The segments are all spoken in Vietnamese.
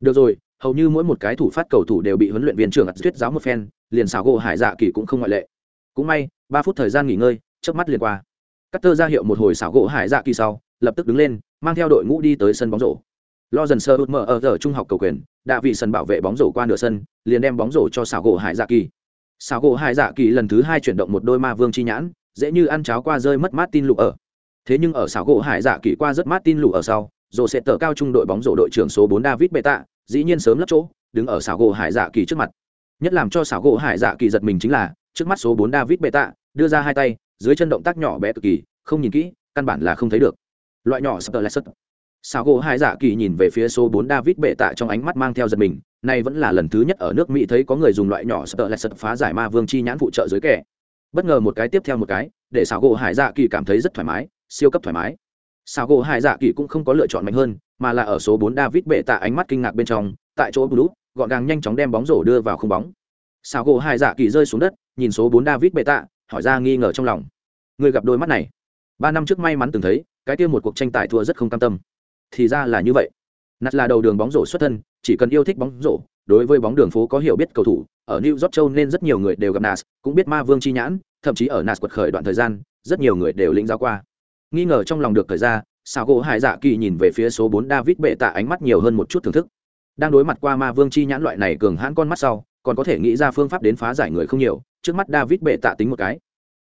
được rồi, hầu như mỗi một cái thủ phát cầu thủ đều bị huấn luyện viên trưởng ắt tuyết giáo một phen, liền xảo gỗ hải dạ kỳ cũng không ngoại lệ. Cũng may, ba phút thời gian nghỉ ngơi, chớp mắt liền qua. Cắt tơ ra hiệu một hồi xảo gỗ hải dạ kỳ sau, lập tức đứng lên, mang theo đội ngũ đi tới sân bóng rổ. Lo dần sơ út mở ở giờ trung học cầu quyền, đã vị sân bảo vệ bóng rổ qua nửa sân, liền đem bóng rổ cho xảo gỗ hải dạ kỳ. Xảo gỗ hải dạ kỳ lần thứ hai chuyển động một đôi ma vương chi nhãn, dễ như ăn cháo qua rơi mất mát tin lụ ở thế nhưng ở xảo gỗ hải dạ kỳ qua rất mát tin lụ ở sau rổ sẽ tờ cao trung đội bóng rổ đội trưởng số bốn david bệ tạ dĩ nhiên sớm lấp chỗ, đứng ở xảo gỗ hải dạ kỳ trước mặt. Nhất làm cho xảo gỗ hải dạ kỳ giật mình chính là, trước mắt số bốn david bệ tạ đưa ra hai tay, dưới chân động tác nhỏ bé cực kỳ, không nhìn kỹ, căn bản là không thấy được. Loại nhỏ sập tờ lại sập xảo gỗ hải dạ kỳ nhìn về phía số bốn david bệ tạ trong ánh mắt mang theo giật mình này vẫn là lần thứ nhất ở nước mỹ thấy có người dùng loại nhỏ sập phá giải ma vương chi nhãn phụ trợ dưới kẻ. Bất ngờ một cái tiếp theo một cái, để xảo gỗ hải dạ kỳ cảm thấy rất thoải mái, siêu cấp thoải mái. Sao gỗ hải dạ kỳ cũng không có lựa chọn mạnh hơn, mà là ở số bốn david bệ tạ ánh mắt kinh ngạc bên trong, tại chỗ blue, gọn gàng nhanh chóng đem bóng rổ đưa vào không bóng. Sao gỗ hải dạ kỳ rơi xuống đất, nhìn số bốn david bệ tạ, hỏi ra nghi ngờ trong lòng. Người gặp đôi mắt này. Ba năm trước may mắn từng thấy, cái kia một cuộc tranh tài thua rất không cam tâm. Thì ra là như vậy. Nạt là đầu đường bóng rổ xuất thân, chỉ cần yêu thích bóng rổ, đối với bóng đường phố có hiểu biết cầu thủ, ở new york châu nên rất nhiều người đều gặp nas cũng biết ma vương chi nhãn, thậm chí ở nas quật khởi đoạn thời gian, rất nhiều người đều lĩnh giáo qua nghi ngờ trong lòng được thời ra, xào gỗ hải dạ kỳ nhìn về phía số bốn david bệ tạ ánh mắt nhiều hơn một chút thưởng thức. Đang đối mặt qua ma vương chi nhãn loại này cường hãn con mắt sau, còn có thể nghĩ ra phương pháp đến phá giải người không nhiều, trước mắt david bệ tạ tính một cái.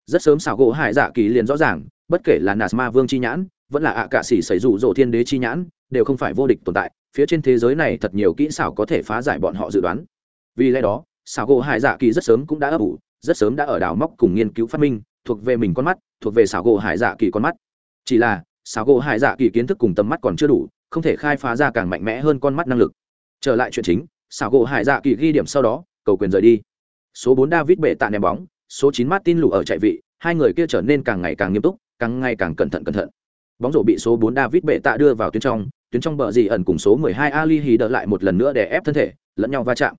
Rất sớm xào gỗ hải dạ kỳ liền rõ ràng, bất kể là nạt ma vương chi nhãn, vẫn là ạ à cạ xỉ xảy rủ rộ thiên đế chi nhãn, đều không phải vô địch tồn tại, phía trên thế giới này thật nhiều kỹ xảo có thể phá giải bọn họ dự đoán. Vì lẽ đó xảo gỗ hải dạ kỳ rất sớm cũng đã ấp ủ, rất sớm đã ở đào móc cùng nghiên cứu phát minh, thuộc về mình con mắt, thuộc về xảo gỗ hải dạ kỳ con mắt chỉ là xảo gỗ hải dạ kỳ kiến thức cùng tầm mắt còn chưa đủ, không thể khai phá ra càng mạnh mẽ hơn con mắt năng lực. Trở lại chuyện chính xảo gỗ hải dạ kỳ ghi điểm sau đó, cầu quyền rời đi. Số bốn david bệ tạ ném bóng, số chín martin lụ ở chạy vị, hai người kia trở nên càng ngày càng nghiêm túc, càng ngày càng cẩn thận cẩn thận. Bóng rổ bị số bốn david bệ tạ đưa vào tuyến trong tuyến trong bờ dì ẩn cùng số 12 ali hì đỡ lại một lần nữa để ép thân thể, lẫn nhau va chạm.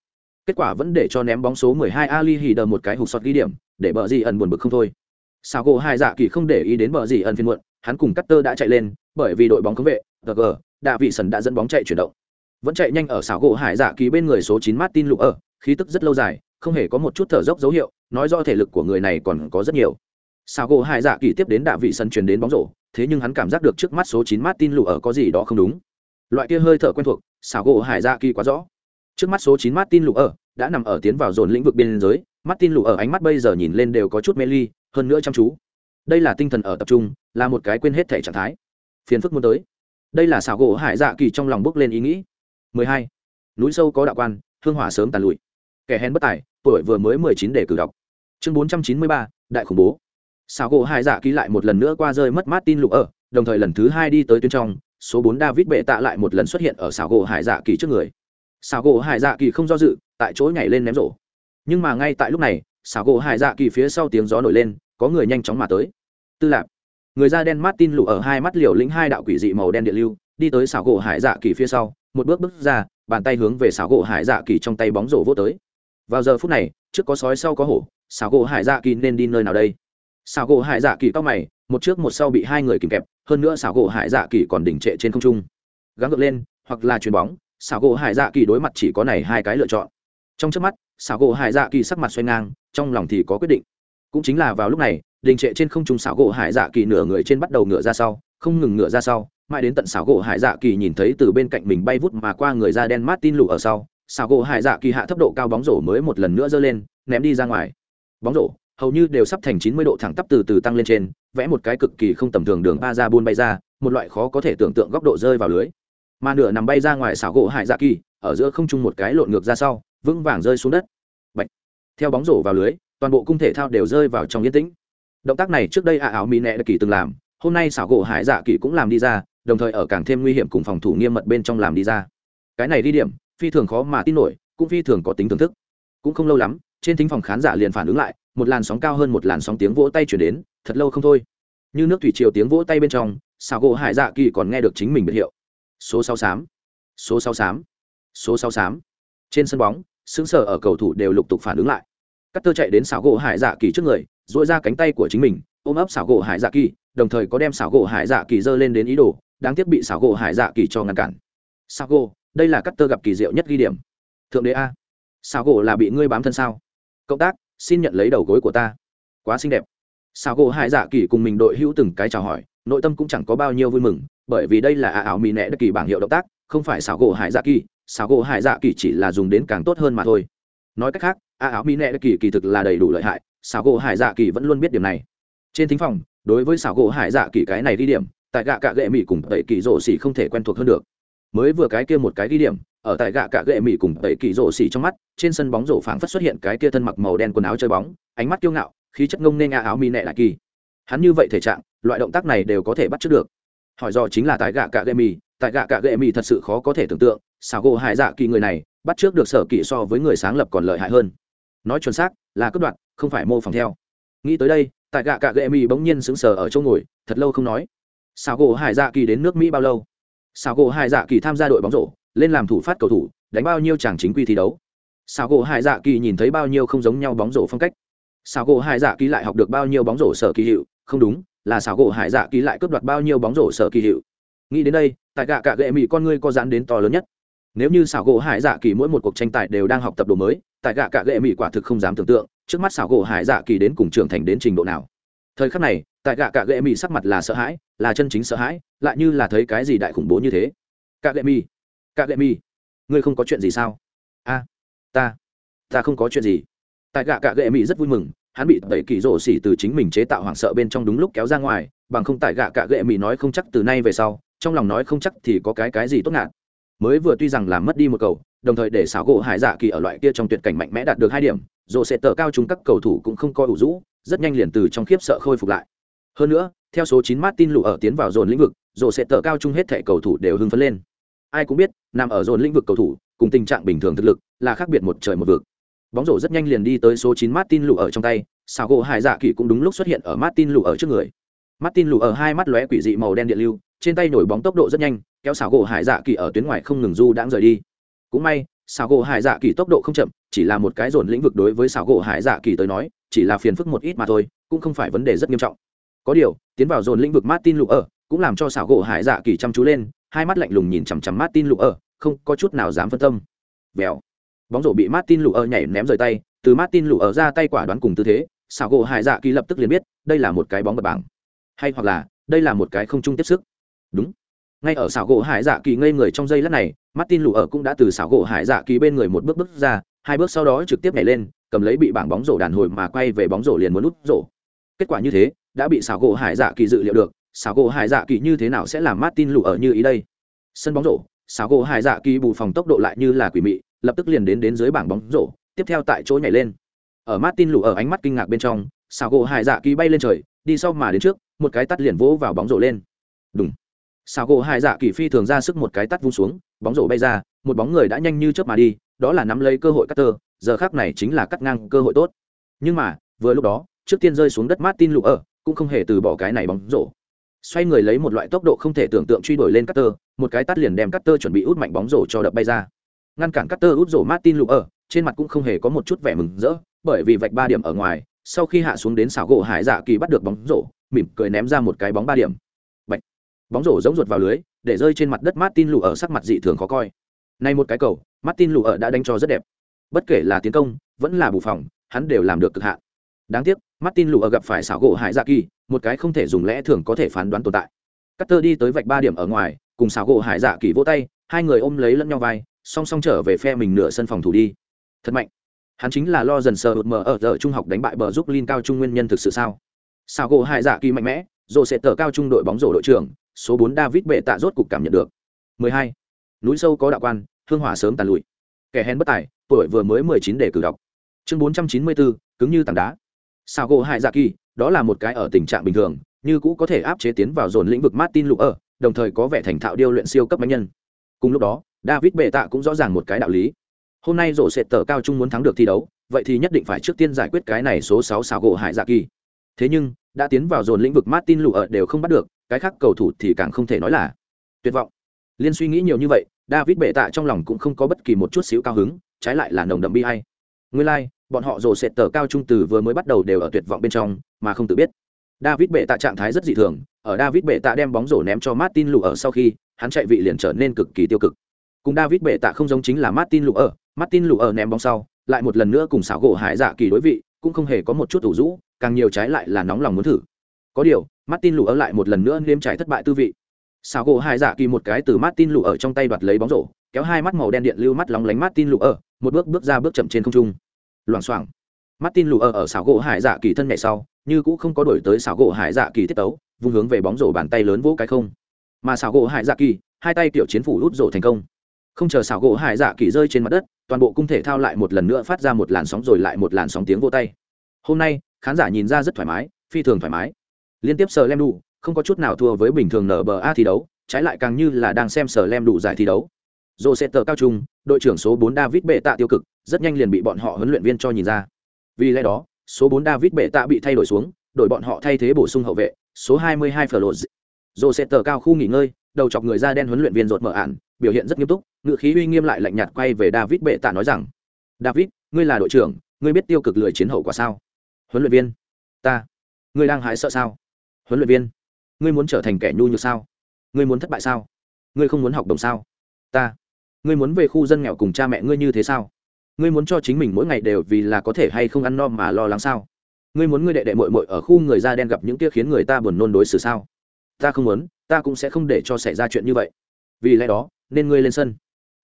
Kết quả vẫn để cho ném bóng số 12 ali hì đỡ một cái hụt sọt ghi điểm, để bờ dì ẩn buồn bực không thôi. Sao gỗ hai dạ kỳ không để ý đến bờ dì ẩn phiên muộn hắn cùng Cutter đã chạy lên, bởi vì đội bóng cấm vệ gg đạ vị sần đã dẫn bóng chạy chuyển động. Vẫn chạy nhanh ở xảo gỗ hải dạ kỳ bên người số 9 martin lục ở khí tức rất lâu dài, không hề có một chút thở dốc dấu hiệu, nói rõ thể lực của người này còn có rất nhiều. Xảo gỗ hải dạ kỳ tiếp đến đạ vị sân truyền đến bóng rổ, thế nhưng hắn cảm giác được trước mắt số 9 martin lục ở có gì đó không đúng. Loại kia hơi thở quen thuộc, xảo gỗ hải dạ kỳ quá rõ. Trước mắt số 9 martin lục ở đã nằm ở tiến vào dồn lĩnh vực biên giới, martin lục ở ánh mắt bây giờ nhìn lên đều có chút mê ly, hơn nữa chăm chú. Đây là tinh thần ở tập trung là một cái quên hết thể trạng thái. Phiền phức muốn tới. Đây là xảo gỗ hải dạ kỳ trong lòng bước lên ý nghĩ. 12. núi sâu có đạo quan hương hỏa sớm tàn lụi. Kẻ hèn bất tài tuổi vừa mới 19 để cử đọc. Chương 493, đại khủng bố. Xảo gỗ hải dạ kỳ lại một lần nữa qua rơi mất martin lục ở đồng thời lần thứ hai đi tới tuyến trong số bốn david bệ tạ lại một lần xuất hiện ở xảo gỗ hải dạ kỳ trước người. Xảo gỗ hải dạ kỳ không do dự tại chỗ nhảy lên ném rổ. Nhưng mà ngay tại lúc này xảo gỗ hải dạ kỳ phía sau tiếng gió nổi lên có người nhanh chóng mà tới. Tư lạc người da đen martin lụ ở hai mắt liều lĩnh hai đạo quỷ dị màu đen địa lưu, đi tới xảo gỗ hải dạ kỳ phía sau, một bước bước ra, bàn tay hướng về xảo gỗ hải dạ kỳ trong tay bóng rổ vô tới. Vào giờ phút này, trước có sói sau có hổ, xảo gỗ hải dạ kỳ nên đi nơi nào đây? Xảo gỗ hải dạ kỳ cao mày, một trước một sau bị hai người kìm kẹp, hơn nữa xảo gỗ hải dạ kỳ còn đỉnh trệ trên không trung. Gắng gượng lên, hoặc là chuyền bóng, xảo gỗ hải dạ kỳ đối mặt chỉ có này hai cái lựa chọn. Trong trước mắt, xảo gỗ hải dạ kỳ sắc mặt xoay ngang, trong lòng thì có quyết định. Cũng chính là vào lúc này đình trệ trên không trung xảo gỗ hải dạ kỳ nửa người trên bắt đầu ngựa ra sau, không ngừng ngựa ra sau, mãi đến tận xảo gỗ hải dạ kỳ nhìn thấy từ bên cạnh mình bay vút mà qua người da đen martin lụ ở sau, xảo gỗ hải dạ kỳ hạ thấp độ cao bóng rổ mới một lần nữa giơ lên, ném đi ra ngoài. Bóng rổ, hầu như đều sắp thành chín mươi độ thẳng tắp từ từ tăng lên trên, vẽ một cái cực kỳ không tầm thường đường ba ra buôn bay ra, một loại khó có thể tưởng tượng góc độ rơi vào lưới. Mà nửa nằm bay ra ngoài xảo gỗ hải dạ kỳ, ở giữa không trung một cái lộn ngược ra sau, vững vàng rơi xuống đất. Bạch. theo bóng rổ vào lưới, toàn bộ cung thể thao đều rơi vào trong yên tĩnh động tác này trước đây ạ, áo mỹ nẹ đã kỳ từng làm, hôm nay xảo gỗ hải dạ kỳ cũng làm đi ra, đồng thời ở càng thêm nguy hiểm cùng phòng thủ nghiêm mật bên trong làm đi ra. Cái này đi điểm, phi thường khó mà tin nổi, cũng phi thường có tính thưởng thức. Cũng không lâu lắm, trên thính phòng khán giả liền phản ứng lại, một làn sóng cao hơn một làn sóng tiếng vỗ tay chuyển đến, thật lâu không thôi. Như nước thủy triều tiếng vỗ tay bên trong, xảo gỗ hải dạ kỳ còn nghe được chính mình biệt hiệu. Số sáu xám số sáu xám số sáu xám trên sân bóng xứng sở ở cầu thủ đều lục tục phản ứng lại. Cắt tơ chạy đến xảo gỗ hải dạ kỳ trước người dội ra cánh tay của chính mình, ôm ấp xảo gỗ hải dạ kỳ, đồng thời có đem xảo gỗ hải dạ kỳ dơ lên đến ý đồ, đáng tiếc bị xảo gỗ hải dạ kỳ cho ngăn cản. Xảo gỗ, đây là cắt tơ gặp kỳ diệu nhất ghi điểm. Thượng đế a, xảo gỗ là bị ngươi bám thân sao? Cộng tác, xin nhận lấy đầu gối của ta. Quá xinh đẹp. Xảo gỗ hải dạ kỳ cùng mình đội hữu từng cái chào hỏi, nội tâm cũng chẳng có bao nhiêu vui mừng, bởi vì đây là ả ảo mỹ nẹ đất kỳ bảng hiệu động tác, không phải xảo gỗ hải dạ kỳ, xảo gỗ hải dạ kỳ chỉ là dùng đến càng tốt hơn mà thôi. Nói cách khác ả ảo mỹ nẹ đất kỳ kỳ thực là đầy đủ lợi hại xảo gỗ hải dạ kỳ vẫn luôn biết điểm này. Trên thính phòng, đối với xảo gỗ hải dạ kỳ cái này đi điểm, tại gạ cạ gệ mỹ cùng tẩy kỳ rổ xỉ không thể quen thuộc hơn được. Mới vừa cái kia một cái ghi điểm, ở tại gạ cạ gệ mỹ cùng tẩy kỳ rổ xỉ trong mắt, trên sân bóng rổ phảng phất xuất hiện cái kia thân mặc màu đen quần áo chơi bóng, ánh mắt kiêu ngạo, khí chất ngông nên a áo mi nẹ lại kỳ. Hắn như vậy thể trạng, loại động tác này đều có thể bắt chước được. Hỏi do chính là tại gạ cạ gệ mỹ tại gạ cạ gệ mỹ thật sự khó có thể tưởng tượng, xảo gỗ hải dạ kỳ người này, bắt trước được sở kỳ so với người sáng lập còn lợi hại hơn. Nói chuẩn xác là cướp đoạn không phải mô phỏng theo. Nghĩ tới đây, tại gạ cạ gệ mỹ bỗng nhiên sững sờ ở chỗ ngồi, thật lâu không nói. Xào gỗ hải dạ kỳ đến nước mỹ bao lâu? Xào gỗ hải dạ kỳ tham gia đội bóng rổ, lên làm thủ phát cầu thủ, đánh bao nhiêu chàng chính quy thi đấu? Xào gỗ hải dạ kỳ nhìn thấy bao nhiêu không giống nhau bóng rổ phong cách. Xào gỗ hải dạ kỳ lại học được bao nhiêu bóng rổ sở kỳ hiệu, không đúng, là xào gỗ hải dạ kỳ lại cướp đoạt bao nhiêu bóng rổ sở kỳ hiệu. Nghĩ đến đây, tại gạ cạ gệ mỹ con ngươi có dán đến to lớn nhất nếu như xảo gỗ hải dạ kỳ mỗi một cuộc tranh tài đều đang học tập đồ mới, tại gạ cạ gệ mỹ quả thực không dám tưởng tượng, trước mắt xảo gỗ hải dạ kỳ đến cùng trưởng thành đến trình độ nào. Thời khắc này, tại gạ cạ gệ mỹ sắc mặt là sợ hãi, là chân chính sợ hãi, lại như là thấy cái gì đại khủng bố như thế. Cạ gệ mỹ cạ gệ mỹ ngươi không có chuyện gì sao? A, ta ta không có chuyện gì. Tại gạ cạ gệ mỹ rất vui mừng, hắn bị tẩy kỳ rổ xỉ từ chính mình chế tạo hoảng sợ bên trong đúng lúc kéo ra ngoài, bằng không tại gạ cạ gệ mỹ nói không chắc từ nay về sau, trong lòng nói không chắc thì có cái cái gì tốt ngạt mới vừa tuy rằng làm mất đi một cầu, đồng thời để xảo gỗ hải dạ kỳ ở loại kia trong tuyệt cảnh mạnh mẽ đạt được hai điểm dồ sẽ tờ cao chúng các cầu thủ cũng không coi ủ rũ, rất nhanh liền từ trong khiếp sợ khôi phục lại. Hơn nữa, theo số chín martin lụ ở tiến vào dồn lĩnh vực dồ sẽ tờ cao chung hết thẻ cầu thủ đều hưng phấn lên. Ai cũng biết, nằm ở dồn lĩnh vực cầu thủ, cùng tình trạng bình thường thực lực, là khác biệt một trời một vực. Bóng rổ rất nhanh liền đi tới số chín martin lụ ở trong tay, xảo gỗ hải dạ kỳ cũng đúng lúc xuất hiện ở martin lụ ở trước người. Martin lụ ở hai mắt lóe quỷ dị màu đen điện lưu, trên tay nổi bóng tốc độ rất nhanh kéo xảo gỗ hải dạ kỳ ở tuyến ngoài không ngừng du đãng rời đi. Cũng may, xảo gỗ hải dạ kỳ tốc độ không chậm, chỉ là một cái dồn lĩnh vực đối với xảo gỗ hải dạ kỳ tới nói, chỉ là phiền phức một ít mà thôi, cũng không phải vấn đề rất nghiêm trọng. Có điều, tiến vào dồn lĩnh vực martin lụ ở, cũng làm cho xảo gỗ hải dạ kỳ chăm chú lên, hai mắt lạnh lùng nhìn chằm chằm martin lụ ở, không có chút nào dám phân tâm. Vèo. Bóng rổ bị martin lụ ở nhảy ném rời tay, từ martin lụ ở ra tay quả đoán cùng tư thế, xảo gỗ hải dạ kỳ lập tức liền biết, đây là một cái bóng bật bảng. Hay hoặc là, đây là một cái không chung tiếp sức. Đúng ngay ở xảo gỗ hải dạ kỳ ngây người trong giây lát này, martin lụ ở cũng đã từ xảo gỗ hải dạ kỳ bên người một bước bước ra, hai bước sau đó trực tiếp nhảy lên, cầm lấy bị bảng bóng rổ đàn hồi mà quay về bóng rổ liền muốn nút rổ. Kết quả như thế, đã bị xảo gỗ hải dạ kỳ dự liệu được, xảo gỗ hải dạ kỳ như thế nào sẽ làm martin lụ ở như ý đây? Sân bóng rổ, xảo gỗ hải dạ kỳ bù phòng tốc độ lại như là quỷ mị, lập tức liền đến đến dưới bảng bóng rổ, tiếp theo tại chỗ nhảy lên. Ở martin lụ ở ánh mắt kinh ngạc bên trong, xảo gỗ hải dạ kỳ bay lên trời, đi sau mà đến trước, một cái tắt liền vỗ vào bóng rổ lên. Đúng Sào gỗ hải dạ kỳ phi thường ra sức một cái tắt vung xuống bóng rổ bay ra một bóng người đã nhanh như chớp mà đi đó là nắm lấy cơ hội cắt tơ giờ khác này chính là cắt ngang cơ hội tốt. Nhưng mà vừa lúc đó trước tiên rơi xuống đất martin lụ ở cũng không hề từ bỏ cái này bóng rổ. Xoay người lấy một loại tốc độ không thể tưởng tượng truy đuổi lên Carter, một cái tắt liền đem Carter chuẩn bị út mạnh bóng rổ cho đập bay ra. Ngăn cản Carter út rổ martin lụ ở trên mặt cũng không hề có một chút vẻ mừng rỡ bởi vì vạch ba điểm ở ngoài sau khi hạ xuống đến xảo gỗ hải dạ kỳ bắt được bóng rổ mỉm cười ném ra một cái bóng ba điểm bóng rổ giống ruột vào lưới, để rơi trên mặt đất martin lụ ở sắc mặt dị thường khó coi. Nay một cái cầu, martin lụ ở đã đánh cho rất đẹp. Bất kể là tiến công, vẫn là bù phòng, hắn đều làm được cực hạn. Đáng tiếc, martin lụ ở gặp phải xảo gỗ hải dạ kỳ, một cái không thể dùng lẽ thường có thể phán đoán tồn tại. Cutter đi tới vạch ba điểm ở ngoài, cùng xảo gỗ hải dạ kỳ vỗ tay, hai người ôm lấy lẫn nhau vai, song song trở về phe mình nửa sân phòng thủ đi. Thật mạnh. Hắn chính là lo dần sờ hụt mờ ở giờ trung học đánh bại bờ giúp linh cao trung nguyên nhân thực sự sao? Sao gỗ hải dạ kỳ mạnh mẽ rồi sẽ tờ cao trung đội bóng rổ đội trưởng số bốn david bệ tạ rốt cục cảm nhận được. 12. núi sâu có đạo quan hương hỏa sớm tàn lụi. Kẻ hèn bất tài tuổi vừa mới 19 để cử đọc. Chương 494, cứng như tảng đá. Sao gỗ hại dạ kỳ đó là một cái ở tình trạng bình thường như cũ có thể áp chế tiến vào dồn lĩnh vực martin lục ở đồng thời có vẻ thành thạo điêu luyện siêu cấp bánh nhân. Cùng lúc đó david bệ tạ cũng rõ ràng một cái đạo lý. Hôm nay rổ sệt tờ cao trung muốn thắng được thi đấu vậy thì nhất định phải trước tiên giải quyết cái này số sáu xào gỗ hải dạ kỳ. Thế nhưng đã tiến vào dồn lĩnh vực martin lụ ở đều không bắt được cái khác cầu thủ thì càng không thể nói là tuyệt vọng. Liên suy nghĩ nhiều như vậy david bệ tạ trong lòng cũng không có bất kỳ một chút xíu cao hứng trái lại là nồng đậm bi hay nguyên lai、like, bọn họ rồ sệt tờ cao trung từ vừa mới bắt đầu đều ở tuyệt vọng bên trong mà không tự biết. David bệ tạ trạng thái rất dị thường ở david bệ tạ đem bóng rổ ném cho martin lụ ở sau khi hắn chạy vị liền trở nên cực kỳ tiêu cực. Cùng david bệ tạ không giống chính là martin lụ ở martin lụ ở ném bóng sau lại một lần nữa cùng xảo gỗ hải dạ kỳ đối vị cũng không hề có một chút ủ rũ càng nhiều trái lại là nóng lòng muốn thử. Có điều martin lù ở lại một lần nữa nếm trải thất bại tư vị. Sào gỗ hải dạ kỳ một cái từ martin lù ở trong tay đoạt lấy bóng rổ, kéo hai mắt màu đen điện lưu mắt lóng lánh martin lù ở một bước bước ra bước chậm trên không trung. Loảng xoảng. Martin lù ở ở xảo gỗ hải dạ kỳ thân nhẹ sau, như cũng không có đổi tới xảo gỗ hải dạ kỳ tiết tấu, vung hướng về bóng rổ bàn tay lớn vỗ cái không. Mà xảo gỗ hải dạ kỳ, hai tay kiểu chiến phủ út rổ thành công. Không chờ xảo gỗ hải dạ kỳ rơi trên mặt đất, toàn bộ cung thể thao lại một lần nữa phát ra một làn sóng rồi lại một làn sóng tiếng vô tay. Hôm nay, khán giả nhìn ra rất thoải mái, phi thường thoải mái liên tiếp sờ lem đủ không có chút nào thua với bình thường nở bờ a thi đấu, trái lại càng như là đang xem sờ lem đủ giải thi đấu. Dồ sẽ tờ cao trung, đội trưởng số bốn david bệ tạ tiêu cực, rất nhanh liền bị bọn họ huấn luyện viên cho nhìn ra. Vì lẽ đó, số bốn david bệ tạ bị thay đổi xuống, đội bọn họ thay thế bổ sung hậu vệ, số 22 phở lộ dồ sẽ tờ cao khu nghỉ ngơi, đầu chọc người da đen huấn luyện viên rột mở ản, biểu hiện rất nghiêm túc ngự khí uy nghiêm lại lạnh nhạt quay về david bệ tạ nói rằng, david, ngươi là đội trưởng, ngươi biết tiêu cực lười chiến hậu quả sao? Huấn luyện viên, ta, ngươi đang hái sợ sao? Huấn luyện viên. Ngươi muốn trở thành kẻ nhu nhược sao? Ngươi muốn thất bại sao? Ngươi không muốn học đồng sao? Ta. Ngươi muốn về khu dân nghèo cùng cha mẹ ngươi như thế sao? Ngươi muốn cho chính mình mỗi ngày đều vì là có thể hay không ăn no mà lo lắng sao? Ngươi muốn ngươi đệ đệ mội mội ở khu người da đen gặp những kia khiến người ta buồn nôn đối xử sao? Ta không muốn, ta cũng sẽ không để cho xảy ra chuyện như vậy. Vì lẽ đó, nên ngươi lên sân.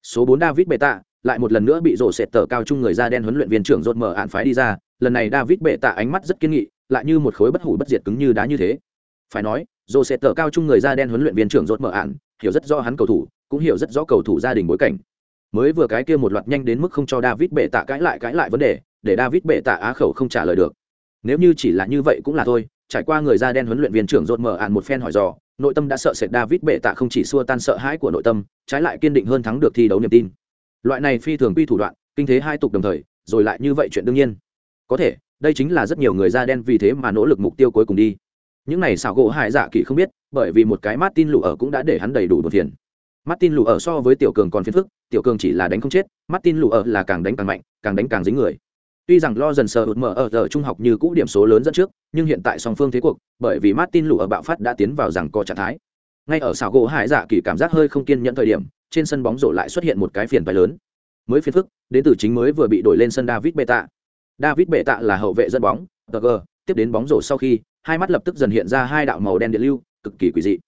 Số bốn david bệ tạ, lại một lần nữa bị rổ sệt tờ cao chung người da đen huấn luyện viên trưởng rột mở ạn phái đi ra. Lần này david bệ tạ ánh mắt rất kiên nghị, lại như một khối bất hủ bất diệt cứng như đá như thế phải nói dồ sẽ tờ cao chung người da đen huấn luyện viên trưởng rốt mở ạn, hiểu rất rõ hắn cầu thủ, cũng hiểu rất rõ cầu thủ gia đình bối cảnh. Mới vừa cái kia một loạt nhanh đến mức không cho david bệ tạ cãi lại cãi lại vấn đề, để david bệ tạ á khẩu không trả lời được. Nếu như chỉ là như vậy cũng là thôi, trải qua người da đen huấn luyện viên trưởng rốt mở ạn một phen hỏi dò, nội tâm đã sợ sệt david bệ tạ không chỉ xua tan sợ hãi của nội tâm, trái lại kiên định hơn thắng được thi đấu niềm tin. Loại này phi thường quy thủ đoạn, kinh thế hai tục đồng thời, rồi lại như vậy chuyện đương nhiên. Có thể, đây chính là rất nhiều người da đen vì thế mà nỗ lực mục tiêu cuối cùng đi những này xảo gỗ hải dạ kỳ không biết bởi vì một cái martin lụ ở cũng đã để hắn đầy đủ một phiền martin lụ ở so với tiểu cường còn phiền phức tiểu cường chỉ là đánh không chết martin lụ ở là càng đánh càng mạnh càng đánh càng dính người Tuy rằng lo dần sờ ụt mở ở giờ trung học như cũ điểm số lớn dẫn trước, nhưng hiện tại song phương thế cuộc, bởi vì Martin lụ ở bạo phát đã tiến vào rằng co trạng thái. Ngay ở xảo gỗ Hải Dạ kỳ cảm giác hơi không kiên nhẫn thời điểm, trên sân bóng rổ lại xuất hiện một cái phiền phái lớn. Mới phiền phức, đến từ chính mới vừa bị đổi lên sân David Beta. David Beta là hậu vệ dẫn bóng, TG, tiếp đến bóng rổ sau khi, hai mắt lập tức dần hiện ra hai đạo màu đen điện lưu, cực kỳ quỷ dị.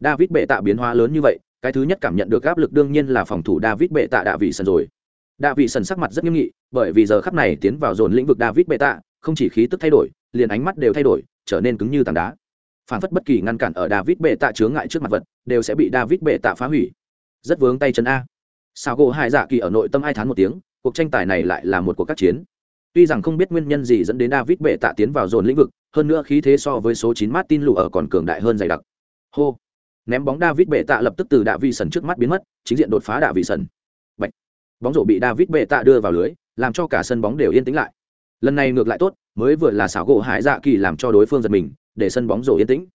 David Bệ Tạ biến hóa lớn như vậy, cái thứ nhất cảm nhận được áp lực đương nhiên là phòng thủ David Bệ Tạ đã vị sần rồi. Đạ vị sần sắc mặt rất nghiêm nghị bởi vì giờ khắp này tiến vào dồn lĩnh vực david bệ tạ không chỉ khí tức thay đổi liền ánh mắt đều thay đổi trở nên cứng như tảng đá. Phản phất bất kỳ ngăn cản ở david bệ tạ chướng ngại trước mặt vật đều sẽ bị david bệ tạ phá hủy. Rất vướng tay chân a. Sao gỗ hai dạ kỳ ở nội tâm hai tháng một tiếng cuộc tranh tài này lại là một cuộc các chiến tuy rằng không biết nguyên nhân gì dẫn đến david bệ tạ tiến vào dồn lĩnh vực, hơn nữa khí thế so với số chín martin lù ở còn cường đại hơn dày đặc. Hô! Ném bóng david bệ tạ lập tức từ đạ vị sần trước mắt biến mất, chính diện đột phá đạ vị sần. Bóng rổ bị david bệ tạ đưa vào lưới, làm cho cả sân bóng đều yên tĩnh lại. Lần này ngược lại tốt, mới vừa là xảo gỗ hải dạ kỳ làm cho đối phương giật mình, để sân bóng rổ yên tĩnh.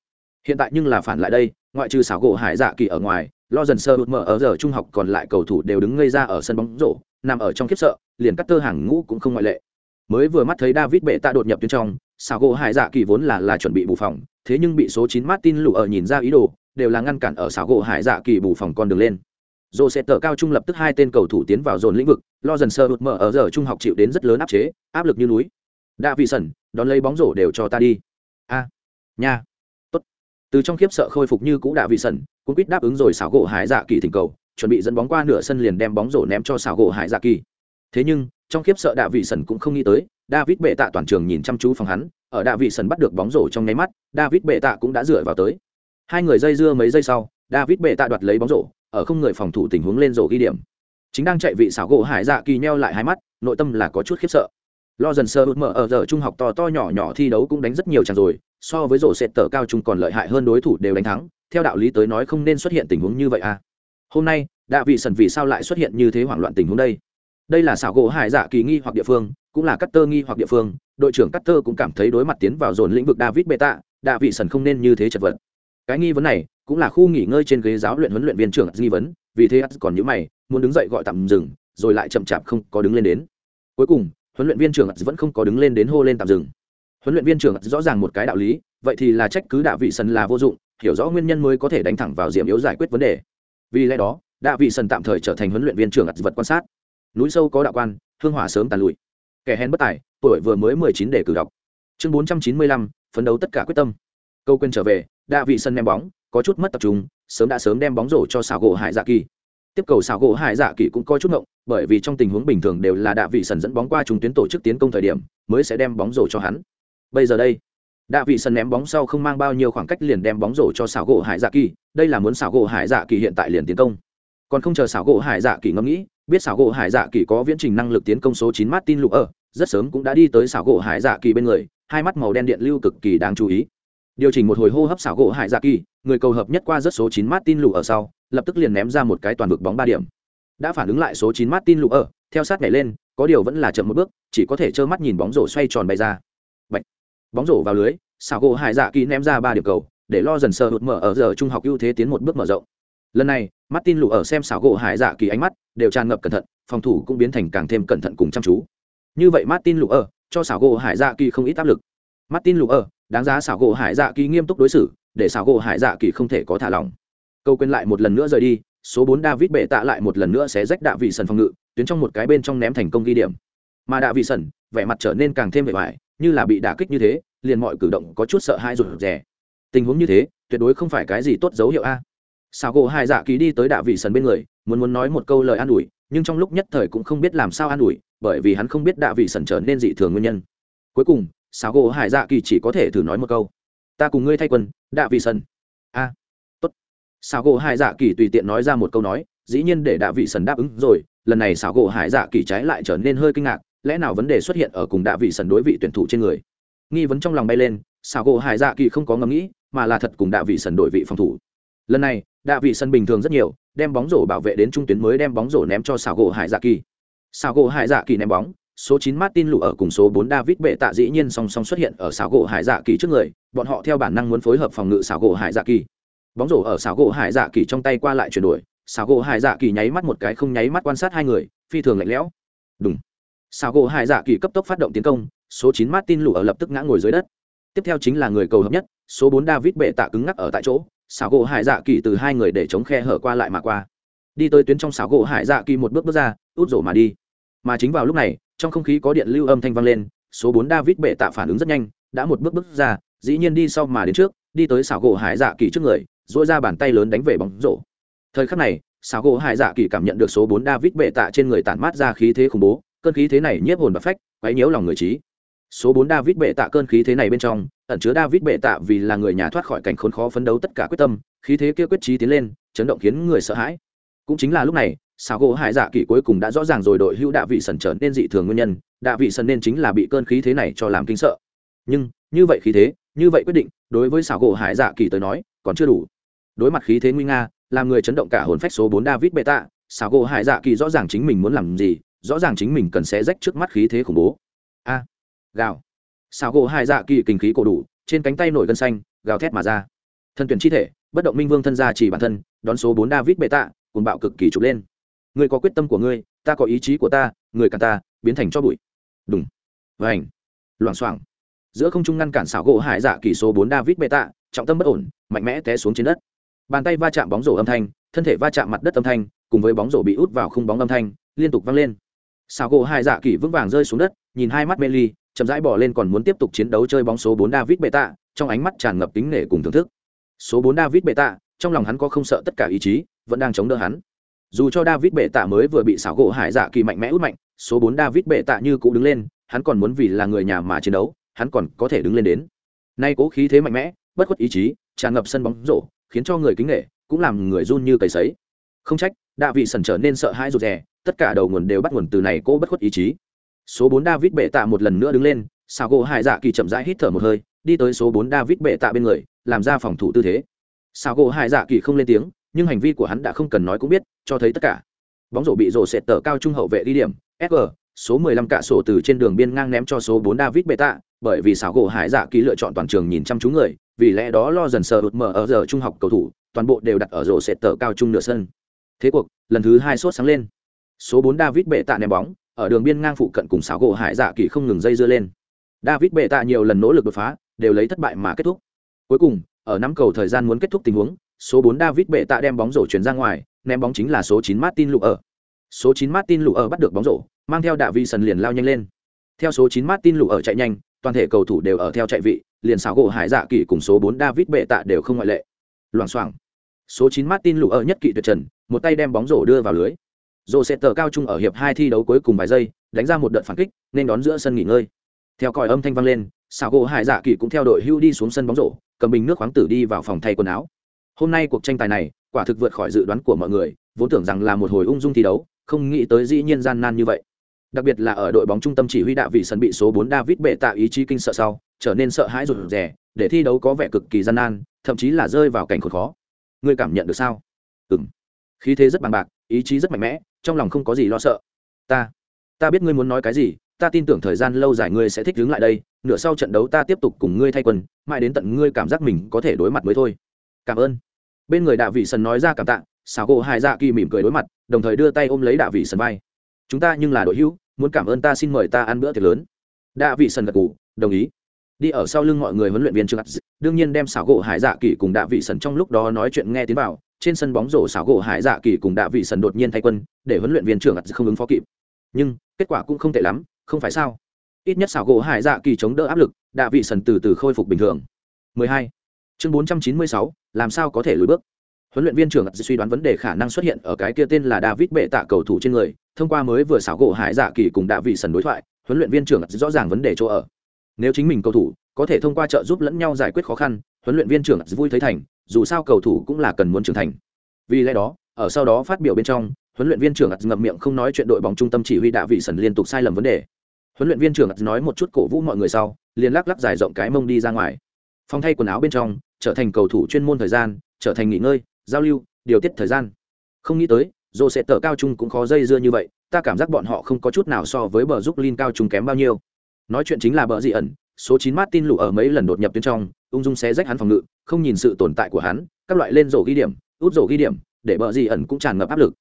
Hiện tại nhưng là phản lại đây, ngoại trừ xảo gỗ hải dạ kỳ ở ngoài, lo dần sơ hụt mở ở giờ trung học còn lại cầu thủ đều đứng ngây ra ở sân bóng rổ, nằm ở trong khiếp sợ, liền cắt tơ hàng ngũ cũng không ngoại lệ mới vừa mắt thấy david bệ tạ đột nhập tuyến trong xảo gỗ hải dạ kỳ vốn là là chuẩn bị bù phòng thế nhưng bị số chín martin lụ ở nhìn ra ý đồ đều là ngăn cản ở xảo gỗ hải dạ kỳ bù phòng con đường lên dồ sẽ tờ cao trung lập tức hai tên cầu thủ tiến vào dồn lĩnh vực, lo dần sơ hụt mở ở giờ trung học chịu đến rất lớn áp chế, áp lực như núi. Đa vị sẩn, đón lấy bóng rổ đều cho ta đi. A, nha, tốt. Từ trong khiếp sợ khôi phục như cũ Đa vị sẩn, cũng quýt đáp ứng rồi xảo gỗ hải dạ kỳ thỉnh cầu, chuẩn bị dẫn bóng qua nửa sân liền đem bóng rổ ném cho xảo gỗ hải dạ kỳ. Thế nhưng, trong khiếp sợ đạ vị sẩn cũng không nghĩ tới, David bệ tạ toàn trường nhìn chăm chú phòng hắn, ở đạ vị sẩn bắt được bóng rổ trong nháy mắt, David bệ tạ cũng đã dựa vào tới. Hai người dây dưa mấy giây sau, David bệ tạ đoạt lấy bóng rổ, ở không người phòng thủ tình huống lên rổ ghi điểm. Chính đang chạy vị xảo gỗ hải dạ kỳ nheo lại hai mắt nội tâm là có chút khiếp sợ. Lo dần sơ mở ở giờ trung học to to nhỏ nhỏ thi đấu cũng đánh rất nhiều chẳng rồi so với rổ sệt tờ cao trung còn lợi hại hơn đối thủ đều đánh thắng theo đạo lý tới nói không nên xuất hiện tình huống như vậy à. Hôm nay đạ vị sần vì sao lại xuất hiện như thế hoảng loạn tình huống đây? Đây là xảo gỗ hải dạ kỳ nghi hoặc địa phương, cũng là cắt tơ nghi hoặc địa phương. Đội trưởng cắt tơ cũng cảm thấy đối mặt tiến vào dồn lĩnh vực david bê tạ đạ vị sần không nên như thế chật vật. Cái nghi vấn này cũng là khu nghỉ ngơi trên ghế giáo luyện huấn luyện viên trưởng nghi vấn, vì thế còn những mày, muốn đứng dậy gọi tạm dừng, rồi lại chậm chạp không có đứng lên đến. Cuối cùng, huấn luyện viên trưởng vẫn không có đứng lên đến hô lên tạm dừng. Huấn luyện viên trưởng rõ ràng một cái đạo lý, vậy thì là trách cứ đạ vị sần là vô dụng, hiểu rõ nguyên nhân mới có thể đánh thẳng vào diệm yếu giải quyết vấn đề. Vì lẽ đó, đạ vị sần tạm thời trở thành huấn luyện viên trưởng vật quan sát núi sâu có đạo quan, hương hỏa sớm tàn lụi. Kẻ hèn bất tài, tuổi vừa mới mười chín để cử đọc. Chương bốn trăm chín mươi lăm, phấn đấu tất cả quyết tâm. Câu quên trở về, đạ vị sân ném bóng, có chút mất tập trung, sớm đã sớm đem bóng rổ cho xảo gỗ hải dạ kỳ. Tiếp cầu xảo gỗ hải dạ kỳ cũng có chút ngộng, bởi vì trong tình huống bình thường đều là đạ vị sân dẫn bóng qua chúng tuyến tổ chức tiến công thời điểm, mới sẽ đem bóng rổ cho hắn. Bây giờ đây, đạ vị sân ném bóng sau không mang bao nhiêu khoảng cách liền đem bóng rổ cho xảo gỗ hải dạ kỳ, đây là muốn xảo gỗ hải dạ kỳ hiện tại liền tiến công. Còn không chờ xảo gỗ hải dạ kỳ ngẫm nghĩ biết xảo gỗ hải dạ kỳ có viễn trình năng lực tiến công số chín martin lục ở rất sớm cũng đã đi tới xảo gỗ hải dạ kỳ bên người, hai mắt màu đen điện lưu cực kỳ đáng chú ý. Điều chỉnh một hồi hô hấp xảo gỗ hải dạ kỳ, người cầu hợp nhất qua rất số chín martin lục ở sau, lập tức liền ném ra một cái toàn vực bóng ba điểm. Đã phản ứng lại số chín martin lục ở theo sát nhảy lên, có điều vẫn là chậm một bước, chỉ có thể trơ mắt nhìn bóng rổ xoay tròn bay ra. Bạch. bóng rổ vào lưới, xảo gỗ hải dạ kỳ ném ra ba điểm cầu, để lo dần sờ hụt mở ở giờ trung học ưu thế tiến một bước mở rộng lần này, martin lụ ở xem xảo gỗ hải dạ kỳ ánh mắt đều tràn ngập cẩn thận, phòng thủ cũng biến thành càng thêm cẩn thận cùng chăm chú. Như vậy martin lụ ở cho xảo gỗ hải dạ kỳ không ít áp lực. Martin lụ ở đáng giá xảo gỗ hải dạ kỳ nghiêm túc đối xử, để xảo gỗ hải dạ kỳ không thể có thả lỏng. Câu quên lại một lần nữa rời đi, số bốn david bệ tạ lại một lần nữa sẽ rách đạ vị sần phòng ngự, tuyến trong một cái bên trong ném thành công ghi điểm. Mà đạ vị sần, vẻ mặt trở nên càng thêm vẻ vải, như là bị đả kích như thế, liền mọi cử động có chút sợ hãi rụt rè. Tình huống như thế, tuyệt đối không phải cái gì tốt dấu hiệu a sao gỗ hai dạ Kỳ đi tới đạ vị sần bên người, muốn muốn nói một câu lời an ủi, nhưng trong lúc nhất thời cũng không biết làm sao an ủi, bởi vì hắn không biết đạ vị sần trở nên dị thường nguyên nhân. Cuối cùng sao gỗ hải dạ kỳ chỉ có thể thử nói một câu. Ta cùng ngươi thay quân đạ vị sần. A, tốt. Sao gỗ hải dạ kỳ tùy tiện nói ra một câu nói, dĩ nhiên để đạ vị sần đáp ứng rồi, lần này xảo gỗ hải dạ kỳ trái lại trở nên hơi kinh ngạc, lẽ nào vấn đề xuất hiện ở cùng đạ vị sần đối vị tuyển thủ trên người? Nghi vấn trong lòng bay lên, xảo gỗ hải dạ kỳ không có ngẫm nghĩ, mà là thật cùng đạ vị sần đổi vị phòng thủ. Lần này đạ vị sân bình thường rất nhiều, đem bóng rổ bảo vệ đến trung tuyến mới đem bóng rổ ném cho xảo gỗ hải dạ kỳ. Xảo gỗ hải dạ kỳ ném bóng, số chín martin lụ ở cùng số bốn david bệ tạ dĩ nhiên song song xuất hiện ở xảo gỗ hải dạ kỳ trước người, bọn họ theo bản năng muốn phối hợp phòng ngự xảo gỗ hải dạ kỳ. Bóng rổ ở xảo gỗ hải dạ kỳ trong tay qua lại chuyển đổi, xảo gỗ hải dạ kỳ nháy mắt một cái không nháy mắt quan sát hai người, phi thường lạnh lẽo. Đúng xảo gỗ hải dạ kỳ cấp tốc phát động tiến công, số chín martin lụ ở lập tức ngã ngồi dưới đất. Tiếp theo chính là người cầu hợp nhất, số bốn david bệ tạ cứng ngắc ở tại chỗ xảo gỗ hải dạ kỳ từ hai người để chống khe hở qua lại mà qua. Đi tới tuyến trong xảo gỗ hải dạ kỳ một bước bước ra, út rổ mà đi. Mà chính vào lúc này, trong không khí có điện lưu âm thanh vang lên, số bốn david bệ tạ phản ứng rất nhanh, đã một bước bước ra, dĩ nhiên đi sau mà đến trước, đi tới xảo gỗ hải dạ kỳ trước người dỗi ra bàn tay lớn đánh về bóng rổ. Thời khắc này xảo gỗ hải dạ kỳ cảm nhận được số bốn david bệ tạ trên người tản mát ra khí thế khủng bố, cơn khí thế này nhiếp hồn và phách, quấy nhiễu lòng người trí. Số bốn david bệ tạ cơn khí thế này bên trong ẩn chứa david bệ tạ vì là người nhà thoát khỏi cảnh khốn khó phấn đấu tất cả quyết tâm, khí thế kia quyết trí tiến lên, chấn động khiến người sợ hãi. Cũng chính là lúc này, xảo gỗ hải dạ kỳ cuối cùng đã rõ ràng rồi đội hữu đạ vị sần trở nên dị thường nguyên nhân, đạ vị sần nên chính là bị cơn khí thế này cho làm kinh sợ. Nhưng, như vậy khí thế, như vậy quyết định, đối với xảo gỗ hải dạ kỳ tới nói, còn chưa đủ. Đối mặt khí thế nguy nga, làm người chấn động cả hồn phách số bốn david bệ tạ, xảo gỗ hải dạ kỳ rõ ràng chính mình muốn làm gì, rõ ràng chính mình cần sẽ rách trước mắt khí thế khủng bố. A, gào xào gỗ hai dạ kỳ kinh khí cổ đủ, trên cánh tay nổi gân xanh, gào thét mà ra. Thân tuyển chi thể, bất động minh vương thân gia chỉ bản thân, đón số bốn david bệ tạ cùng bạo cực kỳ trục lên. Ngươi có quyết tâm của ngươi, ta có ý chí của ta, người càng ta, biến thành cho bụi. Đúng vảnh loảng xoảng. Giữa không trung ngăn cản xảo gỗ hải dạ kỳ số bốn david bệ tạ, trọng tâm bất ổn, mạnh mẽ té xuống trên đất. Bàn tay va chạm bóng rổ âm thanh, thân thể va chạm mặt đất âm thanh, cùng với bóng rổ bị út vào khung bóng âm thanh, liên tục vang lên. Xảo gỗ hải dạ kỳ vững vàng rơi xuống đất, nhìn hai mắt mê ly chậm rãi bỏ lên còn muốn tiếp tục chiến đấu chơi bóng số bốn David Beta, trong ánh mắt tràn ngập kính nể cùng thưởng thức. Số bốn David Beta, trong lòng hắn có không sợ tất cả ý chí, vẫn đang chống đỡ hắn. Dù cho David Beta mới vừa bị xảo gỗ Hải Dạ kỳ mạnh mẽ út mạnh, số bốn David Beta như cũ đứng lên, hắn còn muốn vì là người nhà mà chiến đấu, hắn còn có thể đứng lên đến. Nay cố khí thế mạnh mẽ, bất khuất ý chí, tràn ngập sân bóng rổ, khiến cho người kính nể, cũng làm người run như cầy sấy. Không trách, Đạ vị sần trở nên sợ hãi rụt rè, tất cả đầu nguồn đều bắt nguồn từ này cố bất khuất ý chí số bốn david bệ tạ một lần nữa đứng lên sao gỗ hải dạ kỳ chậm rãi hít thở một hơi đi tới số bốn david bệ tạ bên người làm ra phòng thủ tư thế sao gỗ hải dạ kỳ không lên tiếng nhưng hành vi của hắn đã không cần nói cũng biết cho thấy tất cả bóng rổ bị rổ sệt tờ cao trung hậu vệ đi điểm sg số 15 cạ sổ từ trên đường biên ngang ném cho số 4 David bệ tạ, bởi vì xảo gỗ Hải Dạ kỳ lựa chọn toàn trường nhìn chăm chú người, vì lẽ đó lo dần sờ ụt mở ở giờ trung học cầu thủ, toàn bộ đều đặt ở rổ sệt tờ cao trung nửa sân. Thế cuộc, lần thứ hai sốt sáng lên. Số 4 David bệ tạ ném bóng, ở đường biên ngang phụ cận cùng xảo gỗ hải dạ kỳ không ngừng dây dưa lên. David bệ tạ nhiều lần nỗ lực đột phá, đều lấy thất bại mà kết thúc. Cuối cùng, ở năm cầu thời gian muốn kết thúc tình huống, số bốn david bệ tạ đem bóng rổ chuyển ra ngoài, ném bóng chính là số chín martin lụ ở số chín martin lụ ở bắt được bóng rổ, mang theo đạ vi sần liền lao nhanh lên. Theo số chín martin lụ ở chạy nhanh, toàn thể cầu thủ đều ở theo chạy vị, liền xảo gỗ hải dạ kỳ cùng số bốn david bệ tạ đều không ngoại lệ. Loảng xoảng. Số chín martin lụ ở nhất kỵ tuyệt trần, một tay đem bóng rổ đưa vào lưới rổ sẽ tờ cao trung ở hiệp hai thi đấu cuối cùng vài giây, đánh ra một đợt phản kích, nên đón giữa sân nghỉ ngơi. Theo còi âm thanh vang lên Sào gỗ hải dạ kỳ cũng theo đội hưu đi xuống sân bóng rổ, cầm bình nước khoáng tử đi vào phòng thay quần áo. Hôm nay cuộc tranh tài này, quả thực vượt khỏi dự đoán của mọi người, vốn tưởng rằng là một hồi ung dung thi đấu, không nghĩ tới dĩ nhiên gian nan như vậy. Đặc biệt là ở đội bóng trung tâm chỉ huy đạo vị sân bị số 4 David bệ tạo ý chí kinh sợ sau, trở nên sợ hãi rụt rè, để thi đấu có vẻ cực kỳ gian nan, thậm chí là rơi vào cảnh khốn khó. Ngươi cảm nhận được sao? Ừm. Khí thế rất bằng bạc, ý chí rất mạnh mẽ trong lòng không có gì lo sợ. Ta ta biết ngươi muốn nói cái gì, ta tin tưởng thời gian lâu dài ngươi sẽ thích đứng lại đây, nửa sau trận đấu ta tiếp tục cùng ngươi thay quân mãi đến tận ngươi cảm giác mình có thể đối mặt mới thôi. Cảm ơn. Bên người đạ vị sần nói ra cảm tạ xào gỗ hai dạ kỳ mỉm cười đối mặt, đồng thời đưa tay ôm lấy đạ vị sần vai. Chúng ta nhưng là đội hữu, muốn cảm ơn ta xin mời ta ăn bữa tiệc lớn. Đạ vị sần gật ngủ đồng ý đi ở sau lưng mọi người huấn luyện viên trương đương nhiên đem xảo gỗ hải dạ kỳ cùng đạ vị sần trong lúc đó nói chuyện nghe tiến vào trên sân bóng rổ xảo gỗ hải dạ kỳ cùng đạ vị sần đột nhiên thay quân để huấn luyện viên trưởng không ứng phó kịp. Nhưng kết quả cũng không tệ lắm không phải sao? Ít nhất xảo gỗ hải dạ kỳ chống đỡ áp lực đạ vị sần từ từ khôi phục bình thường. 12. chương 496, làm sao có thể lùi bước? Huấn luyện viên trưởng suy đoán vấn đề khả năng xuất hiện ở cái kia tên là david bệ tạ cầu thủ trên người thông qua mới vừa xảo gỗ hải dạ kỳ cùng đạ vị sần đối thoại huấn luyện viên trưởng rõ ràng vấn đề chỗ ở nếu chính mình cầu thủ có thể thông qua trợ giúp lẫn nhau giải quyết khó khăn, huấn luyện viên trưởng vui thấy thành, dù sao cầu thủ cũng là cần muốn trưởng thành. Vì lẽ đó, ở sau đó phát biểu bên trong, huấn luyện viên trưởng ngậm miệng không nói chuyện đội bóng trung tâm chỉ huy đạ vị sần liên tục sai lầm vấn đề. Huấn luyện viên trưởng nói một chút cổ vũ mọi người sau, liền lắc lắc dài rộng cái mông đi ra ngoài. Phong thay quần áo bên trong, trở thành cầu thủ chuyên môn thời gian, trở thành nghỉ ngơi, giao lưu, điều tiết thời gian. Không nghĩ tới dồ sẽ tờ cao trung cũng khó dây dưa như vậy, ta cảm giác bọn họ không có chút nào so với bờ giúp linh cao trung kém bao nhiêu nói chuyện chính là bờ dị ẩn, số chín martin lụ ở mấy lần đột nhập bên trong, ung dung xé rách hắn phòng ngự, không nhìn sự tồn tại của hắn, các loại lên rổ ghi điểm, út rổ ghi điểm, để bờ dị ẩn cũng tràn ngập áp lực.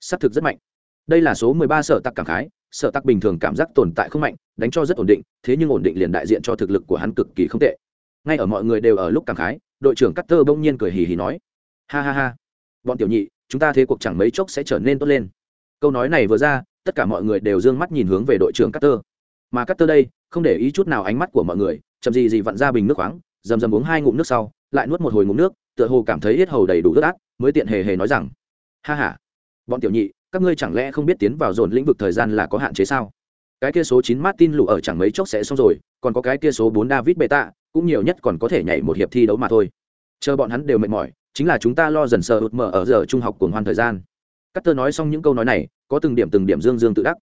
Xác thực rất mạnh. Đây là số mười ba sở tặc cảm khái, sở tặc bình thường cảm giác tồn tại không mạnh, đánh cho rất ổn định, thế nhưng ổn định liền đại diện cho thực lực của hắn cực kỳ không tệ. Ngay ở mọi người đều ở lúc cảm khái, đội trưởng cắt tơ bỗng nhiên cười hì hì nói, ha ha ha, bọn tiểu nhị, chúng ta thế cuộc chẳng mấy chốc sẽ trở nên tốt lên. Câu nói này vừa ra, tất cả mọi người đều d ư ơ n g mắt nhìn hướng về đội trưởng cắt tơ mà cắt tơ đây không để ý chút nào ánh mắt của mọi người, chậm gì gì vặn ra bình nước khoáng rầm rầm uống hai ngụm nước sau, lại nuốt một hồi ngụm nước, tựa hồ cảm thấy hết hầu đầy đủ ướt át, mới tiện hề hề nói rằng, ha h a bọn tiểu nhị, các ngươi chẳng lẽ không biết tiến vào dồn lĩnh vực thời gian là có hạn chế sao? Cái kia số chín martin lụ ở chẳng mấy chốc sẽ xong rồi, còn có cái kia số bốn david beta, cũng nhiều nhất còn có thể nhảy một hiệp thi đấu mà thôi. Chờ bọn hắn đều mệt mỏi, chính là chúng ta lo dần sờ ụt mở ở giờ trung học cuồng hoan thời gian. Cutter nói xong những câu nói này, có từng điểm từng điểm dương dương tự đắc.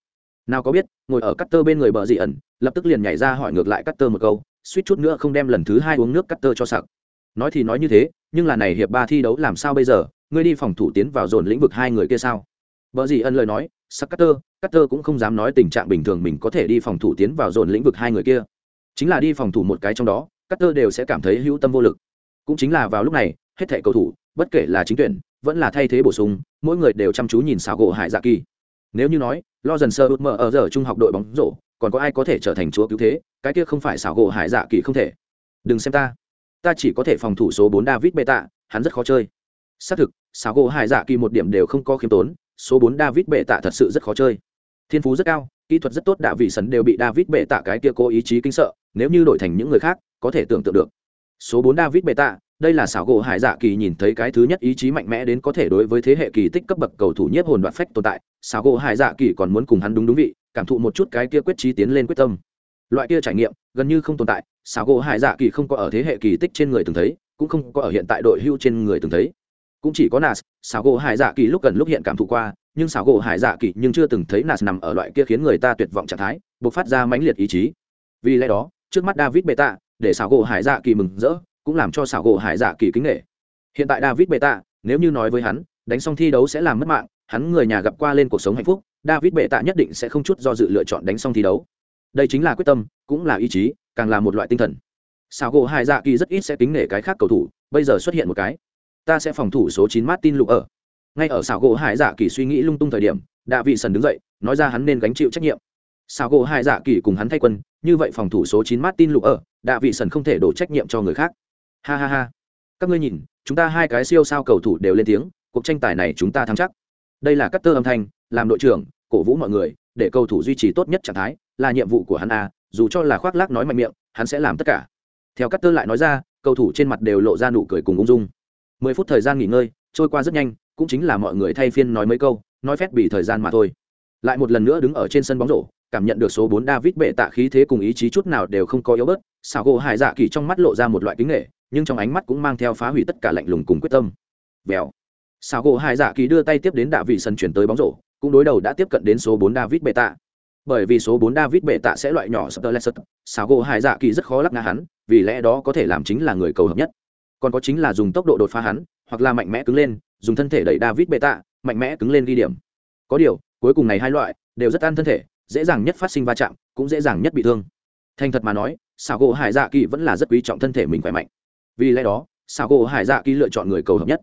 Nào có biết, ngồi ở Cutter bên người bờ dị ẩn lập tức liền nhảy ra hỏi ngược lại cắt tơ một câu, suýt chút nữa không đem lần thứ hai uống nước cắt tơ cho sặc. Nói thì nói như thế, nhưng là này hiệp ba thi đấu làm sao bây giờ, ngươi đi phòng thủ tiến vào dồn lĩnh vực hai người kia sao? Vợ gì ân lời nói sắc cắt tơ cắt tơ cũng không dám nói tình trạng bình thường mình có thể đi phòng thủ tiến vào dồn lĩnh vực hai người kia. Chính là đi phòng thủ một cái trong đó cắt tơ đều sẽ cảm thấy hữu tâm vô lực. Cũng chính là vào lúc này, hết thẻ cầu thủ, bất kể là chính tuyển, vẫn là thay thế bổ sung, mỗi người đều chăm chú nhìn xào gỗ hải dạ kỳ. Nếu như nói lo dần sơ ước mở ở giờ trung học đội bóng rổ còn có ai có thể trở thành chúa cứu thế, cái kia không phải xảo gỗ hải dạ kỳ không thể. Đừng xem ta. Ta chỉ có thể phòng thủ số bốn david bê tạ, hắn rất khó chơi. Xác thực, xảo gỗ hải dạ kỳ một điểm đều không có khiêm tốn, số bốn david bệ tạ thật sự rất khó chơi. Thiên phú rất cao, kỹ thuật rất tốt, đạ vị sấn đều bị david bệ tạ cái kia cố ý chí kinh sợ, nếu như đổi thành những người khác, có thể tưởng tượng được. Số bốn david bệ tạ đây là xảo gỗ hải dạ kỳ nhìn thấy cái thứ nhất ý chí mạnh mẽ đến có thể đối với thế hệ kỳ tích cấp bậc cầu thủ nhiếp hồn đoạt phách tồn tại, xảo gỗ hải dạ kỳ còn muốn cùng hắn đúng đúng vị, cảm thụ một chút cái kia quyết trí tiến lên quyết tâm. Loại kia trải nghiệm, gần như không tồn tại, xảo gỗ hải dạ kỳ không có ở thế hệ kỳ tích trên người từng thấy, cũng không có ở hiện tại đội hưu trên người từng thấy. Cũng chỉ có nas, xảo gỗ hải dạ kỳ lúc gần lúc hiện cảm thụ qua, nhưng xảo gỗ hải dạ kỳ nhưng chưa từng thấy nas nằm ở loại kia khiến người ta tuyệt vọng trạng thái buộc phát ra mãnh liệt ý chí. Vì lẽ đó, trước mắt david Beta, để xảo gỗ hải dạ kỳ mừng rỡ cũng làm cho xảo gỗ hải dạ kỳ kính nghệ hiện tại david bệ tạ, nếu như nói với hắn, đánh xong thi đấu sẽ làm mất mạng, hắn người nhà gặp qua lên cuộc sống hạnh phúc, david bệ tạ nhất định sẽ không chút do dự lựa chọn đánh xong thi đấu. Đây chính là quyết tâm, cũng là ý chí, càng là một loại tinh thần. Xảo gỗ hải dạ kỳ rất ít sẽ kính nể cái khác cầu thủ, bây giờ xuất hiện một cái. Ta sẽ phòng thủ số chín martin lục ở ngay ở xảo gỗ hải dạ kỳ suy nghĩ lung tung thời điểm đạ vị sần đứng dậy, nói ra hắn nên gánh chịu trách nhiệm. Xảo gỗ hải dạ kỳ cùng hắn thay quân, như vậy phòng thủ số chín martin lục ở đạ vị sần không thể đổ trách nhiệm cho người khác ha ha ha. Các ngươi nhìn, chúng ta hai cái siêu sao cầu thủ đều lên tiếng, cuộc tranh tài này chúng ta thắng chắc. Đây là cắt tơ âm thanh, làm đội trưởng, cổ vũ mọi người, để cầu thủ duy trì tốt nhất trạng thái, là nhiệm vụ của hắn a, dù cho là khoác lác nói mạnh miệng, hắn sẽ làm tất cả. Theo cắt tơ lại nói ra, cầu thủ trên mặt đều lộ ra nụ cười cùng ung dung. Mười phút thời gian nghỉ ngơi, trôi qua rất nhanh, cũng chính là mọi người thay phiên nói mấy câu, nói phép bị thời gian mà thôi. Lại một lần nữa đứng ở trên sân bóng rổ, cảm nhận được số bốn david bệ tạ khí thế cùng ý chí chút nào đều không có yếu bớt xảo gỗ hải dạ kỳ trong mắt lộ ra một loại kính nghệ nhưng trong ánh mắt cũng mang theo phá hủy tất cả lạnh lùng cùng quyết tâm. Vèo. Xảo gỗ hải dạ kỳ đưa tay tiếp đến đạ vị sân chuyển tới bóng rổ, cũng đối đầu đã tiếp cận đến số bốn david bệ tạ. Bởi vì số bốn david bệ tạ sẽ loại nhỏ sập Sao gỗ hải dạ kỳ rất khó lắc ngã hắn, vì lẽ đó có thể làm chính là người cầu hợp nhất. Còn có chính là dùng tốc độ đột phá hắn, hoặc là mạnh mẽ cứng lên, dùng thân thể đẩy david bệ tạ, mạnh mẽ cứng lên ghi điểm. Có điều, cuối cùng này hai loại đều rất ăn thân thể, dễ dàng nhất phát sinh va chạm, cũng dễ dàng nhất bị thương. Thành thật mà nói Sao gỗ hải dạ kỳ vẫn là rất quý trọng thân thể mình khỏe mạnh vì lẽ đó xảo gỗ hải dạ kỳ lựa chọn người cầu hợp nhất.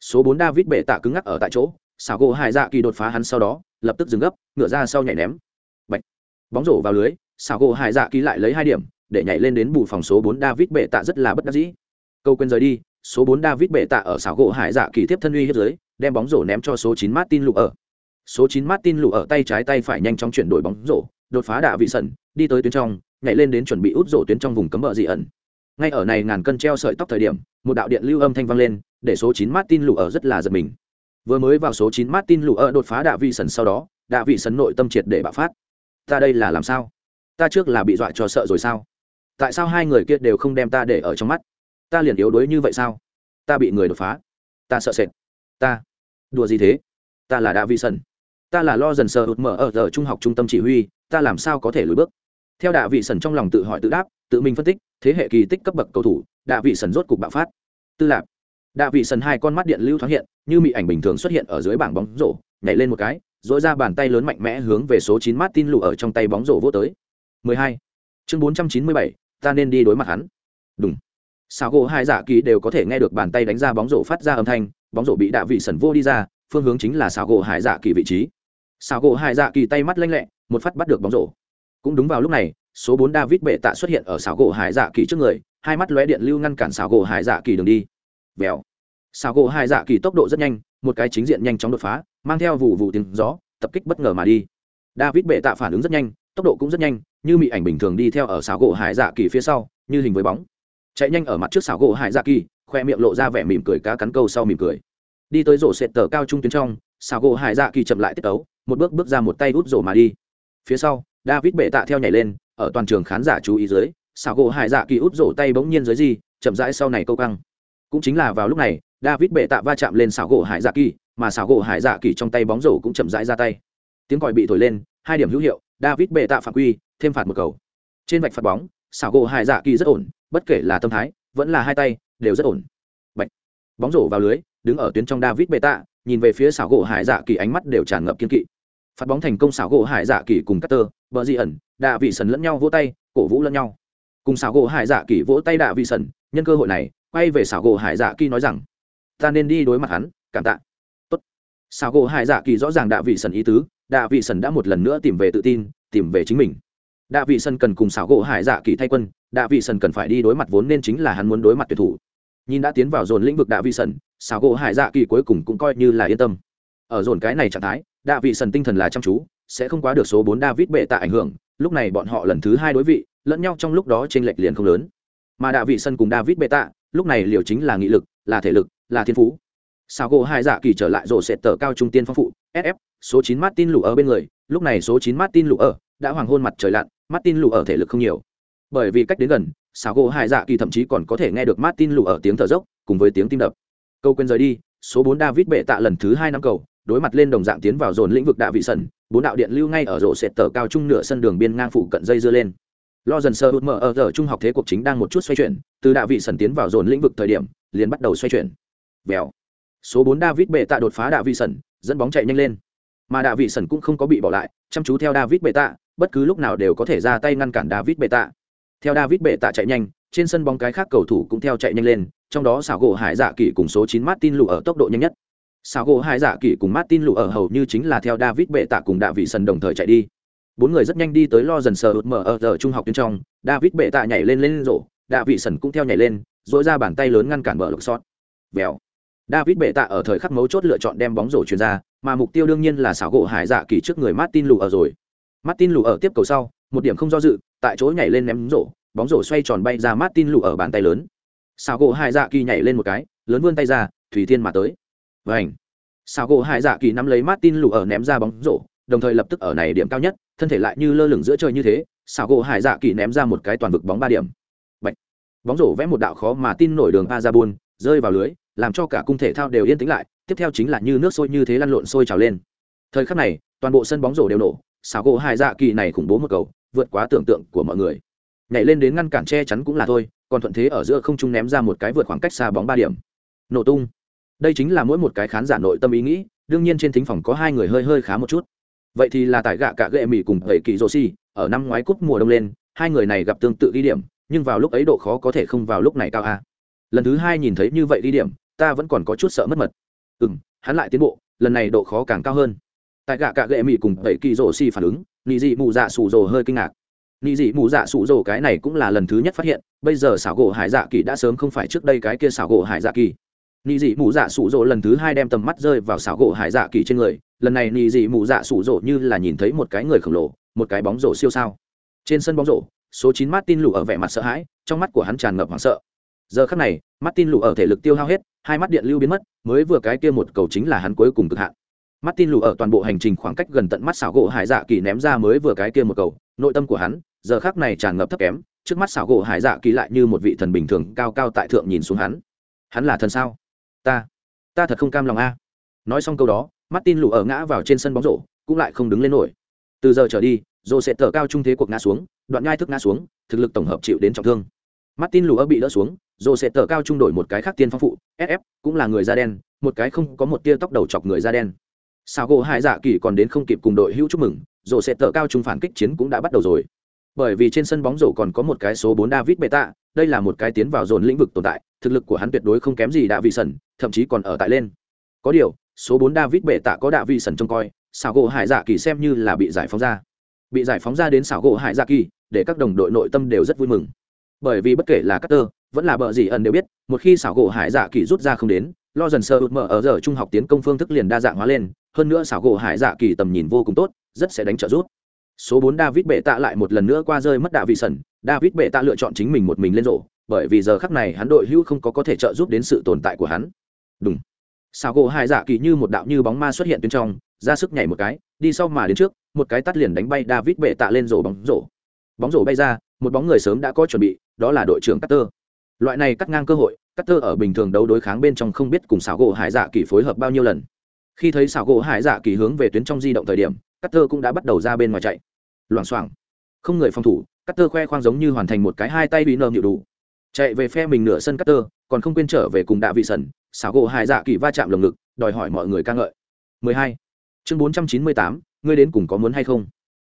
Số bốn david bệ tạ cứng ngắc ở tại chỗ xảo gỗ hải dạ kỳ đột phá hắn sau đó, lập tức dừng gấp, ngựa ra sau nhảy ném. Bạch. bóng rổ vào lưới xảo gỗ hải dạ kỳ lại lấy hai điểm, để nhảy lên đến bù phòng số bốn david bệ tạ rất là bất đắc dĩ. Câu quên rời đi, số bốn david bệ tạ ở xảo gỗ hải dạ kỳ tiếp thân uy hiếp dưới đem bóng rổ ném cho số chín martin lụ ở số chín martin lụ ở tay trái tay phải nhanh chóng chuyển đổi bóng rổ, đột phá đạ vị sẩn, đi tới tuyến trong, nhảy lên đến chuẩn bị út rổ tuyến trong vùng cấm bờ dị ẩn ngay ở này ngàn cân treo sợi tóc thời điểm, một đạo điện lưu âm thanh vang lên, để số chín martin lụ ở rất là giật mình. Vừa mới vào số chín martin lụ ở đột phá đạ vị sẩn sau đó, đạ vị sẩn nội tâm triệt để bạo phát. Ta đây là làm sao? Ta trước là bị dọa cho sợ rồi sao? Tại sao hai người kia đều không đem ta để ở trong mắt? Ta liền yếu đuối như vậy sao? Ta bị người đột phá. Ta sợ sệt. Ta. Đùa gì thế? Ta là đạ vị sẩn ta là lo dần sờ hụt mở ở giờ trung học trung tâm chỉ huy, ta làm sao có thể lùi bước? Theo đạ vị sẩn trong lòng tự hỏi tự đáp tự mình phân tích thế hệ kỳ tích cấp bậc cầu thủ đạ vị sần rốt cục bạo phát tư lạc đạ vị sần hai con mắt điện lưu thoáng hiện như mị ảnh bình thường xuất hiện ở dưới bảng bóng rổ nhảy lên một cái dỗi ra bàn tay lớn mạnh mẽ hướng về số chín Martin lụ ở trong tay bóng rổ vô tới. 12. Chương 497, ta nên đi đối mặt hắn. Đúng. Sao gỗ hai giả kỳ đều có thể nghe được bàn tay đánh ra bóng rổ phát ra âm thanh, bóng rổ bị đạ vị sần vô đi ra, phương hướng chính là sao gỗ hải dạ kỳ vị trí. Sao gỗ hải dạ kỳ tay mắt lanh lẹ, một phát bắt được bóng rổ. Cũng đúng vào lúc này, số 4 David bệ tạ xuất hiện ở xảo gỗ hải dạ kỳ trước người, hai mắt lóe điện lưu ngăn cản xảo gỗ hải dạ kỳ đường đi. Vèo. xảo gỗ hải dạ kỳ tốc độ rất nhanh, một cái chính diện nhanh chóng đột phá, mang theo vụ vụ tiếng gió, tập kích bất ngờ mà đi david bệ tạ phản ứng rất nhanh tốc độ cũng rất nhanh như mị ảnh bình thường đi theo ở xảo gỗ hải dạ kỳ phía sau như hình với bóng chạy nhanh ở mặt trước xảo gỗ hải dạ kỳ khoe miệng lộ ra vẻ mỉm cười cá cắn câu sau mỉm cười đi tới rổ sệt tờ cao trung tuyến trong xảo gỗ hải dạ kỳ chậm lại tiết ấu, một bước bước ra một tay út rổ mà đi phía sau david bệ tạ theo nhảy lên ở toàn trường khán giả chú ý dưới xảo gỗ hải dạ kỳ út rổ tay bỗng nhiên dưới gì chậm rãi sau này câu căng. Cũng chính là vào lúc này david bệ tạ va chạm lên xảo gỗ hải dạ kỳ mà xảo gỗ hải dạ kỳ trong tay bóng rổ cũng chậm rãi ra tay. Tiếng còi bị thổi lên hai điểm hữu hiệu david bệ tạ phạm quy thêm phạt một cầu. Trên vạch phạt bóng xảo gỗ hải dạ kỳ rất ổn bất kể là tâm thái vẫn là hai tay đều rất ổn. Bạch. bóng rổ vào lưới đứng ở tuyến trong david bệ tạ nhìn về phía xảo gỗ hải dạ kỳ ánh mắt đều tràn ngập kiên kỵ. Phạt bóng thành công xảo gỗ hải dạ kỳ cùng Carter, bờ di ẩn, đạ vị sần lẫn nhau vỗ tay, cổ vũ lẫn nhau. Cùng xảo gỗ hải dạ kỳ vỗ tay đạ vị sần nhân cơ hội này, quay về xảo gỗ hải dạ kỳ nói rằng, ta nên đi đối mặt hắn, cảm tạ. Tốt. xảo gỗ hải dạ kỳ rõ ràng đạ vị sần ý tứ, đạ vị sần đã một lần nữa tìm về tự tin, tìm về chính mình. Đạ vị sần cần cùng xảo gỗ hải dạ kỳ thay quân, đạ vị sần cần phải đi đối mặt vốn nên chính là hắn muốn đối mặt tuyển thủ. Nhìn đã tiến vào dồn lĩnh vực đạ vị sần xảo gỗ hải dạ kỳ cuối cùng cũng coi như là yên tâm. Ở dồn cái này trạng thái, đạ vị sần tinh thần là chăm chú sẽ không quá được số bốn david bệ tạ ảnh hưởng, lúc này bọn họ lần thứ hai đối vị, lẫn nhau trong lúc đó chênh lệch liền không lớn. Mà đạ vị sân cùng david bệ tạ, lúc này liệu chính là nghị lực, là thể lực, là thiên phú. Sao gỗ hai dạ kỳ trở lại rổ sệt tờ cao trung tiên phong phụ sf số chín martin lù ở bên người, lúc này số chín martin lù ở đã hoàng hôn mặt trời lặn, martin lù ở thể lực không nhiều. Bởi vì cách đến gần, sao gỗ hai dạ kỳ thậm chí còn có thể nghe được martin lù ở tiếng thở dốc, cùng với tiếng tim đập. Câu quên rời đi, số bốn david bệ tạ lần thứ hai năm cầu đối mặt lên đồng dạng tiến vào dồn lĩnh vực đạ vị sần bốn đạo điện lưu ngay ở rổ sệt tờ cao trung nửa sân đường biên ngang phụ cận dây dưa lên. Lo dần sơ hụt mở ở giờ trung học thế cuộc chính đang một chút xoay chuyển, từ đạ vị sần tiến vào dồn lĩnh vực thời điểm, liền bắt đầu xoay chuyển. Vèo. Số bốn david bệ tạ đột phá đạ vị sẩn, dẫn bóng chạy nhanh lên. Mà đạ vị sẩn cũng không có bị bỏ lại, chăm chú theo david bệ tạ, bất cứ lúc nào đều có thể ra tay ngăn cản david bệ tạ. Theo david bệ tạ chạy nhanh, trên sân bóng cái khác cầu thủ cũng theo chạy nhanh lên, trong đó xảo gỗ hải dạ kỳ cùng số chín martin lụ ở tốc độ nhanh nhất. Sao gỗ hải dạ kỳ cùng martin lụ ở hầu như chính là theo david bệ tạ cùng đạ vị sần đồng thời chạy đi. Bốn người rất nhanh đi tới lo dần sờ ụt mở ở giờ trung học bên trong, david bệ tạ nhảy lên lên rổ, đạ vị sần cũng theo nhảy lên dỗi ra bàn tay lớn ngăn cản bờ lục sót. Vèo. David bệ tạ ở thời khắc mấu chốt lựa chọn đem bóng rổ chuyền ra, mà mục tiêu đương nhiên là xảo gỗ hải dạ kỳ trước người martin lù ở rồi. Martin lù ở tiếp cầu sau, một điểm không do dự, tại chỗ nhảy lên ném rổ, bóng rổ xoay tròn bay ra martin lù ở bàn tay lớn. Xảo gỗ hải dạ kỳ nhảy lên một cái, lớn vươn tay ra, thủy thiên mà tới vảnh sao gỗ hải dạ kỳ nắm lấy martin lù ở ném ra bóng rổ, đồng thời lập tức ở này điểm cao nhất, thân thể lại như lơ lửng giữa trời như thế Sao gỗ hải dạ kỳ ném ra một cái toàn vực bóng ba điểm. Bạch. bóng rổ vẽ một đạo khó mà tin nổi đường pa ra rơi vào lưới, làm cho cả cung thể thao đều yên tĩnh lại, tiếp theo chính là như nước sôi như thế lăn lộn sôi trào lên. Thời khắc này, toàn bộ sân bóng rổ đều nổ xảo gỗ hải dạ kỳ này khủng bố một cầu, vượt quá tưởng tượng của mọi người. Nhảy lên đến ngăn cản che chắn cũng là thôi, còn thuận thế ở giữa không trung ném ra một cái vượt khoảng cách xa bóng ba điểm. Nổ tung đây chính là mỗi một cái khán giả nội tâm ý nghĩ, đương nhiên trên thính phòng có hai người hơi hơi khá một chút. Vậy thì là tại gạ cả gệ mỹ cùng tẩy kỳ rô si ở năm ngoái cúp mùa đông lên, hai người này gặp tương tự ghi điểm, nhưng vào lúc ấy độ khó có thể không vào lúc này cao a. Lần thứ hai nhìn thấy như vậy ghi điểm, ta vẫn còn có chút sợ mất mật. Ừ m hắn lại tiến bộ, lần này độ khó càng cao hơn. Tại gạ cả gệ mỹ cùng tẩy kỳ rô si phản ứng, nị dị mù dạ sủ rồ hơi kinh ngạc. Nị dị mù dạ sủ rồ cái này cũng là lần thứ nhất phát hiện, bây giờ xảo gỗ hải dạ kỳ đã sớm không phải trước đây cái kia xảo gỗ hải dạ kỳ nị dị mù dạ sủ Rộ lần thứ hai đem tầm mắt rơi vào xảo gỗ hải dạ kỳ trên người, lần này nị dị mù dạ sủ Rộ như là nhìn thấy một cái người khổng lồ, một cái bóng rổ siêu sao. Trên sân bóng rổ, số chín martin lù ở vẻ mặt sợ hãi, trong mắt của hắn tràn ngập hoảng sợ. Giờ khắc này, martin lù ở thể lực tiêu hao hết, hai mắt điện lưu biến mất, mới vừa cái kia một cầu chính là hắn cuối cùng cực hạn. Martin lù ở toàn bộ hành trình khoảng cách gần tận mắt xảo gỗ hải dạ kỳ ném ra mới vừa cái kia một cầu, nội tâm của hắn, giờ khắc này tràn ngập thấp kém, trước mắt xảo gỗ hải dạ kỳ lại như một vị thần bình thường cao cao tại thượng nhìn xuống hắn. Hắn là thần sao? Ta ta thật không cam lòng a. Nói xong câu đó, martin lù ở ngã vào trên sân bóng rổ, cũng lại không đứng lên nổi. Từ giờ trở đi dồ sẽ thở cao trung thế cuộc ngã xuống, đoạn ngai thức ngã xuống, thực lực tổng hợp chịu đến trọng thương. Martin lù ở bị đỡ xuống dồ sẽ thở cao trung đổi một cái khác tiên phong phụ sf cũng là người da đen, một cái không có một tia tóc đầu chọc người da đen. Sao gỗ hai dạ kỳ còn đến không kịp cùng đội hữu chúc mừng dồ sẽ thở cao trung phản kích chiến cũng đã bắt đầu rồi bởi vì trên sân bóng rổ còn có một cái số bốn david beta, đây là một cái tiến vào dồn lĩnh vực tồn tại, thực lực của hắn tuyệt đối không kém gì đạ vị sẩn, thậm chí còn ở tại lên. Có điều, số bốn david Beta có đạ vị sẩn trông coi xảo gỗ hải dạ kỳ xem như là bị giải phóng ra. Bị giải phóng ra đến xảo gỗ hải dạ kỳ, để các đồng đội nội tâm đều rất vui mừng. Bởi vì bất kể là Carter, vẫn là bợ gì ẩn đều biết, một khi xảo gỗ hải dạ kỳ rút ra không đến, lo dần sơ ụt mở ở giờ trung học tiến công phương thức liền đa dạng hóa lên, hơn nữa xảo gỗ hải dạ kỳ tầm nhìn vô cùng tốt, rất sẽ đánh trợ rút số bốn david bệ tạ lại một lần nữa qua rơi mất đạ vị sẩn david bệ tạ lựa chọn chính mình một mình lên rổ bởi vì giờ khắc này hắn đội hữu không có có thể trợ giúp đến sự tồn tại của hắn đúng Sào gỗ hải dạ kỳ như một đạo như bóng ma xuất hiện bên trong ra sức nhảy một cái đi sau mà đến trước một cái tắt liền đánh bay david bệ tạ lên rổ bóng rổ bóng rổ bay ra một bóng người sớm đã có chuẩn bị đó là đội trưởng Carter. Loại này cắt ngang cơ hội, Carter ở bình thường đấu đối kháng bên trong không biết cùng Sào gỗ Hải Dạ Kỳ phối hợp bao nhiêu lần. Khi thấy xảo gỗ Hải Dạ Kỳ hướng về tuyến trong di động thời điểm, Carter cũng đã bắt đầu ra bên ngoài chạy. Loảng xoảng. Không người phòng thủ, Carter khoe khoang giống như hoàn thành một cái hai tay bị nơm nhịu đủ. Chạy về phe mình nửa sân Carter, còn không quên trở về cùng Đạ Vị Sẩn, xảo gỗ Hải Dạ Kỳ va chạm lồng ngực, đòi hỏi mọi người ca ngợi. 12. Chương 498, ngươi đến cùng có muốn hay không?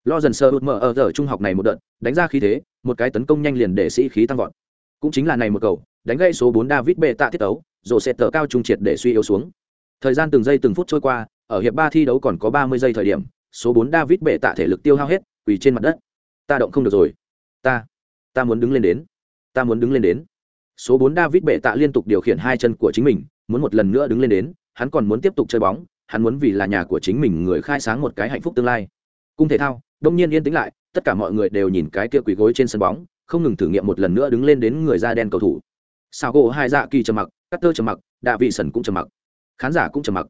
Lo dần sơ mở ở giờ trung học này một đợt, đánh ra khí thế, một cái tấn công nhanh liền để sĩ khí tăng vọt cũng chính là này một cầu đánh gây số bốn david bệ tạ thiết ấu rồi sẽ tờ cao trung triệt để suy yếu xuống thời gian từng giây từng phút trôi qua, ở hiệp ba thi đấu còn có ba mươi giây thời điểm, số bốn david bệ tạ thể lực tiêu hao hết, quỳ trên mặt đất. Ta động không được rồi. Ta ta muốn đứng lên đến. Ta muốn đứng lên đến. Số bốn david bệ tạ liên tục điều khiển hai chân của chính mình, muốn một lần nữa đứng lên đến, hắn còn muốn tiếp tục chơi bóng, hắn muốn vì là nhà của chính mình người khai sáng một cái hạnh phúc tương lai. Cung thể thao, đông nhiên yên tĩnh lại, tất cả mọi người đều nhìn cái kia quỳ gối trên sân bóng, không ngừng thử nghiệm một lần nữa đứng lên đến người da đen cầu thủ. Sao gỗ hai dạ kỳ trầm mặc Cutter trầm mặc đạ vị sần cũng trầm mặc khán giả cũng trầm mặc.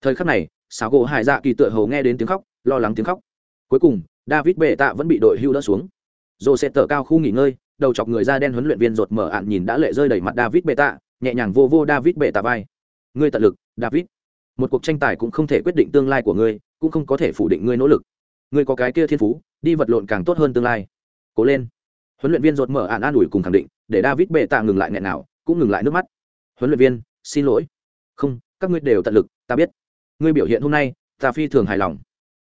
Thời khắc này sao gỗ hải dạ kỳ tựa hầu nghe đến tiếng khóc, lo lắng tiếng khóc. Cuối cùng, david bệ tạ vẫn bị đội hưu đỡ xuống. Dồ sẽ tờ cao khu nghỉ ngơi, đầu chọc người da đen huấn luyện viên rột mở ạn nhìn đã lệ rơi đầy mặt david bệ tạ, nhẹ nhàng vô vô david bệ tạ vai. Ngươi tận lực, david. Một cuộc tranh tài cũng không thể quyết định tương lai của ngươi, cũng không có thể phủ định ngươi nỗ lực. Ngươi có cái kia thiên phú, đi vật lộn càng tốt hơn tương lai. Cố lên. Huấn luyện viên rột mở ạn an ủi cùng khẳng định, để david bệ tạ ngừng lại nghẹn nào cũng ngừng lại nước mắt. Huấn luyện viên, xin lỗi. Không các ngươi đều tận lực, ta biết. Ngươi biểu hiện hôm nay, ta phi thường hài lòng.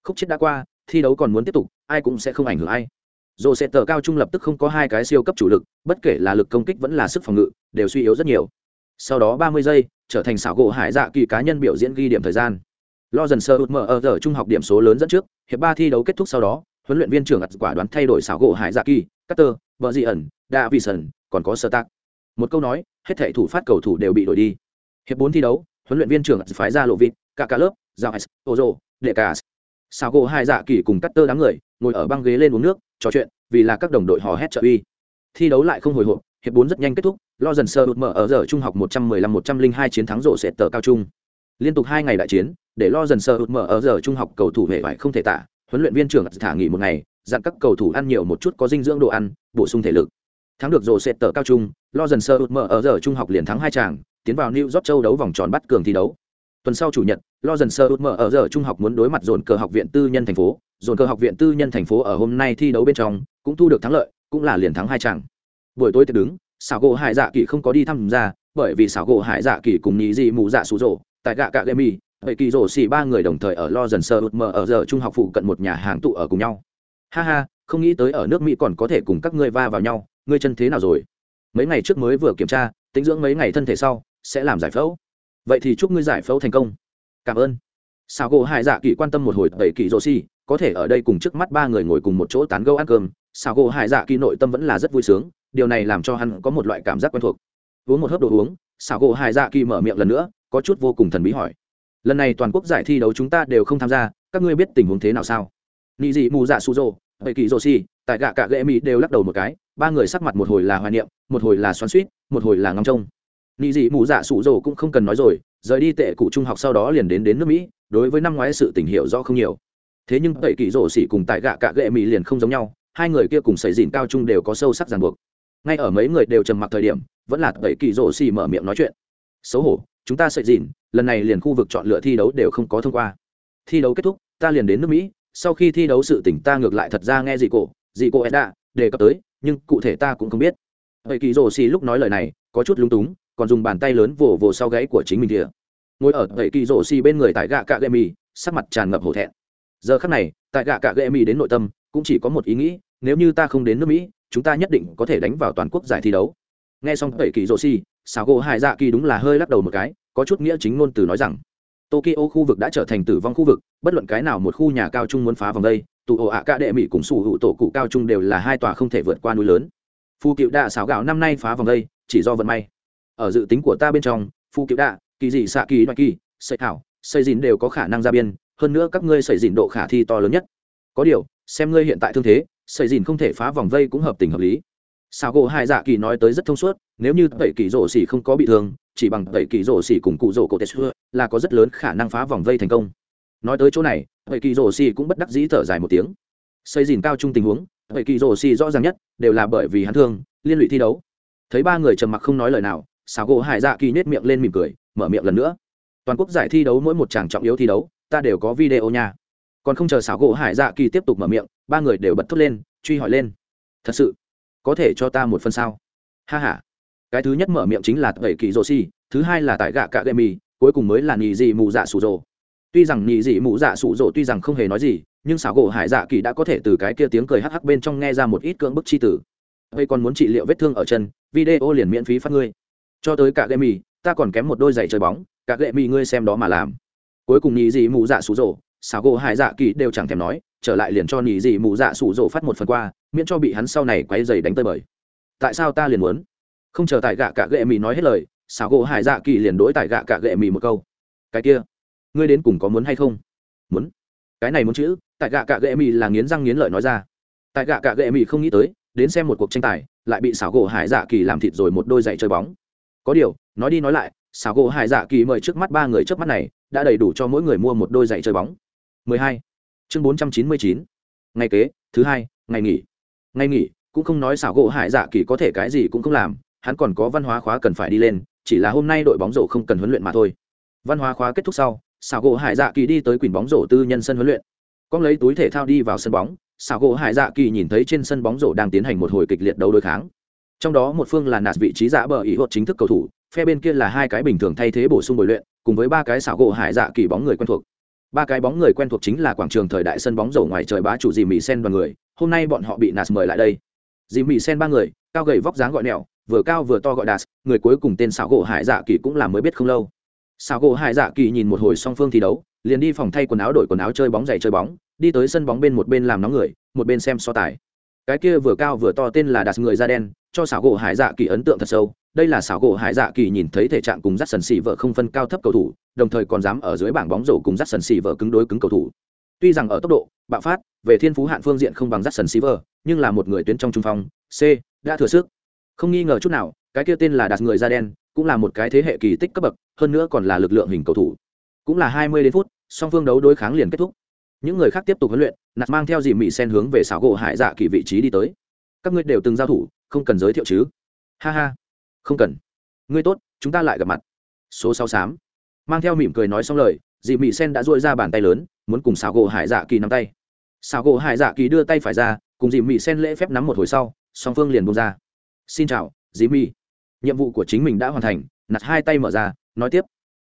Khúc chết đã qua, thi đấu còn muốn tiếp tục, ai cũng sẽ không ảnh hưởng ai. Dồ sẽ tờ cao trung lập tức không có hai cái siêu cấp chủ lực, bất kể là lực công kích vẫn là sức phòng ngự, đều suy yếu rất nhiều. Sau đó ba mươi giây, trở thành xảo gỗ hải dạ kỳ cá nhân biểu diễn ghi điểm thời gian. Lo dần sơ ụt mở ở giờ trung học điểm số lớn dẫn trước, hiệp ba thi đấu kết thúc sau đó, huấn luyện viên trưởng ặt quả đoán thay đổi xảo gỗ hải dạ kỳ cutter vợ dị ẩn đa vị sần còn có sơ tác một câu nói, hết thệ thủ phát cầu thủ đều bị đổi đi. Hiệp bốn thi đấu huấn luyện viên trưởng phái ra lộ vịt, cả cả lớp, giao ô rô đệ cả sao gỗ hai dạ kỳ cùng cắt tơ đám người ngồi ở băng ghế lên uống nước, trò chuyện, vì là các đồng đội hò hét trợ uy. Thi đấu lại không hồi hộp, hiệp bốn rất nhanh kết thúc, lo dần sơ đột mở ở giờ trung học 115-102 chiến thắng rộ sẽ tờ cao trung. Liên tục hai ngày đại chiến, để lo dần sơ đột mở ở giờ trung học cầu thủ hệ vải không thể tả, huấn luyện viên trưởng thả nghỉ một ngày, dặn các cầu thủ ăn nhiều một chút có dinh dưỡng đồ ăn, bổ sung thể lực. Thắng được rộ sẽ tờ cao trung, lo dần sơ đột mở ở giờ trung học liền thắng hai chàng tiến vào new york châu đấu vòng tròn bắt cường thi đấu. Tuần sau chủ nhật lo dần sơ út mở ở giờ trung học muốn đối mặt dồn cờ học viện tư nhân thành phố. Dồn cờ học viện tư nhân thành phố ở hôm nay thi đấu bên trong, cũng thu được thắng lợi, cũng là liền thắng hai chàng buổi tối tiệc đứng xảo gỗ hải dạ kỳ không có đi tham gia, bởi vì xảo gỗ hải dạ kỳ cùng nhị dị mù dạ sủ rỗ, tại gạ cạ gemi, vậy kỳ rổ xì ba người đồng thời ở lo dần sơ út mở ở giờ trung học phụ cận một nhà hàng tụ ở cùng nhau. Ha ha, không nghĩ tới ở nước mỹ còn có thể cùng các ngươi va vào nhau, ngươi chân thế nào rồi? Mấy ngày trước mới vừa kiểm tra, tính dưỡng mấy ngày thân thể sau sẽ làm giải phẫu. Vậy thì chúc ngươi giải phẫu thành công. Cảm ơn. Sao gỗ hải dạ kỳ quan tâm một hồi tẩy kỳ rô si, có thể ở đây cùng trước mắt ba người ngồi cùng một chỗ tán gâu ăn cơm. Sao gỗ hải dạ kỳ nội tâm vẫn là rất vui sướng, điều này làm cho hắn có một loại cảm giác quen thuộc. Uống một hớp đồ uống sao gỗ hải dạ kỳ mở miệng lần nữa, có chút vô cùng thần bí hỏi. Lần này toàn quốc giải thi đấu chúng ta đều không tham gia, các ngươi biết tình huống thế nào sao? Nị dị mù dạ su rô tẩy kỳ rô si, tại gạ cả gệ mỹ đều lắc đầu một cái, ba người sắc mặt một hồi là hoài niệm, một hồi là xoắn suýt một hồi là ngóng trông nị dị mù dạ sụ rồ cũng không cần nói rồi, rời đi tệ cụ trung học sau đó liền đến đến nước mỹ, đối với năm ngoái sự tình hiểu rõ không nhiều. Thế nhưng tẩy kỳ rổ xỉ cùng tại gạ cạ gệ mỹ liền không giống nhau, hai người kia cùng sẩy dìn cao trung đều có sâu sắc ràng buộc. Ngay ở mấy người đều trầm mặc thời điểm, vẫn là tẩy kỳ rổ xỉ mở miệng nói chuyện. Xấu hổ, chúng ta sẩy dìn, lần này liền khu vực chọn lựa thi đấu đều không có thông qua. Thi đấu kết thúc, ta liền đến nước mỹ, sau khi thi đấu sự tỉnh ta ngược lại thật ra nghe gì cổ gì cô edda đề cập tới, nhưng cụ thể ta cũng không biết. Vậy kỳ rổ xỉ lúc nói lời này, có chút lung túng còn dùng bàn tay lớn vồ vồ sau gáy của chính mình kia ngồi ở tẩy kỳ rổ xì bên người tại gạ cạ gệ mì, sắc mặt tràn ngập hổ thẹn. Giờ khắc này, tại gạ cạ gệ mì đến nội tâm, cũng chỉ có một ý nghĩ, nếu như ta không đến nước mỹ, chúng ta nhất định có thể đánh vào toàn quốc giải thi đấu. Nghe xong tẩy kỳ rổ xì xào gỗ hải dạ kỳ đúng là hơi lắc đầu một cái, có chút nghĩa chính ngôn từ nói rằng, tokyo khu vực đã trở thành tử vong khu vực, bất luận cái nào một khu nhà cao trung muốn phá vòng đây, tụ ổ ạ cạ đệ mỹ cùng sủ hữu tổ cụ cao trung đều là hai tòa không thể vượt qua núi lớn. Phu cựu đạ xào gạo năm nay phá vòng đây, chỉ do vận may ở dự tính của ta bên trong, phu cựu đạ, kỳ dị xạ kỳ đoại kỳ xây thảo xây dìn đều có khả năng ra biên, hơn nữa các ngươi xây dìn độ khả thi to lớn nhất. Có điều, xem ngươi hiện tại thương thế xây dìn không thể phá vòng vây cũng hợp tình hợp lý. Sao gỗ hai dạ kỳ nói tới rất thông suốt, nếu như tẩy kỳ rổ xỉ không có bị thương, chỉ bằng tẩy kỳ rổ xỉ cùng cụ rổ cổ tết xưa là có rất lớn khả năng phá vòng vây thành công. Nói tới chỗ này, tẩy kỳ rổ xỉ cũng bất đắc dĩ thở dài một tiếng. Xây dìn cao trung tình huống, tẩy kỳ rổ xỉ rõ ràng nhất đều là bởi vì hắn thương, liên lụy thi đấu. Thấy ba người trầm mặc không nói lời nào xảo gỗ hải dạ kỳ nết miệng lên mỉm cười, mở miệng lần nữa. Toàn quốc giải thi đấu mỗi một chàng trọng yếu thi đấu, ta đều có video nha. Còn không chờ xảo gỗ hải dạ kỳ tiếp tục mở miệng, ba người đều bật thốt lên, truy hỏi lên. Thật sự, có thể cho ta một phần sao? Ha h a cái thứ nhất mở miệng chính là tẩy kỳ rô si, thứ hai là tại gạ cạ gậy mì, cuối cùng mới là nhì dị mù dạ sủ rồ tuy rằng nhì dị mù dạ sủ rồ tuy rằng không hề nói gì, nhưng xảo gỗ hải dạ kỳ đã có thể từ cái kia tiếng cười hắc hắc bên trong nghe ra một ít cưỡng bức chi tử vậy còn muốn trị liệu vết thương ở chân, video liền miễn phí phát ngươi cho tới cả gậy mì ta còn kém một đôi giày chơi bóng, cả gậy mì ngươi xem đó mà làm. Cuối cùng nhị dị mù dạ sủ rổ xảo gỗ hải dạ kỳ đều chẳng thèm nói, trở lại liền cho nhị dị mù dạ sủ rổ phát một phần qua miễn cho bị hắn sau này quấy giày đánh tơi bời. Tại sao ta liền muốn? Không chờ tại gạ cả gậy mì nói hết lời xảo gỗ hải dạ kỳ liền đối tại gạ cả gậy mì một câu. Cái kia, ngươi đến cùng có muốn hay không? Muốn. Cái này muốn chữ, tại gạ cả gậy mì là nghiến răng nghiến lợi nói ra. Tại gạ cả gậy mì không nghĩ tới, đến xem một cuộc tranh tài, lại bị xảo gỗ hải dạ kỳ làm thịt rồi một đôi giày chơi bóng có điều, nói đi nói lại, xảo gỗ hải dạ kỳ mời trước mắt ba người trước mắt này, đã đầy đủ cho mỗi người mua một đôi giày chơi bóng. 12. chương 499. ngày kế, thứ hai, ngày nghỉ. Ngày nghỉ, cũng không nói xảo gỗ hải dạ kỳ có thể cái gì cũng không làm, hắn còn có văn hóa khóa cần phải đi lên, chỉ là hôm nay đội bóng rổ không cần huấn luyện mà thôi. Văn hóa khóa kết thúc sau, xảo gỗ hải dạ kỳ đi tới quyền bóng rổ tư nhân sân huấn luyện. Con lấy túi thể thao đi vào sân bóng, xảo gỗ hải dạ kỳ nhìn thấy trên sân bóng rổ đang tiến hành một hồi kịch liệt đấu đối kháng trong đó một phương là nạt vị trí giả bờ ý hốt chính thức cầu thủ, phe bên kia là hai cái bình thường thay thế bổ sung bồi luyện, cùng với ba cái xảo gỗ hải dạ kỳ bóng người quen thuộc. Ba cái bóng người quen thuộc chính là quảng trường thời đại sân bóng rổ ngoài trời bá chủ dì mỹ sen và người, hôm nay bọn họ bị nạt mời lại đây. Dì mỹ sen ba người, cao gầy vóc dáng gọi nẹo vừa cao vừa to gọi đạt người cuối cùng tên xảo gỗ hải dạ kỳ cũng là mới biết không lâu. Xảo gỗ hải dạ kỳ nhìn một hồi song phương thi đấu, liền đi phòng thay quần áo đổi quần áo chơi bóng giày chơi bóng, đi tới sân bóng bên một bên làm nóng người, một bên xem so tài. Cái kia vừa cao vừa to tên là đạt người da đen cho xảo gỗ hải dạ kỳ ấn tượng thật sâu. Đây là xảo gỗ hải dạ kỳ nhìn thấy thể trạng cùng rắt sần xì vợ không phân cao thấp cầu thủ, đồng thời còn dám ở dưới bảng bóng rổ cùng rắt sần xì vợ cứng đối cứng cầu thủ. Tuy rằng ở tốc độ, bạo phát, về thiên phú hạn phương diện không bằng rắt sần xì vợ nhưng là một người tuyến trong trung phong, c, đã thừa sức. Không nghi ngờ chút nào, cái kia tên là đạt người da đen, cũng là một cái thế hệ kỳ tích cấp bậc, hơn nữa còn là lực lượng hình cầu thủ. Cũng là hai mươi đến phút, song phương đấu đối kháng liền kết thúc. Những người khác tiếp tục huấn luyện, nạt mang theo dì mị sen hướng về xảo gỗ hải dạ kỳ vị trí đi tới. Các ngươi đều từng giao thủ không cần giới thiệu chứ? Ha ha, không cần. Ngươi tốt, chúng ta lại gặp mặt. Số sáu xám. Mang theo mỉm cười nói xong lời, dì mị sen đã dội ra bàn tay lớn, muốn cùng xào gỗ hải dạ kỳ nắm tay. Xào gỗ hải dạ kỳ đưa tay phải ra, cùng dì mị sen lễ phép nắm một hồi sau, song phương liền bông ra. Xin chào, dì mị. Nhiệm vụ của chính mình đã hoàn thành, nặt hai tay mở ra, nói tiếp.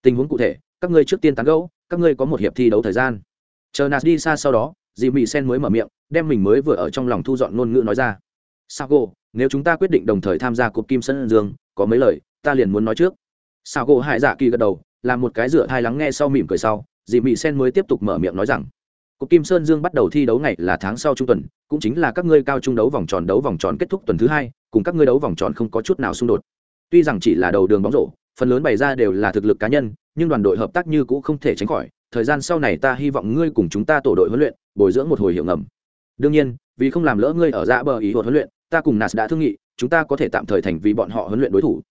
Tình huống cụ thể, các ngươi trước tiên tán gẫu, các ngươi có một hiệp thi đấu thời gian. Chờ nạt đi xa sau đó, dì mị sen mới mở miệng, đem mình mới vừa ở trong lòng thu dọn ngôn ngữ nói ra sao cô nếu chúng ta quyết định đồng thời tham gia cuộc kim sân dương, có mấy lời, ta liền muốn nói trước. Sao cô hại dạ kỳ gật đầu làm một cái rửa thai lắng nghe sau mỉm cười sau, dì mị sen mới tiếp tục mở miệng nói rằng, cuộc kim sơn dương bắt đầu thi đấu ngày là tháng sau trung tuần, cũng chính là các ngươi cao trung đấu vòng tròn đấu vòng tròn kết thúc tuần thứ hai, cùng các ngươi đấu vòng tròn không có chút nào xung đột. Tuy rằng chỉ là đầu đường bóng rổ, phần lớn bày ra đều là thực lực cá nhân, nhưng đoàn đội hợp tác như cũng không thể tránh khỏi, thời gian sau này ta hy vọng ngươi cùng chúng ta tổ đội huấn luyện, bồi dưỡng một hồi hiệu ngầm. Đương nhiên, vì không làm lỡ ngươi ở dạ bờ ý huấn luyện ta cùng nas đã thương nghị, chúng ta có thể tạm thời thành vì bọn họ huấn luyện đối thủ.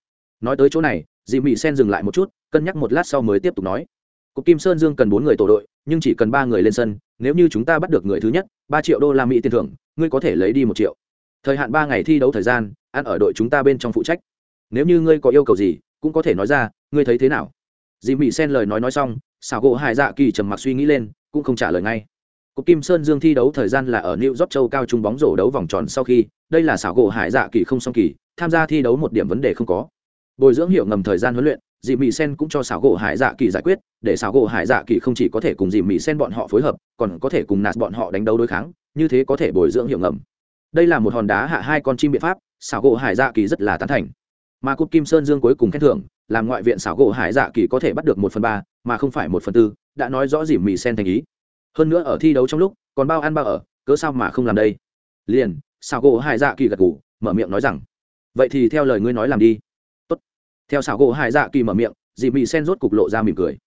Nói tới chỗ này, dì Mị sen dừng lại một chút, cân nhắc một lát sau mới tiếp tục nói. Cục kim sơn dương cần bốn người tổ đội, nhưng chỉ cần ba người lên sân, nếu như chúng ta bắt được người thứ nhất, ba triệu đô la mỹ tiền thưởng, ngươi có thể lấy đi một triệu. Thời hạn ba ngày thi đấu thời gian, ăn ở đội chúng ta bên trong phụ trách. Nếu như ngươi có yêu cầu gì, cũng có thể nói ra, ngươi thấy thế nào? Dì Mị sen lời nói nói xong, xảo gỗ hải dạ kỳ trầm mặc suy nghĩ lên, cũng không trả lời ngay. Cục kim sơn dương thi đấu thời gian là ở new york châu cao trung bóng rổ đấu vòng tròn sau khi đây là xảo gỗ hải dạ kỳ không song kỳ, tham gia thi đấu một điểm vấn đề không có. Bồi dưỡng hiệu ngầm thời gian huấn luyện, dì Mị sen cũng cho xảo gỗ hải dạ kỳ giải quyết, để xảo gỗ hải dạ kỳ không chỉ có thể cùng dì Mị sen bọn họ phối hợp, còn có thể cùng nạt bọn họ đánh đấu đối kháng, như thế có thể bồi dưỡng hiệu ngầm. Đây là một hòn đá hạ hai con chim biện pháp, xảo gỗ hải dạ kỳ rất là tán thành. Mà cúp kim sơn dương cuối cùng khen thưởng, làm ngoại viện xảo gỗ hải dạ kỳ có thể bắt được một phần ba, mà không phải một phần tư, đã nói rõ dì mỹ sen thành ý. Hơn nữa ở thi đấu trong lúc, còn bao ăn bao ở, cớ sao mà không làm đây? Liền xảo gỗ hải dạ kỳ gật gù, mở miệng nói rằng, vậy thì theo lời ngươi nói làm đi. Tốt. theo xảo gỗ hải dạ kỳ mở miệng, Dì Mị sen rốt cục lộ ra mỉm cười.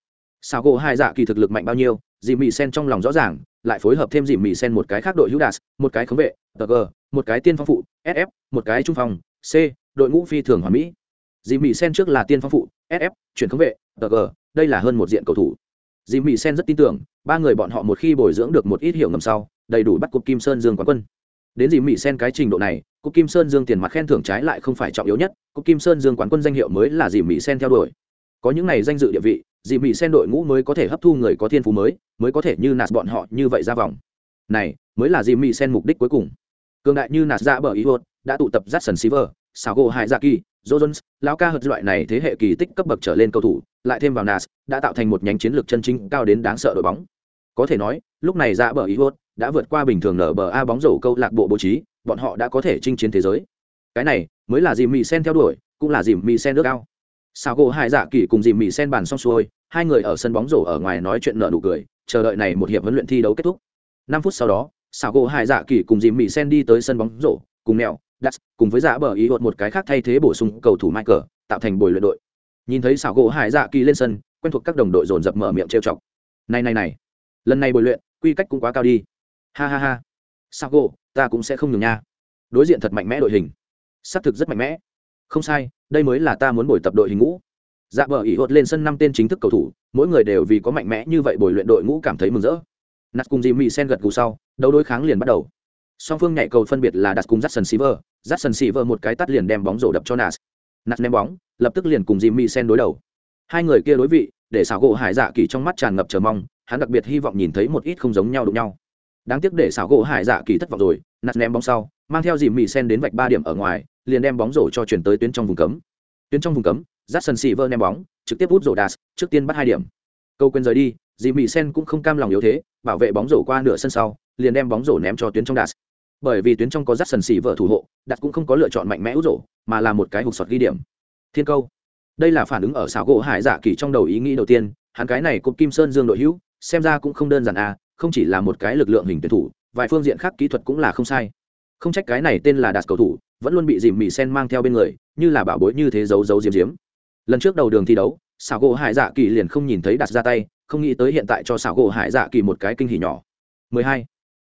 Xảo gỗ hải dạ kỳ thực lực mạnh bao nhiêu, Dì Mị sen trong lòng rõ ràng, lại phối hợp thêm Dì Mị sen một cái khác đội hữu đạt một cái khống vệ tg một cái tiên phong phụ sf một cái trung phong c, đội ngũ phi thường hoàn mỹ. Dì Mị sen trước là tiên phong phụ sf chuyển khống vệ tg đây là hơn một diện cầu thủ. Dì Mị sen rất tin tưởng, ba người bọn họ một khi bồi dưỡng được một ít hiệu ngầm sau, đầy đủ bắt cục kim sơn dương quán quân đến dì mỹ sen cái trình độ này cục kim sơn dương tiền mặt khen thưởng trái lại không phải trọng yếu nhất cục kim sơn dương quán quân danh hiệu mới là dì mỹ sen theo đuổi. Có những này danh dự địa vị dì mỹ sen đội ngũ mới có thể hấp thu người có thiên phú mới mới có thể như nạt bọn họ như vậy ra vòng. Này mới là dì mỹ sen mục đích cuối cùng. Cường đại như nạt ra bờ ý hốt đã tụ tập Jackson Silver, Sago Hayzaki, Jones, lão ca hợt loại này thế hệ kỳ tích cấp bậc trở lên cầu thủ, lại thêm vào Nas, đã tạo thành một nhánh chiến lược chân chính cao đến đáng sợ đội bóng. Có thể nói, lúc này ra bờ ý hốt đã vượt qua bình thường nở bờ a bóng rổ câu lạc bộ bố trí, bọn họ đã có thể chinh chiến thế giới. Cái này mới là dìm mì sen theo đuổi, cũng là dìm mì sen nước cao. dạ kỳ cùng dìm mì sen bàn xong xuôi, hai người ở sân bóng rổ ở ngoài nói chuyện nở nụ cười, chờ đợi này một hiệp huấn luyện thi đấu kết thúc. năm phút sau đó, Sago Hayzaki dạ cùng dìm mì sen đi tới sân bóng rổ, cùng mèo đắt cùng với dạ bờ ý hột một cái khác thay thế bổ sung cầu thủ michael tạo thành bồi luyện đội nhìn thấy xảo gỗ hải dạ kỳ lên sân quen thuộc các đồng đội dồn dập mở miệng trêu chọc này này này lần này bồi luyện quy cách cũng quá cao đi ha ha ha. Sao gỗ ta cũng sẽ không nhường nha. Đối diện thật mạnh mẽ đội hình. Xác thực rất mạnh mẽ. Không sai đây mới là ta muốn bồi tập đội hình ngũ. Dạ bờ ỉ hốt lên sân năm tên chính thức cầu thủ mỗi người đều vì có mạnh mẽ như vậy bồi luyện đội ngũ cảm thấy mừng rỡ. Nạt cùng dì sen gật gù sau đấu đối kháng liền bắt đầu. Song phương nhảy cầu phân biệt là đặt cùng Jackson Silver, Jackson Silver một cái tắt liền đem bóng rổ đập cho Nas. Nas ném bóng, lập tức liền cùng Jimmy Sen đối đầu. Hai người kia đối vị, để xảo gỗ Hải Dạ Kỳ trong mắt tràn ngập chờ mong, hắn đặc biệt hy vọng nhìn thấy một ít không giống nhau đụng nhau. Đáng tiếc để xảo gỗ Hải Dạ Kỳ thất vọng rồi, nạt ném bóng sau, mang theo dìm mì Sen đến vạch ba điểm ở ngoài, liền đem bóng rổ cho chuyển tới tuyến trong vùng cấm. Tuyến trong vùng cấm, dắt sân xị vơ ném bóng, trực tiếp hút rổ Das, trước tiên bắt hai điểm. Câu quên rời đi, dìm mì Sen cũng không cam lòng yếu thế, bảo vệ bóng rổ qua nửa sân sau, liền đem bóng rổ ném cho tuyến trong Das bởi vì tuyến trong có dắt sần xỉ vợ thủ hộ đặt cũng không có lựa chọn mạnh mẽ út rổ mà là một cái hụt sọt ghi điểm thiên câu đây là phản ứng ở xảo gỗ hải dạ kỳ trong đầu ý nghĩ đầu tiên hắn cái này cục kim sơn dương đội hữu xem ra cũng không đơn giản à không chỉ là một cái lực lượng hình tuyển thủ vài phương diện khác kỹ thuật cũng là không sai. Không trách cái này tên là đạt cầu thủ vẫn luôn bị dìm mì sen mang theo bên người như là bảo bối như thế giấu giấu diếm diếm lần trước đầu đường thi đấu xảo gỗ hải dạ kỳ liền không nhìn thấy đặt ra tay không nghĩ tới hiện tại cho xảo gỗ hải dạ kỳ một cái kinh hỉ nhỏ. 12.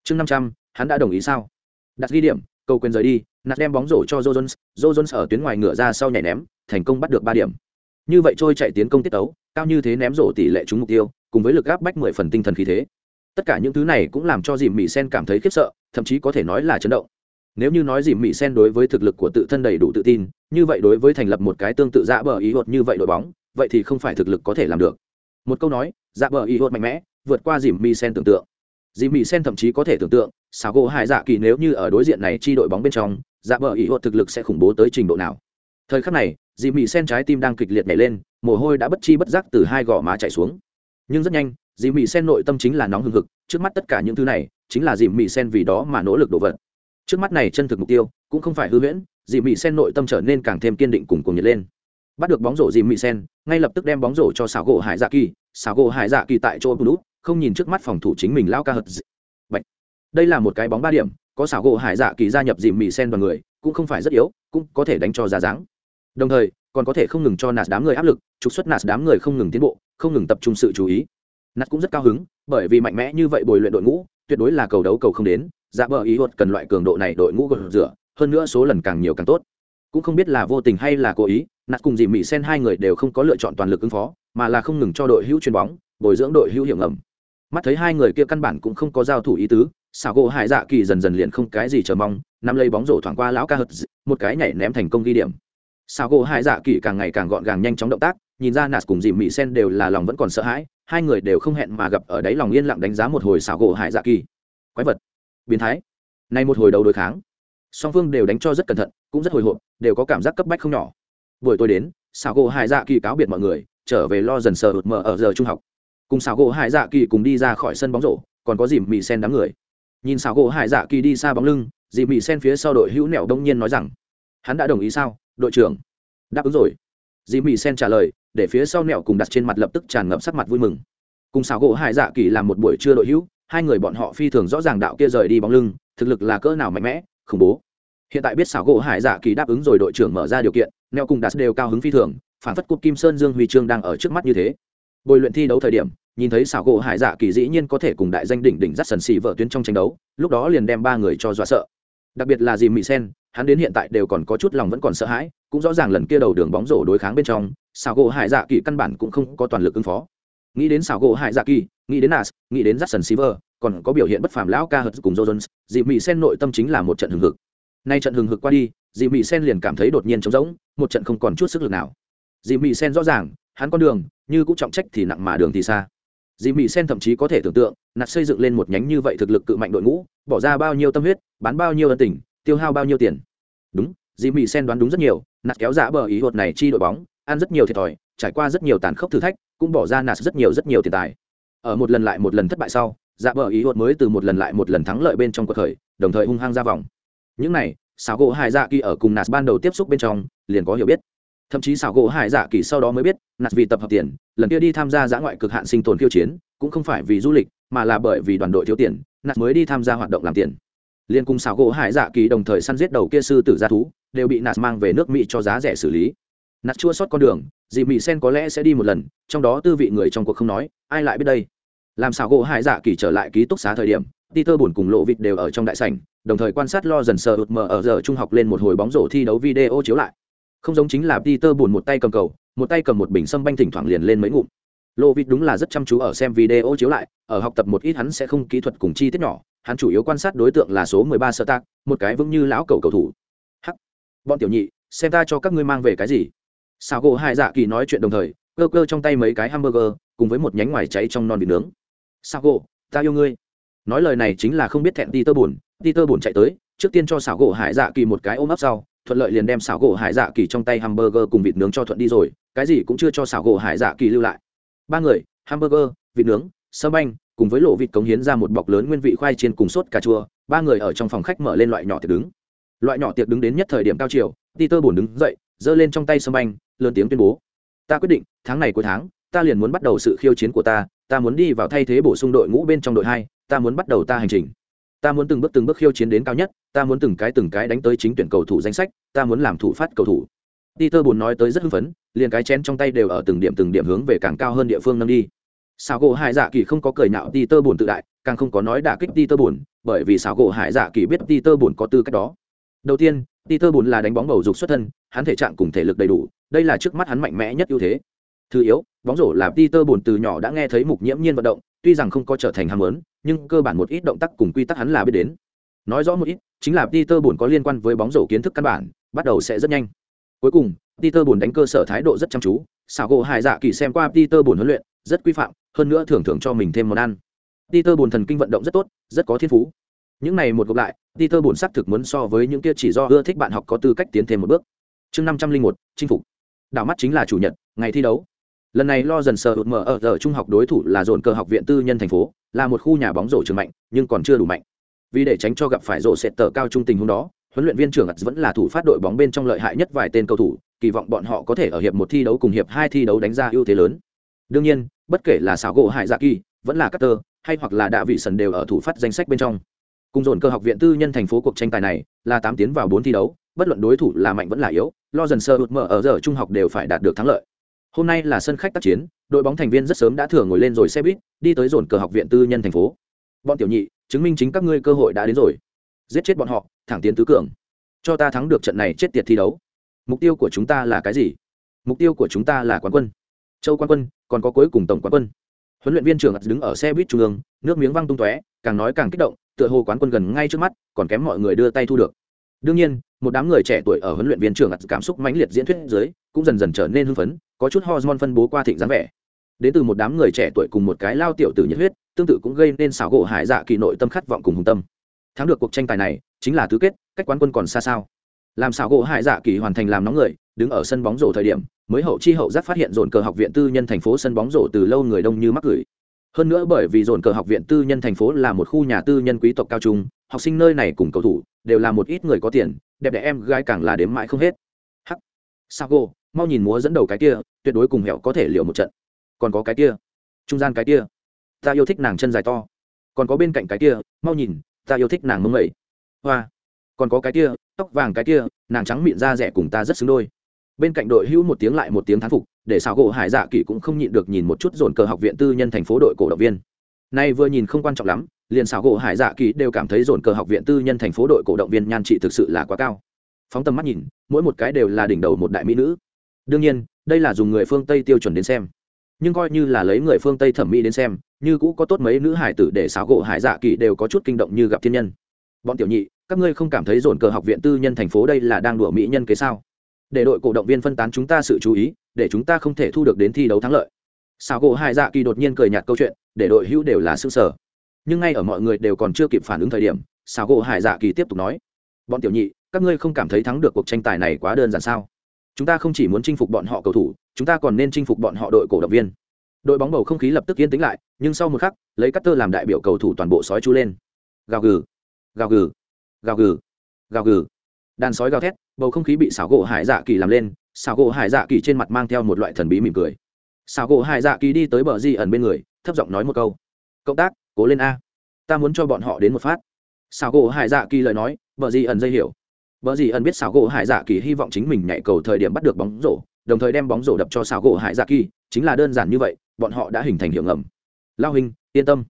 chương 500, hắn đã đồng ý sao? Đặt ghi điểm cầu quyền rời đi nạt đem bóng rổ cho jones jones ở tuyến ngoài ngựa ra sau nhảy ném thành công bắt được ba điểm. Như vậy trôi chạy tiến công tiết tấu cao như thế ném rổ tỷ lệ trúng mục tiêu cùng với lực áp bách mười phần tinh thần khí thế tất cả những thứ này cũng làm cho dìm mỹ sen cảm thấy khiếp sợ, thậm chí có thể nói là chấn động. Nếu như nói dìm mỹ sen đối với thực lực của tự thân đầy đủ tự tin, như vậy đối với thành lập một cái tương tự dạ bờ ý hột như vậy đội bóng, vậy thì không phải thực lực có thể làm được. Một câu nói dạ bờ ý hột mạnh mẽ, vượt qua dìm mỹ sen tưởng tượng. Dìm mỹ sen thậm chí có thể tưởng tượng xào gỗ hải dạ kỳ nếu như ở đối diện này chi đội bóng bên trong dạ bờ ý hột thực lực sẽ khủng bố tới trình độ nào. Thời khắc này dìm mỹ sen trái tim đang kịch liệt nhảy lên, mồ hôi đã bất chi bất giác từ hai gò má chảy xuống. Nhưng rất nhanh Dì Mị sen nội tâm chính là nóng hừng hực, trước mắt tất cả những thứ này, chính là Dì Mị sen vì đó mà nỗ lực đổ vật. Trước mắt này chân thực mục tiêu, cũng không phải hư huyễn, Dì Mị sen nội tâm trở nên càng thêm kiên định cùng cùng nhiệt lên. Bắt được bóng rổ Dì Mị sen, ngay lập tức đem bóng rổ cho xảo gỗ hải dạ kỳ. Xảo gỗ hải dạ kỳ tại chỗ bút không nhìn trước mắt phòng thủ chính mình lao ca hật Bạch. đây là một cái bóng ba điểm, có xảo gỗ hải dạ kỳ gia nhập Dì Mị sen vào người, cũng không phải rất yếu, cũng có thể đánh cho ra dáng. Đồng thời, còn có thể không ngừng cho nạt đám người áp lực, trục xuất nạt đám người không ngừng tiến bộ, không ngừng tập trung sự chú ý. Nát cũng rất cao hứng, bởi vì mạnh mẽ như vậy bồi luyện đội ngũ, tuyệt đối là cầu đấu cầu không đến dạ bờ ý luật cần loại cường độ này đội ngũ gột rửa, hơn nữa số lần càng nhiều càng tốt. Cũng không biết là vô tình hay là cố ý nạt cùng dì mỹ sen hai người đều không có lựa chọn toàn lực ứng phó, mà là không ngừng cho đội hữu chuyền bóng, bồi dưỡng đội hữu hiểm ngầm. Mắt thấy hai người kia căn bản cũng không có giao thủ ý tứ, xảo gỗ hải dạ kỳ dần dần liền không cái gì chờ mong, nắm lấy bóng rổ thoảng qua lão ca hật một cái nhảy ném thành công ghi điểm. Xảo gỗ hải dạ kỳ càng ngày càng gọn gàng nhanh chóng động tác, nhìn ra nạt cùng dì mỹ sen đều là lòng vẫn còn sợ hãi hai người đều không hẹn mà gặp ở đấy lòng yên lặng đánh giá một hồi xảo gỗ hải dạ kỳ. Quái vật. Biến thái. Nay một hồi đầu đối kháng. Song phương đều đánh cho rất cẩn thận, cũng rất hồi hộp, đều có cảm giác cấp bách không nhỏ. Buổi tối đến, xảo gỗ hải dạ kỳ cáo biệt mọi người, trở về lo dần sờ hụt mờ ở giờ trung học. Cùng xảo gỗ hải dạ kỳ cùng đi ra khỏi sân bóng rổ, còn có dìm mì sen đám người. Nhìn xảo gỗ hải dạ kỳ đi xa bóng lưng dìm mì sen phía sau đội hữu nẹo đông nhiên nói rằng, hắn đã đồng ý sao, đội trưởng? Đáp ứng rồi. Dìm mì sen trả lời để phía sau nẹo cùng đặt trên mặt lập tức tràn ngập sắc mặt vui mừng. Cùng xảo gỗ hải dạ kỳ làm một buổi trưa đội hữu, hai người bọn họ phi thường rõ ràng đạo kia rời đi bóng lưng, thực lực là cỡ nào mạnh mẽ, khủng bố. Hiện tại biết xảo gỗ hải dạ kỳ đáp ứng rồi đội trưởng mở ra điều kiện neo cùng đặt đều cao hứng phi thường, phản phất cúp kim sơn dương huy chương đang ở trước mắt như thế. Bồi luyện thi đấu thời điểm, nhìn thấy xảo gỗ hải dạ kỳ dĩ nhiên có thể cùng đại danh đỉnh đỉnh dắt sần xì vợ tuyến trong tranh đấu, lúc đó liền đem ba người cho dọa sợ. Đặc biệt là dì mỹ sen hắn đến hiện tại đều còn có chút lòng vẫn còn sợ hãi, cũng rõ ràng lần kia đầu đường bóng rổ đối kháng bên trong xảo gỗ hải dạ kỳ căn bản cũng không có toàn lực ứng phó. Nghĩ đến xảo gỗ hải dạ kỳ, nghĩ đến nas, nghĩ đến jackson silver, còn có biểu hiện bất phàm lão ca hợt cùng jones dị mỹ sen nội tâm chính là một trận hừng hực. Nay trận hừng hực qua đi dị mỹ sen liền cảm thấy đột nhiên trống rỗng, một trận không còn chút sức lực nào. Dị mỹ sen rõ ràng, hắn con đường, như cũng trọng trách thì nặng mà đường thì xa. Dị mỹ sen thậm chí có thể tưởng tượng nạt xây dựng lên một nhánh như vậy thực lực cự mạnh đội ngũ, bỏ ra bao nhiêu tâm huyết, bán bao nhiêu ân tình, tiêu hao bao nhiêu tiền đúng, dì mỹ sen đoán đúng rất nhiều, nạt kéo giả bờ ý hột này chi đội bóng, ăn rất nhiều thiệt thòi, trải qua rất nhiều tàn khốc thử thách, cũng bỏ ra nạt rất nhiều rất nhiều tiền tài. Ở một lần lại một lần thất bại sau giả bờ ý hột mới từ một lần lại một lần thắng lợi bên trong cuộc khởi, đồng thời hung hăng ra vòng. Những này, xảo gỗ hải dạ kỳ ở cùng nạt ban đầu tiếp xúc bên trong, liền có hiểu biết. Thậm chí xảo gỗ hải dạ kỳ sau đó mới biết, nạt vì tập hợp tiền, lần kia đi tham gia giã ngoại cực hạn sinh tồn khiêu chiến, cũng không phải vì du lịch, mà là bởi vì đoàn đội thiếu tiền, nạt mới đi tham gia hoạt động làm tiền liên cùng xảo gỗ hải dạ kỳ đồng thời săn giết đầu kia sư tử gia thú, đều bị nạt mang về nước mỹ cho giá rẻ xử lý. Nạt chua sót con đường, dì mỹ sen có lẽ sẽ đi một lần, trong đó tư vị người trong cuộc không nói, ai lại biết đây? Làm xảo gỗ hải dạ kỳ trở lại ký túc xá thời điểm, peter buồn cùng lộ vịt đều ở trong đại sảnh, đồng thời quan sát lo dần sờ ụt mờ ở giờ trung học lên một hồi bóng rổ thi đấu video chiếu lại. Không giống chính là peter buồn một tay cầm cầu, một tay cầm một bình sâm banh thỉnh thoảng liền lên mấy ngụm. Lộ vịt đúng là rất chăm chú ở xem video chiếu lại, ở học tập một ít hắn sẽ không kỹ thuật cùng chi tiết nhỏ hắn chủ yếu quan sát đối tượng là số 13 sơ tạc, một cái vững như lão cầu cầu thủ. Hắc. Bọn tiểu nhị, xem ta cho các ngươi mang về cái gì? Sao gỗ hai dạ kỳ nói chuyện đồng thời, cơ cơ trong tay mấy cái hamburger, cùng với một nhánh ngoài cháy trong non vịt nướng. Sao gỗ, ta yêu ngươi. Nói lời này chính là không biết thẹn ti tơ buồn. Ti tơ buồn chạy tới, trước tiên cho xảo gỗ hải dạ kỳ một cái ôm ấp sau, thuận lợi liền đem xảo gỗ hải dạ kỳ trong tay hamburger cùng vịt nướng cho thuận đi rồi, cái gì cũng chưa cho xảo gỗ hải dạ kỳ lưu lại. Ba người, hamburger, vịt nướng sơ banh cùng với lộ vịt cống hiến ra một bọc lớn nguyên vị khoai chiên cùng sốt cà chua, ba người ở trong phòng khách mở lên loại nhỏ tiệc đứng. Loại nhỏ tiệc đứng đến nhất thời điểm cao chiều, peter buồn đứng dậy, giơ lên trong tay sâm banh, lớn tiếng tuyên bố. Ta quyết định, tháng này cuối tháng, ta liền muốn bắt đầu sự khiêu chiến của ta ta muốn đi vào thay thế bổ sung đội ngũ bên trong đội hai, ta muốn bắt đầu ta hành trình. Ta muốn từng bước từng bước khiêu chiến đến cao nhất, ta muốn từng cái từng cái đánh tới chính tuyển cầu thủ danh sách, ta muốn làm thủ phát cầu thủ. Peter buồn nói tới rất hưng phấn, liền cái chén trong tay đều ở từng điểm từng điểm hướng về càng cao hơn địa phương nâng đi xảo gỗ hải dạ kỳ không có cười nhạo Tơ buồn tự đại, càng không có nói đả kích peter buồn bởi vì xảo gỗ hải dạ kỳ biết peter buồn có tư cách đó. Đầu tiên, peter buồn là đánh bóng bầu dục xuất thân, hắn thể trạng cùng thể lực đầy đủ, đây là trước mắt hắn mạnh mẽ nhất ưu thế. Thứ yếu, bóng rổ là peter buồn từ nhỏ đã nghe thấy mục nhiễm nhiên vận động, tuy rằng không có trở thành ham lớn nhưng cơ bản một ít động tác cùng quy tắc hắn là biết đến. Nói rõ một ít, chính là peter buồn có liên quan với bóng rổ kiến thức căn bản, bắt đầu sẽ rất nhanh. Cuối cùng, peter buồn đánh cơ sở thái độ rất chăm chú, xảo gỗ hải dạ kỳ xem qua peter buồn huấn luyện rất quy phạm, hơn nữa thưởng thưởng cho mình thêm món ăn. Peter buồn thần kinh vận động rất tốt, rất có thiên phú. Những này một gộp lại, peter buồn xác thực muốn so với những kia chỉ do ưa thích bạn học có tư cách tiến thêm một bước. Chương năm trăm linh một, chinh phục. Đảo mắt chính là chủ nhật, ngày thi đấu. Lần này lo dần sờ hụt mở ở giờ trung học đối thủ là dồn cơ học viện tư nhân thành phố, là một khu nhà bóng rổ trường mạnh, nhưng còn chưa đủ mạnh. Vì để tránh cho gặp phải rổ sệt tờ cao trung tình hôm đó, huấn luyện viên trưởng vẫn là thủ phát đội bóng bên trong lợi hại nhất vài tên cầu thủ, kỳ vọng bọn họ có thể ở hiệp một thi đấu cùng hiệp hai thi đấu đánh ra ưu thế lớn. Đương nhiên bất kể là xảo gỗ hải dạ kỳ, vẫn là cutter hay hoặc là đạ vị sần đều ở thủ phát danh sách bên trong. Cùng dồn cơ học viện tư nhân thành phố cuộc tranh tài này là tám tiến vào bốn thi đấu, bất luận đối thủ là mạnh vẫn là yếu, lo dần sơ hụt mở ở giờ trung học đều phải đạt được thắng lợi. Hôm nay là sân khách tác chiến, đội bóng thành viên rất sớm đã thừa ngồi lên rồi xe buýt, đi tới dồn cờ học viện tư nhân thành phố. Bọn tiểu nhị, chứng minh chính các ngươi cơ hội đã đến rồi. Giết chết bọn họ, thẳng tiến tứ cường. Cho ta thắng được trận này chết tiệt thi đấu. Mục tiêu của chúng ta là cái gì? Mục tiêu của chúng ta là quán quân. Châu quán quân còn có cuối cùng tổng quán quân. Huấn luyện viên trưởng đứng ở xe buýt trung ương, nước miếng văng tung tóe, càng nói càng kích động, tựa hồ quán quân gần ngay trước mắt, còn kém mọi người đưa tay thu được. Đương nhiên, một đám người trẻ tuổi ở huấn luyện viên trưởng cảm xúc mãnh liệt diễn thuyết dưới, cũng dần dần trở nên hưng phấn, có chút hormone phân bố qua thịnh dáng vẻ. Đến từ một đám người trẻ tuổi cùng một cái lao tiểu tử nhiệt huyết, tương tự cũng gây nên xảo gỗ hải dạ kỳ nội tâm khát vọng cùng hùng tâm. Thắng được cuộc tranh tài này, chính là tứ kết, cách quán quân còn xa sao? Làm xảo gỗ hải dạ kỳ hoàn thành làm nóng người, đứng ở sân bóng rổ thời điểm, mới hậu chi hậu giác phát hiện dồn cờ học viện tư nhân thành phố sân bóng rổ từ lâu người đông như mắc gửi hơn nữa bởi vì dồn cờ học viện tư nhân thành phố là một khu nhà tư nhân quý tộc cao trung, học sinh nơi này cùng cầu thủ đều là một ít người có tiền, đẹp đẽ em gái càng là đếm mãi không hết. Hắc. Sago mau nhìn múa dẫn đầu cái kia, tuyệt đối cùng hẹo có thể liệu một trận. Còn có cái kia. Trung gian cái kia. Ta yêu thích nàng chân dài to. Còn có bên cạnh cái kia, mau nhìn, ta yêu thích nàng mông mẩy hoa. Còn có cái kia tóc vàng cái kia, nàng trắng miệng da rẻ cùng ta rất xứng đôi. Bên cạnh đội hữu một tiếng lại một tiếng thán phục, để xào gỗ hải dạ kỷ cũng không nhịn được nhìn một chút dồn cờ học viện tư nhân thành phố đội cổ động viên. Nay vừa nhìn không quan trọng lắm, liền xào gỗ hải dạ kỷ đều cảm thấy dồn cờ học viện tư nhân thành phố đội cổ động viên nhan trị thực sự là quá cao. Phóng tầm mắt nhìn, mỗi một cái đều là đỉnh đầu một đại mỹ nữ. Đương nhiên, đây là dùng người phương tây tiêu chuẩn đến xem. Nhưng coi như là lấy người phương tây thẩm mỹ đến xem, như cũ có tốt mấy nữ hải tử để xáo gỗ hải dạ kỳ đều có chút kinh động như gặp thiên nhân. Bọn tiểu nhị các ngươi không cảm thấy dồn cờ học viện tư nhân thành phố đây là đang đùa mỹ nhân kế sao? Để đội cổ động viên phân tán chúng ta sự chú ý, để chúng ta không thể thu được đến thi đấu thắng lợi. Sao gỗ hải dạ kỳ đột nhiên cười nhạt câu chuyện, để đội hữu đều là xương sở nhưng ngay ở mọi người đều còn chưa kịp phản ứng thời điểm sao gỗ hải dạ kỳ tiếp tục nói, bọn tiểu nhị, các ngươi không cảm thấy thắng được cuộc tranh tài này quá đơn giản sao? Chúng ta không chỉ muốn chinh phục bọn họ cầu thủ, chúng ta còn nên chinh phục bọn họ đội cổ động viên. Đội bóng bầu không khí lập tức yên tĩnh lại, nhưng sau một khắc, lấy cắt tơ làm đại biểu cầu thủ toàn bộ sói chú lên. Gào gừ. Gào gừ gào gừ. Gào gừ. Đàn sói gào thét, bầu không khí bị xảo gỗ hải dạ kỳ làm lên, xảo gỗ hải dạ kỳ trên mặt mang theo một loại thần bí mỉm cười. Xảo gỗ hải dạ kỳ đi tới bờ di ẩn bên người, thấp giọng nói một câu. Cộng tác, cố lên a. Ta muốn cho bọn họ đến một phát. Xảo gỗ hải dạ kỳ lời nói, bờ di ẩn dây hiểu. Bờ di ẩn biết xảo gỗ hải dạ kỳ hy vọng chính mình nhảy cầu thời điểm bắt được bóng rổ, đồng thời đem bóng rổ đập cho xảo gỗ hải dạ kỳ, chính là đơn giản như vậy, bọn họ đã hình thành hiệu ngầm. Lao hình yên tâm.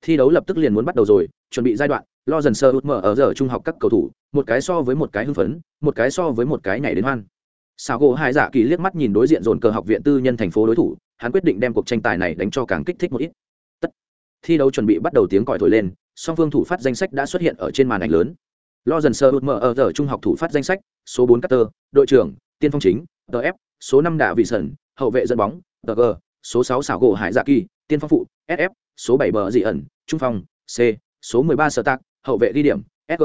Thi đấu lập tức liền muốn bắt đầu rồi, chuẩn bị giai đoạn lo dần sơ út mở ở giờ trung học các cầu thủ, một cái so với một cái hưng phấn, một cái so với một cái nhảy đến hoan. Sao gỗ hải dạ kỳ liếc mắt nhìn đối diện dồn cờ học viện tư nhân thành phố đối thủ, hắn quyết định đem cuộc tranh tài này đánh cho càng kích thích một ít. Tất. thi đấu chuẩn bị bắt đầu tiếng còi thổi lên, song phương thủ phát danh sách đã xuất hiện ở trên màn ảnh lớn. Lo dần sơ út mở ở giờ trung học thủ phát danh sách, số bốn cutter đội trưởng, tiên phong chính tf số năm đạ vị sẩn, hậu vệ dẫn bóng tg số sáu xảo gỗ hải dạ kỳ, tiên phong phụ sf số bảy bờ dị ẩn, trung phong, c, số mười ba sở tạc hậu vệ ghi điểm sg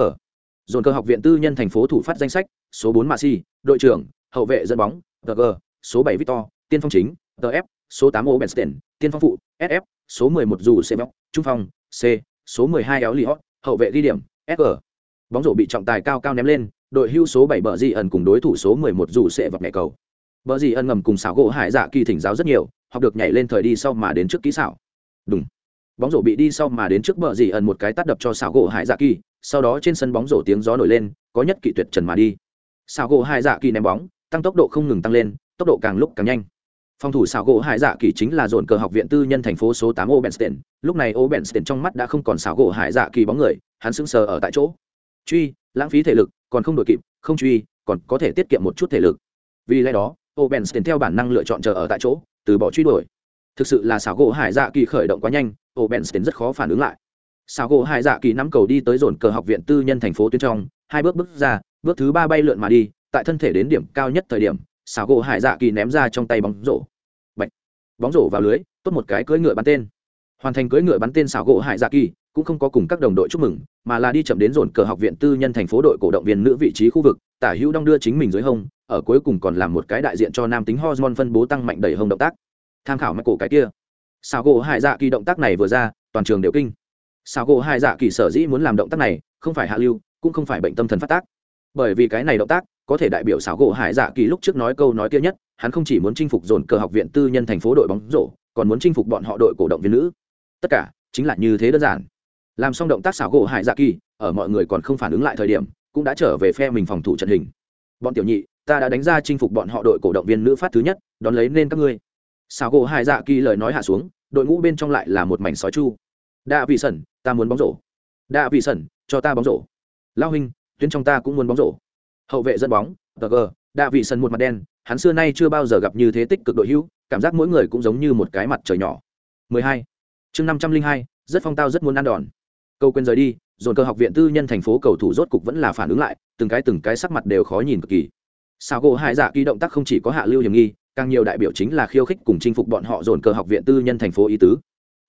dồn cơ học viện tư nhân thành phố thủ phát danh sách, số bốn mạ si đội trưởng, hậu vệ dẫn bóng tg số bảy victor, tiên phong chính tf số tám ô bensten tiên phong phụ sf số mười một dù c trung phong, c, số mười hai éo li hậu vệ ghi điểm sg bóng rổ bị trọng tài cao cao ném lên, đội hưu số bảy bờ di ẩn cùng đối thủ số mười một dù sẽ vập nhẹ cầu. Bờ di ẩn ngầm cùng xảo gỗ hải dạ kỳ thỉnh giáo rất nhiều, học được nhảy lên thời đi sau mà đến trước kỹ xảo. Đúng bóng rổ bị đi sau mà đến trước bờ dì ẩn một cái tắt đập cho xảo gỗ hải dạ kỳ, sau đó trên sân bóng rổ tiếng gió nổi lên, có nhất kỵ tuyệt trần mà đi. Xảo gỗ hải dạ kỳ ném bóng, tăng tốc độ không ngừng tăng lên, tốc độ càng lúc càng nhanh. Phòng thủ xảo gỗ hải dạ kỳ chính là dồn cờ học viện tư nhân thành phố số tám ô benstein lúc này ô benstein trong mắt đã không còn xảo gỗ hải dạ kỳ bóng người, hắn sững sờ ở tại chỗ. Truy, lãng phí thể lực, còn không đội kịp, không truy, còn có thể tiết kiệm một chút thể lực. Vì lẽ đó ô benstein theo bản năng lựa chọn chờ ở tại chỗ, từ bỏ truy đuổi. Thực sự là xảo gỗ hải dạ kỳ khởi động quá nhanh ô benstein rất khó phản ứng lại. Sao gỗ hải dạ kỳ nắm cầu đi tới dồn cờ học viện tư nhân thành phố tuyến trong, hai bước bước ra, bước thứ ba bay lượn mà đi, tại thân thể đến điểm cao nhất thời điểm sao gỗ hải dạ kỳ ném ra trong tay bóng rổ. Bạch. bóng rổ vào lưới, tốt một cái cưỡi ngựa bắn tên. Hoàn thành cưỡi ngựa bắn tên sao gỗ hải dạ kỳ, cũng không có cùng các đồng đội chúc mừng, mà là đi chậm đến dồn cờ học viện tư nhân thành phố đội cổ động viên nữ vị trí khu vực, tả hữu đong đưa chính mình dưới hông, ở cuối cùng còn làm một cái đại diện cho nam tính hormone phân bố tăng mạnh đẩy hông động tác. Tham khảo mấy cổ cái kia xảo gỗ hải dạ kỳ động tác này vừa ra, toàn trường đều kinh. Xảo gỗ hải dạ kỳ sở dĩ muốn làm động tác này, không phải hạ lưu, cũng không phải bệnh tâm thần phát tác. Bởi vì cái này động tác, có thể đại biểu xảo gỗ hải dạ kỳ lúc trước nói câu nói kia nhất, hắn không chỉ muốn chinh phục dồn cờ học viện tư nhân thành phố đội bóng rổ, còn muốn chinh phục bọn họ đội cổ động viên nữ. Tất cả, chính là như thế đơn giản. Làm xong động tác xảo gỗ hải dạ kỳ, ở mọi người còn không phản ứng lại thời điểm, cũng đã trở về phe mình phòng thủ trận hình. Bọn tiểu nhị, ta đã đánh ra chinh phục bọn họ đội cổ động viên nữ phát thứ nhất, đón lấy nên các ngươi xảo gỗ hải dạ kỳ lời nói hạ xuống đội ngũ bên trong lại là một mảnh sói chu. Đạ vị sẩn ta muốn bóng rổ. Đạ vị sẩn cho ta bóng rổ. Lao huynh tuyến trong ta cũng muốn bóng rổ. Hậu vệ dẫn bóng tờ gờ đa vị sẩn một mặt đen hắn xưa nay chưa bao giờ gặp như thế tích cực đội hữu cảm giác mỗi người cũng giống như một cái mặt trời nhỏ. 12. chương 502, rất phong tao rất muốn ăn đòn. Câu quên rời đi dồn cơ học viện tư nhân thành phố cầu thủ rốt cục vẫn là phản ứng lại từng cái từng cái sắc mặt đều khó nhìn cực kỳ. Sao gỗ hai dạ kỳ động tác không chỉ có hạ lưu hiểm nghi càng nhiều đại biểu chính là khiêu khích cùng chinh phục bọn họ dồn cơ học viện tư nhân thành phố ý tứ.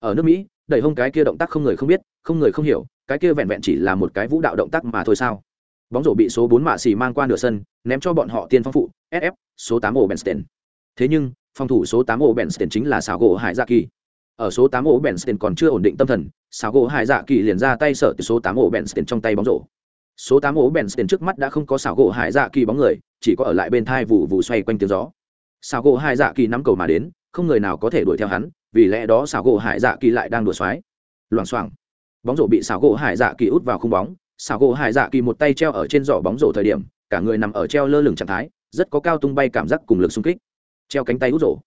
Ở nước mỹ, đẩy hông cái kia động tác không người không biết, không người không hiểu, cái kia vẹn vẹn chỉ là một cái vũ đạo động tác mà thôi sao? Bóng rổ bị số bốn mạ xì mang qua nửa sân, ném cho bọn họ tiên phong phụ sf số tám ổ benstein thế nhưng, phòng thủ số tám ổ benstein chính là xảo gỗ hải dạ kỳ. Ở số tám ổ benstein còn chưa ổn định tâm thần xảo gỗ hải dạ kỳ liền ra tay sở từ số tám ổ benstein trong tay bóng rổ. Số tám ổ benstein trước mắt đã không có xảo gỗ hải dạ kỳ bóng người, chỉ có ở lại bên thai vụ vụ xoay quanh tiếng gió xảo gỗ hải dạ kỳ nắm cầu mà đến, không người nào có thể đuổi theo hắn, vì lẽ đó xảo gỗ hải dạ kỳ lại đang đùa xoáy. Loảng xoảng. Bóng rổ bị xảo gỗ hải dạ kỳ út vào khung bóng. Xảo gỗ hải dạ kỳ một tay treo ở trên giỏ bóng rổ thời điểm, cả người nằm ở treo lơ lửng trạng thái, rất có cao tung bay cảm giác cùng lực xung kích. Treo cánh tay út rổ.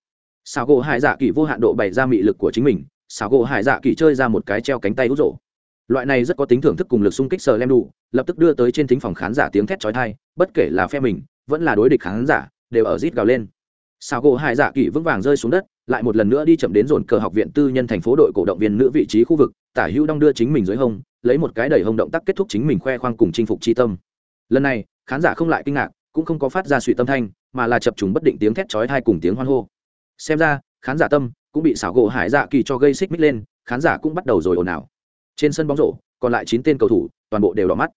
Xảo gỗ hải dạ kỳ vô hạn độ bày ra mị lực của chính mình, xảo gỗ hải dạ kỳ chơi ra một cái treo cánh tay út rổ. Loại này rất có tính thưởng thức cùng lực xung kích sờ lem đủ lập tức đưa tới trên thính phòng khán giả tiếng thét chói tai, bất kể là phe mình, vẫn là đối địch khán giả, đều ở rít gào lên. Sao gỗ hải dạ kỳ vững vàng rơi xuống đất, lại một lần nữa đi chậm đến dồn cờ học viện tư nhân thành phố đội cổ động viên nữ vị trí khu vực, tả hữu đong đưa chính mình dưới hông, lấy một cái đẩy hông động tác kết thúc chính mình khoe khoang cùng chinh phục chi tâm. Lần này, khán giả không lại kinh ngạc, cũng không có phát ra suy tâm thanh, mà là chập trùng bất định tiếng thét chói thai cùng tiếng hoan hô. Xem ra, khán giả tâm cũng bị xảo gỗ hải dạ kỳ cho gây xích mích lên, khán giả cũng bắt đầu rồi ồn ào. Trên sân bóng rổ, còn lại chín tên cầu thủ, toàn bộ đều đỏ mắt.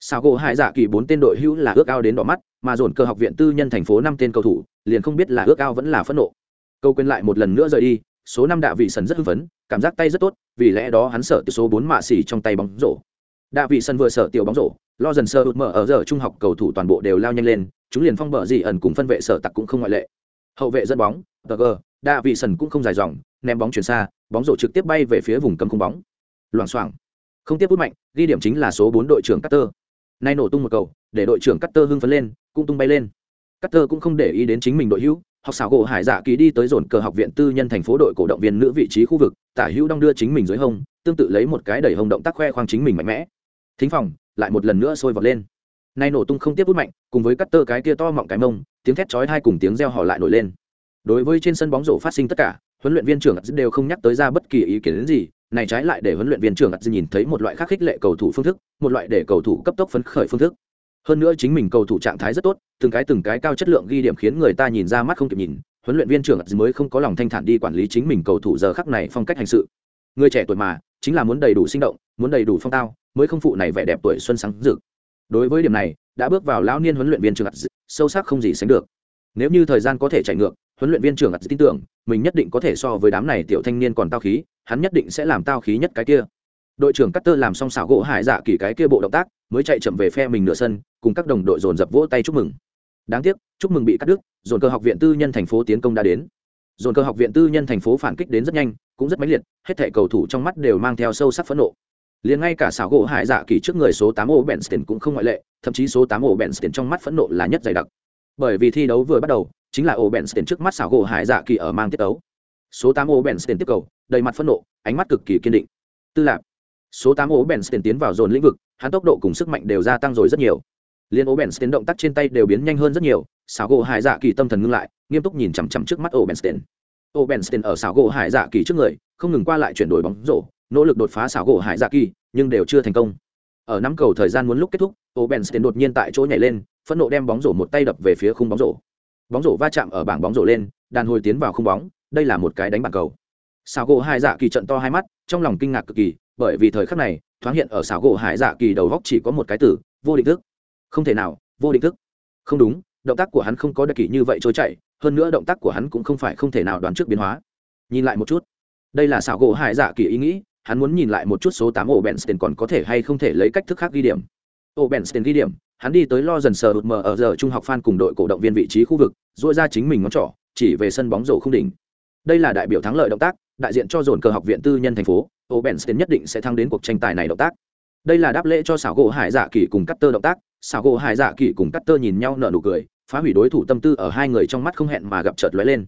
Xảo gỗ hải dạ kỳ bốn tên đội hữu là ước ao đến đỏ mắt mà dồn cơ học viện tư nhân thành phố năm tên cầu thủ liền không biết là ước ao vẫn là phẫn nộ. Câu quên lại một lần nữa rời đi số năm đạ vị sần rất hưng phấn cảm giác tay rất tốt vì lẽ đó hắn sợ từ số bốn mạ xỉ trong tay bóng rổ. Đạ vị sân vừa sợ tiểu bóng rổ lo dần sơ hụt mở ở giờ trung học cầu thủ toàn bộ đều lao nhanh lên chúng liền phong bờ dị ẩn cùng phân vệ sở tặc cũng không ngoại lệ. Hậu vệ dẫn bóng tờ gờ đạ vị sân cũng không dài dòng ném bóng chuyển xa bóng rổ trực tiếp bay về phía vùng cấm không bóng. Loảng xoảng. Không tiếp bút mạnh ghi điểm chính là số bốn đội trưởng Cutter. Nay nổ tung một cầu, để đội trưởng Cutter hưng phấn lên, cũng tung bay lên. Cutter cũng không để ý đến chính mình đội hữu, học xảo gỗ hải dạ kỳ đi tới dồn cờ học viện tư nhân thành phố đội cổ động viên nữ vị trí khu vực tả hữu đong đưa chính mình dưới hông tương tự lấy một cái đẩy hông động tác khoe khoang chính mình mạnh mẽ. Thính phòng lại một lần nữa sôi vọt lên. Nay nổ tung không tiếp bút mạnh cùng với cắt tơ cái kia to mọng cái mông tiếng thét chói hai cùng tiếng reo họ lại nổi lên. Đối với trên sân bóng rổ phát sinh tất cả huấn luyện viên trưởng đều không nhắc tới ra bất kỳ ý kiến đến gì này trái lại để huấn luyện viên trưởng nhìn thấy một loại khác khích lệ cầu thủ phương thức một loại để cầu thủ cấp tốc phấn khởi phương thức hơn nữa chính mình cầu thủ trạng thái rất tốt, từng cái từng cái cao chất lượng ghi điểm khiến người ta nhìn ra mắt không kịp nhìn, huấn luyện viên trưởng mới không có lòng thanh thản đi quản lý chính mình cầu thủ giờ khắc này phong cách hành sự. Người trẻ tuổi mà, chính là muốn đầy đủ sinh động, muốn đầy đủ phong tao, mới không phụ này vẻ đẹp tuổi xuân sáng rực. Đối với điểm này, đã bước vào lão niên huấn luyện viên trưởng sâu sắc không gì sánh được. Nếu như thời gian có thể chạy ngược, huấn luyện viên trưởng tin tưởng, mình nhất định có thể so với đám này tiểu thanh niên còn tao khí, hắn nhất định sẽ làm tao khí nhất cái kia đội trưởng Cutter làm xong xảo gỗ hải dạ kỳ cái kia bộ động tác, mới chạy chậm về phe mình nửa sân, cùng các đồng đội dồn dập vỗ tay chúc mừng. Đáng tiếc, chúc mừng bị cắt đứt, dồn cơ học viện tư nhân thành phố tiến công đã đến. Dồn cơ học viện tư nhân thành phố phản kích đến rất nhanh, cũng rất mãnh liệt, hết thảy cầu thủ trong mắt đều mang theo sâu sắc phẫn nộ. Liền ngay cả xảo gỗ hải dạ kỳ trước người số tám ổ cũng không ngoại lệ, thậm chí số tám ổ trong mắt phẫn nộ là nhất dày đặc. Bởi vì thi đấu vừa bắt đầu, chính là ổ trước mắt xảo gỗ hải dạ kỳ ở mang tiết đấu số tám ổ tiếp cầu, đầy mặt phẫn nộ, ánh mắt cực kỳ kiên định. Tư lạc số tám ổ benston tiến vào dồn lĩnh vực, hắn tốc độ cùng sức mạnh đều gia tăng rồi rất nhiều. Liên ố bèn tiến động tác trên tay đều biến nhanh hơn rất nhiều, xảo gỗ hải dạ kỳ tâm thần ngưng lại, nghiêm túc nhìn chằm chằm trước mắt ổ ố bèn benston ở xảo gỗ hải dạ kỳ trước người, không ngừng qua lại chuyển đổi bóng rổ, nỗ lực đột phá xảo gỗ hải dạ kỳ, nhưng đều chưa thành công. Ở năm cầu thời gian muốn lúc kết thúc, ố bèn sten đột nhiên tại chỗ nhảy lên, phẫn nộ đem bóng rổ một tay đập về phía khung bóng rổ. Bóng rổ va chạm ở bảng bóng rổ lên, đàn hồi tiến vào khung bóng, đây là một cái đánh bàn cầu. Xảo gỗ hải dạ kỳ trận to hai mắt, trong lòng kinh ngạc cực kỳ bởi vì thời khắc này thoáng hiện ở xảo gỗ hải dạ kỳ đầu góc chỉ có một cái từ vô định thức. Không thể nào vô định thức. Không đúng động tác của hắn không có đặc kỳ như vậy trôi chạy hơn nữa động tác của hắn cũng không phải không thể nào đoán trước biến hóa. Nhìn lại một chút. Đây là xảo gỗ hải dạ kỳ ý nghĩ hắn muốn nhìn lại một chút số tám ổ Benstein còn có thể hay không thể lấy cách thức khác ghi điểm. Ổ Benstein ghi điểm, hắn đi tới lo dần sờ đột mờ ở giờ trung học fan cùng đội cổ động viên vị trí khu vực, dội ra chính mình ngón trỏ, chỉ về sân bóng rổ không đỉnh. Đây là đại biểu thắng lợi động tác, đại diện cho dồn cờ học viện tư nhân thành phố, Ổ nhất định sẽ thăng đến cuộc tranh tài này động tác. Đây là đáp lễ cho xảo gỗ Hải Dạ Kỳ cùng Cutter động tác, xảo gỗ Hải Dạ Kỳ cùng Cutter nhìn nhau nở nụ cười, phá hủy đối thủ tâm tư ở hai người trong mắt không hẹn mà gặp chợt lóe lên.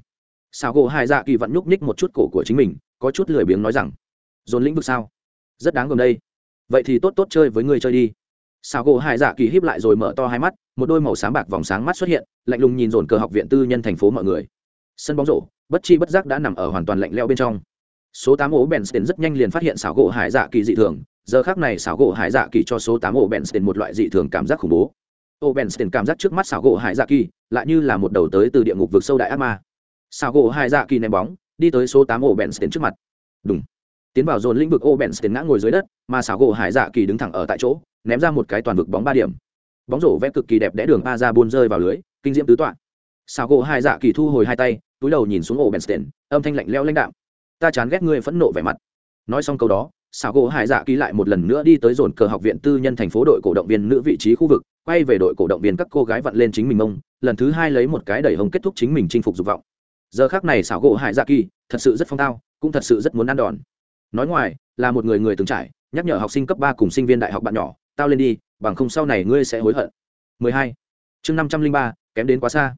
Xảo gỗ Hải Dạ Kỳ vẫn nhúc nhích một chút cổ của chính mình, có chút lười biếng nói rằng: dồn lĩnh vực sao? Rất đáng gồm đây. Vậy thì tốt tốt chơi với người chơi đi. Xảo gỗ hải dạ kỳ híp lại rồi mở to hai mắt một đôi màu sáng bạc vòng sáng mắt xuất hiện lạnh lùng nhìn dồn cờ học viện tư nhân thành phố mọi người. Sân bóng rổ bất chi bất giác đã nằm ở hoàn toàn lạnh leo bên trong số tám ổ bèn rất nhanh liền phát hiện xảo gỗ hải dạ kỳ dị thường. Giờ khác này xảo gỗ hải dạ kỳ cho số tám ổ bèn một loại dị thường cảm giác khủng bố. Ổ bèn cảm giác trước mắt xảo gỗ hải dạ kỳ lại như là một đầu tới từ địa ngục vực sâu đại ác ma. Xảo gỗ hải dạ kỳ ném bóng, đi tới số tám ổ bèn trước mặt. Đúng tiến vào dồn lĩnh vực ô bèn tiền ngã ngồi dưới đất, mà xảo gỗ hải dạ kỳ đứng thẳng ở tại chỗ, ném ra một cái toàn vực bóng ba điểm. Bóng rổ vẽ cực kỳ đẹp đẽ đường ba ra buôn rơi vào lưới, kinh diễm tứ toạn xảo gỗ hải dạ kỳ thu hồi hai tay, túi đầu nhìn xuống ổ bèn tiền âm thanh lạnh leo lãnh đạm ta chán ghét ngươi phẫn nộ vẻ mặt. Nói xong câu đó xảo gỗ hải dạ kỳ lại một lần nữa đi tới dồn cờ học viện tư nhân thành phố đội cổ động viên nữ vị trí khu vực quay về đội cổ động viên các cô gái vặn lên chính mình mông lần thứ hai lấy một cái đẩy hồng kết thúc chính mình chinh phục dục vọng. Giờ khác này xảo gỗ hải dạ kỳ thật sự rất phong tao cũng thật sự rất muốn ăn đòn. Nói ngoài là một người người từng trải nhắc nhở học sinh cấp ba cùng sinh viên đại học bạn nhỏ tao lên đi bằng không sau này ngươi sẽ hối hận. 12. chương 503, kém đến quá xa.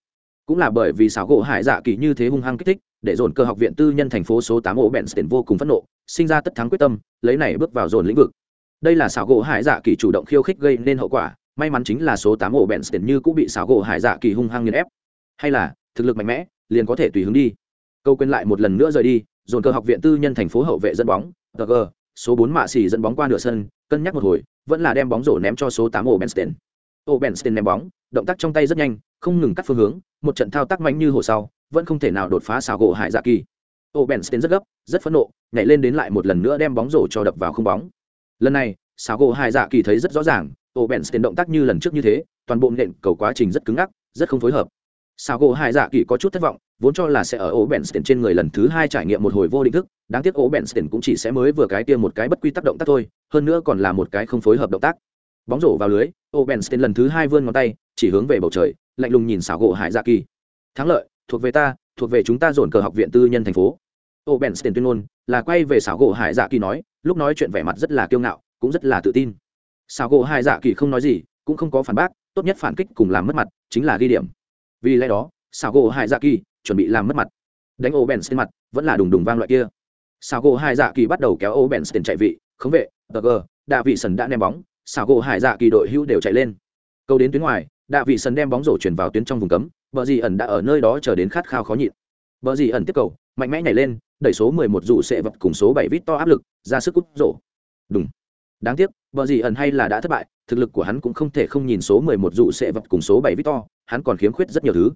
Cũng là bởi vì xảo gỗ hải dạ kỳ như thế hung hăng kích thích để dồn cơ học viện tư nhân thành phố số tám ổ bèn tiền vô cùng phẫn nộ, sinh ra tất thắng quyết tâm, lấy này bước vào dồn lĩnh vực. Đây là xảo gỗ hải dạ kỳ chủ động khiêu khích gây nên hậu quả, may mắn chính là số tám ổ bèn tiền như cũng bị xảo gỗ hải dạ kỳ hung hăng nghiền ép. Hay là, thực lực mạnh mẽ, liền có thể tùy hứng đi. Câu quên lại một lần nữa rời đi, dồn cơ học viện tư nhân thành phố hậu vệ dẫn bóng tg số bốn mạ xỉ dẫn bóng qua nửa sân, cân nhắc một hồi, vẫn là đem bóng rổ ném cho số tám ổ benstein ổ benstein ném bóng, động tác trong tay rất nhanh, không ngừng cắt phương hướng, một trận thao tác mạnh như hồ sau vẫn không thể nào đột phá xào gỗ hải dạ kỳ. Ổ benstein rất gấp, rất phẫn nộ, nhảy lên đến lại một lần nữa đem bóng rổ cho đập vào không bóng. Lần này, xào gỗ hải dạ kỳ thấy rất rõ ràng ổ benstein động tác như lần trước như thế, toàn bộ nện cầu quá trình rất cứng ngắc, rất không phối hợp. Xào gỗ hải dạ kỳ có chút thất vọng, vốn cho là sẽ ở ố bèn trên người lần thứ hai trải nghiệm một hồi vô định thức, đáng tiếc ố bèn cũng chỉ sẽ mới vừa cái tiêm một cái bất quy tắc động tác thôi, hơn nữa còn là một cái không phối hợp động tác. Bóng rổ vào lưới ố bèn lần thứ hai vươn ngón tay, chỉ hướng về bầu trời, lạnh lùng nhìn xảo gỗ hải dạ kỳ. Thắng lợi thuộc về ta, thuộc về chúng ta dồn cờ học viện tư nhân thành phố. Ô bèn tuyên ngôn, là quay về xảo gỗ hải dạ kỳ nói, lúc nói chuyện vẻ mặt rất là kiêu ngạo, cũng rất là tự tin. Xảo gỗ hải dạ kỳ không nói gì, cũng không có phản bác, tốt nhất phản kích cùng làm mất mặt, chính là ghi điểm. Vì lẽ đó xảo gỗ hải dạ kỳ chuẩn bị làm mất mặt. Đánh ô bèn trên mặt, vẫn là đùng đùng vang loại kia. Xảo gỗ hải dạ kỳ bắt đầu kéo ô bèn tiền chạy vị, khống vệ, tờ gờ, đạ vị sần đã ném bóng. Xảo gỗ hải dạ kỳ đội hữu đều chạy lên. Câu đến tuyến ngoài, đạ vị sần đem bóng rổ chuyển vào tuyến trong vùng cấm. Bờ dì ẩn đã ở nơi đó chờ đến khát khao khó nhịn. Bờ dì ẩn tiếp cầu, mạnh mẽ nhảy lên, đẩy số 11 dụ sẽ vật cùng số 7 vít to áp lực ra sức cút rổ. Đúng đáng tiếc, Bờ dì ẩn hay là đã thất bại, thực lực của hắn cũng không thể không nhìn số 11 dụ sẽ vật cùng số 7 vít to, hắn còn khiếm khuyết rất nhiều thứ.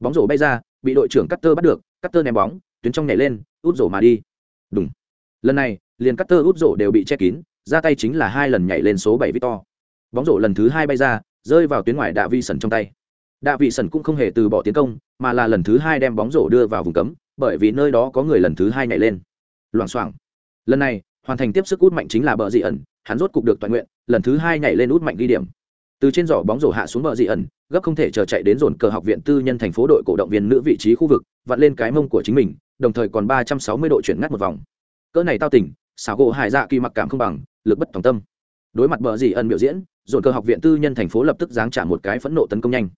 Bóng rổ bay ra, bị đội trưởng Cutter bắt được, Cutter ném bóng, tuyến trong nhảy lên, út rổ mà đi. Đúng lần này, liền Cutter út rổ đều bị che kín, ra tay chính là hai lần nhảy lên số 7 Victor bóng rổ lần thứ hai bay ra, rơi vào tuyến ngoài đạ vi sần trong tay đạ vị sần cũng không hề từ bỏ tiến công, mà là lần thứ hai đem bóng rổ đưa vào vùng cấm, bởi vì nơi đó có người lần thứ hai nhảy lên. Loảng xoảng. Lần này, hoàn thành tiếp sức út mạnh chính là bờ dị ẩn, hắn rốt cục được toàn nguyện, lần thứ hai nhảy lên út mạnh ghi điểm. Từ trên giỏ bóng rổ hạ xuống bờ dị ẩn, gấp không thể chờ chạy đến dồn cờ học viện tư nhân thành phố đội cổ động viên nữ vị trí khu vực, vặn lên cái mông của chính mình, đồng thời còn ba trăm sáu mươi độ chuyển ngắt một vòng. Cỡ này tao tỉnh, xảo gỗ hải dạ kỳ mặc cảm không bằng, lực bất tòng tâm. Đối mặt bờ dị ẩn biểu diễn, dồn cờ học viện tư nhân thành phố lập tức giáng trả một cái phẫn nộ tấn công nhanh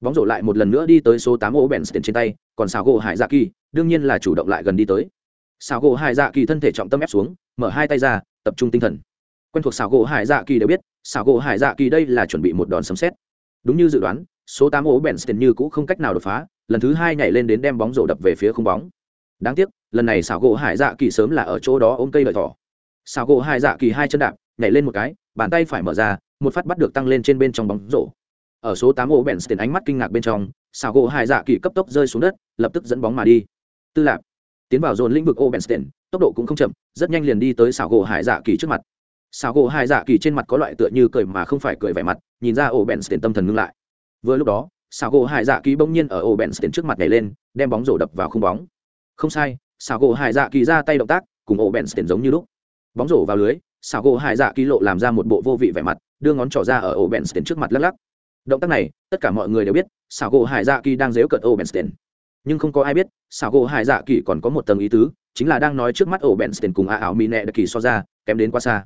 bóng rổ lại một lần nữa đi tới số tám ô bèn trên tay, còn xảo gỗ hải dạ kỳ, đương nhiên là chủ động lại gần đi tới. Xảo gỗ hải dạ kỳ thân thể trọng tâm ép xuống, mở hai tay ra, tập trung tinh thần. Quen thuộc xảo gỗ hải dạ kỳ đều biết xảo gỗ hải dạ kỳ đây là chuẩn bị một đòn sấm xét đúng như dự đoán, số tám ô bèn như cũ không cách nào đột phá, lần thứ hai nhảy lên đến đem bóng rổ đập về phía không bóng. Đáng tiếc, lần này xảo gỗ hải dạ kỳ sớm là ở chỗ đó ôm cây lợi thỏ. Xảo gỗ hải dạ kỳ hai chân đạp, nhảy lên một cái, bàn tay phải mở ra, một phát bắt được tăng lên trên bên trong bóng rổ ở số tám ố bèn ánh mắt kinh ngạc bên trong xảo gỗ hai dạ kỳ cấp tốc rơi xuống đất, lập tức dẫn bóng mà đi. Tư lạc tiến vào dồn lĩnh vực ô bèn tốc độ cũng không chậm, rất nhanh liền đi tới xảo gỗ hải dạ kỳ trước mặt. Xảo gỗ hải dạ kỳ trên mặt có loại tựa như cười mà không phải cười vẻ mặt, nhìn ra ô bèn tâm thần ngưng lại. Vừa lúc đó xảo gỗ hải dạ kỳ bỗng nhiên ở ô bèn trước mặt nhảy lên, đem bóng rổ đập vào không bóng. Không sai xảo gỗ hải dạ kỳ ra tay động tác, cùng ô bèn giống như lúc. Bóng rổ vào lưới xảo gỗ hải dạ kỳ lộ làm ra một bộ vô vị vẻ mặt, đưa ngón trỏ ra ở ổ bèn trước mặt lắc lắc động tác này, tất cả mọi người đều biết xảo gỗ hải dạ kỳ đang dếu cợt ô bèn nhưng không có ai biết xảo gỗ hải dạ kỳ còn có một tầng ý tứ, chính là đang nói trước mắt ô bèn cùng a ảo mỹ nẹ đặc kỳ so ra, kém đến quá xa.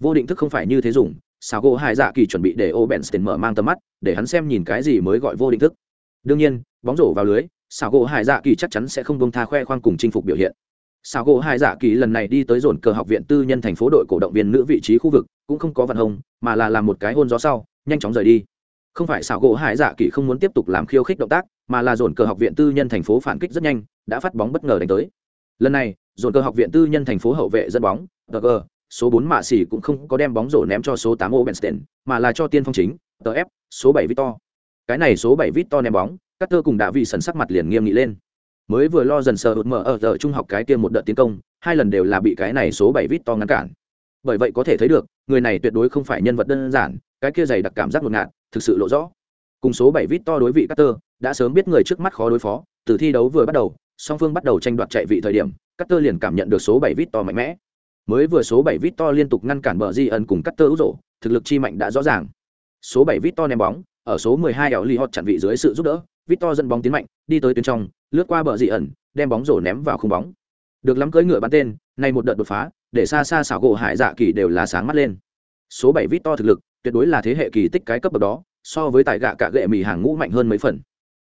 Vô định thức không phải như thế dùng xảo gỗ hải dạ kỳ chuẩn bị để ô bèn mở mang tầm mắt, để hắn xem nhìn cái gì mới gọi vô định thức. Đương nhiên, bóng rổ vào lưới xảo gỗ hải dạ kỳ chắc chắn sẽ không bông tha khoe khoang cùng chinh phục biểu hiện. Xảo gỗ hải dạ kỳ lần này đi tới dồn cờ học viện tư nhân thành phố đội cổ động viên nữ vị trí khu vực, cũng không có vận hồng, mà là làm một cái hôn gió sau, nhanh chóng rời đi không phải xảo gỗ hải dạ kỳ không muốn tiếp tục làm khiêu khích động tác, mà là dồn cờ học viện tư nhân thành phố phản kích rất nhanh, đã phát bóng bất ngờ đánh tới. Lần này, dồn cờ học viện tư nhân thành phố hậu vệ dẫn bóng tg số bốn mạ xỉ cũng không có đem bóng rổ ném cho số tám ô benstein mà là cho tiên phong chính tf số bảy victor. Cái này số bảy victor ném bóng các tơ cùng đã vị sần sắc mặt liền nghiêm nghị lên. Mới vừa lo dần sờ hụt mở ở giờ trung học cái kia một đợt tiến công, hai lần đều là bị cái này số bảy victor ngăn cản. Bởi vậy có thể thấy được, người này tuyệt đối không phải nhân vật đơn giản, cái kia dày đặc cảm giác ngột ngạt thực sự lộ rõ. Cùng số bảy vít to đối vị Carter, đã sớm biết người trước mắt khó đối phó, từ thi đấu vừa bắt đầu, song phương bắt đầu tranh đoạt chạy vị thời điểm, Carter liền cảm nhận được số bảy vít to mạnh mẽ. Mới vừa số bảy vít to liên tục ngăn cản bờ di ẩn cùng Carter ưu rổ thực lực chi mạnh đã rõ ràng. Số bảy vít to ném bóng, ở số mười hai ẻo li hot chặn vị dưới sự giúp đỡ Victor dẫn bóng tiến mạnh, đi tới tuyến trong, lướt qua bờ di ẩn, đem bóng rổ ném vào khung bóng. Được lắm cưỡi ngựa bắn tên, nay một đợt đột phá, để xa xa xảo gỗ hải dạ kỳ đều là sáng mắt lên số bảy vít to thực lực, tuyệt đối là thế hệ kỳ tích cái cấp bậc đó, so với tài gạ cả gệ mì hàng ngũ mạnh hơn mấy phần.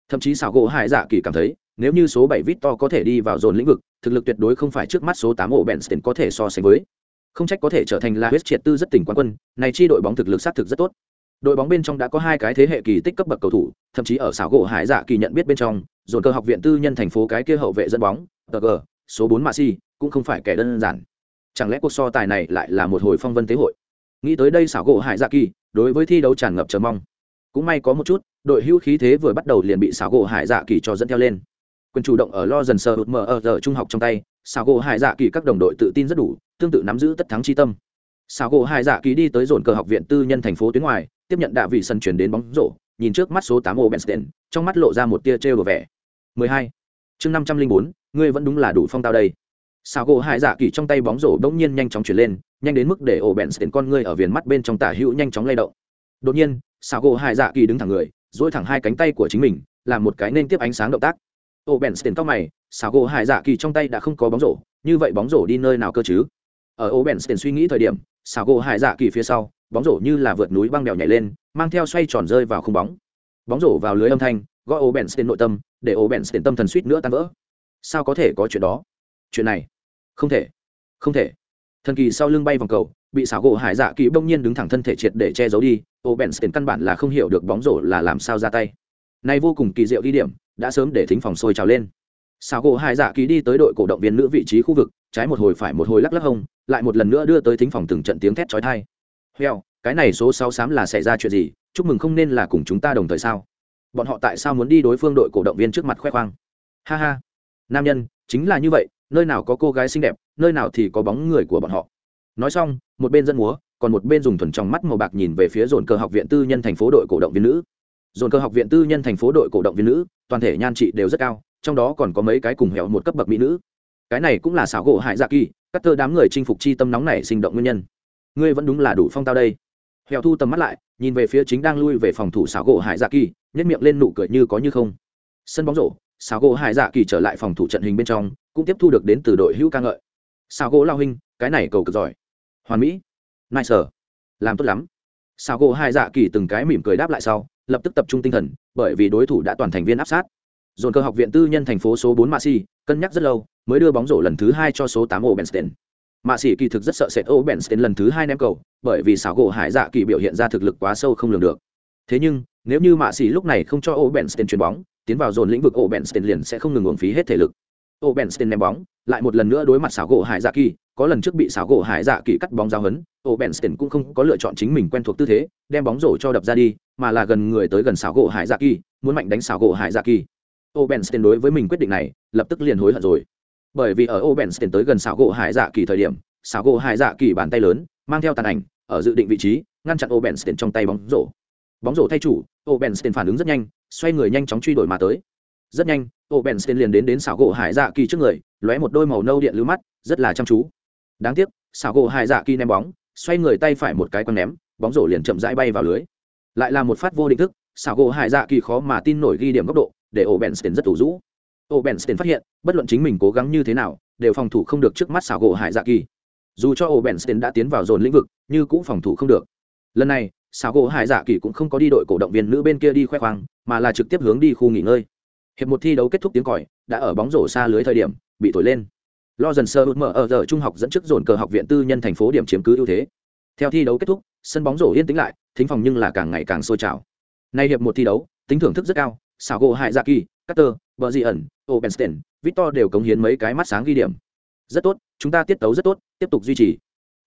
Thậm chí xảo gỗ hải dạ kỳ cảm thấy, nếu như số bảy vít to có thể đi vào dồn lĩnh vực, thực lực tuyệt đối không phải trước mắt số tám ổ bèn có thể so sánh với. Không trách có thể trở thành là huyết triệt tư rất tỉnh quán quân, này chi đội bóng thực lực xác thực rất tốt. Đội bóng bên trong đã có hai cái thế hệ kỳ tích cấp bậc cầu thủ, thậm chí ở xảo gỗ hải dạ kỳ nhận biết bên trong, dồn cơ học viện tư nhân thành phố cái kia hậu vệ dẫn bóng tg số bốn mạ si cũng không phải kẻ đơn giản. Chẳng lẽ cuộc so tài này lại là một hồi phong vân tế hội? Nghĩ tới đây xảo gỗ hải dạ kỳ đối với thi đấu tràn ngập chờ mong. Cũng may có một chút đội hưu khí thế vừa bắt đầu liền bị xảo gỗ hải dạ kỳ cho dẫn theo lên. Quyền chủ động ở lo dần sờ hụt mờ ở giờ trung học trong tay xảo gỗ hải dạ kỳ các đồng đội tự tin rất đủ tương tự nắm giữ tất thắng chi tâm. Xảo gỗ hải dạ kỳ đi tới dồn cờ học viện tư nhân thành phố tuyến ngoài tiếp nhận đạ vị sân chuyển đến bóng rổ nhìn trước mắt số tám ô bensten trong mắt lộ ra một tia trêu vẻ. 12. chương 504, ngươi vẫn đúng là đủ phong tao đây xảo gỗ hải dạ kỳ trong tay bóng rổ bỗng nhiên nhanh chóng chuyển lên, nhanh đến mức để ổ bèn tiền con ngươi ở viền mắt bên trong tả hữu nhanh chóng lay động. Đột nhiên xảo gỗ hải dạ kỳ đứng thẳng người dỗi thẳng hai cánh tay của chính mình, làm một cái nên tiếp ánh sáng động tác. Ổ bèn tiền tóc mày xảo gỗ hải dạ kỳ trong tay đã không có bóng rổ, như vậy bóng rổ đi nơi nào cơ chứ? Ở ổ bèn tiền suy nghĩ thời điểm xảo gỗ hải dạ kỳ phía sau, bóng rổ như là vượt núi băng đèo nhảy lên, mang theo xoay tròn rơi vào khung bóng. Bóng rổ vào lưới âm thanh gọi ổ bèn tiền nội tâm, để ổ bèn tiền tâm thần suýt nữa tan vỡ. Sao có thể có chuyện đó? Chuyện này không thể. Không thể. Thần kỳ sau lưng bay vòng cầu, bị xảo gỗ hải dạ kỳ bỗng nhiên đứng thẳng thân thể triệt để che giấu đi, ô bèn tiền căn bản là không hiểu được bóng rổ là làm sao ra tay. Nay vô cùng kỳ diệu đi điểm, đã sớm để thính phòng sôi trào lên. Xảo gỗ hải dạ kỳ đi tới đội cổ động viên nữ vị trí khu vực, trái một hồi phải một hồi lắc lắc hông, lại một lần nữa đưa tới thính phòng từng trận tiếng thét trói thai heo, cái này số sáu xám là xảy ra chuyện gì? Chúc mừng không nên là cùng chúng ta đồng thời sao? Bọn họ tại sao muốn đi đối phương đội cổ động viên trước mặt khoe khoang? Ha ha. Nam nhân, chính là như vậy nơi nào có cô gái xinh đẹp, nơi nào thì có bóng người của bọn họ. Nói xong, một bên dân múa, còn một bên dùng thuần trong mắt màu bạc nhìn về phía dồn cơ học viện tư nhân thành phố đội cổ động viên nữ. Dồn cơ học viện tư nhân thành phố đội cổ động viên nữ, toàn thể nhan trị đều rất cao, trong đó còn có mấy cái cùng hẻo một cấp bậc mỹ nữ. Cái này cũng là xảo gỗ hại dạ kỳ, các tơ đám người chinh phục chi tâm nóng này sinh động nguyên nhân. Ngươi vẫn đúng là đủ phong tao đây. Hẻo thu tầm mắt lại, nhìn về phía chính đang lui về phòng thủ xảo gỗ hải dạ kỳ nhất miệng lên nụ cười như có như không. Sân bóng rổ Sao gỗ hải dạ kỳ trở lại phòng thủ trận hình bên trong, cũng tiếp thu được đến từ đội hữu ca ngợi. Sao gỗ lao hình cái này cầu cực giỏi. Hoàn mỹ. Nai sở làm tốt lắm. Sao gỗ hải dạ kỳ từng cái mỉm cười đáp lại sau, lập tức tập trung tinh thần, bởi vì đối thủ đã toàn thành viên áp sát. Dồn cơ học viện tư nhân thành phố số bốn mạ xì cân nhắc rất lâu, mới đưa bóng rổ lần thứ hai cho số tám ô benstein mạ xì kỳ thực rất sợ sệt ô benstein lần thứ hai ném cầu, bởi vì xảo gỗ hải dạ kỳ biểu hiện ra thực lực quá sâu không lường được. Thế nhưng nếu như mạ xỉ lúc này không cho ô benstein chuyền bóng, tiến vào dồn lĩnh vực ô benstein liền sẽ không ngừng uống phí hết thể lực. Ô benstein ném bóng, lại một lần nữa đối mặt xảo gỗ hải dạ kỳ, có lần trước bị xảo gỗ hải dạ kỳ cắt bóng giao hấn ô benstein cũng không có lựa chọn chính mình quen thuộc tư thế, đem bóng rổ cho đập ra đi, mà là gần người tới gần xảo gỗ hải dạ kỳ, muốn mạnh đánh xảo gỗ hải dạ kỳ. Ô benstein đối với mình quyết định này, lập tức liền hối hận rồi. Bởi vì ở ô benstein tới gần xảo gỗ hải dạ kỳ thời điểm, xảo gỗ hải dạ kỳ bàn tay lớn, mang theo tàn ảnh, ở dự định vị trí, ngăn chặn ô benstein trong tay bóng rổ bóng rổ thay chủ ô benstein phản ứng rất nhanh, xoay người nhanh chóng truy đuổi mà tới. Rất nhanh ô benstein liền đến đến xảo gỗ hải dạ kỳ trước người, lóe một đôi màu nâu điện lưu mắt, rất là chăm chú. Đáng tiếc, xảo gỗ hải dạ kỳ ném bóng, xoay người tay phải một cái quăng ném, bóng rổ liền chậm rãi bay vào lưới. Lại là một phát vô định thức, xảo gỗ hải dạ kỳ khó mà tin nổi ghi điểm góc độ, để ổ benstein rất ủ rũ. Ổ benstein phát hiện, bất luận chính mình cố gắng như thế nào, đều phòng thủ không được trước mắt xảo gỗ hải dạ kỳ. Dù cho ổ benstein đã tiến vào dồn lĩnh vực nhưng cũng phòng thủ không được. Lần này Sao gỗ hải dạ kỳ cũng không có đi đội cổ động viên nữ bên kia đi khoe khoang, mà là trực tiếp hướng đi khu nghỉ ngơi. Hiệp một thi đấu kết thúc tiếng còi, đã ở bóng rổ xa lưới thời điểm, bị thổi lên. Lo dần sơ mở ở giờ trung học dẫn trước dồn cờ học viện tư nhân thành phố điểm chiếm cứ ưu thế. Theo thi đấu kết thúc, sân bóng rổ yên tĩnh lại, thính phòng nhưng là càng ngày càng sôi trào. Nay hiệp một thi đấu, tính thưởng thức rất cao xảo gỗ hại dạ kỳ cutter bờ di ẩn openstein victor đều cống hiến mấy cái mắt sáng ghi điểm. Rất tốt, chúng ta tiết tấu rất tốt, tiếp tục duy trì.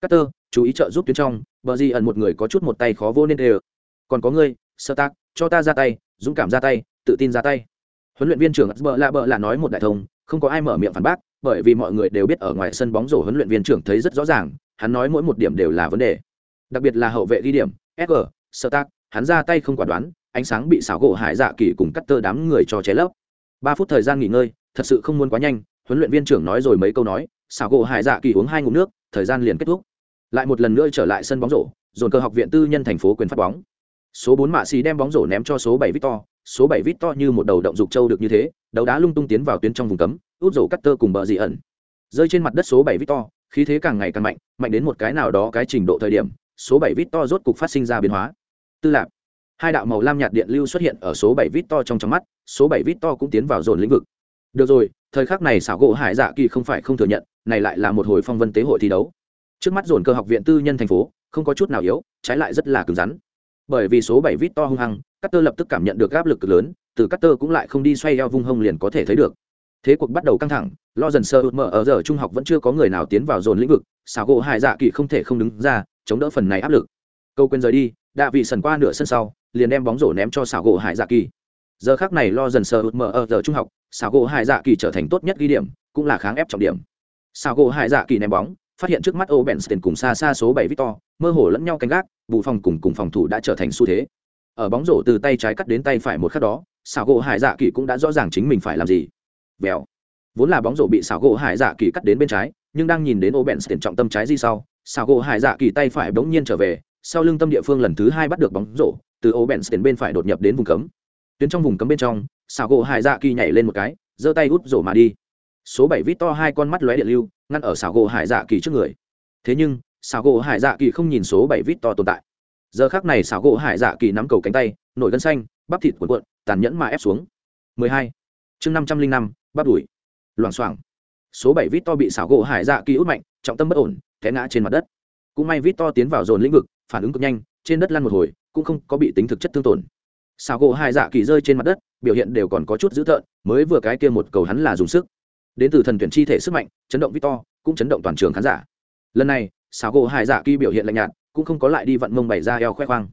Cutter chú ý trợ giúp tuyến trong, bờ di ẩn một người có chút một tay khó vô nên đều. Còn có ngươi, sơ tác, cho ta ra tay, dũng cảm ra tay, tự tin ra tay. Huấn luyện viên trưởng bợ lạ bợ lạ nói một đại thông, không có ai mở miệng phản bác, bởi vì mọi người đều biết ở ngoài sân bóng rổ huấn luyện viên trưởng thấy rất rõ ràng, hắn nói mỗi một điểm đều là vấn đề. Đặc biệt là hậu vệ ghi điểm sg sơ tác, hắn ra tay không quả đoán, ánh sáng bị xảo gỗ hải dạ kỳ cùng cắt tơ đám người cho ché lấp. Ba phút thời gian nghỉ ngơi, thật sự không muốn quá nhanh, huấn luyện viên trưởng nói rồi mấy câu nói, xảo gỗ hải dạ kỳ uống hai ngụm nước, thời gian liền kết thúc lại một lần nữa trở lại sân bóng rổ, dồn cơ học viện tư nhân thành phố quyền phát bóng. Số bốn mạ xì đem bóng rổ ném cho số bảy victor, số bảy victor như một đầu động dục châu được như thế đầu đá lung tung tiến vào tuyến trong vùng cấm, út rổ cắt tơ cùng bờ dị ẩn. Rơi trên mặt đất số bảy victor, khí thế càng ngày càng mạnh mạnh đến một cái nào đó cái trình độ thời điểm, số bảy victor rốt cục phát sinh ra biến hóa. Tư lạc hai đạo màu lam nhạt điện lưu xuất hiện ở số bảy victor trong trong mắt, số bảy victor cũng tiến vào dồn lĩnh vực. Được rồi, thời khắc này xảo gỗ hải dạ kỳ không phải không thừa nhận, này lại là một hồi phong vân tế hội thi đấu trước mắt dồn cơ học viện tư nhân thành phố, không có chút nào yếu, trái lại rất là cứng rắn. Bởi vì số bảy vít to hung hăng cắt tơ lập tức cảm nhận được áp lực lớn, từ cắt tơ cũng lại không đi xoay eo vung hông liền có thể thấy được. Thế cuộc bắt đầu căng thẳng lo dần sơ mở ở giờ trung học vẫn chưa có người nào tiến vào dồn lĩnh vực xào gỗ hải dạ kỳ không thể không đứng ra, chống đỡ phần này áp lực. Câu quên rời đi, đạ vị sần qua nửa sân sau, liền đem bóng rổ ném cho xào gỗ hải dạ kỳ. Giờ khác này lo dần sờ mở ở giờ trung học xào gỗ hải dạ kỳ trở thành tốt nhất ghi điểm, cũng là kháng ép trọng điểm. Xào gỗ hải dạ kỳ ném bóng phát hiện trước mắt ô benstein cùng xa xa số bảy victor, mơ hồ lẫn nhau canh gác, bù phòng cùng cùng phòng thủ đã trở thành xu thế. Ở bóng rổ từ tay trái cắt đến tay phải một khắc đó, xảo gỗ hải dạ kỳ cũng đã rõ ràng chính mình phải làm gì. Vèo. Vốn là bóng rổ bị xảo gỗ hải dạ kỳ cắt đến bên trái, nhưng đang nhìn đến ô benstein trọng tâm trái di sau, xảo gỗ hải dạ kỳ tay phải bỗng nhiên trở về, sau lưng tâm địa phương lần thứ hai bắt được bóng rổ, từ ô bèn bên phải đột nhập đến vùng cấm. Tuyến trong vùng cấm bên trong xào gỗ hải dạ kỳ nhảy lên một cái, giơ tay út rổ mà đi số bảy vít to hai con mắt lóe điện lưu, ngăn ở xào gỗ hải dạ kỳ trước người. Thế nhưng xào gỗ hải dạ kỳ không nhìn số bảy vít to tồn tại. Giờ khác này xào gỗ hải dạ kỳ nắm cầu cánh tay, nổi gân xanh, bắp thịt cuộn cuộn, tàn nhẫn mà ép xuống. 12. chương năm trăm linh năm, bắp đùi. Loảng xoảng. Số bảy vít to bị xào gỗ hải dạ kỳ út mạnh, trọng tâm bất ổn, té ngã trên mặt đất. Cũng may vít to tiến vào dồn lĩnh vực, phản ứng cực nhanh, trên đất lăn một hồi, cũng không có bị tính thực chất thương tổn. Xào gỗ hải dạ kỳ rơi trên mặt đất, biểu hiện đều còn có chút dữ tợn, mới vừa cái kia một cầu hắn là dùng sức đến từ thần tuyển chi thể sức mạnh, chấn động victor, cũng chấn động toàn trường khán giả. Lần này xào gỗ hai dạ kỳ biểu hiện lạnh nhạt, cũng không có lại đi vận mông bày ra eo khoe khoang.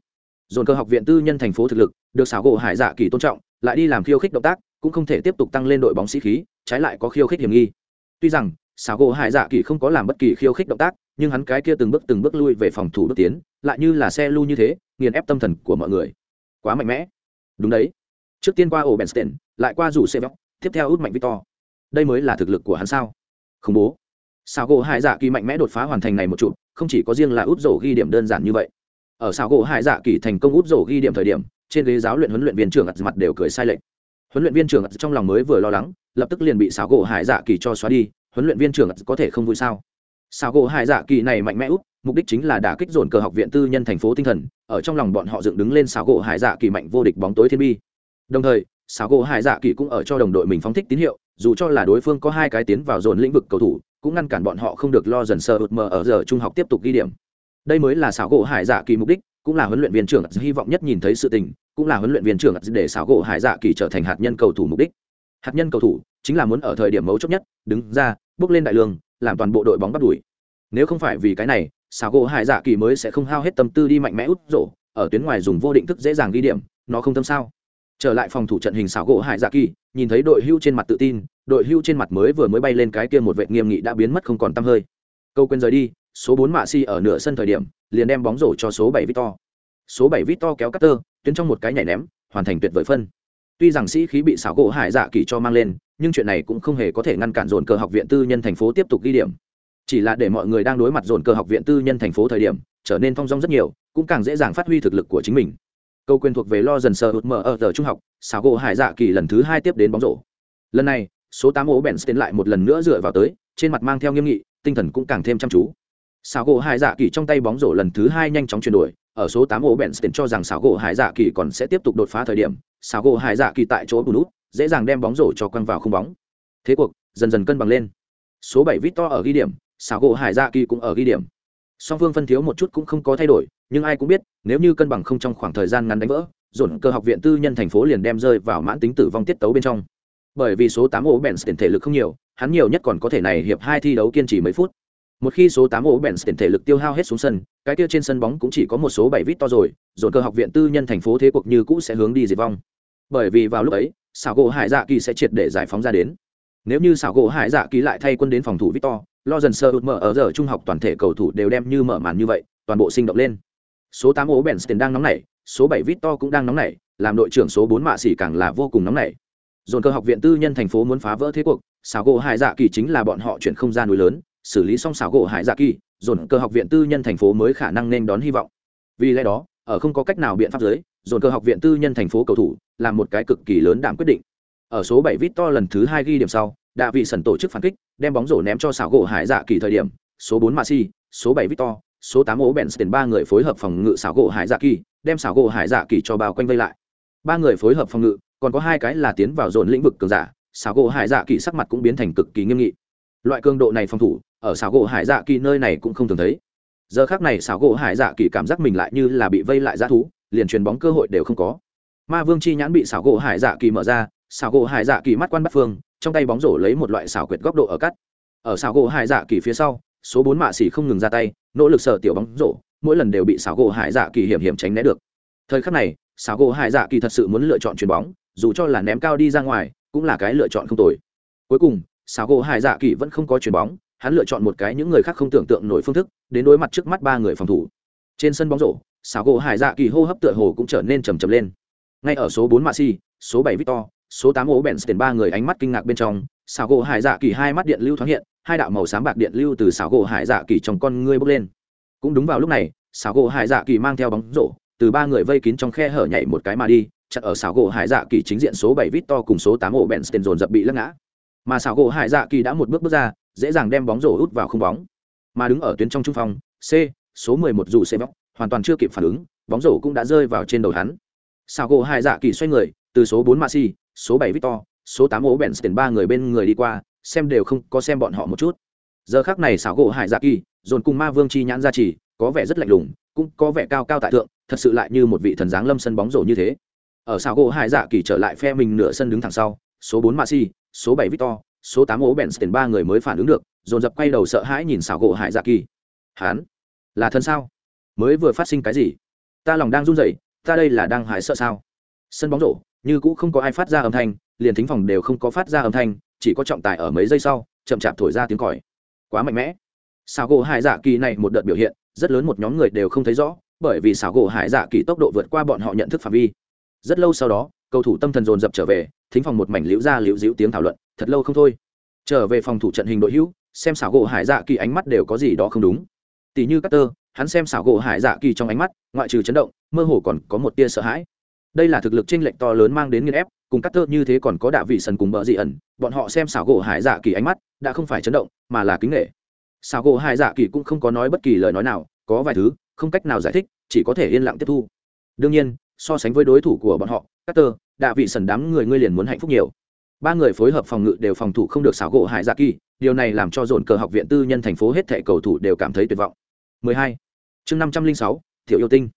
Dồn cơ học viện tư nhân thành phố thực lực, được xào gỗ hải dạ kỳ tôn trọng, lại đi làm khiêu khích động tác, cũng không thể tiếp tục tăng lên đội bóng sĩ khí, trái lại có khiêu khích hiểm nghi. Tuy rằng xào gỗ hải dạ kỳ không có làm bất kỳ khiêu khích động tác, nhưng hắn cái kia từng bước từng bước lui về phòng thủ bước tiến, lại như là xe lưu như thế, nghiền ép tâm thần của mọi người. Quá mạnh mẽ. Đúng đấy. Trước tiên qua ổ benstein lại qua rủ xe vóc, tiếp theo út mạnh victor đây mới là thực lực của hắn sao? Khủng bố. Sao gỗ hải dạ kỳ mạnh mẽ đột phá hoàn thành này một chút, không chỉ có riêng là út rổ ghi điểm đơn giản như vậy. Ở sao gỗ hải dạ kỳ thành công út rổ ghi điểm thời điểm trên ghế giáo luyện huấn luyện viên trưởng ặt mặt đều cười sai lệch. Huấn luyện viên trưởng ặt trong lòng mới vừa lo lắng lập tức liền bị sao gỗ hải dạ kỳ cho xóa đi huấn luyện viên trưởng ặt có thể không vui sao? Sao gỗ hải dạ kỳ này mạnh mẽ út mục đích chính là đả kích dồn cờ học viện tư nhân thành phố tinh thần ở trong lòng bọn họ dựng đứng lên xảo gỗ hải dạ kỳ mạnh vô địch bóng tối thiên bi. Đồng thời xảo gỗ hải dạ kỳ cũng ở cho đồng đội mình phóng thích tín hiệu dù cho là đối phương có hai cái tiến vào dồn lĩnh vực cầu thủ, cũng ngăn cản bọn họ không được lo dần sờ ụt mờ ở giờ trung học tiếp tục ghi điểm. Đây mới là xảo gỗ hải dạ kỳ mục đích, cũng là huấn luyện viên trưởng hy vọng nhất nhìn thấy sự tình, cũng là huấn luyện viên trưởng để xảo gỗ hải dạ kỳ trở thành hạt nhân cầu thủ mục đích. Hạt nhân cầu thủ chính là muốn ở thời điểm mấu chốt nhất, đứng ra, bước lên đại lương, làm toàn bộ đội bóng bắt đuổi. Nếu không phải vì cái này, xảo gỗ hải dạ kỳ mới sẽ không hao hết tâm tư đi mạnh mẽ út rổ, ở tuyến ngoài dùng vô định thức dễ dàng ghi điểm, nó không tâm sao? Trở lại phòng thủ trận hình xảo gỗ hải dạ kỳ, nhìn thấy đội hưu trên mặt tự tin, đội hưu trên mặt mới vừa mới bay lên cái kia một vệ nghiêm nghị đã biến mất không còn tăm hơi. Câu quên rời đi, số bốn mạ si ở nửa sân thời điểm, liền đem bóng rổ cho số bảy victor. Số bảy victor kéo cắt tơ tuyến trong một cái nhảy ném, hoàn thành tuyệt vời phân. Tuy rằng sĩ khí bị xảo gỗ hải dạ kỳ cho mang lên, nhưng chuyện này cũng không hề có thể ngăn cản dồn cờ học viện tư nhân thành phố tiếp tục ghi điểm. Chỉ là để mọi người đang đối mặt dồn cờ học viện tư nhân thành phố thời điểm, trở nên thong dong rất nhiều, cũng càng dễ dàng phát huy thực lực của chính mình câu quyền thuộc về lo dần sờ hụt mở ở giờ trung học xảo gỗ hải dạ kỳ lần thứ hai tiếp đến bóng rổ. Lần này số tám ố bèn tiến lại một lần nữa dựa vào tới trên mặt mang theo nghiêm nghị tinh thần cũng càng thêm chăm chú. Xảo gỗ hải dạ kỳ trong tay bóng rổ lần thứ hai nhanh chóng chuyển đổi ở số tám ố bèn tiến cho rằng xảo gỗ hải dạ kỳ còn sẽ tiếp tục đột phá thời điểm xảo gỗ hải dạ kỳ tại chỗ bù nút, dễ dàng đem bóng rổ cho quăng vào không bóng. Thế cuộc dần dần cân bằng lên. Số bảy victor ở ghi điểm xảo gỗ hải dạ kỳ cũng ở ghi điểm song phương phân thiếu một chút cũng không có thay đổi, nhưng ai cũng biết, nếu như cân bằng không trong khoảng thời gian ngắn đánh vỡ, dồn cơ học viện tư nhân thành phố liền đem rơi vào mãn tính tử vong tiết tấu bên trong. Bởi vì số tám ổ bèn tiền thể lực không nhiều, hắn nhiều nhất còn có thể này hiệp hai thi đấu kiên trì mấy phút. Một khi số tám ổ bèn tiền thể lực tiêu hao hết xuống sân, cái kia trên sân bóng cũng chỉ có một số bảy vít to rồi, dồn cơ học viện tư nhân thành phố thế cuộc như cũ sẽ hướng đi diệt vong. Bởi vì vào lúc ấy xảo gỗ hải dạ kỳ sẽ triệt để giải phóng ra đến. Nếu như xảo gỗ hải dạ kỳ lại thay quân đến phòng thủ victor lo dần sơ ụt mở ở giờ trung học toàn thể cầu thủ đều đem như mở màn như vậy, toàn bộ sinh động lên. Số tám ố bèn đang nóng nảy, số bảy victor cũng đang nóng nảy, làm đội trưởng số bốn mạ xỉ càng là vô cùng nóng nảy. Dồn cơ học viện tư nhân thành phố muốn phá vỡ thế cuộc xảo gỗ hải dạ kỳ chính là bọn họ chuyển không ra núi lớn, xử lý xong xảo gỗ hải dạ kỳ, dồn cơ học viện tư nhân thành phố mới khả năng nên đón hy vọng. Vì lẽ đó, ở không có cách nào biện pháp giới, dồn cơ học viện tư nhân thành phố cầu thủ làm một cái cực kỳ lớn đảm quyết định ở số 7 victor lần thứ hai ghi điểm sau đã vị sần tổ chức phản kích đem bóng rổ ném cho xảo gỗ hải dạ kỳ thời điểm số bốn Messi, số 7 Victor, số 8 ố tiền ba người phối hợp phòng ngự xảo gỗ hải dạ kỳ, đem xảo gỗ hải dạ kỳ cho bao quanh vây lại. Ba người phối hợp phòng ngự, còn có hai cái là tiến vào dồn lĩnh vực cường giả, xảo gỗ hải dạ kỳ sắc mặt cũng biến thành cực kỳ nghiêm nghị. Loại cường độ này phòng thủ, ở xảo gỗ hải dạ kỳ nơi này cũng không thường thấy. Giờ khắc này xảo gỗ hải dạ kỳ cảm giác mình lại như là bị vây lại dã thú, liền truyền bóng cơ hội đều không có. Ma Vương chi nhãn bị xảo gỗ hải dạ kỳ mở ra, xảo gỗ hải dạ kỳ mắt quan bắt phương, trong tay bóng rổ lấy một loại xảo quyệt góc độ ở cắt. Ở xảo gỗ hải dạ kỳ phía sau số bốn mạ xỉ không ngừng ra tay nỗ lực sở tiểu bóng rổ mỗi lần đều bị xảo gỗ hải dạ kỳ hiểm hiểm tránh né được. Thời khắc này xảo gỗ hải dạ kỳ thật sự muốn lựa chọn chuyền bóng dù cho là ném cao đi ra ngoài cũng là cái lựa chọn không tồi. Cuối cùng xảo gỗ hải dạ kỳ vẫn không có chuyền bóng hắn lựa chọn một cái những người khác không tưởng tượng nổi phương thức đến đối mặt trước mắt ba người phòng thủ. Trên sân bóng rổ xảo gỗ hải dạ kỳ hô hấp tựa hồ cũng trở nên trầm trầm lên. Ngay ở số bốn mạ xỉ số bảy victor số tám ố bèn tiền ba người ánh mắt kinh ngạc bên trong xảo gỗ hải dạ kỳ hai mắt điện lưu thoáng hiện hai đạo màu sáng bạc điện lưu từ xảo gỗ hải dạ kỳ trong con ngươi bốc lên. Cũng đúng vào lúc này xảo gỗ hải dạ kỳ mang theo bóng rổ từ ba người vây kín trong khe hở nhảy một cái mà đi chặt ở xảo gỗ hải dạ kỳ chính diện số bảy vít to cùng số tám ổ bèn tiền dồn dập bị lắc ngã. Mà xảo gỗ hải dạ kỳ đã một bước bước ra dễ dàng đem bóng rổ út vào không bóng. Mà đứng ở tuyến trong trung phong c số mười một dù xe bóc hoàn toàn chưa kịp phản ứng bóng rổ cũng đã rơi vào trên đầu hắn. Xảo gỗ hải dạ kỳ xoay người từ số bốn Maxi, số bảy Victor, số tám ố tiền ba người bên người đi qua, xem đều không có xem bọn họ một chút. Giờ khắc này xảo gỗ Hải Dạ Kỳ, dồn cùng Ma Vương chi nhãn ra chỉ, có vẻ rất lạnh lùng, cũng có vẻ cao cao tại thượng, thật sự lại như một vị thần dáng lâm sân bóng rổ như thế. Ở xảo gỗ Hải Dạ Kỳ trở lại phe mình nửa sân đứng thẳng sau, số bốn Si, số bảy Victor, số tám ố tiền ba người mới phản ứng được, dồn dập quay đầu sợ hãi nhìn xảo gỗ Hải Dạ Kỳ. Hắn, là thân sao? Mới vừa phát sinh cái gì? Ta lòng đang run rẩy, ta đây là đang hại sợ sao? Sân bóng rổ, như cũ không có ai phát ra âm thanh liền thính phòng đều không có phát ra âm thanh chỉ có trọng tài ở mấy giây sau chậm chạp thổi ra tiếng còi. Quá mạnh mẽ. Xào gỗ hải dạ kỳ này một đợt biểu hiện rất lớn một nhóm người đều không thấy rõ bởi vì xào gỗ hải dạ kỳ tốc độ vượt qua bọn họ nhận thức phạm vi. Rất lâu sau đó cầu thủ tâm thần dồn dập trở về thính phòng một mảnh liễu ra liễu dĩu tiếng thảo luận thật lâu không thôi. Trở về phòng thủ trận hình đội hữu xem xảo gỗ hải dạ kỳ ánh mắt đều có gì đó không đúng. Tỷ như Carter, hắn xem xảo gỗ hải dạ kỳ trong ánh mắt ngoại trừ chấn động mơ hồ còn có một tia sợ hãi đây là thực lực chênh lệch to lớn mang đến nghiên ép cùng cắt thơ như thế còn có đạ vị sần cùng bờ dị ẩn bọn họ xem xảo gỗ hải dạ kỳ ánh mắt đã không phải chấn động mà là kính nghệ xảo gỗ hải dạ kỳ cũng không có nói bất kỳ lời nói nào có vài thứ không cách nào giải thích chỉ có thể yên lặng tiếp thu. Đương nhiên so sánh với đối thủ của bọn họ cắt tơ đạ vị sần đám người ngươi liền muốn hạnh phúc nhiều. Ba người phối hợp phòng ngự đều phòng thủ không được xảo gỗ hải dạ kỳ điều này làm cho dồn cờ học viện tư nhân thành phố hết thệ cầu thủ đều cảm thấy tuyệt vọng. 12. chương 506, thiệu yêu tinh.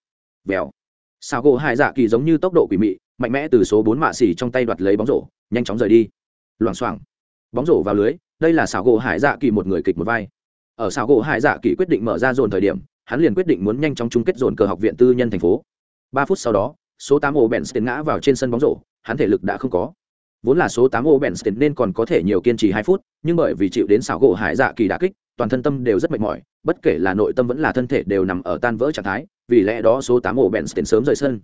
Bèo xảo gỗ hải dạ kỳ giống như tốc độ quỷ mị, mạnh mẽ từ số bốn mạ xỉ trong tay đoạt lấy bóng rổ, nhanh chóng rời đi. Loảng xoảng. Bóng rổ vào lưới, đây là xảo gỗ hải dạ kỳ một người kịch một vai. Ở xảo gỗ hải dạ kỳ quyết định mở ra dồn thời điểm, hắn liền quyết định muốn nhanh chóng chung kết dồn cờ học viện tư nhân thành phố. Ba phút sau đó, số tám ô bèn tiền ngã vào trên sân bóng rổ, hắn thể lực đã không có. Vốn là số tám ô bèn nên còn có thể nhiều kiên trì hai phút, nhưng bởi vì chịu đến xảo gỗ hải dạ kỳ đà kích toàn thân tâm đều rất mệt mỏi bất kể là nội tâm vẫn là thân thể đều nằm ở tan vỡ trạng thái vì lẽ đó số tám ổ bèn sớm rời sân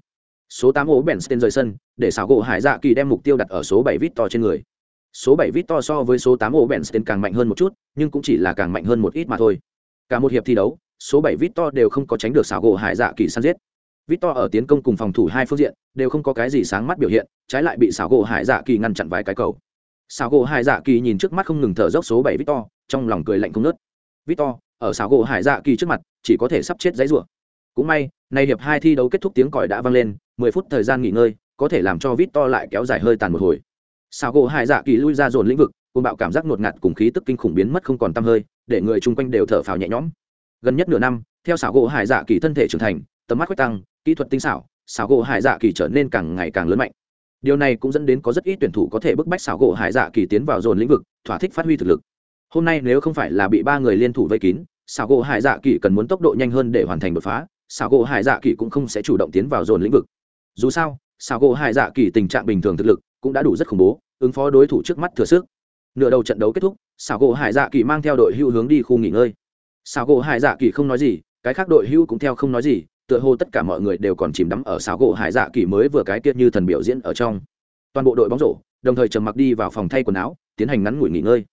số tám ổ bèn rời sân để xảo gỗ hải dạ kỳ đem mục tiêu đặt ở số bảy vít to trên người số bảy vít to so với số tám ổ bèn càng mạnh hơn một chút nhưng cũng chỉ là càng mạnh hơn một ít mà thôi cả một hiệp thi đấu số bảy vít to đều không có tránh được xảo gỗ hải dạ kỳ săn giết Victor ở tiến công cùng phòng thủ hai phương diện đều không có cái gì sáng mắt biểu hiện, trái lại bị xảo gỗ Hải Dạ Kỳ ngăn chặn vài cái cầu. xảo gỗ Hải Dạ Kỳ nhìn trước mắt không ngừng thở dốc số bảy Victor, trong lòng cười lạnh không ngớt. Victor, ở Sào gỗ Hải Dạ Kỳ trước mặt, chỉ có thể sắp chết giấy rủa. Cũng may, nay hiệp hai thi đấu kết thúc tiếng còi đã vang lên, mười phút thời gian nghỉ ngơi, có thể làm cho Victor lại kéo dài hơi tàn một hồi. Sào gỗ Hải Dạ Kỳ lui ra dồn lĩnh vực, cùng bạo cảm giác ngột ngạt cùng khí tức kinh khủng biến mất không còn tăm hơi, để người chung quanh đều thở phào nhẹ nhõm. Gần nhất nửa năm, theo Sào gỗ Hải Dạ Kỳ thân thể trưởng thành, tầm mắt quét tăng, kỹ thuật tinh xảo, xảo gỗ hải dạ kỳ trở nên càng ngày càng lớn mạnh điều này cũng dẫn đến có rất ít tuyển thủ có thể bức bách xảo gỗ hải dạ kỳ tiến vào dồn lĩnh vực thỏa thích phát huy thực lực hôm nay nếu không phải là bị ba người liên thủ vây kín xảo gỗ hải dạ kỳ cần muốn tốc độ nhanh hơn để hoàn thành đột phá xảo gỗ hải dạ kỳ cũng không sẽ chủ động tiến vào dồn lĩnh vực. Dù sao xảo gỗ hải dạ kỳ tình trạng bình thường thực lực cũng đã đủ rất khủng bố, ứng phó đối thủ trước mắt thừa sức. Nửa đầu trận đấu kết thúc xảo gỗ hải dạ kỳ mang theo đội hưu hướng đi khu nghỉ ngơi. Xảo gỗ hải dạ kỳ không nói gì, cái khác đội hưu cũng theo không nói gì, tựa hồ tất cả mọi người đều còn chìm đắm ở xảo gỗ hải dạ kỳ mới vừa cái tiết như thần biểu diễn ở trong. Toàn bộ đội bóng rổ, đồng thời trầm mặc đi vào phòng thay quần áo, tiến hành ngắn ngủi nghỉ ngơi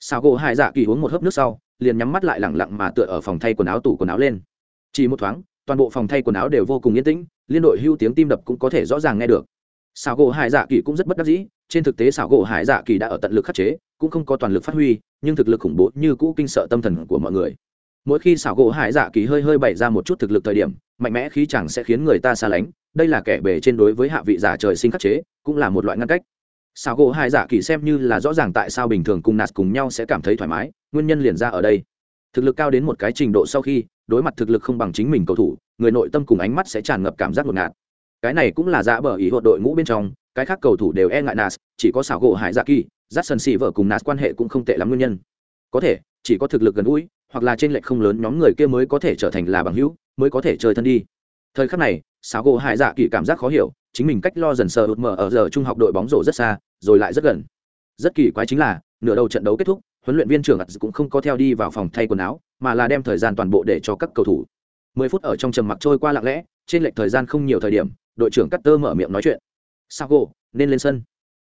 xáo gỗ hải dạ kỳ uống một hớp nước sau, liền nhắm mắt lại lẳng lặng mà tựa ở phòng thay quần áo tủ quần áo lên. Chỉ một thoáng, toàn bộ phòng thay quần áo đều vô cùng yên tĩnh, liên đội hưu tiếng tim đập cũng có thể rõ ràng nghe được. Xảo gỗ hải dạ kỳ cũng rất bất đắc dĩ, trên thực tế xảo gỗ hải dạ kỳ đã ở tận lực khắc chế, cũng không có toàn lực phát huy, nhưng thực lực khủng bố như cũ kinh sợ tâm thần của mọi người. Mỗi khi xảo gỗ hải dạ kỳ hơi hơi bày ra một chút thực lực thời điểm, mạnh mẽ khí chẳng sẽ khiến người ta xa lánh, đây là kẻ bề trên đối với hạ vị giả trời sinh khắc chế, cũng là một loại ngăn cách. Sao gỗ hai dạ kỳ xem như là rõ ràng tại sao bình thường cùng nạt cùng nhau sẽ cảm thấy thoải mái, nguyên nhân liền ra ở đây. Thực lực cao đến một cái trình độ sau khi, đối mặt thực lực không bằng chính mình cầu thủ, người nội tâm cùng ánh mắt sẽ tràn ngập cảm giác ngột ngạt. Cái này cũng là dạ bờ ý hộ đội ngũ bên trong, cái khác cầu thủ đều e ngại nas chỉ có xảo gỗ hải dạ kỳ dắt sân xì vợ cùng nas quan hệ cũng không tệ lắm nguyên nhân. Có thể, chỉ có thực lực gần gũi, hoặc là trên lệch không lớn nhóm người kia mới có thể trở thành là bằng hữu, mới có thể chơi thân đi. Thời khắc này, xảo gỗ hải dạ kỳ cảm giác khó hiểu chính mình cách lo dần sờ ụt mở ở giờ trung học đội bóng rổ rất xa, rồi lại rất gần. Rất kỳ quái chính là, nửa đầu trận đấu kết thúc, huấn luyện viên trưởng ặt cũng không có theo đi vào phòng thay quần áo, mà là đem thời gian toàn bộ để cho các cầu thủ. Mười phút ở trong trầm mặc trôi qua lặng lẽ, trên lệch thời gian không nhiều thời điểm, đội trưởng cắt tơ mở miệng nói chuyện. Sao gỗ nên lên sân.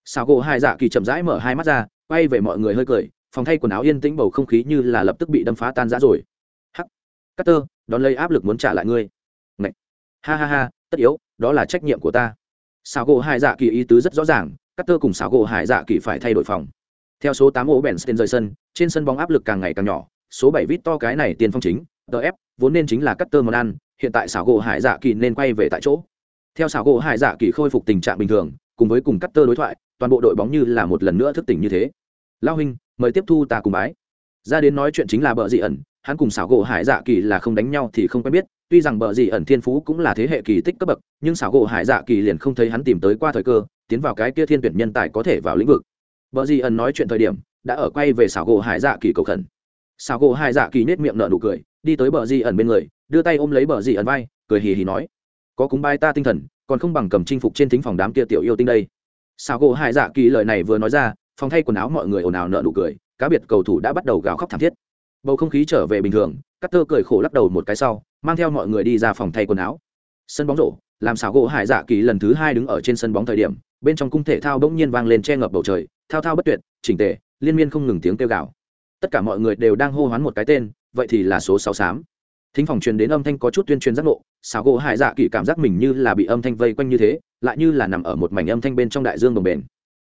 Sao gỗ hai dạ kỳ chậm rãi mở hai mắt ra, quay về mọi người hơi cười, phòng thay quần áo yên tĩnh bầu không khí như là lập tức bị đâm phá tan rã rồi. Hắc cắt tơ đón lấy áp lực muốn trả lại ngươi. Ngậy. ha ha ha, tất yếu đó là trách nhiệm của ta. Xào gỗ hải dạ kỳ ý tứ rất rõ ràng cắt tơ cùng xào gỗ hải dạ kỳ phải thay đổi phòng. Theo số tám ổ bèn sten rời sân, trên sân bóng áp lực càng ngày càng nhỏ, số bảy vít to cái này tiền phong chính DF vốn nên chính là cắt tơ món ăn, hiện tại xào gỗ hải dạ kỳ nên quay về tại chỗ. Theo xào gỗ hải dạ kỳ khôi phục tình trạng bình thường, cùng với cùng cắt tơ đối thoại, toàn bộ đội bóng như là một lần nữa thức tỉnh như thế. Lao hình mời tiếp thu ta cùng bái. Ra đến nói chuyện chính là bợ dị ẩn hắn cùng xảo gỗ hải dạ kỳ là không đánh nhau thì không quen biết, tuy rằng bờ dị ẩn thiên phú cũng là thế hệ kỳ tích cấp bậc, nhưng xảo gỗ hải dạ kỳ liền không thấy hắn tìm tới qua thời cơ, tiến vào cái kia thiên tuyển nhân tài có thể vào lĩnh vực. Bờ dị ẩn nói chuyện thời điểm, đã ở quay về xảo gỗ hải dạ kỳ cầu khẩn. Xảo gỗ hải dạ kỳ nết miệng nở nụ cười, đi tới bờ dị ẩn bên người, đưa tay ôm lấy bờ dị ẩn vai, cười hì hì nói, có cúng bai ta tinh thần, còn không bằng cầm chinh phục trên thính phòng đám kia tiểu yêu tinh đây. Xảo gỗ hải dạ kỳ lời này vừa nói ra, phòng thay quần áo mọi người ồn ào nở nụ cười, cá biệt cầu thủ đã bắt đầu gào khóc thảm thiết bầu không khí trở về bình thường cắt tơ cười khổ lắc đầu một cái sau, mang theo mọi người đi ra phòng thay quần áo. Sân bóng rổ, làm xảo gỗ hải dạ kỳ lần thứ hai đứng ở trên sân bóng thời điểm, bên trong cung thể thao bỗng nhiên vang lên che ngập bầu trời, thao thao bất tuyệt, chỉnh tề, liên miên không ngừng tiếng kêu gào. Tất cả mọi người đều đang hô hoán một cái tên, vậy thì là số sáu xám. Thính phòng truyền đến âm thanh có chút tuyên truyền giác ngộ, xảo gỗ hải dạ kỳ cảm giác mình như là bị âm thanh vây quanh như thế, lại như là nằm ở một mảnh âm thanh bên trong đại dương đồng bền.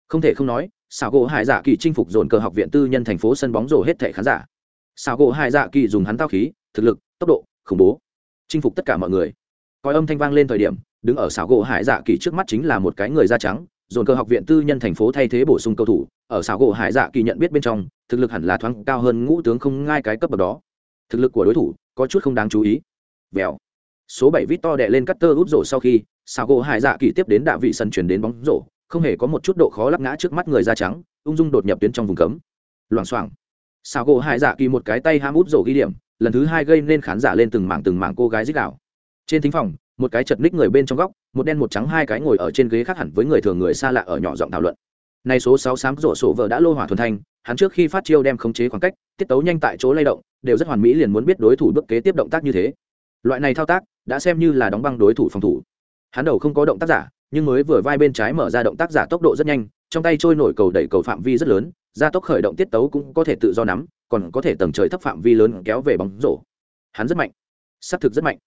Không thể không nói, xảo gỗ hải dạ kỳ chinh phục dồn cờ học viện tư nhân thành phố sân bóng rổ hết thẻ khán giả xảo gỗ hải dạ kỳ dùng hắn tao khí, thực lực, tốc độ, khủng bố. Chinh phục tất cả mọi người. Coi âm thanh vang lên thời điểm, đứng ở xảo gỗ hải dạ kỳ trước mắt chính là một cái người da trắng, dồn cơ học viện tư nhân thành phố thay thế bổ sung cầu thủ. Ở xảo gỗ hải dạ kỳ nhận biết bên trong, thực lực hẳn là thoáng cao hơn ngũ tướng không ngai cái cấp bậc đó. Thực lực của đối thủ, có chút không đáng chú ý. Vèo. Số bảy vít to đệ lên cắt tơ út rổ sau khi, xảo gỗ hải dạ kỳ tiếp đến đạ vị sân chuyển đến bóng rổ, không hề có một chút độ khó lắc ngã trước mắt người da trắng, ung dung đột nhập tuyến trong vùng cấm. Loảng xoảng xảo gỗ hải dạ kỳ một cái tay ham út rổ ghi điểm, lần thứ hai gây nên khán giả lên từng mảng từng mảng cô gái dích đạo. Trên thính phòng, một cái chật ních người bên trong góc, một đen một trắng hai cái ngồi ở trên ghế khác hẳn với người thường người xa lạ ở nhỏ giọng thảo luận. Này số sáu sáng rổ sổ vợ đã lô hỏa thuần thanh, hắn trước khi phát chiêu đem khống chế khoảng cách, tiết tấu nhanh tại chỗ lay động, đều rất hoàn mỹ liền muốn biết đối thủ bước kế tiếp động tác như thế. Loại này thao tác, đã xem như là đóng băng đối thủ phòng thủ. Hắn đầu không có động tác giả, nhưng mới vừa vai bên trái mở ra động tác giả tốc độ rất nhanh, trong tay trôi nổi cầu đẩy cầu phạm vi rất lớn gia tốc khởi động tiết tấu cũng có thể tự do nắm còn có thể tầng trời thấp phạm vi lớn kéo về bóng rổ. Hắn rất mạnh. Xác thực rất mạnh.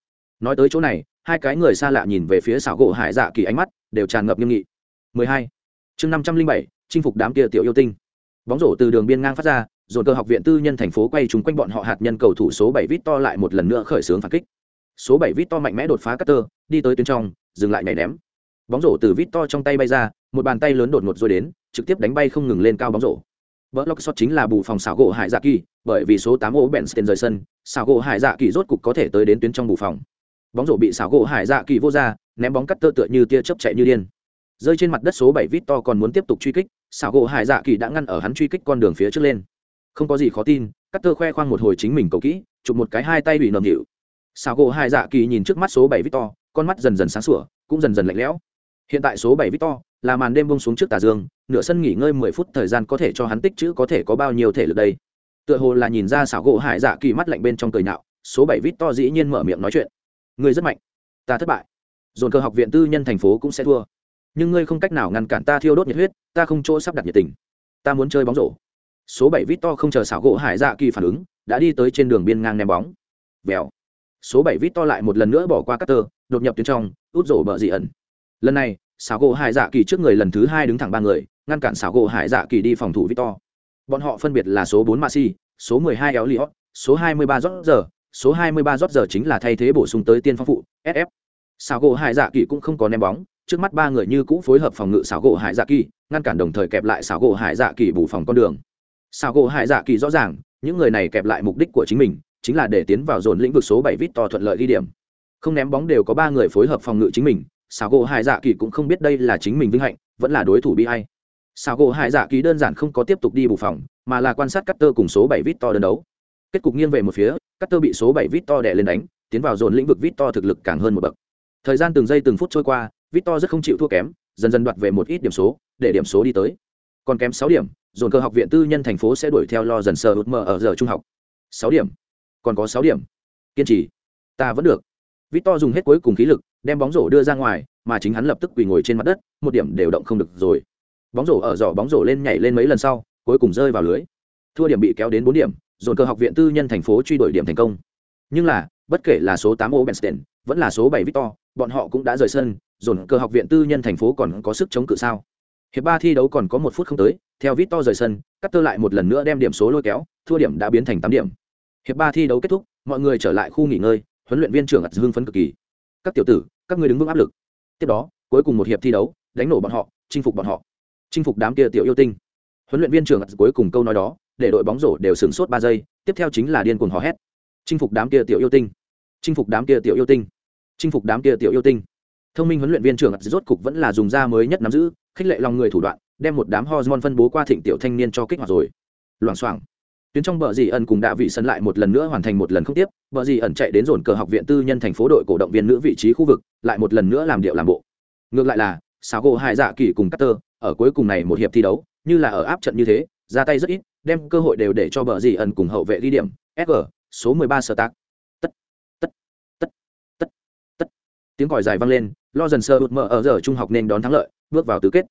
Nói tới chỗ này hai cái người xa lạ nhìn về phía xảo gỗ hải dạ kỳ ánh mắt đều tràn ngập nghiêm nghị. 12. chương 507, chinh phục đám kia tiểu yêu tinh. Bóng rổ từ đường biên ngang phát ra dồn cơ học viện tư nhân thành phố quay trúng quanh bọn họ hạt nhân cầu thủ số 7 vít to lại một lần nữa khởi xướng phản kích. Số 7 vít to mạnh mẽ đột phá cutter đi tới tuyến trong dừng lại nhảy ném. Bóng rổ từ vít to trong tay bay ra một bàn tay lớn đột ngột rồi đến trực tiếp đánh bay không ngừng lên cao bóng rổ vỡ lóc shot chính là bù phòng xảo gỗ hải dạ kỳ, bởi vì số 8 ô benstein rời sân, xảo gỗ hải dạ kỳ rốt cục có thể tới đến tuyến trong bù phòng. Bóng rổ bị xảo gỗ hải dạ kỳ vô ra, ném bóng cắt tơ tựa như tia chớp chạy như điên. Rơi trên mặt đất số bảy victor còn muốn tiếp tục truy kích, xảo gỗ hải dạ kỳ đã ngăn ở hắn truy kích con đường phía trước lên. Không có gì khó tin, cắt tơ khoe khoang một hồi chính mình cầu kỹ, chụp một cái hai tay bị nầm hiệu. Xảo gỗ hải dạ kỳ nhìn trước mắt số bảy victor con mắt dần dần sáng sủa, cũng dần dần lạnh lẽo. Hiện tại số bảy victor là màn đêm bông xuống trước tà dương, nửa sân nghỉ ngơi mười phút thời gian có thể cho hắn tích chữ có thể có bao nhiêu thể lực đây? Tựa hồ là nhìn ra xảo gỗ hải dạ kỳ mắt lạnh bên trong cười nạo số bảy vít to dĩ nhiên mở miệng nói chuyện. Ngươi rất mạnh, ta thất bại. Dồn cơ học viện tư nhân thành phố cũng sẽ thua. Nhưng ngươi không cách nào ngăn cản ta thiêu đốt nhiệt huyết, ta không chỗ sắp đặt nhiệt tình. Ta muốn chơi bóng rổ. Số bảy vít to không chờ xảo gỗ hải dạ kỳ phản ứng, đã đi tới trên đường biên ngang ném bóng. Vèo. Số bảy vít to lại một lần nữa bỏ qua các tơ đột nhập tuyến trong, út rổ bờ dị ẩn. Lần này xảo gỗ hải dạ kỳ trước người lần thứ hai đứng thẳng ba người ngăn cản xảo gỗ hải dạ kỳ đi phòng thủ victor. Bọn họ phân biệt là số bốn Maxi, số mười hai éo liot số hai mươi ba rót giờ số 23 rót giờ chính là thay thế bổ sung tới tiên phong phụ sf xảo gỗ hải dạ kỳ cũng không có ném bóng trước mắt ba người như cũ phối hợp phòng ngự xảo gỗ hải dạ kỳ ngăn cản đồng thời kẹp lại xảo gỗ hải dạ kỳ bù phòng con đường. Xảo gỗ hải dạ kỳ rõ ràng những người này kẹp lại mục đích của chính mình chính là để tiến vào dồn lĩnh vực số bảy vít to thuận lợi ghi điểm. Không ném bóng đều có ba người phối hợp phòng ngự chính mình xảo gỗ hải dạ kỳ cũng không biết đây là chính mình vinh hạnh, vẫn là đối thủ bi hay xảo gỗ hải dạ kỳ đơn giản không có tiếp tục đi bù phòng, mà là quan sát cắt tơ cùng số bảy vít to đơn đấu. Kết cục nghiêng về một phía cắt tơ bị số bảy vít to đè lên đánh, tiến vào dồn lĩnh vực vít to thực lực càng hơn một bậc. Thời gian từng giây từng phút trôi qua, vít to rất không chịu thua kém, dần dần đoạt về một ít điểm số, để điểm số đi tới. Còn kém sáu điểm, dồn cơ học viện tư nhân thành phố sẽ đuổi theo lo dần sờ hụt mờ ở giờ trung học. Sáu điểm. Còn có sáu điểm. Kiên trì. Ta vẫn được. Vít to dùng hết cuối cùng khí lực đem bóng rổ đưa ra ngoài mà chính hắn lập tức quỳ ngồi trên mặt đất một điểm đều động không được rồi bóng rổ ở giỏ bóng rổ lên nhảy lên mấy lần sau cuối cùng rơi vào lưới thua điểm bị kéo đến bốn điểm dồn cơ học viện tư nhân thành phố truy đuổi điểm thành công nhưng là bất kể là số tám Obenstein, vẫn là số bảy Victor, bọn họ cũng đã rời sân, dồn cơ học viện tư nhân thành phố còn có sức chống cự sao? Hiệp ba thi đấu còn có một phút không tới, theo Victor rời sân, Cutter lại một lần nữa đem điểm số lôi kéo, thua điểm đã biến thành tám điểm. Hiệp ba thi đấu kết thúc, mọi người trở lại khu nghỉ ngơi, huấn luyện viên trưởng ật hưng phấn cực kỳ. Các tiểu tử, các ngươi đứng vững áp lực. Tiếp đó, cuối cùng một hiệp thi đấu, đánh nổ bọn họ, chinh phục bọn họ. Chinh phục đám kia tiểu yêu tinh. Huấn luyện viên trưởng cuối cùng câu nói đó, để đội bóng rổ đều sửng sốt ba giây tiếp theo chính là điên cuồng hò hét chinh phục đám kia tiểu yêu tinh chinh phục đám kia tiểu yêu tinh chinh phục đám kia tiểu yêu tinh thông minh huấn luyện viên trưởng rốt cục vẫn là dùng da mới nhất nắm giữ khích lệ lòng người thủ đoạn đem một đám hormone phân bố qua thịnh tiểu thanh niên cho kích hoạt rồi loảng xoảng tuyến trong bờ dì ẩn cùng đã vị sân lại một lần nữa hoàn thành một lần không tiếp, bờ dì ẩn chạy đến dồn cờ học viện tư nhân thành phố đội cổ động viên nữ vị trí khu vực, lại một lần nữa làm điệu làm bộ. Ngược lại là sao gỗ hai dạ kỳ cùng cutter ở cuối cùng này một hiệp thi đấu, như là ở áp trận như thế, ra tay rất ít, đem cơ hội đều để cho bờ dì ẩn cùng hậu vệ ghi điểm sg số 13 sơ tác tất tất tất tất tất. Tiếng còi dài vang lên lo dần sơ ụt mở ở giờ trung học nên đón thắng lợi, bước vào tứ kết.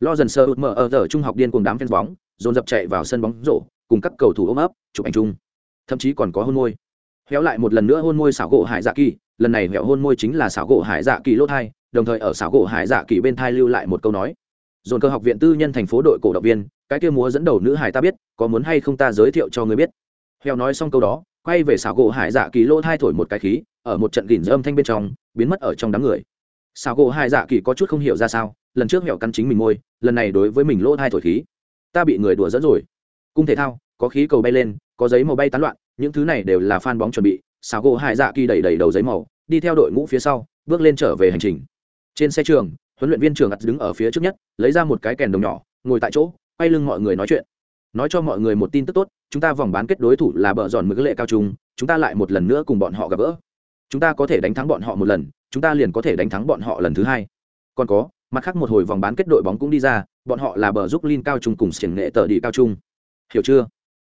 Lo dần sơ ụt mở ở giờ trung học điên cùng đám phen bóng, dồn dập chạy vào sân bóng rổ cùng các cầu thủ ôm ấp, chụp ảnh chung. Thậm chí còn có hôn môi. Héo lại một lần nữa hôn môi xảo gỗ hải dạ kỳ, lần này hẹo hôn môi chính là xảo gỗ hải dạ kỳ lỗ thai đồng thời ở xảo gỗ hải dạ kỳ bên thai lưu lại một câu nói. Dồn cơ học viện tư nhân thành phố đội cổ động viên, cái kia múa dẫn đầu nữ hải ta biết, có muốn hay không ta giới thiệu cho người biết. Heo nói xong câu đó, quay về xảo gỗ hải dạ kỳ lỗ thai thổi một cái khí, ở một trận gìn âm thanh bên trong, biến mất ở trong đám người. Xảo gỗ hải dạ kỳ có chút không hiểu ra sao, lần trước hẹo cắn chính mình môi, lần này đối với mình lỗ thai thổi khí. Ta bị người đùa dẫn rồi cung thể thao, có khí cầu bay lên, có giấy màu bay tán loạn, những thứ này đều là fan bóng chuẩn bị. Xảo gỗ hải dạ kỳ đẩy đẩy đầu giấy màu, đi theo đội ngũ phía sau, bước lên trở về hành trình. Trên xe trường, huấn luyện viên trường ặt đứng ở phía trước nhất, lấy ra một cái kèn đồng nhỏ, ngồi tại chỗ, quay lưng mọi người nói chuyện. Nói cho mọi người một tin tức tốt, chúng ta vòng bán kết đối thủ là bờ giòn mực lệ cao trung, chúng ta lại một lần nữa cùng bọn họ gặp gỡ. Chúng ta có thể đánh thắng bọn họ một lần, chúng ta liền có thể đánh thắng bọn họ lần thứ hai. Còn có, mặt khác một hồi vòng bán kết đội bóng cũng đi ra, bọn họ là bờ giúp linh cao trung cùng xiềng nghệ tờ đi cao trung hiểu chưa?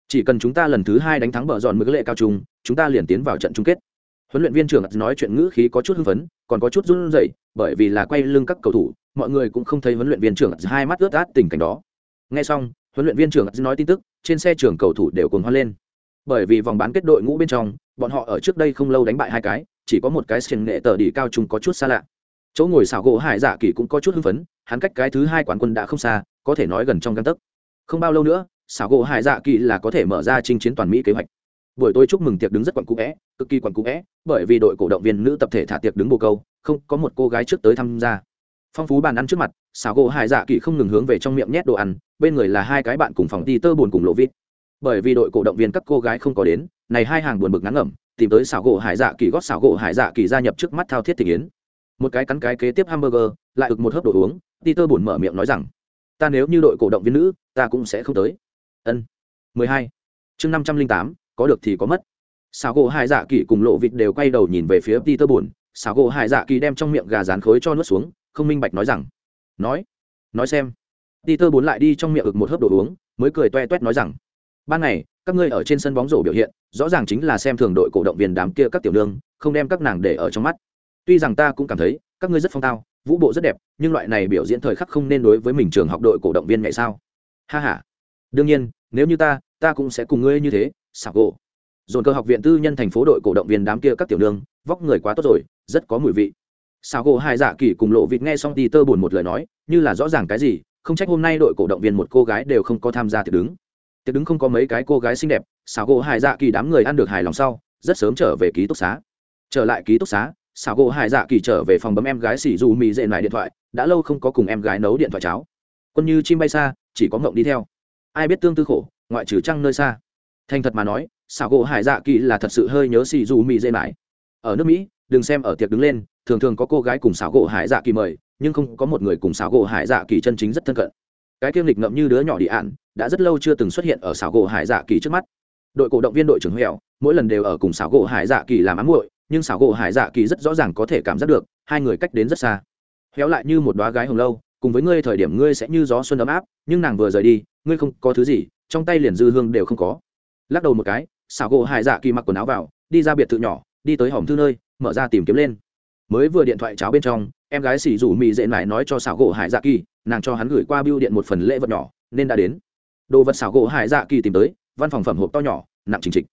Chỉ cần chúng ta lần thứ hai đánh thắng bờ giòn mực lệ cao trung chúng ta liền tiến vào trận chung kết. Huấn luyện viên trưởng nói chuyện ngữ khí có chút hưng phấn, còn có chút run rẩy, bởi vì là quay lưng các cầu thủ, mọi người cũng không thấy huấn luyện viên trưởng hai mắt ướt át tình cảnh đó. Ngay xong, huấn luyện viên trưởng nói tin tức, trên xe trường cầu thủ đều cuồng hoan lên. Bởi vì vòng bán kết đội ngũ bên trong, bọn họ ở trước đây không lâu đánh bại hai cái, chỉ có một cái sừng nghệ tờ đi cao trung có chút xa lạ. Chỗ ngồi xảo gỗ hải dạ kỳ cũng có chút hưng phấn, hắn cách cái thứ hai quán quân đã không xa, có thể nói gần trong căn tấc. Không bao lâu nữa xảo gỗ hải dạ kỳ là có thể mở ra chinh chiến toàn mỹ kế hoạch. Buổi tối chúc mừng tiệc đứng rất quặn cũ vẽ, cực kỳ quặn cũ vẽ, bởi vì đội cổ động viên nữ tập thể thả tiệc đứng bồ câu, không, có một cô gái trước tới tham gia. Phong phú bàn ăn trước mặt, xảo gỗ hải dạ kỳ không ngừng hướng về trong miệng nhét đồ ăn, bên người là hai cái bạn cùng phòng ti tơ buồn cùng lộ vít bởi vì đội cổ động viên các cô gái không có đến, này hai hàng buồn bực ngắn ngẩm, tìm tới xảo gỗ hải dạ kỳ gót xảo gỗ hải dạ kỳ gia nhập trước mắt thao thiết thị kiến một cái cắn cái kế tiếp hamburger, lại ực một hớp đồ uống ti tơ buồn mở miệng nói rằng, ta nếu như đội cổ động viên nữ, ta cũng sẽ không tới ân. mười hai. Chương năm trăm linh tám, có được thì có mất. Xảo gỗ hải dạ kỳ cùng lộ vịt đều quay đầu nhìn về phía peter buồn xảo gỗ hải dạ kỳ đem trong miệng gà rán khối cho nuốt xuống, không minh bạch nói rằng, nói nói xem. Peter bốn lại đi trong miệng ực một hớp đồ uống, mới cười toe toét nói rằng, ban ngày, các ngươi ở trên sân bóng rổ biểu hiện, rõ ràng chính là xem thường đội cổ động viên đám kia các tiểu nương, không đem các nàng để ở trong mắt. Tuy rằng ta cũng cảm thấy, các ngươi rất phong tao, vũ bộ rất đẹp, nhưng loại này biểu diễn thời khắc không nên đối với mình trường học đội cổ động viên ngày sao. Ha h a đương nhiên, nếu như ta ta cũng sẽ cùng ngươi như thế, xảo gỗ dồn cơ học viện tư nhân thành phố đội cổ động viên đám kia các tiểu nương, vóc người quá tốt rồi, rất có mùi vị. Xảo gỗ hai dạ kỳ cùng lộ vịt nghe xong thì tơ buồn một lời nói, như là rõ ràng cái gì, không trách hôm nay đội cổ động viên một cô gái đều không có tham gia tiệc đứng. Tiệc đứng không có mấy cái cô gái xinh đẹp, xảo gỗ hai dạ kỳ đám người ăn được hài lòng sau, rất sớm trở về ký túc xá. Trở lại ký túc xá, xảo gỗ hai dạ kỳ trở về phòng bấm em gái xỉ dù mì dệ lại điện thoại, đã lâu không có cùng em gái nấu điện thoại cháo. Quân như chim bay xa, chỉ có ngộng đi theo ai biết tương tư khổ, ngoại trừ trăng nơi xa. Thành thật mà nói, xảo gỗ hải dạ kỳ là thật sự hơi nhớ xì dù mỹ dễ mãi. Ở nước mỹ, đừng xem ở tiệc đứng lên, thường thường có cô gái cùng xảo gỗ hải dạ kỳ mời, nhưng không có một người cùng xảo gỗ hải dạ kỳ chân chính rất thân cận. Cái kiêm lịch ngậm như đứa nhỏ đi ạn, đã rất lâu chưa từng xuất hiện ở xảo gỗ hải dạ kỳ trước mắt. Đội cổ động viên đội trưởng huệ mỗi lần đều ở cùng xảo gỗ hải dạ kỳ làm ám muội, nhưng xảo gỗ hải dạ kỳ rất rõ ràng có thể cảm giác được, hai người cách đến rất xa. Héo lại như một đoá gái hồng lâu, cùng với ngươi thời điểm ngươi sẽ như gió xuân ấm áp, nhưng nàng vừa rời đi ngươi không có thứ gì, trong tay liền dư hương đều không có. Lắc đầu một cái, xảo gỗ hải dạ kỳ mặc quần áo vào, đi ra biệt thự nhỏ, đi tới hòm thư nơi, mở ra tìm kiếm lên. Mới vừa điện thoại cháo bên trong, em gái xỉ rủ mị dễ lại nói cho xảo gỗ hải dạ kỳ, nàng cho hắn gửi qua biêu điện một phần lễ vật nhỏ, nên đã đến. Đồ vật xảo gỗ hải dạ kỳ tìm tới, văn phòng phẩm hộp to nhỏ, nặng trình trịch.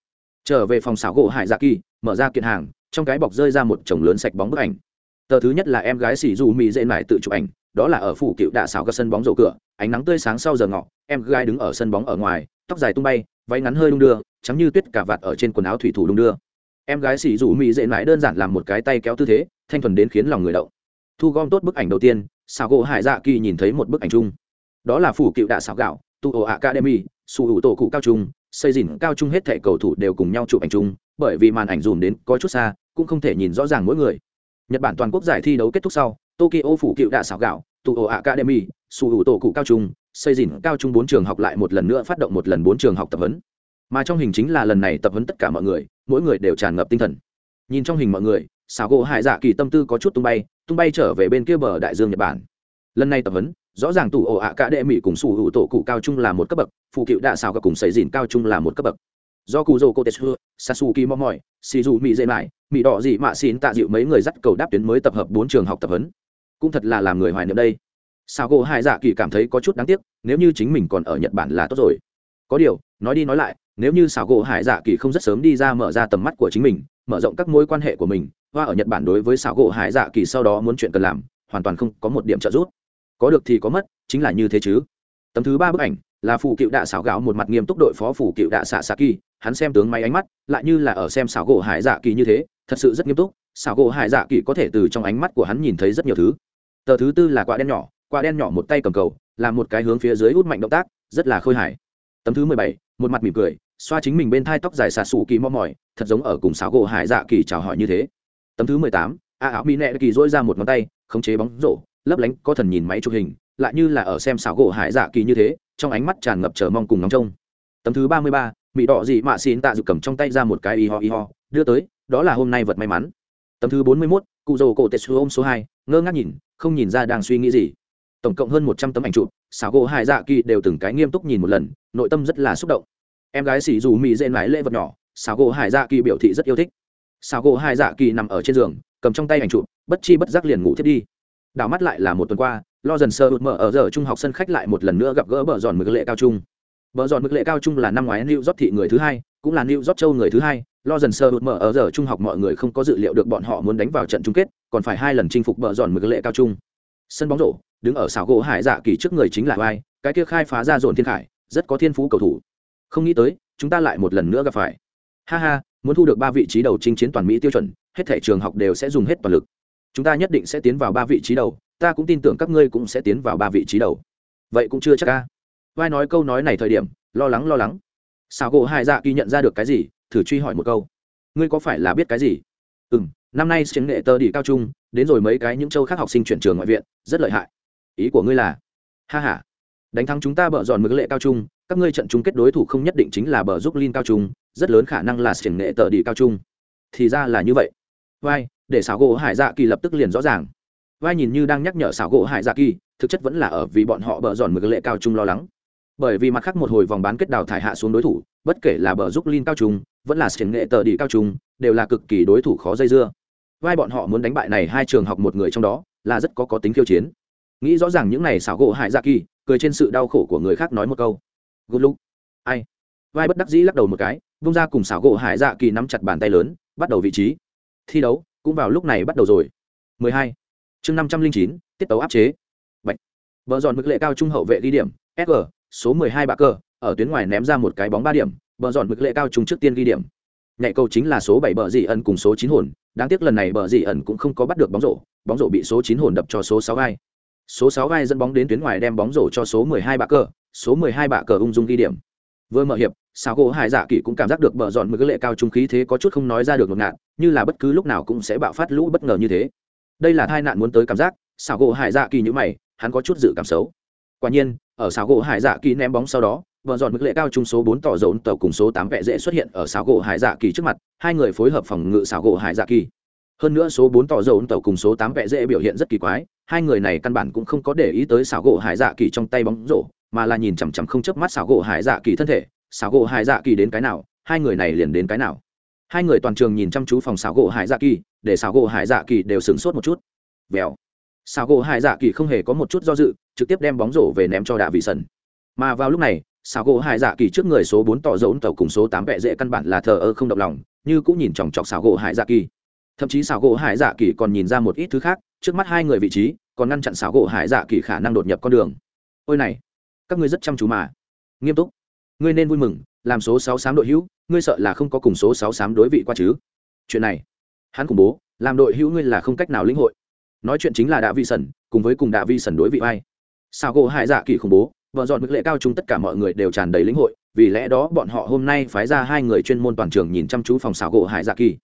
Trở về phòng xảo gỗ hải dạ kỳ, mở ra kiện hàng, trong cái bọc rơi ra một chồng lớn sạch bóng bức ảnh. Tờ thứ nhất là em gái xỉ dù mì dễ lại tự chụp ảnh đó là ở phủ cựu đạ xảo các sân bóng rổ cửa, ánh nắng tươi sáng sau giờ ngọ, em gái đứng ở sân bóng ở ngoài, tóc dài tung bay, váy ngắn hơi đung đưa, trắng như tuyết cả vạt ở trên quần áo thủy thủ đung đưa. Em gái xỉ rủ mỹ dễ mãi đơn giản làm một cái tay kéo tư thế, thanh thuần đến khiến lòng người động. Thu gom tốt bức ảnh đầu tiên xào gỗ hải dạ kỳ nhìn thấy một bức ảnh chung. Đó là phủ cựu đạ xào gạo, tu ổ academy, su hữu tổ cụ cao trung, xây dìn cao trung hết thẻ cầu thủ đều cùng nhau chụp ảnh chung, bởi vì màn ảnh dùm đến có chút xa, cũng không thể nhìn rõ ràng mỗi người. Nhật bản toàn quốc giải thi đấu kết thúc sau tokyo phủ cựu đạ xảo gạo, tụ ổ academy su hữu tổ cụ cao trung, xây dìn cao trung bốn trường học lại một lần nữa phát động một lần bốn trường học tập huấn. Mà trong hình chính là lần này tập huấn tất cả mọi người, mỗi người đều tràn ngập tinh thần. Nhìn trong hình mọi người, xảo gỗ hải dạ kỳ tâm tư có chút tung bay tung bay trở về bên kia bờ đại dương nhật bản. Lần này tập huấn, rõ ràng tủ ổ ạ cả đệ mỹ cùng sủ hữu tổ cụ cao trung là một cấp bậc phụ cựu đạ xào cả cùng xây dìn cao trung là một cấp bậc. Do cụ dô cô tetsu sasuki mò mỏi xì dù mỹ dễ mãi mỹ đỏ dị mạ xin tạ dịu mấy người dắt cầu đáp tuyến mới tập hợp bốn trường học tập huấn cũng thật là làm người hoài niệm đây. Sao gỗ hải dạ kỳ cảm thấy có chút đáng tiếc, nếu như chính mình còn ở nhật bản là tốt rồi. Có điều, nói đi nói lại, nếu như xảo gỗ hải dạ kỳ không rất sớm đi ra mở ra tầm mắt của chính mình, mở rộng các mối quan hệ của mình, hoa ở nhật bản đối với xảo gỗ hải dạ kỳ sau đó muốn chuyện cần làm, hoàn toàn không có một điểm trợ giúp. Có được thì có mất, chính là như thế chứ. Tấm thứ ba bức ảnh, là phụ cựu đạ xảo gạo một mặt nghiêm túc đội phó phủ cựu đạ xạ xạ kỳ, hắn xem tướng máy ánh mắt, lại như là ở xem xảo gỗ hải dạ kỳ như thế, thật sự rất nghiêm túc xảo gỗ hải dạ kỳ có thể từ trong ánh mắt của hắn nhìn thấy rất nhiều thứ tờ thứ tư là quả đen nhỏ, quả đen nhỏ một tay cầm cầu làm một cái hướng phía dưới hút mạnh động tác, rất là khôi hài. Tấm thứ mười bảy, một mặt mỉm cười, xoa chính mình bên thai tóc dài xà xù kỳ mò mỏi, thật giống ở cùng sáo gỗ hải dạ kỳ chào hỏi như thế. Tấm thứ mười tám, a áo mỹ nẹ kỳ dỗi ra một ngón tay, khống chế bóng rổ, lấp lánh có thần nhìn máy chụp hình, lại như là ở xem sáo gỗ hải dạ kỳ như thế, trong ánh mắt tràn ngập chờ mong cùng ngóng trông. Tấm thứ ba mươi ba, mỹ đỏ dị mạ xin tạ dự cầm trong tay ra một cái y ho y ho, đưa tới, đó là hôm nay vật may mắn. Tấm thứ bốn mươi mốt cụ rồ cổ tetsu ôm số hai, ngơ ngác nhìn, không nhìn ra đang suy nghĩ gì. Tổng cộng hơn một trăm tấm ảnh chụp, xảo gỗ hải dạ kỳ đều từng cái nghiêm túc nhìn một lần, nội tâm rất là xúc động. Em gái xỉ dù mỹ dên mái lễ vật nhỏ, xảo gỗ hải dạ kỳ biểu thị rất yêu thích. Xảo gỗ hải dạ kỳ nằm ở trên giường, cầm trong tay ảnh chụp, bất chi bất giác liền ngủ thiết đi. Đảo mắt lại là một tuần qua, lo dần sơ ụt mở ở giờ trung học sân khách lại một lần nữa gặp gỡ bờ giòn mực lệ cao trung. Bờ giòn mực lệ cao trung là năm ngoái new york thị người thứ hai, cũng là new york châu người thứ hai lo dần sơ hụt mở ở giờ trung học mọi người không có dự liệu được bọn họ muốn đánh vào trận chung kết, còn phải hai lần chinh phục bờ giòn mực lệ cao trung. Sân bóng rổ, đứng ở xảo gỗ hải dạ kỳ trước người chính là vai cái kia khai phá ra dồn thiên khải, rất có thiên phú cầu thủ. Không nghĩ tới, chúng ta lại một lần nữa gặp phải. Ha ha, muốn thu được ba vị trí đầu chinh chiến toàn mỹ tiêu chuẩn, hết thể trường học đều sẽ dùng hết toàn lực. Chúng ta nhất định sẽ tiến vào ba vị trí đầu, ta cũng tin tưởng các ngươi cũng sẽ tiến vào ba vị trí đầu. Vậy cũng chưa chắc ca vai nói câu nói này thời điểm, lo lắng lo lắng. Xảo gỗ hải dạ kỳ nhận ra được cái gì thử truy hỏi một câu. Ngươi có phải là biết cái gì? Ừ m năm nay chiến nghệ tơ đi cao trung, đến rồi mấy cái những châu khác học sinh chuyển trường ngoại viện, rất lợi hại. Ý của ngươi là, ha h a đánh thắng chúng ta bợ dọn mực lệ cao trung, các ngươi trận chung kết đối thủ không nhất định chính là bờ giúp linh cao trung, rất lớn khả năng là triển nghệ tờ đi cao trung. Thì ra là như vậy. Vai, để xảo gỗ hải dạ kỳ lập tức liền rõ ràng. Vai nhìn như đang nhắc nhở xảo gỗ hải dạ kỳ, thực chất vẫn là ở vì bọn họ bờ dọn mực lệ cao trung lo lắng bởi vì mặt khác một hồi vòng bán kết đào thải hạ xuống đối thủ bất kể là bờ giúp linh cao trung vẫn là triển nghệ tờ đi cao trung đều là cực kỳ đối thủ khó dây dưa. Vai bọn họ muốn đánh bại này hai trường học một người trong đó là rất có có tính khiêu chiến. Nghĩ rõ ràng những này xảo gỗ hại dạ kỳ cười trên sự đau khổ của người khác nói một câu. Good lúc ai? Vai bất đắc dĩ lắc đầu một cái vung ra cùng xảo gỗ hại dạ kỳ nắm chặt bàn tay lớn bắt đầu vị trí. Thi đấu cũng vào lúc này bắt đầu rồi. 12. chương 509, tiết tấu áp chế. Bạch. vợ dọn mực lệ cao trung hậu vệ ghi điểm sg số 12 bạ cờ, ở tuyến ngoài ném ra một cái bóng ba điểm, bờ dọn mực lệ cao trung trước tiên ghi điểm. Nhạy câu chính là số 7 bờ dị ẩn cùng số 9 hồn, đáng tiếc lần này bờ dị ẩn cũng không có bắt được bóng rổ bóng rổ bị số 9 hồn đập cho số 6 vai. Số 6 vai dẫn bóng đến tuyến ngoài đem bóng rổ cho số 12 bạ cờ, số 12 bạ cờ ung dung ghi điểm. Vừa mở hiệp sao gỗ hải dạ kỳ cũng cảm giác được bờ dọn mực lệ cao trung khí thế có chút không nói ra được ngột ngạt, như là bất cứ lúc nào cũng sẽ bạo phát lũ bất ngờ như thế. Đây là tai nạn muốn tới cảm giác sao gỗ hải dạ kỳ như mày, hắn có chút dự cảm xấu. Quả nhiên ở sao gỗ hải dạ kỳ ném bóng sau đó, vợ dọn mức lệ cao trung số bốn tỏ dồn tàu cùng số tám vẹ dễ xuất hiện ở sao gỗ hải dạ kỳ trước mặt, hai người phối hợp phòng ngự sao gỗ hải dạ kỳ. Hơn nữa số bốn tỏ dồn tàu cùng số tám vẹ dễ biểu hiện rất kỳ quái, hai người này căn bản cũng không có để ý tới xảo gỗ hải dạ kỳ trong tay bóng rổ, mà là nhìn chằm chằm không chớp mắt xảo gỗ hải dạ kỳ thân thể xảo gỗ hải dạ kỳ đến cái nào, hai người này liền đến cái nào. Hai người toàn trường nhìn chăm chú phòng xảo gỗ hải dạ kỳ, để xảo gỗ hải dạ kỳ đều sửng sốt một chút. Vèo. Xảo gỗ hải dạ kỳ không hề có một chút do dự trực tiếp đem bóng rổ về ném cho đạ vị sân mà vào lúc này xảo gỗ hải dạ kỳ trước người số bốn tỏ dấu tàu cùng số tám vẹ dễ căn bản là thờ ơ không động lòng, như cũng nhìn chòng chọc xảo gỗ hải dạ kỳ. Thậm chí xảo gỗ hải dạ kỳ còn nhìn ra một ít thứ khác, trước mắt hai người vị trí, còn ngăn chặn xảo gỗ hải dạ kỳ khả năng đột nhập con đường. Ôi này, các ngươi rất chăm chú mà. Nghiêm túc. Ngươi nên vui mừng, làm số sáu xám đội hữu, ngươi sợ là không có cùng số sáu xám đối vị qua chứ. Chuyện này, hắn khủng bố, làm đội hữu ngươi là không cách nào lĩnh hội. Nói chuyện chính là đạ vi sẩn, cùng với cùng đạ vi sẩn đối vị ai sao gỗ hải dạ kỳ khủng bố vợ dọn mức lệ cao chúng tất cả mọi người đều tràn đầy lĩnh hội, vì lẽ đó bọn họ hôm nay phái ra hai người chuyên môn toàn trường nhìn chăm chú phòng xảo gỗ hải dạ kỳ.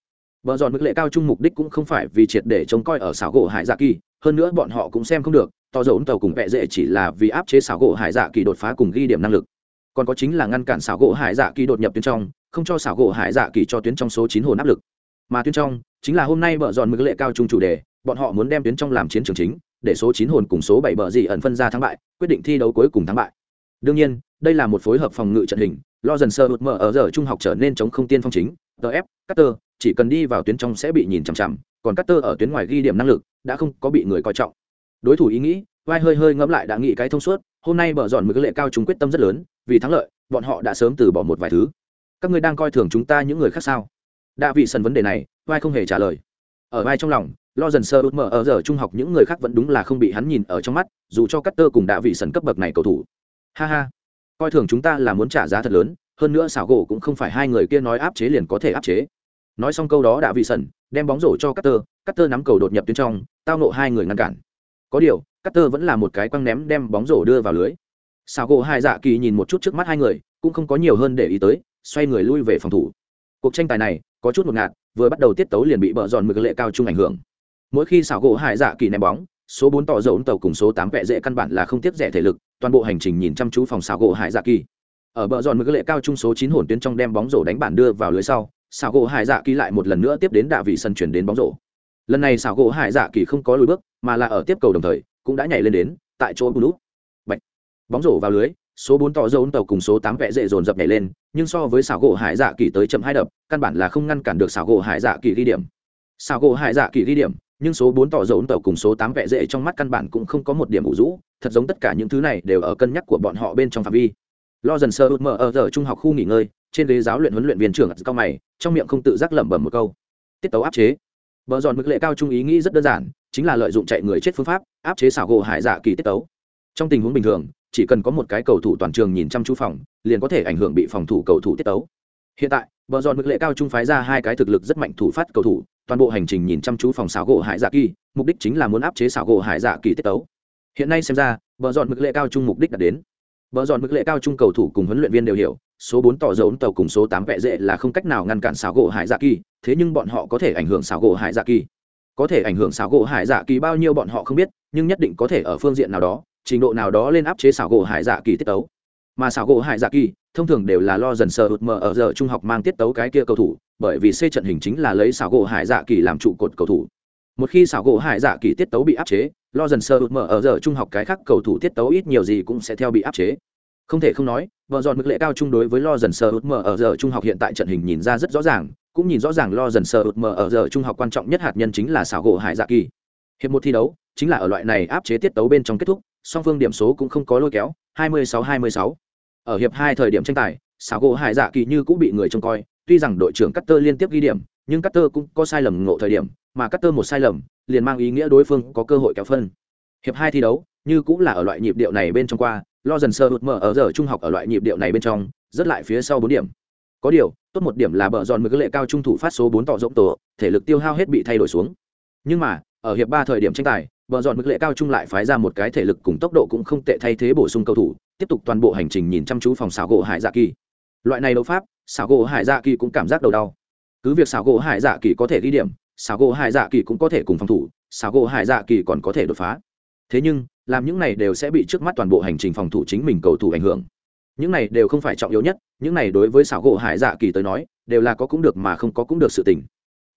Vợ dọn mức lệ cao chung mục đích cũng không phải vì triệt để trông coi ở xảo gỗ hải dạ kỳ, hơn nữa bọn họ cũng xem không được, to dồn tàu cùng vẹ dễ chỉ là vì áp chế xảo gỗ hải dạ kỳ đột phá cùng ghi điểm năng lực. Còn có chính là ngăn cản xảo gỗ hải dạ kỳ đột nhập tuyến trong, không cho xảo gỗ hải dạ kỳ cho tuyến trong số chín hồn áp lực. Mà tuyến trong, chính là hôm nay bờ dọn mức lệ cao trung chủ đề, bọn họ muốn đem tuyến trong làm chiến trường chính để số chín hồn cùng số bảy bờ dị ẩn phân ra thắng bại quyết định thi đấu cuối cùng thắng bại. Đương nhiên đây là một phối hợp phòng ngự trận hình lo dần sơ hụt mở ở giờ trung học trở nên chống không tiên phong chính. DF, cutter chỉ cần đi vào tuyến trong sẽ bị nhìn chằm chằm còn cutter ở tuyến ngoài ghi điểm năng lực đã không có bị người coi trọng. Đối thủ ý nghĩ vai hơi hơi ngẫm lại đã nghĩ cái thông suốt hôm nay bờ dọn mực lệ cao chúng quyết tâm rất lớn vì thắng lợi bọn họ đã sớm từ bỏ một vài thứ. Các ngươi đang coi thường chúng ta những người khác sao? Đạ vị sần vấn đề này vai không hề trả lời. Ở vai trong lòng lo dần sơ út mở ở giờ trung học, những người khác vẫn đúng là không bị hắn nhìn ở trong mắt, dù cho cắt tơ cùng đã vị sần cấp bậc này cầu thủ. Ha ha. Coi thường chúng ta là muốn trả giá thật lớn, hơn nữa xảo gỗ cũng không phải hai người kia nói áp chế liền có thể áp chế. Nói xong câu đó đã vị sần đem bóng rổ cho cắt tơ cắt tơ nắm cầu đột nhập tuyến trong, tao nộ hai người ngăn cản. Có điều cắt tơ vẫn là một cái quăng ném đem bóng rổ đưa vào lưới. Xảo gỗ hai dạ kỳ nhìn một chút trước mắt hai người, cũng không có nhiều hơn để ý tới, xoay người lui về phòng thủ. Cuộc tranh tài này có chút một ngạt, vừa bắt đầu tiết tấu liền bị bợ dọn mực lệ cao chung ảnh hưởng mỗi khi xảo gỗ hải dạ kỳ ném bóng, số bốn tỏ dầu tàu cùng số tám vẹ dễ căn bản là không tiếp rẻ thể lực, toàn bộ hành trình nhìn chăm chú phòng xảo gỗ hải dạ kỳ. Ở bờ giòn mực lệ cao trung số chín hồn tuyến trong đem bóng rổ đánh bản đưa vào lưới sau, xảo gỗ hải dạ kỳ lại một lần nữa tiếp đến đạ vị sân chuyển đến bóng rổ. Lần này xảo gỗ hải dạ kỳ không có lùi bước, mà là ở tiếp cầu đồng thời, cũng đã nhảy lên đến, tại chỗ bù nút. Bạch. bóng rổ vào lưới, số bốn tỏ dấu tàu cùng số tám vẽ dễ dồn dập nhảy lên, nhưng so với xảo gỗ hải dạ kỳ tới chậm hai đập, căn bản là không ngăn cản được xảo gỗ hải dạ kỳ ghi điểm xảo gỗ hại dạ kỳ ghi điểm nhưng số bốn tỏ dấu tàu cùng số tám vẽ dễ trong mắt căn bản cũng không có một điểm ủ rũ thật giống tất cả những thứ này đều ở cân nhắc của bọn họ bên trong phạm vi lo dần sơ út mở ở giờ trung học khu nghỉ ngơi trên ghế giáo luyện huấn luyện viên trưởng cao mày trong miệng không tự giác lẩm bẩm một câu tiết tấu áp chế Bờ giòn mực lệ cao trung ý nghĩ rất đơn giản, chính là lợi dụng chạy người chết phương pháp, áp chế xảo gỗ hải dạ kỳ tiết tấu. Trong tình huống bình thường, chỉ cần có một cái cầu thủ toàn trường nhìn chăm chú phòng, liền có thể ảnh hưởng bị phòng thủ cầu thủ tiết tấu. Hiện tại, bờ giòn mực lệ cao trung phái ra hai cái thực lực rất mạnh thủ phát cầu thủ, toàn bộ hành trình nhìn chăm chú phòng xảo gỗ hải dạ kỳ, mục đích chính là muốn áp chế xảo gỗ hải dạ kỳ tiết tấu. Hiện nay xem ra, vợ dọn mực lệ cao trung mục đích đã đến. vợ dọn mực lệ cao trung cầu thủ cùng huấn luyện viên đều hiểu, số bốn tỏ dấu tàu cùng số tám vẽ dễ là không cách nào ngăn cản xảo gỗ hải dạ kỳ, thế nhưng bọn họ có thể ảnh hưởng xảo gỗ hải dạ kỳ có thể ảnh hưởng xảo gỗ hải dạ kỳ bao nhiêu bọn họ không biết nhưng nhất định có thể ở phương diện nào đó trình độ nào đó lên áp chế xảo gỗ hải dạ kỳ tiết tấu mà xảo gỗ hải dạ kỳ thông thường đều là lo dần sờ hụt mờ ở giờ trung học mang tiết tấu cái kia cầu thủ, bởi vì xây trận hình chính là lấy xảo gỗ hải dạ kỳ làm trụ cột cầu thủ. Một khi xảo gỗ hải dạ kỳ tiết tấu bị áp chế, lo dần sờ hụt mờ ở giờ trung học cái khác cầu thủ tiết tấu ít nhiều gì cũng sẽ theo bị áp chế. Không thể không nói, vợ dọn mức lệ cao chung đối với lo dần sờ hụt mờ ở giờ trung học hiện tại trận hình nhìn ra rất rõ ràng, cũng nhìn rõ ràng lo dần sờ hụt mờ ở giờ trung học quan trọng nhất hạt nhân chính là xảo gỗ hải dạ kỳ. Hiệp một thi đấu, chính là ở loại này áp chế tiết tấu bên trong kết thúc, song phương điểm số cũng không có lôi kéo 26-26 ở hiệp hai thời điểm tranh tài, xảo gỗ hải dạ kỳ như cũng bị người trông coi, tuy rằng đội trưởng Cutter liên tiếp ghi điểm, nhưng Cutter cũng có sai lầm ngộ thời điểm, mà Cutter một sai lầm, liền mang ý nghĩa đối phương có cơ hội kéo phân. Hiệp hai thi đấu, như cũng là ở loại nhịp điệu này bên trong qua lo dần sơ hụt mở ở giờ trung học ở loại nhịp điệu này bên trong, rất lại phía sau bốn điểm. Có điều, tốt một điểm là bờ giòn mực lệ cao trung thủ phát số bốn tỏ rộng tổ, thể lực tiêu hao hết bị thay đổi xuống. Nhưng mà, ở hiệp ba thời điểm tranh tài bờ dọn mức lệ cao trung lại phái ra một cái thể lực cùng tốc độ cũng không tệ thay thế bổ sung cầu thủ, tiếp tục toàn bộ hành trình nhìn chăm chú phòng xảo gỗ hải dạ kỳ. Loại này đấu pháp, xảo gỗ hải dạ kỳ cũng cảm giác đầu đau. Cứ việc xảo gỗ hải dạ kỳ có thể ghi điểm, xảo gỗ hải dạ kỳ cũng có thể cùng phòng thủ, xảo gỗ hải dạ kỳ còn có thể đột phá. Thế nhưng, làm những này đều sẽ bị trước mắt toàn bộ hành trình phòng thủ chính mình cầu thủ ảnh hưởng. Những này đều không phải trọng yếu nhất, những này đối với xảo gỗ hải dạ kỳ tới nói, đều là có cũng được mà không có cũng được sự tình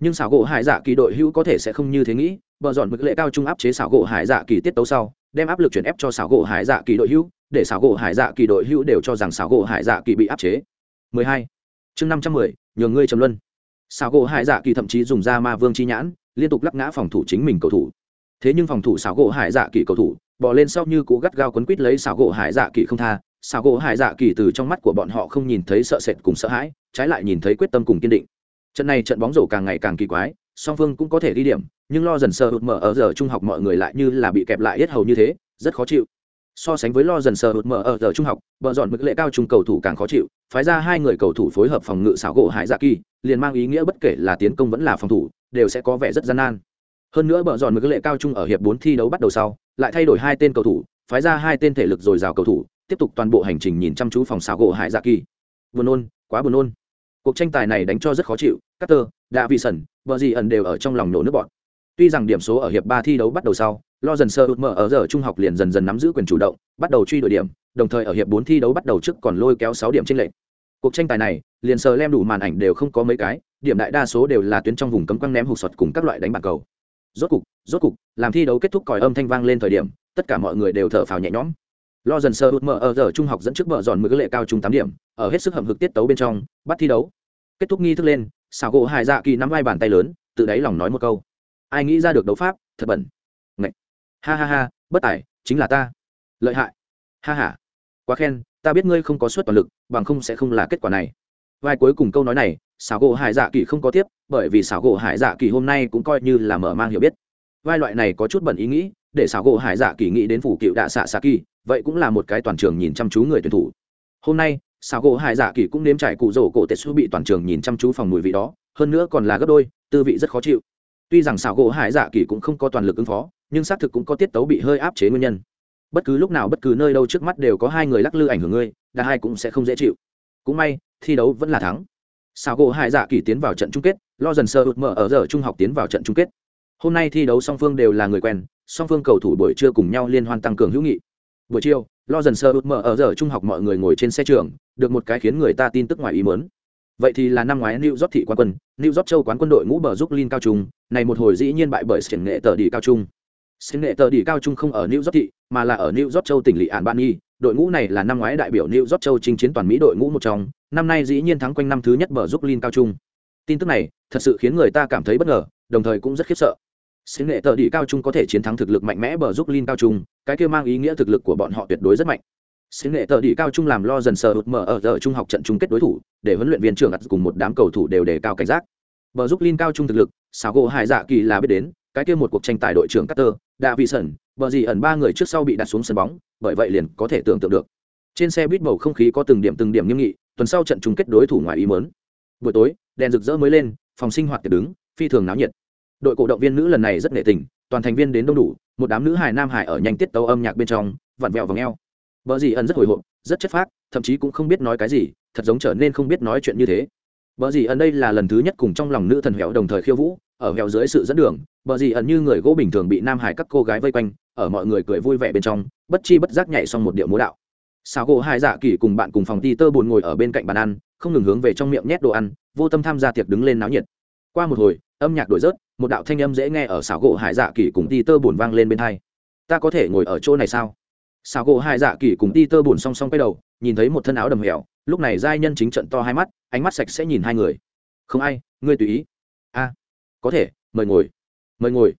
nhưng xảo gỗ hải dạ kỳ đội hữu có thể sẽ không như thế nghĩ bờ dọn mực lệ cao trung áp chế xảo gỗ hải dạ kỳ tiết tấu sau đem áp lực chuyển ép cho xảo gỗ hải dạ kỳ đội hữu để xảo gỗ hải dạ kỳ đội hữu đều cho rằng xảo gỗ hải dạ kỳ bị áp chế. 12. chương 510, nhường ngươi trầm luân. Xảo gỗ hải dạ kỳ thậm chí dùng ra ma vương chi nhãn liên tục lắc ngã phòng thủ chính mình cầu thủ. Thế nhưng phòng thủ xảo gỗ hải dạ kỳ cầu thủ bỏ lên sau như cú gắt gao quấn quít lấy xảo gỗ hải dạ kỳ không tha Xảo gỗ hải dạ kỳ từ trong mắt của bọn họ không nhìn thấy sợ sệt cùng sợ hãi trái lại nhìn thấy quyết tâm cùng kiên định trận này trận bóng rổ càng ngày càng kỳ quái, song phương cũng có thể đi điểm, nhưng lo dần sờ hụt mở ở giờ trung học mọi người lại như là bị kẹp lại hết hầu như thế, rất khó chịu. So sánh với lo dần sờ hụt mở ở giờ trung học, bờ dọn mực lệ cao trung cầu thủ càng khó chịu, phái ra hai người cầu thủ phối hợp phòng ngự xảo gỗ hải dạ kỳ, liền mang ý nghĩa bất kể là tiến công vẫn là phòng thủ, đều sẽ có vẻ rất gian nan. Hơn nữa bờ dọn mực lệ cao trung ở hiệp bốn thi đấu bắt đầu sau, lại thay đổi hai tên cầu thủ, phái ra hai tên thể lực dồi dào cầu thủ, tiếp tục toàn bộ hành trình nhìn chăm chú phòng xảo gỗ hải dạ kỳ. Buồn nôn, quá buồn nôn. Cuộc tranh tài này đánh cho rất khó chịu Carter, Davison, Vị Bờ Gì ẩn đều ở trong lòng nổ nước bọn. Tuy rằng điểm số ở hiệp ba thi đấu bắt đầu sau, lo dần sơ mở ở giờ trung học liền dần dần nắm giữ quyền chủ động, bắt đầu truy đuổi điểm, đồng thời ở hiệp bốn thi đấu bắt đầu trước còn lôi kéo sáu điểm trên lệnh. Cuộc tranh tài này, liền sờ lem đủ màn ảnh đều không có mấy cái, điểm đại đa số đều là tuyến trong vùng cấm quăng ném hụt sọt cùng các loại đánh bàn cầu. Rốt cục, rốt cục, làm thi đấu kết thúc còi âm thanh vang lên thời điểm, tất cả mọi người đều thở phào nhẹ nhõm lo dần sơ mở ở giờ trung học dẫn trước bờ giòn mười lệ cao trung tám điểm ở hết sức hầm hực tiết tấu bên trong bắt thi đấu kết thúc nghi thức lên xào gỗ hải dạ kỳ nắm vai bàn tay lớn tự đáy lòng nói một câu. Ai nghĩ ra được đấu pháp thật bẩn. Ngậy. ha ha ha bất tài, chính là ta. Lợi hại. Ha ha. Quá khen ta biết ngươi không có suất toàn lực bằng không sẽ không là kết quả này. Vai cuối cùng câu nói này xảo gỗ hải dạ kỳ không có tiếp bởi vì xảo gỗ hải dạ kỳ hôm nay cũng coi như là mở mang hiểu biết. Vai loại này có chút bẩn ý nghĩ để xảo gỗ hải dạ kỳ nghĩ đến phủ cựu đạ xạ xạ kỳ vậy cũng là một cái toàn trường nhìn chăm chú người tuyển thủ. Hôm nay xảo gỗ hải dạ kỳ cũng nếm trải cụ rổ cổ tết su bị toàn trường nhìn chăm chú phòng mùi vị đó, hơn nữa còn là gấp đôi, tư vị rất khó chịu. Tuy rằng xảo gỗ hải dạ kỳ cũng không có toàn lực ứng phó, nhưng xác thực cũng có tiết tấu bị hơi áp chế nguyên nhân. Bất cứ lúc nào bất cứ nơi đâu trước mắt đều có hai người lắc lư ảnh hưởng ngươi đa hai cũng sẽ không dễ chịu. Cũng may, thi đấu vẫn là thắng. Xảo gỗ hải dạ kỳ tiến vào trận chung kết, lo dần sơ hụt mở ở giờ trung học tiến vào trận chung kết. Hôm nay thi đấu song phương đều là người quen, song phương cầu thủ buổi trưa cùng nhau liên hoan tăng cường hữu nghị. Buổi chiều lo dần sơ hụt mở ở giờ trung học mọi người ngồi trên xe trường, được một cái khiến người ta tin tức ngoài ý mớn vậy thì là năm ngoái new york thị quán quân, new york châu quán quân đội ngũ bờ giúp linh cao trung, này một hồi dĩ nhiên bại bởi sển nghệ tờ đi cao trung. Sển nghệ tờ đi cao trung không ở new york thị, mà là ở new york châu tỉnh lị ản ban y đội ngũ này là năm ngoái đại biểu new york châu chinh chiến toàn mỹ đội ngũ một trong, năm nay dĩ nhiên thắng quanh năm thứ nhất bờ giúp linh cao trung. Tin tức này thật sự khiến người ta cảm thấy bất ngờ, đồng thời cũng rất khiếp sợ xứ nghệ tờ đi cao trung có thể chiến thắng thực lực mạnh mẽ bờ giúp linh cao trung cái kia mang ý nghĩa thực lực của bọn họ tuyệt đối rất mạnh xứ nghệ tờ đi cao trung làm lo dần sờ hụt mở ở giờ trung học trận chung kết đối thủ để huấn luyện viên trưởng ắt cùng một đám cầu thủ đều đề cao cảnh giác bờ giúp linh cao trung thực lực xào gỗ hải dạ kỳ là biết đến cái kia một cuộc tranh tài đội trưởng Carter, Đạ Vị Sẩn, bờ gì ẩn ba người trước sau bị đặt xuống sân bóng, bởi vậy liền có thể tưởng tượng được. Trên xe buýt bầu không khí có từng điểm từng điểm nghiêm nghị, tuần sau trận chung kết đối thủ ngoài ý muốn. Buổi tối, đèn rực rỡ mới lên, phòng sinh hoạt tiệc đứng, phi thường náo nhiệt. Đội cổ động viên nữ lần này rất nghệ tình, toàn thành viên đến đông đủ, một đám nữ hài nam Hải ở nhanh tiết tấu âm nhạc bên trong, vặn vẹo và ngheo. Bờ Dì ẩn rất hồi hộp, rất chất phác, thậm chí cũng không biết nói cái gì, thật giống trở nên không biết nói chuyện như thế. Bờ Dì ẩn đây là lần thứ nhất cùng trong lòng nữ thần hẻo đồng thời khiêu vũ, ở hẻo dưới sự dẫn đường, bờ Dì ẩn như người gỗ bình thường bị nam hải các cô gái vây quanh, ở mọi người cười vui vẻ bên trong, bất chi bất giác nhảy xong một điệu múa đạo. Sao gỗ hai dạ kỳ cùng bạn cùng phòng ti tơ buồn ngồi ở bên cạnh bàn ăn, không ngừng hướng về trong miệng nhét đồ ăn, vô tâm tham gia tiệc đứng lên náo nhiệt. Qua một hồi, âm nhạc đổi rớt, một đạo thanh âm dễ nghe ở xảo gỗ hải dạ kỳ cùng ti tơ buồn vang lên bên hai. Ta có thể ngồi ở chỗ này sao? Xảo gỗ hải dạ kỳ cùng ti tơ buồn song song quay đầu, nhìn thấy một thân áo đầm hẻo, lúc này giai nhân chính trận to hai mắt, ánh mắt sạch sẽ nhìn hai người. Không ai, ngươi tùy ý. A, có thể, mời ngồi mời ngồi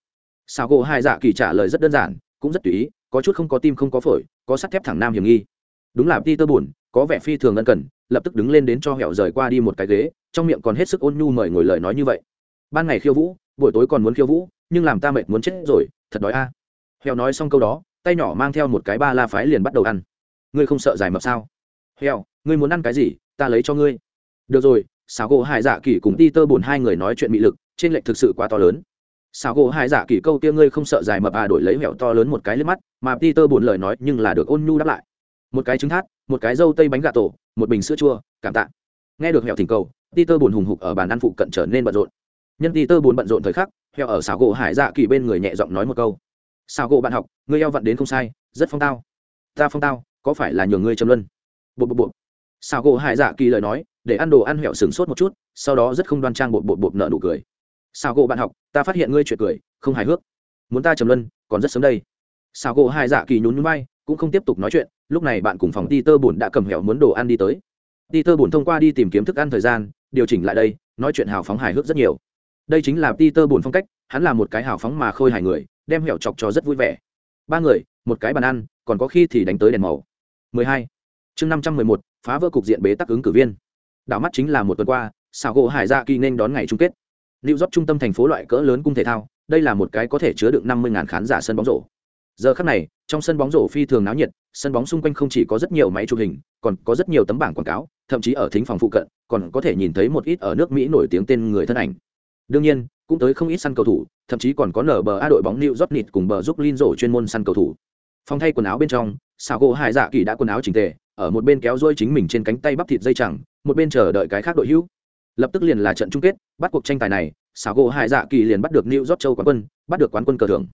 xảo gỗ hai dạ kỳ trả lời rất đơn giản cũng rất tùy ý có chút không có tim không có phổi có sắt thép thẳng nam hiểm nghi đúng là ti tơ buồn có vẻ phi thường ân cần lập tức đứng lên đến cho hẻo rời qua đi một cái ghế trong miệng còn hết sức ôn nhu mời ngồi lời nói như vậy ban ngày khiêu vũ buổi tối còn muốn khiêu vũ, nhưng làm ta mệt muốn chết rồi, thật đói a. À. nói xong câu đó, tay nhỏ mang theo một cái ba la phái liền bắt đầu ăn. Ngươi không sợ dài mập sao? Heo, ngươi muốn ăn cái gì, ta lấy cho ngươi. Được rồi xào gỗ hải dạ kỳ cùng đi tơ bùn hai người nói chuyện bị lực, trên lệnh thực sự quá to lớn. Xào gỗ hải dạ kỳ câu kia ngươi không sợ dài mập à đổi lấy mẹo to lớn một cái lên mắt, mà đi tơ bùn lời nói nhưng là được ôn nhu đáp lại. Một cái trứng thát một cái dâu tây bánh gà tổ, một bình sữa chua, cảm tạ. Nghe được hẻo thỉnh cầu đi tơ bùn hùng hục ở bàn ăn phụ cận trở nên bận rộn nhân ti tơ buồn bận rộn thời khắc, heo ở xào gỗ hải dạ kỳ bên người nhẹ giọng nói một câu. Xào gỗ bạn học ngươi eo vặn đến không sai, rất phong tao. Ta phong tao, có phải là nhường ngươi châm luân? Bộ bộ bộ xào gỗ hải dạ kỳ lời nói, để ăn đồ ăn hẹo sừng sốt một chút, sau đó rất không đoan trang bột bột bột nợ nụ cười. Sao gỗ bạn học, ta phát hiện ngươi chuyện cười, không hài hước. Muốn ta trầm luân, còn rất sớm đây. Sao gỗ Hải dạ kỳ nhún nhún bay cũng không tiếp tục nói chuyện, lúc này bạn cùng phòng ti tơ bùn đã cầm hẹo muốn đồ ăn đi tới. Ti tơ bùn thông qua đi tìm kiếm thức ăn thời gian, điều chỉnh lại đây, nói chuyện hào phóng hài hước rất nhiều đây chính là peter tơ phong cách hắn là một cái hào phóng mà khôi hài người đem hẻo chọc cho rất vui vẻ ba người một cái bàn ăn còn có khi thì đánh tới đèn màu 12. chương 511, phá vỡ cục diện bế tắc ứng cử viên đảo mắt chính là một tuần qua sào gỗ hải dạ kỳ nên đón ngày chung kết New York trung tâm thành phố loại cỡ lớn cung thể thao, đây là một cái có thể chứa được 50.000 khán giả sân bóng rổ. Giờ khắc này, trong sân bóng rổ phi thường náo nhiệt, sân bóng xung quanh không chỉ có rất nhiều máy chụp hình, còn có rất nhiều tấm bảng quảng cáo, thậm chí ở thính phòng phụ cận, còn có thể nhìn thấy một ít ở nước Mỹ nổi tiếng tên người thân ảnh. Đương nhiên, cũng tới không ít săn cầu thủ, thậm chí còn có nở bờ A đội bóng New York Knicks cùng bờ giúp Lin rổ chuyên môn săn cầu thủ. Phòng thay quần áo bên trong, Sago Hải Dạ Kỳ đã quần áo chỉnh tề, ở một bên kéo dôi chính mình trên cánh tay bắp thịt dây chẳng, một bên chờ đợi cái khác đội hữu. Lập tức liền là trận chung kết, bắt cuộc tranh tài này, xảo gỗ hải dạ kỳ liền bắt được new york châu quán quân bắt được quán quân cờ thưởng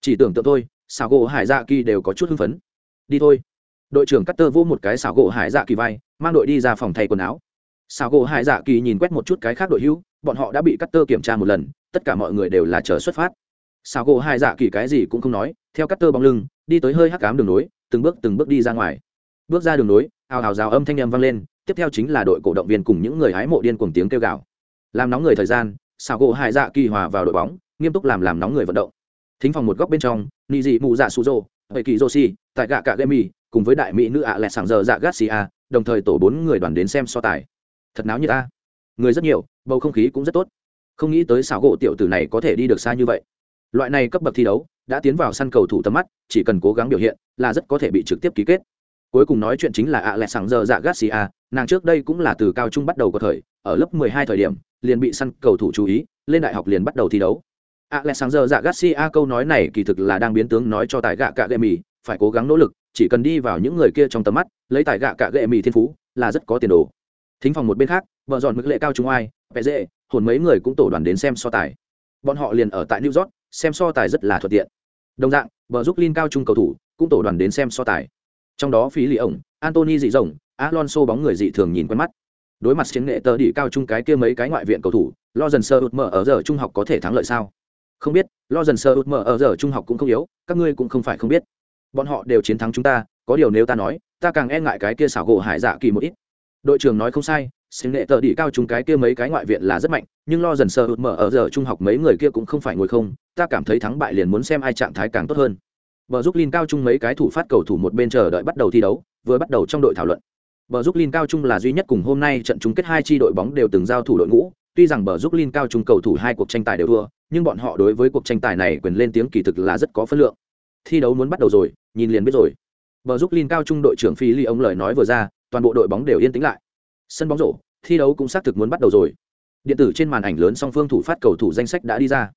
chỉ tưởng tượng thôi xảo gỗ hải dạ kỳ đều có chút hưng phấn đi thôi đội trưởng cắt tơ vô một cái xảo gỗ hải dạ kỳ vai mang đội đi ra phòng thay quần áo Sao gỗ hải dạ kỳ nhìn quét một chút cái khác đội hữu, bọn họ đã bị cắt tơ kiểm tra một lần, tất cả mọi người đều là chờ xuất phát. Sao gỗ hải dạ kỳ cái gì cũng không nói, theo cắt tơ bóng lưng, đi tới hơi hắc cám đường nối, từng bước từng bước đi ra ngoài. Bước ra đường nối, ào ào rào âm thanh em vang lên, tiếp theo chính là đội cổ động viên cùng những người hái mộ điên cùng tiếng kêu gào. Làm nóng người thời gian Sao gỗ hải dạ kỳ hòa vào đội bóng, nghiêm túc làm làm nóng người vận động. Thính phòng một góc bên trong, nị dị mù dạ su rô hệ kỳ joshi tại gạ cả gemi cùng với đại mỹ nữ ạ lẹ sảng giờ dạ garcia, đồng thời tổ bốn người đoàn đến xem so tài thật náo như ta. Người rất nhiều, bầu không khí cũng rất tốt. Không nghĩ tới xảo gỗ tiểu tử này có thể đi được xa như vậy. Loại này cấp bậc thi đấu, đã tiến vào săn cầu thủ tầm mắt, chỉ cần cố gắng biểu hiện, là rất có thể bị trực tiếp ký kết. Cuối cùng nói chuyện chính là ạ lẹ sáng giờ dạ garcia nàng trước đây cũng là từ cao trung bắt đầu có thời, ở lớp 12 thời điểm, liền bị săn cầu thủ chú ý, lên đại học liền bắt đầu thi đấu. ạ lẹ sáng giờ dạ garcia câu nói này kỳ thực là đang biến tướng nói cho tài gạ cạ gệ mì, phải cố gắng nỗ lực, chỉ cần đi vào những người kia trong tầm mắt, lấy tài gạ cạ gệ mì thiên phú, là rất có tiền đồ thính phòng một bên khác, vợ dọn mực lệ cao trung ai vẽ dễ, hồn mấy người cũng tổ đoàn đến xem so tài. Bọn họ liền ở tại new york, xem so tài rất là thuận tiện. Đồng dạng, vợ giúp linh cao trung cầu thủ cũng tổ đoàn đến xem so tài. Trong đó phí lì ổng antony dị rồng, alonso bóng người dị thường nhìn quen mắt. Đối mặt chiến nghệ tờ đi cao trung cái kia mấy cái ngoại viện cầu thủ lo dần sơ ụt mở ở giờ trung học có thể thắng lợi sao? Không biết lo dần sơ ụt mở ở giờ trung học cũng không yếu, các ngươi cũng không phải không biết. Bọn họ đều chiến thắng chúng ta, có điều nếu ta nói, ta càng e ngại cái kia xảo gỗ hải dạ kỳ một ít đội trưởng nói không sai, xin nghệ tờ đi cao chúng cái kia mấy cái ngoại viện là rất mạnh, nhưng lo dần sơ hụt mở ở giờ trung học mấy người kia cũng không phải ngồi không, ta cảm thấy thắng bại liền muốn xem ai trạng thái càng tốt hơn. Bờ giúp linh cao trung mấy cái thủ phát cầu thủ một bên chờ đợi bắt đầu thi đấu, vừa bắt đầu trong đội thảo luận. Bờ giúp linh cao trung là duy nhất cùng hôm nay trận chung kết hai chi đội bóng đều từng giao thủ đội ngũ, tuy rằng bờ giúp linh cao trung cầu thủ hai cuộc tranh tài đều thua, nhưng bọn họ đối với cuộc tranh tài này quyền lên tiếng kỳ thực là rất có phân lượng. Thi đấu muốn bắt đầu rồi, nhìn liền biết rồi. Bờ giúp linh cao trung đội trưởng phi ly ông lời nói vừa ra toàn bộ đội bóng đều yên tĩnh lại. Sân bóng rổ, thi đấu cũng xác thực muốn bắt đầu rồi. Điện tử trên màn ảnh lớn song phương thủ phát cầu thủ danh sách đã đi ra.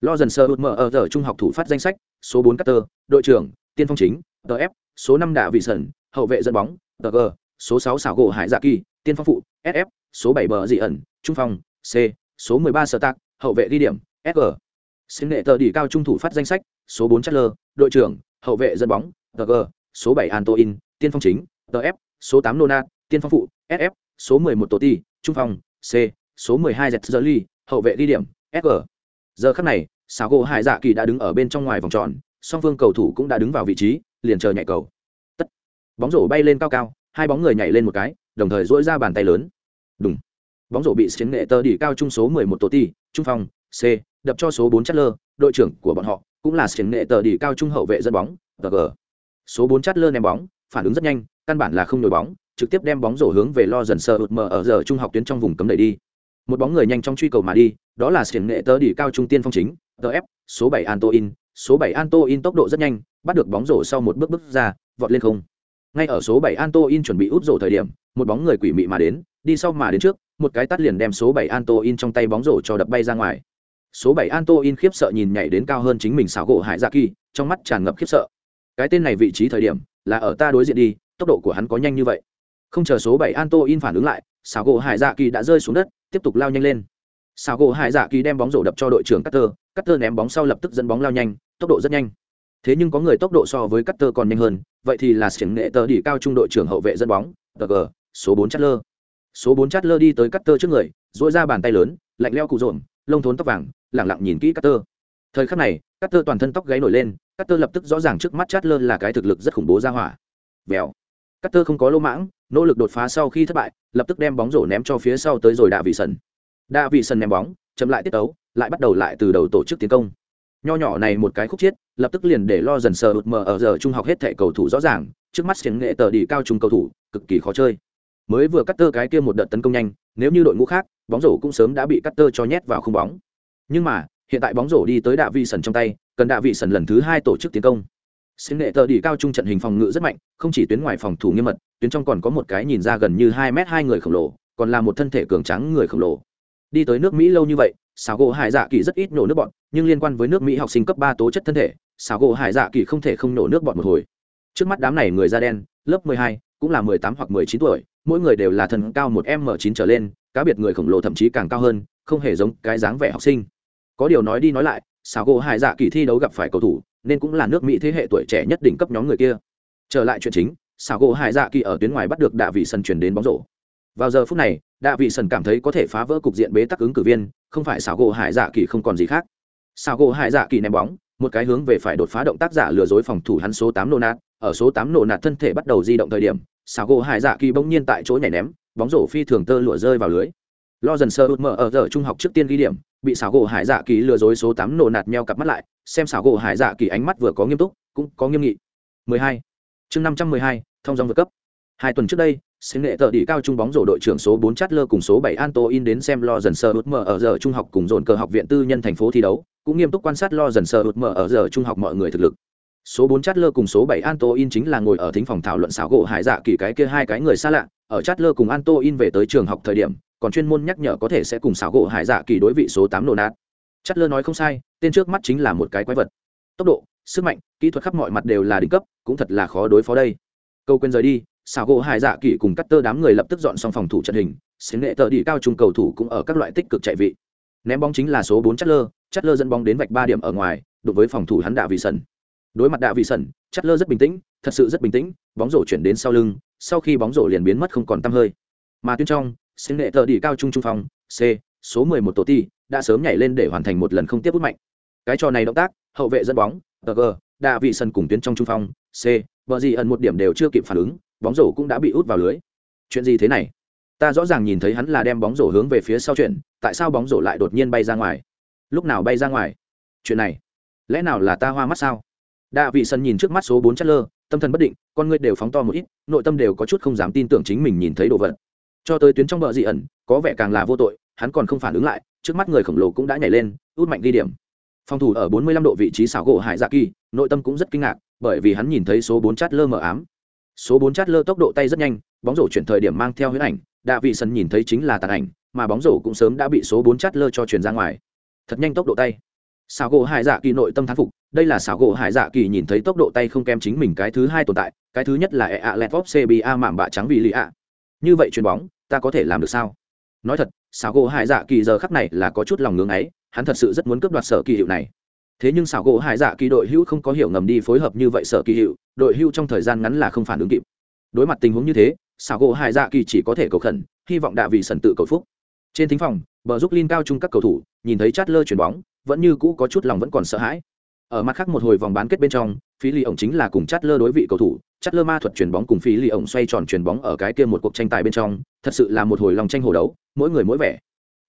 Lo dần sơ hụt mở ở giờ trung học thủ phát danh sách, số bốn cutter đội trưởng, tiên phong chính tf số năm đạ vị sẩn, hậu vệ dẫn bóng tg số sáu xảo gỗ hải dạ kỳ, tiên phong phụ sf số bảy bờ dị ẩn, trung phong, c, số mười ba sở tạc, hậu vệ ghi điểm sg xin nghệ tờ đỉ cao trung thủ phát danh sách, số bốn chất lơ đội trưởng, hậu vệ dẫn bóng tg số bảy antoin tiên phong chính tf số tám nona, tiên phong phụ sf số 11 tổ ti, trung phong, c, số 12 hai giờ ly hậu vệ đi điểm sg giờ khắc này xảo gỗ hải dạ kỳ đã đứng ở bên trong ngoài vòng tròn, song phương cầu thủ cũng đã đứng vào vị trí, liền chờ nhảy cầu. Tất. Bóng rổ bay lên cao cao, hai bóng người nhảy lên một cái, đồng thời dỗi ra bàn tay lớn. Đúng bóng rổ bị chiến nghệ tơ đỉ cao trung số 11 tổ ti, trung phong, c, đập cho số 4 chất lơ đội trưởng của bọn họ cũng là chiến nghệ tơ đỉ cao trung hậu vệ dẫn bóng, g số 4 chất lơ ném bóng, phản ứng rất nhanh căn bản là không nổi bóng, trực tiếp đem bóng rổ hướng về lo dần sờ hụt mờ ở giờ trung học tuyến trong vùng cấm đẩy đi. Một bóng người nhanh trong truy cầu mà đi, đó là xiển nghệ tớ đỉ cao trung tiên phong chính tf số bảy antoin số bảy antoin tốc độ rất nhanh, bắt được bóng rổ sau một bước bước ra, vọt lên không. Ngay ở số bảy antoin chuẩn bị út rổ thời điểm, một bóng người quỷ mị mà đến, đi sau mà đến trước, một cái tắt liền đem số bảy antoin trong tay bóng rổ cho đập bay ra ngoài. Số bảy antoin khiếp sợ nhìn nhảy đến cao hơn chính mình xảo gỗ hải dạ kỳ, trong mắt tràn ngập khiếp sợ. Cái tên này vị trí thời điểm, là ở ta đối diện đi tốc độ của hắn có nhanh như vậy. Không chờ số bảy anto in phản ứng lại xào gỗ hải dạ kỳ đã rơi xuống đất, tiếp tục lao nhanh lên. Xào gỗ hải dạ kỳ đem bóng rổ đập cho đội trưởng cutter cutter ném bóng sau lập tức dẫn bóng lao nhanh, tốc độ rất nhanh. Thế nhưng có người tốc độ so với cutter còn nhanh hơn, vậy thì là xiển nghệ tờ đỉ cao trung đội trưởng hậu vệ dẫn bóng tg số bốn chát lơ số bốn chát lơ đi tới cutter trước người dỗi ra bàn tay lớn, lạnh leo cụ rộn lông thốn tóc vàng, lẳng lặng nhìn kỹ cutter. Thời khắc này, cutter toàn thân tóc gáy nổi lên, cutter lập tức rõ ràng trước mắt chát lơ là cái thực lực rất khủng bố ra hỏa. Vèo cutter không có lỗ mãng, nỗ lực đột phá sau khi thất bại, lập tức đem bóng rổ ném cho phía sau tới rồi đạ vị sần. đạ vị sần ném bóng, chậm lại tiết tấu, lại bắt đầu lại từ đầu tổ chức tiến công. Nho nhỏ này một cái khúc chiết, lập tức liền để lo dần sờ ụt mờ ở giờ trung học hết thẻ cầu thủ rõ ràng, trước mắt chiến nghệ tờ đi cao trung cầu thủ, cực kỳ khó chơi. Mới vừa cắt tơ cái kia một đợt tấn công nhanh, nếu như đội ngũ khác, bóng rổ cũng sớm đã bị cắt tơ cho nhét vào không bóng. Nhưng mà, hiện tại bóng rổ đi tới đạ vị sần trong tay, cần đạ vị sần lần thứ hai tổ chức tiến công xin nghệ tờ đi cao trung trận hình phòng ngự rất mạnh, không chỉ tuyến ngoài phòng thủ nghiêm mật, tuyến trong còn có một cái nhìn ra gần như hai mét hai người khổng lồ, còn là một thân thể cường tráng người khổng lồ. Đi tới nước mỹ lâu như vậy xào gỗ hải dạ kỳ rất ít nổ nước bọn, nhưng liên quan với nước mỹ học sinh cấp ba tố chất thân thể xào gỗ hải dạ kỳ không thể không nổ nước bọn một hồi. Trước mắt đám này người da đen, lớp mười hai, cũng là mười tám hoặc mười chín tuổi, mỗi người đều là thân cao một m chín trở lên, cá biệt người khổng lồ thậm chí càng cao hơn, không hề giống cái dáng vẻ học sinh. Có điều nói đi nói lại xào gỗ hải dạ kỳ thi đấu gặp phải cầu thủ nên cũng là nước mỹ thế hệ tuổi trẻ nhất đỉnh cấp nhóm người kia. Trở lại chuyện chính, xảo gỗ hải dạ kỳ ở tuyến ngoài bắt được đạ vị sân chuyển đến bóng rổ. Vào giờ phút này, đạ vị sân cảm thấy có thể phá vỡ cục diện bế tắc ứng cử viên, không phải xảo gỗ hải dạ kỳ không còn gì khác. Xảo gỗ hải dạ kỳ ném bóng, một cái hướng về phải đột phá động tác giả lừa dối phòng thủ hắn số tám nổ nạt. Ở số tám nổ nạt thân thể bắt đầu di động thời điểm, xảo gỗ hải dạ kỳ bỗng nhiên tại chỗ nhảy ném, bóng rổ phi thường tơ lụa rơi vào lưới. Lo dần sơ mở ở giờ trung học trước tiên ghi điểm bị xảo gỗ hải dạ kỳ lừa dối số tám nổ nạt meo cặp mắt lại xem xảo gỗ hải dạ kỳ ánh mắt vừa có nghiêm túc cũng có nghiêm nghị 12. chương 512, thông dòng vượt cấp hai tuần trước đây sinh nghệ tờ đi cao trung bóng rổ đội trưởng số 4 Chatler cùng số 7 Anto In đến xem lo dần sơ út mở ở giờ trung học cùng dồn cờ học viện tư nhân thành phố thi đấu, cũng nghiêm túc quan sát lo dần sơ út mở ở giờ trung học mọi người thực lực. Số 4 Chatler cùng số 7 Anto In chính là ngồi ở thính phòng thảo luận xảo gỗ hải dạ kỳ cái kia hai cái người xa lạ, ở Chatler cùng Anto In về tới trường học thời điểm, còn chuyên môn nhắc nhở có thể sẽ cùng xảo gỗ hải dạ kỳ đối vị số tám nổ nát. Chatler nói không sai, tên trước mắt chính là một cái quái vật. Tốc độ, sức mạnh, kỹ thuật khắp mọi mặt đều là đỉnh cấp, cũng thật là khó đối phó đây. Câu quên rời đi, xảo gỗ hải dạ kỳ cùng cắt tơ đám người lập tức dọn xong phòng thủ trận hình xến nghệ tờ đi cao trung cầu thủ cũng ở các loại tích cực chạy vị ném bóng chính là số bốn chất lơ lơ dẫn bóng đến vạch ba điểm ở ngoài đối với phòng thủ hắn đạ vị sần đối mặt đạ vị sần chất lơ rất bình tĩnh thật sự rất bình tĩnh bóng rổ chuyển đến sau lưng sau khi bóng rổ liền biến mất không còn tăm hơi. Mà tuyến trong xin nghệ tờ đi cao trung trung phòng c, số mười một tổ ti đã sớm nhảy lên để hoàn thành một lần không tiếp bút mạnh. Cái trò này động tác, hậu vệ dẫn bóng tg đạ vị sân cùng tuyến trong trung phong, c vợ gì ẩn một điểm đều chưa kịp phản ứng, bóng rổ cũng đã bị út vào lưới. Chuyện gì thế này? Ta rõ ràng nhìn thấy hắn là đem bóng rổ hướng về phía sau chuyện tại sao bóng rổ lại đột nhiên bay ra ngoài? Lúc nào bay ra ngoài? Chuyện này, lẽ nào là ta hoa mắt sao? Đạ vị sân nhìn trước mắt số bốn chất lơ tâm thần bất định, con người đều phóng to một ít, nội tâm đều có chút không dám tin tưởng chính mình nhìn thấy đồ vật. Cho tới tuyến trong bờ dị ẩn, có vẻ càng là vô tội, hắn còn không phản ứng lại, trước mắt người khổng lồ cũng đã nhảy lên, út mạnh ghi điểm. Phòng thủ ở 45 độ vị trí xảo gỗ hải dạ kỳ, nội tâm cũng rất kinh ngạc, bởi vì hắn nhìn thấy số bốn chát lơ mờ ám. Số bốn chát lơ tốc độ tay rất nhanh, bóng rổ chuyển thời điểm mang theo huyết ảnh, đạ vị sân nhìn thấy chính là tàn ảnh, mà bóng rổ cũng sớm đã bị số bốn chát lơ cho chuyển ra ngoài. Thật nhanh tốc độ tay. Xảo gỗ hải dạ kỳ nội tâm thán phục đây là xảo gỗ hải dạ kỳ nhìn thấy tốc độ tay không kém chính mình cái thứ hai tồn tại, cái thứ nhất là e a len vóc cba mạm bạ trắng vì lì ạ. Như vậy chuyền bóng, ta có thể làm được sao? Nói thật, xảo gỗ hải dạ kỳ giờ khắc này là có chút lòng ngưỡng ấy, hắn thật sự rất muốn cướp đoạt sở kỳ hiệu này. Thế nhưng xảo gỗ hải dạ kỳ đội hữu không có hiểu ngầm đi phối hợp như vậy sở kỳ hiệu, đội hữu trong thời gian ngắn là không phản ứng kịp. Đối mặt tình huống như thế, xảo gỗ hải dạ kỳ chỉ có thể cầu khẩn, hy vọng đạ vị sần tự cầu phúc. Trên thính phòng, bờ giúp linh cao chung các cầu thủ, nhìn thấy chát lơ chuyển bóng, vẫn như cũ có chút lòng vẫn còn sợ hãi ở mặt khác một hồi vòng bán kết bên trong phí lì ổng chính là cùng chát lơ đối vị cầu thủ. Chát lơ ma thuật chuyển bóng cùng phí lì ổng xoay tròn chuyển bóng ở cái kia một cuộc tranh tài bên trong thật sự là một hồi lòng tranh hồ đấu mỗi người mỗi vẻ.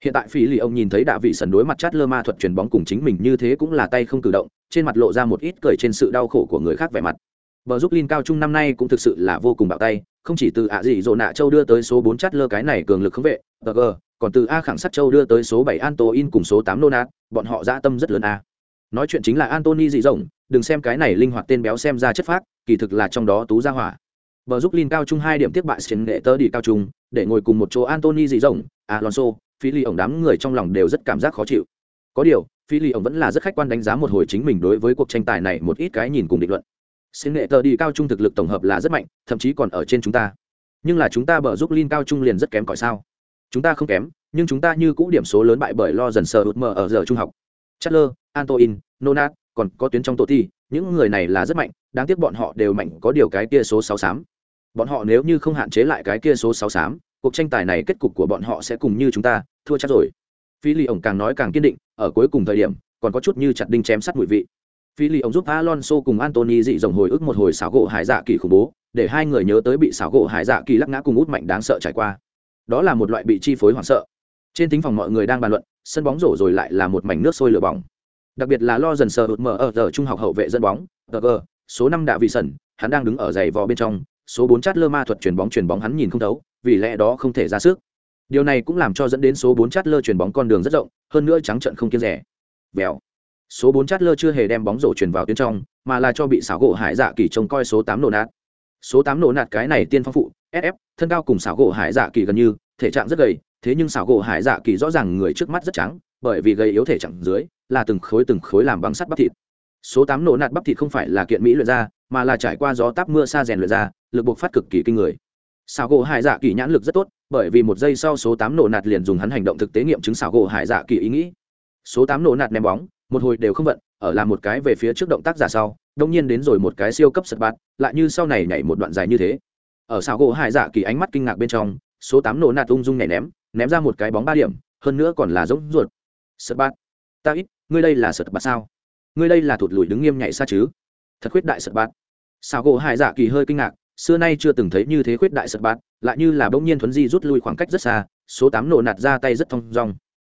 Hiện tại phí lì ông nhìn thấy đạ vị sần đối mặt chát lơ ma thuật chuyền bóng cùng chính mình như thế cũng là tay không cử động trên mặt lộ ra một ít cười trên sự đau khổ của người khác vẻ mặt. Bờ giúp Linh cao trung năm nay cũng thực sự là vô cùng bạo tay, không chỉ từ ạ dị dỗ nạ châu đưa tới số bốn chát lơ cái này cường lực không vệ, còn từ A khẳng sắt châu đưa tới số bảy Anto In cùng số tám Nonat, bọn họ dã tâm rất lớn a. Nói chuyện chính là Antony dị rộng, đừng xem cái này linh hoạt tên béo xem ra chất phác, kỳ thực là trong đó tú ra hỏa. Bờ giúp Linh cao trung hai điểm tiếp bại chiến nghệ tơ đi cao trung, để ngồi cùng một chỗ Anthony dị rộng, Alonso, phi ly ổng đám người trong lòng đều rất cảm giác khó chịu. Có điều phi ly ổng vẫn là rất khách quan đánh giá một hồi chính mình đối với cuộc tranh tài này một ít cái nhìn cùng định luận. Xin nghệ tơ đi cao trung thực lực tổng hợp là rất mạnh thậm chí còn ở trên chúng ta. Nhưng là chúng ta bờ giúp linh cao trung liền rất kém cỏi sao? Chúng ta không kém nhưng chúng ta như cũ điểm số lớn bại bởi lo dần sờ hụt mờ ở giờ trung học. Chatler, Antoin, Nonat, còn có tuyến trong tổ thi, những người này là rất mạnh, đáng tiếc bọn họ đều mạnh có điều cái kia số sáu xám. Bọn họ nếu như không hạn chế lại cái kia số sáu xám, cuộc tranh tài này kết cục của bọn họ sẽ cùng như chúng ta thua chắc rồi. Phi lì ổng càng nói càng kiên định ở cuối cùng thời điểm còn có chút như chặt đinh chém sắt mùi vị. Phi lì ổng giúp alonso cùng antony dị dòng hồi ức một hồi xảo gỗ hải dạ kỳ khủng bố để hai người nhớ tới bị xảo gỗ hải dạ kỳ lắc ngã cùng út mạnh đáng sợ trải qua. Đó là một loại bị chi phối hoảng sợ. Trên tính phòng mọi người đang bàn luận sân bóng rổ rồi lại là một mảnh nước sôi lửa bỏng đặc biệt là lo dần sờ hụt mở ở giờ trung học hậu vệ dẫn bóng tg số năm đạ vị sẩn, hắn đang đứng ở giày vò bên trong, số bốn chát lơ ma thuật chuyền bóng chuyền bóng hắn nhìn không thấu, vì lẽ đó không thể ra sức. Điều này cũng làm cho dẫn đến số bốn chát lơ chuyền bóng con đường rất rộng, hơn nữa trắng trận không kiên rẻ. Vèo. Số bốn chát lơ chưa hề đem bóng rổ chuyền vào tuyến trong, mà là cho bị xảo gỗ hải dạ kỳ trông coi số tám nổ nát số tám nổ nạt cái này tiên phong phụ sf thân cao cùng xảo gỗ hải dạ kỳ gần như, thể trạng rất gầy, thế nhưng xảo gỗ hải dạ kỳ rõ ràng người trước mắt rất trắng bởi vì gây yếu thể trạng dưới, là từng khối từng khối làm bằng sắt bắp thịt. Số tám nổ nạt bắp thịt không phải là kiện mỹ luyện ra, mà là trải qua gió táp mưa xa rèn luyện ra, lực buộc phát cực kỳ kinh người. Xảo gỗ hải dạ kỳ nhãn lực rất tốt, bởi vì một giây sau số tám nổ nạt liền dùng hắn hành động thực tế nghiệm chứng xảo gỗ hải dạ kỳ ý nghĩ. Số tám nổ nạt ném bóng, một hồi đều không vận, ở làm một cái về phía trước động tác giả sau, đông nhiên đến rồi một cái siêu cấp sật bạt, lại như sau này nhảy một đoạn dài như thế. Ở xảo gỗ hải dạ kỳ ánh mắt kinh ngạc bên trong, số tám nổ nạt ung dung nhảy ném ném ra một cái bóng ba điểm, hơn nữa còn là giống ruột sật bát ta ít, ngươi đây là sật bát sao? Ngươi đây là thụt lùi đứng nghiêm nhảy xa chứ? Thật khuyết đại sật bát sao gỗ hải dạ kỳ hơi kinh ngạc, xưa nay chưa từng thấy như thế khuyết đại sật bát lại như là bỗng nhiên thuấn di rút lui khoảng cách rất xa, số tám nổ nạt ra tay rất thong dong.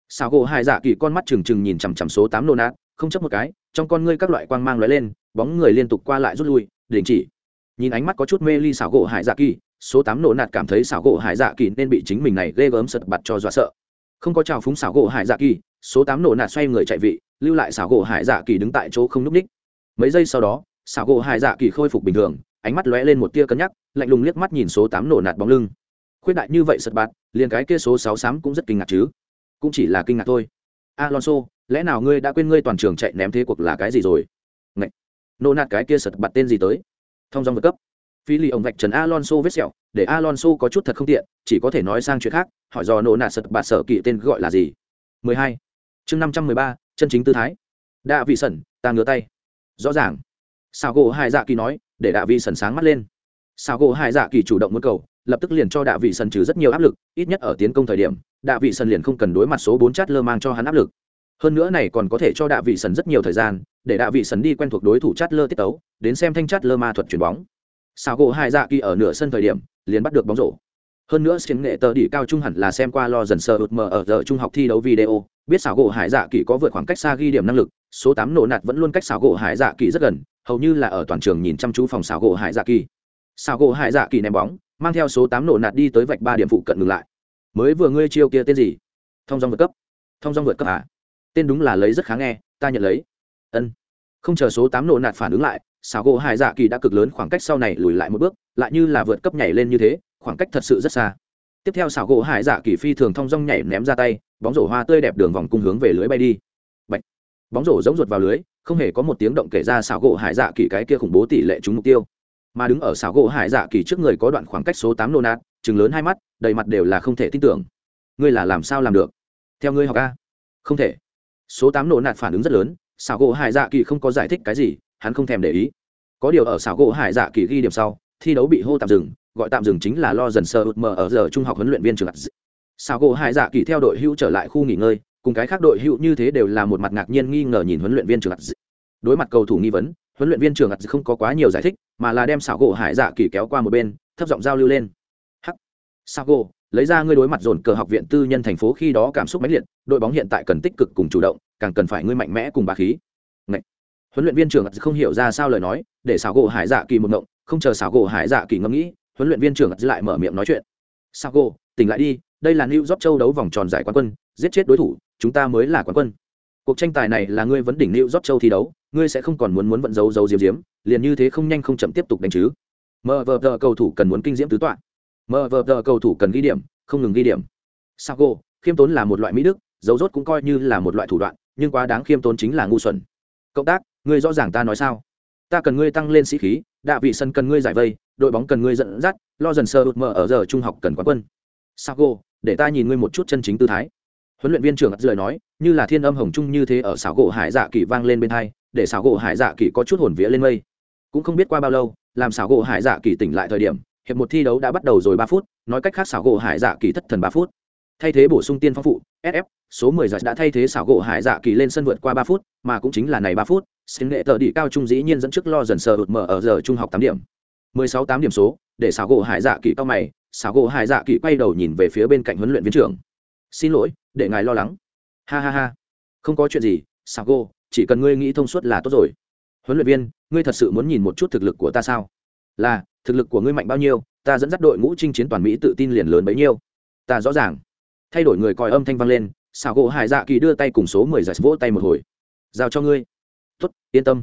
Sao gỗ hải dạ kỳ con mắt trừng trừng nhìn chằm chằm số tám nổ nạt, không chấp một cái, trong con ngươi các loại quang mang lóe lên, bóng người liên tục qua lại rút lui, đình chỉ. Nhìn ánh mắt có chút mê ly xảo gỗ hải dạ kỳ, số tám nổ nạt cảm thấy xảo gỗ hải dạ kỳ nên bị chính mình này ghê gớm sật bặt cho dọa sợ. Không có trào phúng xảo gỗ hải dạ kỳ số tám nổ nạt xoay người chạy vị, lưu lại xảo gỗ hải dạ kỳ đứng tại chỗ không núp ních. Mấy giây sau đó, xảo gỗ hải dạ kỳ khôi phục bình thường, ánh mắt lóe lên một tia cân nhắc, lạnh lùng liếc mắt nhìn số tám nổ nạt bóng lưng. Khuyết đại như vậy sật bạt, liền cái kia số sáu xám cũng rất kinh ngạc chứ. Cũng chỉ là kinh ngạc thôi. Alonso, lẽ nào ngươi đã quên ngươi toàn trường chạy ném thế cuộc là cái gì rồi? Ngậy! nổ nạt cái kia sật bạt tên gì tới? Thông dòng vượt cấp. Phi lì ông vạch trần alonso vết sẹo, để alonso có chút thật không tiện, chỉ có thể nói sang chuyện khác, hỏi do nổ nạt sật bạt sở kỵ tên gọi là gì? 12 chương 513, chân chính tư thái. Đạ vị sẩn ta ngửa tay. Rõ ràng. Sao gỗ hai dạ kỳ nói để đạ vị sẩn sáng mắt lên. Sao gỗ hai dạ kỳ chủ động muốn cầu lập tức liền cho đạ vị sẩn trừ rất nhiều áp lực ít nhất ở tiến công thời điểm đạ vị sẩn liền không cần đối mặt số bốn chát lơ mang cho hắn áp lực. Hơn nữa này còn có thể cho đạ vị sẩn rất nhiều thời gian để đạ vị sẩn đi quen thuộc đối thủ chát lơ tiết tấu đến xem thanh chát lơ ma thuật chuyển bóng. Sao gỗ hai dạ kỳ ở nửa sân thời điểm liền bắt được bóng rổ. Hơn nữa xiên nghệ tờ đỉ cao trung hẳn là xem qua lo dần sơ ụt mờ ở giờ trung học thi đấu video biết xảo gỗ hải dạ kỳ có vượt khoảng cách xa ghi điểm năng lực, số tám nổ nạt vẫn luôn cách xảo gỗ hải dạ kỳ rất gần, hầu như là ở toàn trường nhìn chăm chú phòng xảo gỗ hải dạ kỳ xảo gỗ hải dạ kỳ ném bóng, mang theo số tám nổ nạt đi tới vạch ba điểm phụ cận ngừng lại. Mới vừa ngươi chiêu kia tên gì? Thông dong vượt cấp. Thông dong vượt cấp à tên đúng là lấy rất khá nghe, ta nhận lấy. Ân. Không chờ số tám nổ nạt phản ứng lại, xảo gỗ hải dạ kỳ đã cực lớn khoảng cách sau này lùi lại một bước, lại như là vượt cấp nhảy lên như thế, khoảng cách thật sự rất xa. Tiếp theo xảo gỗ hải dạ kỳ phi thường thông dong nhảy ném ra tay bóng rổ hoa tươi đẹp đường vòng cung hướng về lưới bay đi. Bạch. bóng rổ giống ruột vào lưới, không hề có một tiếng động kể ra xảo gỗ hải dạ kỳ cái kia khủng bố tỷ lệ trúng mục tiêu. Mà đứng ở xảo gỗ hải dạ kỳ trước người có đoạn khoảng cách số tám nô nát chừng lớn hai mắt, đầy mặt đều là không thể tin tưởng. Ngươi là làm sao làm được? Theo ngươi học a. Không thể. Số tám nổ nạt phản ứng rất lớn, xảo gỗ hải dạ kỳ không có giải thích cái gì, hắn không thèm để ý. Có điều ở xảo gỗ hải dạ kỳ ghi điểm sau, thi đấu bị hô tạm dừng, gọi tạm dừng chính là lo dần sơ ụt mờ ở giờ trung học huấn luyện viên trường sao gỗ hải dạ kỳ theo đội hữu trở lại khu nghỉ ngơi, cùng cái khác đội hữu như thế đều là một mặt ngạc nhiên nghi ngờ nhìn huấn luyện viên trường đối mặt cầu thủ nghi vấn, huấn luyện viên trường không có quá nhiều giải thích, mà là đem xảo gỗ hải dạ kỳ kéo qua một bên, thấp giọng giao lưu lên. Hắc sao gỗ, lấy ra ngươi đối mặt dồn cờ học viện tư nhân thành phố khi đó cảm xúc mãnh liệt, đội bóng hiện tại cần tích cực cùng chủ động, càng cần phải ngươi mạnh mẽ cùng bà khí. Ngậy. huấn luyện viên trưởng không hiểu ra sao lời nói, để xảo gỗ hải dạ kỳ một ngộng, không chờ xảo gỗ hải dạ kỳ ngẫm nghĩ, huấn luyện viên trưởng lại mở miệng nói chuyện. Sao gỗ, tỉnh lại đi đây là New York châu đấu vòng tròn giải quán quân, giết chết đối thủ, chúng ta mới là quán quân. Cuộc tranh tài này là ngươi vấn đỉnh New York châu thi đấu, ngươi sẽ không còn muốn muốn vận dấu dấu diếm diếm, liền như thế không nhanh không chậm tiếp tục đánh chứ. MVV cầu thủ cần muốn kinh diễm tứ tọa. MVV cầu thủ cần ghi điểm, không ngừng ghi điểm. Sago, khiêm tốn là một loại mỹ đức, dấu rốt cũng coi như là một loại thủ đoạn, nhưng quá đáng khiêm tốn chính là ngu xuẩn. Cộng tác, ngươi rõ ràng ta nói sao? Ta cần ngươi tăng lên sĩ khí, đạ vị sân cần ngươi giải vây, đội bóng cần ngươi dẫn dắt, lo dần sơ ụt mở ở giờ trung học cần quán quân. Sago, để ta nhìn ngươi một chút chân chính tư thái. Huấn luyện viên trưởng lời nói, như là thiên âm hồng trung như thế ở xảo gỗ hải dạ kỳ vang lên bên hai, để xảo gỗ hải dạ kỳ có chút hồn vía lên mây. Cũng không biết qua bao lâu, làm xảo gỗ hải dạ kỳ tỉnh lại thời điểm, hiệp một thi đấu đã bắt đầu rồi ba phút, nói cách khác xảo gỗ hải dạ kỳ thất thần ba phút. Thay thế bổ sung tiên phong phụ sf số 10 giải đã thay thế xảo gỗ hải dạ kỳ lên sân vượt qua ba phút, mà cũng chính là này ba phút, xin nghệ tờ đi cao trung dĩ nhiên dẫn trước lo dần sờ hụt mở ở giờ trung học tám điểm. 16 tám điểm số, để xảo gỗ hải dạ kỳ cao mày xảo gỗ hải dạ kỳ quay đầu nhìn về phía bên cạnh huấn luyện viên trưởng. Xin lỗi, để ngài lo lắng. Ha ha ha, không có chuyện gì, xảo gỗ, chỉ cần ngươi nghĩ thông suốt là tốt rồi. Huấn luyện viên, ngươi thật sự muốn nhìn một chút thực lực của ta sao? Là, thực lực của ngươi mạnh bao nhiêu, ta dẫn dắt đội ngũ chinh chiến toàn mỹ tự tin liền lớn bấy nhiêu. Ta rõ ràng. Thay đổi người coi âm thanh vang lên, xảo gỗ hải dạ kỳ đưa tay cùng số mười giải vỗ tay một hồi. Giao cho ngươi. Tuất yên tâm.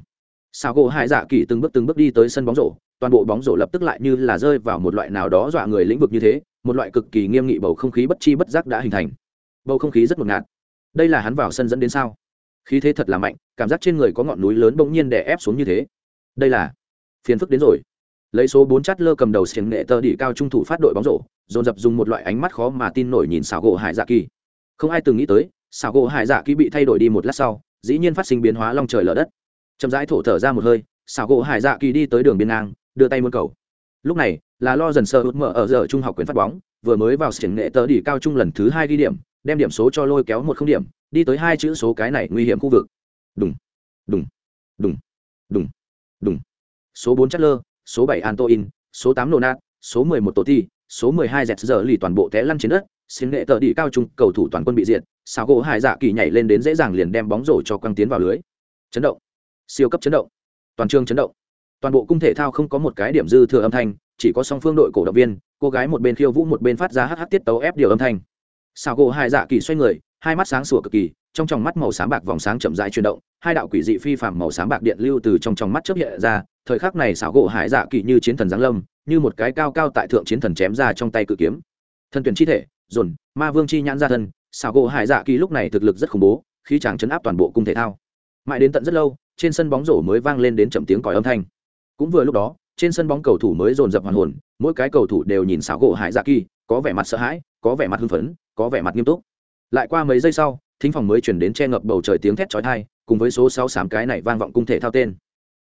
Xảo gỗ hải dạ kỳ từng bước từng bước đi tới sân bóng rổ toàn bộ bóng rổ lập tức lại như là rơi vào một loại nào đó dọa người lĩnh vực như thế, một loại cực kỳ nghiêm nghị bầu không khí bất chi bất giác đã hình thành. Bầu không khí rất ngột ngạt. Đây là hắn vào sân dẫn đến sao? Khí thế thật là mạnh, cảm giác trên người có ngọn núi lớn bỗng nhiên đè ép xuống như thế. Đây là phiền phức đến rồi. Lấy số bốn chát lơ cầm đầu xiềng nghệ tơ đỉ cao trung thủ phát đội bóng rổ, dồn dập dùng một loại ánh mắt khó mà tin nổi nhìn xảo gỗ hải dạ kỳ. Không ai từng nghĩ tới, xảo gỗ hải dạ kỳ bị thay đổi đi một lát sau, dĩ nhiên phát sinh biến hóa long trời lở đất. Chậm rãi thổ thở ra một hơi, xảo gỗ hải dạ kỳ đi tới đường biên ngang đưa tay muốn cầu. Lúc này, là lo dần sơ hút mở ở giờ trung học quyền phát bóng, vừa mới vào triển nghệ tờ đỉ cao trung lần thứ hai ghi điểm, đem điểm số cho lôi kéo một không điểm, đi tới hai chữ số cái này nguy hiểm khu vực. Đùng đùng đùng đùng đùng. Số bốn chất lơ số bảy antoin số tám nô nát số mười một tổ ti số mười hai dẹt giờ lì toàn bộ té lăn trên đất xin nghệ tờ đỉ cao trung cầu thủ toàn quân bị diệt sao gỗ hải dạ kỳ nhảy lên đến dễ dàng liền đem bóng rổ cho quăng tiến vào lưới. Chấn động, siêu cấp chấn động, toàn trường chấn động toàn bộ cung thể thao không có một cái điểm dư thừa âm thanh, chỉ có song phương đội cổ động viên, cô gái một bên khiêu vũ một bên phát ra hh tiết tấu ép điều âm thanh. Xào gỗ hai dạ kỳ xoay người, hai mắt sáng sủa cực kỳ, trong tròng mắt màu sáng bạc vòng sáng chậm rãi chuyển động, hai đạo quỷ dị phi phạm màu sáng bạc điện lưu từ trong tròng mắt chớp hiện ra, thời khắc này xảo gỗ hải dạ kỳ như chiến thần giáng lâm, như một cái cao cao tại thượng chiến thần chém ra trong tay cự kiếm. Thân tuyển chi thể, dồn, ma vương chi nhãn ra thân xảo gỗ hải dạ kỳ lúc này thực lực rất khủng bố, khí chàng chấn áp toàn bộ cung thể thao. Mãi đến tận rất lâu, trên sân bóng rổ mới vang lên đến chậm tiếng còi âm thanh cũng vừa lúc đó, trên sân bóng cầu thủ mới dồn dập hoàn hồn, mỗi cái cầu thủ đều nhìn xảo gỗ hải dạ kỳ, có vẻ mặt sợ hãi, có vẻ mặt hưng phấn, có vẻ mặt nghiêm túc. Lại qua mấy giây sau, thính phòng mới chuyển đến che ngập bầu trời tiếng thét chói tai, cùng với số sáu sám cái này vang vọng cung thể thao tên.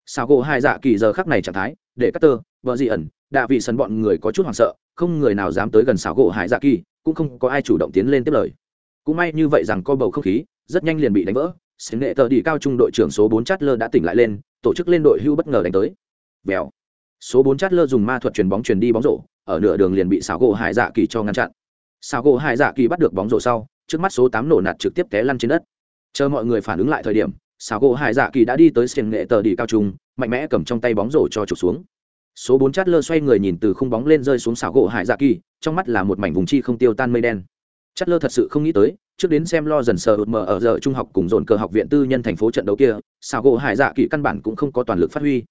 Xảo gỗ hải dạ kỳ giờ khắc này trạng thái, để cắt tơ vợ dị ẩn, đạ vị sân bọn người có chút hoảng sợ, không người nào dám tới gần xảo gỗ hải dạ kỳ, cũng không có ai chủ động tiến lên tiếp lời. Cũng may như vậy rằng co bầu không khí, rất nhanh liền bị đánh vỡ xứng nghệ tờ đi cao trung đội trưởng số bốn chát lơ đã tỉnh lại lên, tổ chức lên đội hưu bất ngờ đánh tới vèo. Số bốn chát lơ dùng ma thuật chuyền bóng chuyền đi bóng rổ, ở nửa đường liền bị xảo gỗ hải dạ kỳ cho ngăn chặn. Xảo gỗ hải dạ kỳ bắt được bóng rổ sau, trước mắt số tám nổ nạt trực tiếp té lăn trên đất. Chờ mọi người phản ứng lại thời điểm, xảo gỗ hải dạ kỳ đã đi tới xiềng nghệ tờ đi cao trung, mạnh mẽ cầm trong tay bóng rổ cho trục xuống. Số bốn chát lơ xoay người nhìn từ khung bóng lên rơi xuống xảo gỗ hải dạ kỳ, trong mắt là một mảnh vùng chi không tiêu tan mây đen. Chát lơ thật sự không nghĩ tới, trước đến xem lo dần sờ ụt mờ ở giờ trung học cùng dồn cơ học viện tư nhân thành phố trận đấu kia, xảo gỗ hải dạ kỳ căn bản cũng không có toàn lực phát huy.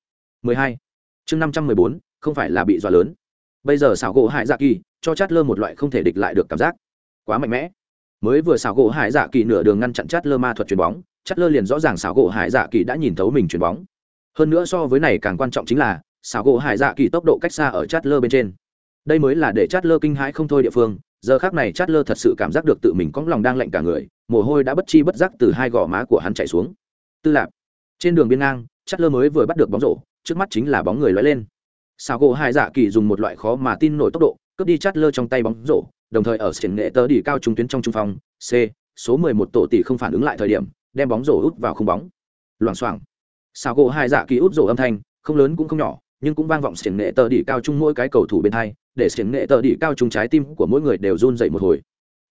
12. chương 514, không phải là bị dọa lớn. Bây giờ xảo gỗ hải dạ kỳ cho chát lơ một loại không thể địch lại được cảm giác. Quá mạnh mẽ. Mới vừa xảo gỗ hải dạ kỳ nửa đường ngăn chặn chát lơ ma thuật chuyền bóng chát lơ liền rõ ràng xảo gỗ hải dạ kỳ đã nhìn thấu mình chuyền bóng. Hơn nữa so với này càng quan trọng chính là xảo gỗ hải dạ kỳ tốc độ cách xa ở chát lơ bên trên. Đây mới là để chát lơ kinh hãi không thôi địa phương giờ khác này chát lơ thật sự cảm giác được tự mình có lòng đang lạnh cả người mồ hôi đã bất chi bất giác từ hai gò má của hắn chạy xuống. Tư lạp. Trên đường biên ngang chát lơ mới vừa bắt được bóng rổ trước mắt chính là bóng người lóe lên. Sao gỗ hải dạ kỳ dùng một loại khó mà tin nổi tốc độ, cướp đi chát lơ trong tay bóng rổ, đồng thời ở triển nghệ tớ đi cao trung tuyến trong trung phong c, số 11 tổ tỷ không phản ứng lại thời điểm, đem bóng rổ út vào không bóng. Loảng xoảng. Sao gỗ hải dạ kỳ út rổ âm thanh, không lớn cũng không nhỏ, nhưng cũng vang vọng xiềng nghệ tờ đỉ cao trung mỗi cái cầu thủ bên hai, để xiềng nghệ tờ đỉ cao trung trái tim của mỗi người đều run dậy một hồi.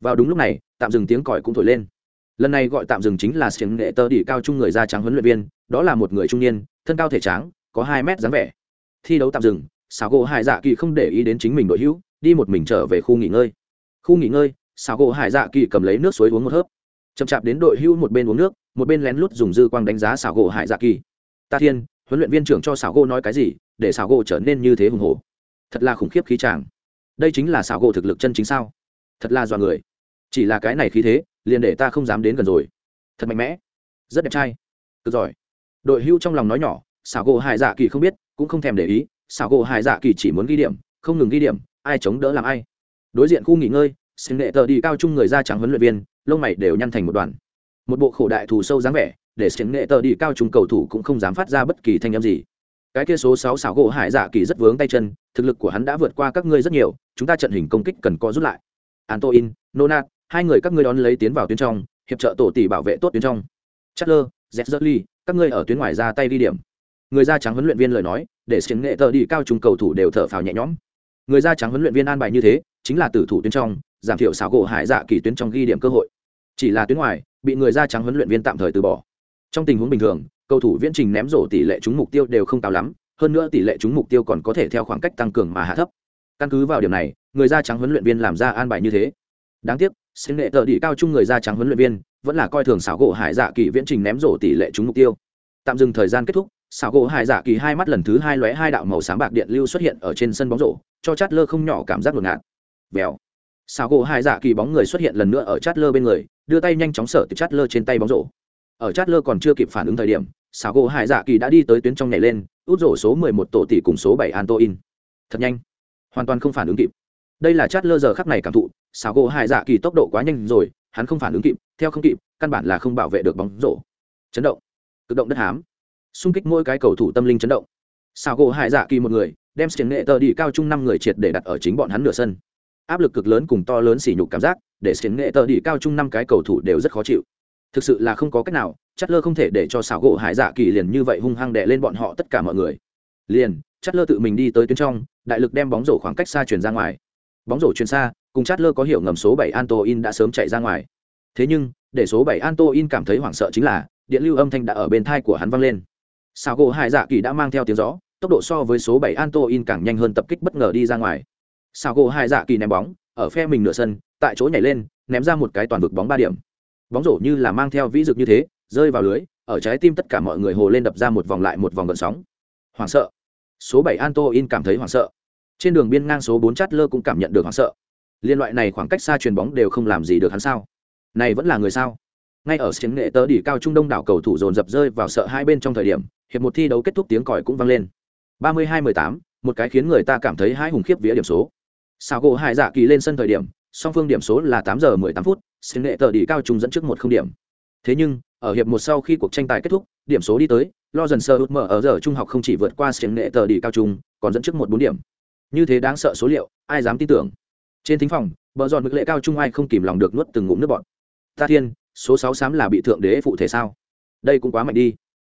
Vào đúng lúc này, tạm dừng tiếng còi cũng thổi lên. Lần này gọi tạm dừng chính là xiềng nghệ tờ đỉ cao trung người da trắng huấn luyện viên, đó là một người trung niên, thân cao thể tráng có hai mét dáng vẻ. Thi đấu tạm dừng xào gỗ hải dạ kỳ không để ý đến chính mình đội hữu, đi một mình trở về khu nghỉ ngơi. Khu nghỉ ngơi xào gỗ hải dạ kỳ cầm lấy nước suối uống một hớp. Chậm chạp đến đội hữu một bên uống nước, một bên lén lút dùng dư quang đánh giá xảo gỗ hải dạ kỳ. Ta thiên, huấn luyện viên trưởng cho xảo gỗ nói cái gì, để xảo gỗ trở nên như thế hùng hồ thật là khủng khiếp khí tràng đây chính là xảo gỗ thực lực chân chính sao? Thật là dọa người. Chỉ là cái này khí thế, liền để ta không dám đến gần rồi. Thật mạnh mẽ. Rất đẹp trai. Cực giỏi. Đội hưu trong lòng nói nhỏ xảo gỗ hải dạ kỳ không biết, cũng không thèm để ý, xảo gỗ hải dạ kỳ chỉ muốn ghi điểm, không ngừng ghi điểm, ai chống đỡ làm ai. Đối diện khu nghỉ ngơi xin nghệ tờ đi cao chung người da trắng huấn luyện viên, lông mày đều nhăn thành một đoàn. Một bộ khổ đại thù sâu dáng vẻ, để xin nghệ tờ đi cao chung cầu thủ cũng không dám phát ra bất kỳ thanh âm gì. Cái kia số sáu xảo gỗ hải dạ kỳ rất vướng tay chân, thực lực của hắn đã vượt qua các ngươi rất nhiều, chúng ta trận hình công kích cần có rút lại. Antoin nonat, hai người các ngươi đón lấy tiến vào tuyến trong, hiệp trợ tổ tỷ bảo vệ tốt tuyến trong. Chatler zerli các ngươi ở tuyến ngoài ra tay đi điểm người da trắng huấn luyện viên lời nói, để xứng nghệ tờ đi cao trung cầu thủ đều thở phào nhẹ nhõm. Người da trắng huấn luyện viên an bài như thế, chính là tử thủ tuyến trong, giảm thiểu xảo gỗ hải dạ kỳ tuyến trong ghi điểm cơ hội. Chỉ là tuyến ngoài, bị người da trắng huấn luyện viên tạm thời từ bỏ. Trong tình huống bình thường, cầu thủ viễn trình ném rổ tỷ lệ trúng mục tiêu đều không cao lắm, hơn nữa tỷ lệ trúng mục tiêu còn có thể theo khoảng cách tăng cường mà hạ thấp. Căn cứ vào điểm này, người da trắng huấn luyện viên làm ra an bài như thế. Đáng tiếc xin nghệ tờ đỉ cao chung người da trắng huấn luyện viên vẫn là coi thường xảo gỗ hải dạ kỳ viễn trình ném rổ tỷ lệ trúng mục tiêu. Tạm dừng thời gian kết thúc xảo gỗ hải dạ kỳ hai mắt lần thứ hai lóe hai đạo màu sáng bạc điện lưu xuất hiện ở trên sân bóng rổ, cho chát lơ không nhỏ cảm giác ngột ngạt. Vèo. Xảo gỗ hải dạ kỳ bóng người xuất hiện lần nữa ở chát lơ bên người, đưa tay nhanh chóng sở từ chát lơ trên tay bóng rổ. Ở chát lơ còn chưa kịp phản ứng thời điểm, xảo gỗ hải dạ kỳ đã đi tới tuyến trong nhảy lên, út rổ số mười một tổ tỷ cùng số bảy antoin thật nhanh. Hoàn toàn không phản ứng kịp. Đây là chát lơ giờ khắc này cảm thụ, xảo gỗ hải dạ kỳ tốc độ quá nhanh rồi, hắn không phản ứng kịp, theo không kịp, căn bản là không bảo vệ được bóng rổ. Chấn động. Cực động đất hám xung kích mỗi cái cầu thủ tâm linh chấn động. Sào gỗ hải dạ kỳ một người, đem tiền nghệ tờ đi cao chung năm người triệt để đặt ở chính bọn hắn nửa sân. Áp lực cực lớn cùng to lớn xỉ nhục cảm giác, để tiền nghệ tờ đi cao chung năm cái cầu thủ đều rất khó chịu. Thực sự là không có cách nào, chất lơ không thể để cho xảo gỗ hải dạ kỳ liền như vậy hung hăng đè lên bọn họ tất cả mọi người. Liền, chất lơ tự mình đi tới tuyến trong, đại lực đem bóng rổ khoảng cách xa chuyển ra ngoài. Bóng rổ chuyển xa, cùng chất lơ có hiểu ngầm số bảy anto in đã sớm chạy ra ngoài. Thế nhưng, để số bảy anto in cảm thấy hoảng sợ chính là, điện lưu âm thanh đã ở bên thai của hắn vang lên xảo gỗ hải dạ kỳ đã mang theo tiếng gió, tốc độ so với số bảy anto in càng nhanh hơn tập kích bất ngờ đi ra ngoài. Sao gỗ hải dạ kỳ ném bóng, ở phe mình nửa sân, tại chỗ nhảy lên, ném ra một cái toàn vực bóng ba điểm. Bóng rổ như là mang theo vĩ dực như thế, rơi vào lưới, ở trái tim tất cả mọi người hồ lên đập ra một vòng lại một vòng gần sóng. Hoảng sợ. Số bảy anto in cảm thấy hoảng sợ. Trên đường biên ngang số bốn chát lơ cũng cảm nhận được hoảng sợ. Liên loại này khoảng cách xa chuyền bóng đều không làm gì được hắn sao? Này vẫn là người sao? Ngay ở chiến nghệ tớ đỉ cao trung đông đảo cầu thủ dồn dập rơi vào sợ hai bên trong thời điểm hiệp một thi đấu kết thúc tiếng còi cũng vang lên. 32-18, một cái khiến người ta cảm thấy hai hùng khiếp vía điểm số. Sao gỗ hải dạ kỳ lên sân thời điểm song phương điểm số là 8 giờ 18 phút xiềng nghệ tớ đỉ cao trung dẫn trước một không điểm. Thế nhưng ở hiệp một sau khi cuộc tranh tài kết thúc điểm số đi tới lo dần sơ út mở ở giờ trung học không chỉ vượt qua xiềng nghệ tờ đỉ cao trung còn dẫn trước một bốn điểm. Như thế đáng sợ số liệu ai dám tin tưởng? Trên thính phòng bờ giòn mực lệ cao trung ai không kìm lòng được nuốt từng ngụm nước bọt. ta thiên số sáu xám là bị thượng đế phụ thể sao? Đây cũng quá mạnh đi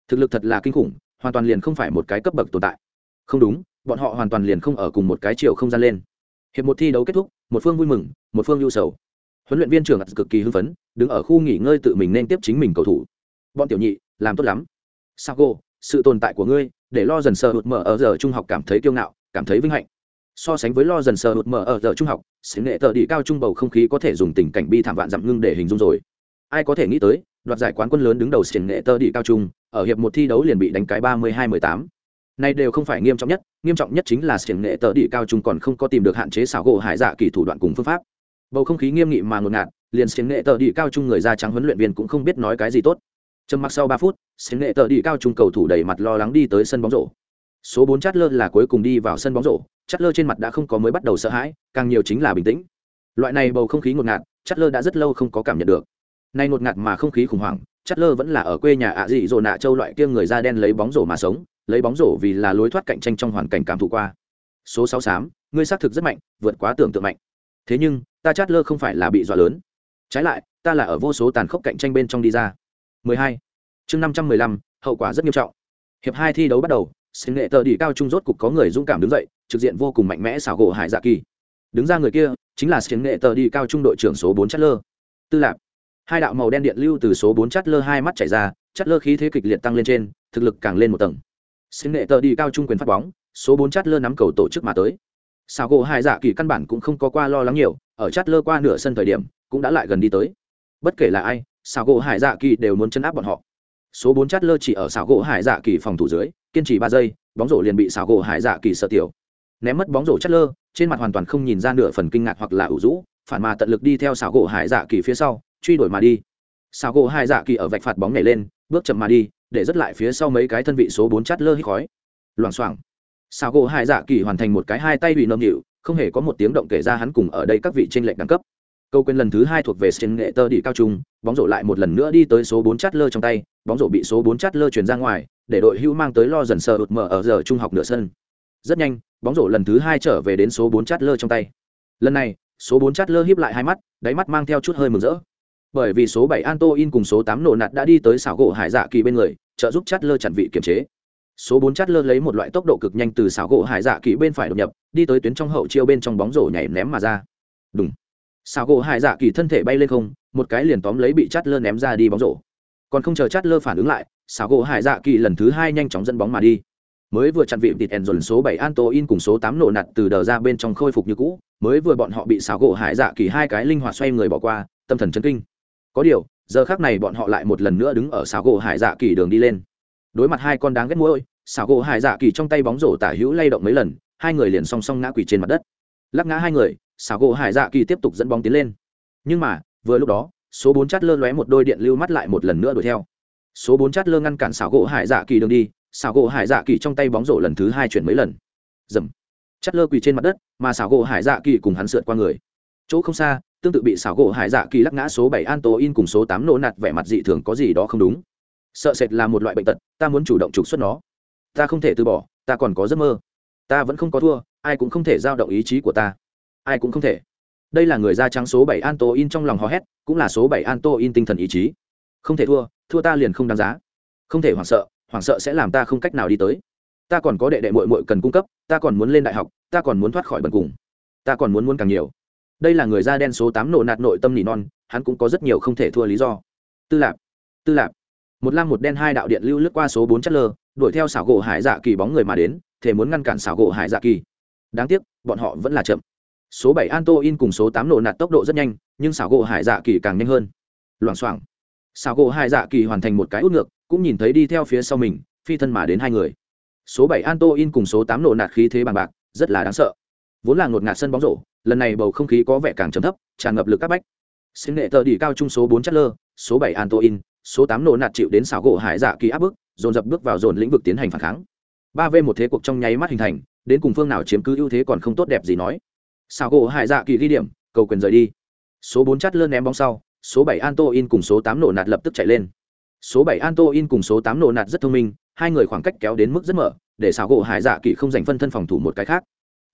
thực lực thật là kinh khủng, hoàn toàn liền không phải một cái cấp bậc tồn tại. Không đúng, bọn họ hoàn toàn liền không ở cùng một cái chiều không gian lên. Hiệp một thi đấu kết thúc, một phương vui mừng, một phương ưu sầu. Huấn luyện viên trưởng cực kỳ hưng phấn, đứng ở khu nghỉ ngơi tự mình nên tiếp chính mình cầu thủ. Bọn tiểu nhị, làm tốt lắm. Sago, sự tồn tại của ngươi, để lo dần sờ hụt mở ở giờ trung học cảm thấy kiêu ngạo, cảm thấy vinh hạnh. So sánh với lo dần sờ hụt mở ở giờ trung học xứ nghệ tờ đi cao trung bầu không khí có thể dùng tình cảnh bi thảm vạn dặm ngưng để hình dung rồi. Ai có thể nghĩ tới đoạt giải quán quân lớn đứng đầu xiển nghệ tơ đi cao trung, ở hiệp một thi đấu liền bị đánh cái ba mươi hai mười tám. Này đều không phải nghiêm trọng nhất, nghiêm trọng nhất chính là xiển nghệ tơ đi cao trung còn không có tìm được hạn chế xảo gỗ hải dạ kỳ thủ đoạn cùng phương pháp. Bầu không khí nghiêm nghị mà ngột ngạt, liền xiển nghệ tơ đi cao trung người da trắng huấn luyện viên cũng không biết nói cái gì tốt. Trầm mặc sau ba phút, xiển nghệ tơ đi cao trung cầu thủ đầy mặt lo lắng đi tới sân bóng rổ. Số bốn chát lơ là cuối cùng đi vào sân bóng rổ chát lơ trên mặt đã không có mới bắt đầu sợ hãi, càng nhiều chính là bình tĩnh. Loại này bầu không khí ngột ngạt chát lơ đã rất lâu không có cảm nhận được nay ngột ngạt mà không khí khủng hoảng chất lơ vẫn là ở quê nhà ạ dị dỗ nạ châu loại kia người da đen lấy bóng rổ mà sống lấy bóng rổ vì là lối thoát cạnh tranh trong hoàn cảnh cảm thụ qua. Số sáu xám ngươi xác thực rất mạnh vượt quá tưởng tượng mạnh. Thế nhưng ta chát lơ không phải là bị dọa lớn. Trái lại ta là ở vô số tàn khốc cạnh tranh bên trong đi ra. 12. chương 515, hậu quả rất nghiêm trọng. Hiệp hai thi đấu bắt đầu xin nghệ tờ đi cao trung rốt cục có người dũng cảm đứng dậy trực diện vô cùng mạnh mẽ xảo gỗ hải dạ kỳ. Đứng ra người kia chính là xin nghệ tờ đi cao trung đội trưởng số bốn chất lơ. Tư lạc hai đạo màu đen điện lưu từ số bốn chát lơ hai mắt chảy ra chát lơ khí thế kịch liệt tăng lên trên, thực lực càng lên một tầng. Xin nghệ tờ đi cao trung quyền phát bóng, số bốn chát lơ nắm cầu tổ chức mà tới. Xảo gỗ hải dạ kỳ căn bản cũng không có qua lo lắng nhiều, ở chát lơ qua nửa sân thời điểm, cũng đã lại gần đi tới. Bất kể là ai, xảo gỗ hải dạ kỳ đều muốn chấn áp bọn họ. Số bốn chát lơ chỉ ở xảo gỗ hải dạ kỳ phòng thủ dưới, kiên trì ba giây, bóng rổ liền bị xảo gỗ hải dạ kỳ sợ tiểu. Ném mất bóng rổ chát lơ trên mặt hoàn toàn không nhìn ra nửa phần kinh ngạc hoặc là ủ rũ, phản mà tận lực đi theo xảo gỗ hải dạ kỳ phía sau truy đuổi mà đi. Xảo gỗ hai dạ kỳ ở vạch phạt bóng nhảy lên, bước chậm mà đi, để rất lại phía sau mấy cái thân vị số bốn chát lơ hít khói. Loảng xoảng. Xảo gỗ hai dạ kỳ hoàn thành một cái hai tay bị nâm nhịu, không hề có một tiếng động kể ra hắn cùng ở đây các vị trên lệnh đẳng cấp. Câu quên lần thứ hai thuộc về trên nghệ tơ đi cao trung, bóng rổ lại một lần nữa đi tới số bốn chát lơ trong tay, bóng rổ bị số bốn chát lơ chuyển ra ngoài, để đội hưu mang tới lo dần sờ ụt mở ở giờ trung học nửa sân. Rất nhanh, bóng rổ lần thứ hai trở về đến số bốn chát lơ trong tay. Lần này, số bốn chát lơ hiếp lại hai mắt, đáy mắt mang theo chút hơi mừng rỡ bởi vì số bảy antoin cùng số tám nổ nạt đã đi tới xảo gỗ hải dạ kỳ bên người, trợ giúp chát lơ chặn vị kiểm chế. Số bốn chát lơ lấy một loại tốc độ cực nhanh từ xảo gỗ hải dạ kỳ bên phải đột nhập, đi tới tuyến trong hậu chiêu bên trong bóng rổ nhảy ném mà ra. Đúng xảo gỗ hải dạ kỳ thân thể bay lên không, một cái liền tóm lấy bị chát lơ ném ra đi bóng rổ. Còn không chờ chát lơ phản ứng lại, xảo gỗ hải dạ kỳ lần thứ hai nhanh chóng dẫn bóng mà đi. Mới vừa chặn vị tịt ẻn dồn số bảy antoin cùng số tám nổ nặt từ đờ ra bên trong khôi phục như cũ, mới vừa bọn họ bị xảo gỗ hải dạ kỳ hai cái linh hoạt xoay người bỏ qua, tâm thần chấn kinh có điều, giờ khác này bọn họ lại một lần nữa đứng ở xảo gỗ hải dạ kỳ đường đi lên. Đối mặt hai con đáng ghét mũi xảo gỗ hải dạ kỳ trong tay bóng rổ tả hữu lay động mấy lần, hai người liền song song ngã quỳ trên mặt đất. Lắc ngã hai người, xảo gỗ hải dạ kỳ tiếp tục dẫn bóng tiến lên. Nhưng mà, vừa lúc đó, số bốn chát lơ lóe một đôi điện lưu mắt lại một lần nữa đuổi theo. Số bốn chát lơ ngăn cản xảo gỗ hải dạ kỳ đường đi, xảo gỗ hải dạ kỳ trong tay bóng rổ lần thứ hai chuyển mấy lần. Dầm. Chát lơ quỳ trên mặt đất, mà xảo gỗ hải dạ kỳ cùng hắn sượt qua người. Chỗ không xa tương tự bị xảo gỗ hải dạ kỳ lắc ngã số bảy an tố in cùng số tám Nô nạt vẻ mặt dị thường có gì đó không đúng. Sợ sệt là một loại bệnh tật, ta muốn chủ động trục xuất nó. Ta không thể từ bỏ, ta còn có giấc mơ. Ta vẫn không có thua, ai cũng không thể giao động ý chí của ta. Ai cũng không thể. Đây là người da trắng số bảy an tô in trong lòng hò hét, cũng là số bảy an tô in tinh thần ý chí. Không thể thua thua ta liền không đáng giá. Không thể hoảng sợ hoảng sợ sẽ làm ta không cách nào đi tới. Ta còn có đệ đệ mội mội cần cung cấp, ta còn muốn lên đại học, ta còn muốn thoát khỏi bần cùng. Ta còn muốn muốn càng nhiều đây là người da đen số tám nổ nạt nội tâm nỉ non, hắn cũng có rất nhiều không thể thua lý do. Tư lạp tư lạp. Một lam một đen hai đạo điện lưu lướt qua số bốn chất lơ, đuổi theo xảo gỗ hải dạ kỳ bóng người mà đến thể muốn ngăn cản xảo gỗ hải dạ kỳ. Đáng tiếc, bọn họ vẫn là chậm. Số bảy anto in cùng số tám nổ nạt tốc độ rất nhanh, nhưng xảo gỗ hải dạ kỳ càng nhanh hơn. Loảng xoảng. Xảo gỗ hải dạ kỳ hoàn thành một cái út ngược, cũng nhìn thấy đi theo phía sau mình, phi thân mà đến hai người. Số bảy anto in cùng số tám nổ nạt khí thế bằng bạc, rất là đáng sợ. Vốn là ngột ngạt sân bóng rổ lần này bầu không khí có vẻ càng trầm thấp tràn ngập lực các bách. Xin nghệ tờ đi cao trung số bốn chất lơ số bảy Antoin, số tám nổ nạt chịu đến xảo gỗ hải dạ kỳ áp bức dồn dập bước vào dồn lĩnh vực tiến hành phản kháng. Ba v một thế cuộc trong nháy mắt hình thành đến cùng phương nào chiếm cứ ưu thế còn không tốt đẹp gì nói. Xảo gỗ hải dạ kỳ ghi điểm cầu quyền rời đi. Số bốn chất lơ ném bóng sau số bảy Antoin cùng số tám nổ nạt lập tức chạy lên. Số bảy Antoin cùng số tám nổ nạt rất thông minh hai người khoảng cách kéo đến mức rất mở để xảo gỗ hải dạ kỳ không giành phân thân phòng thủ một cái khác.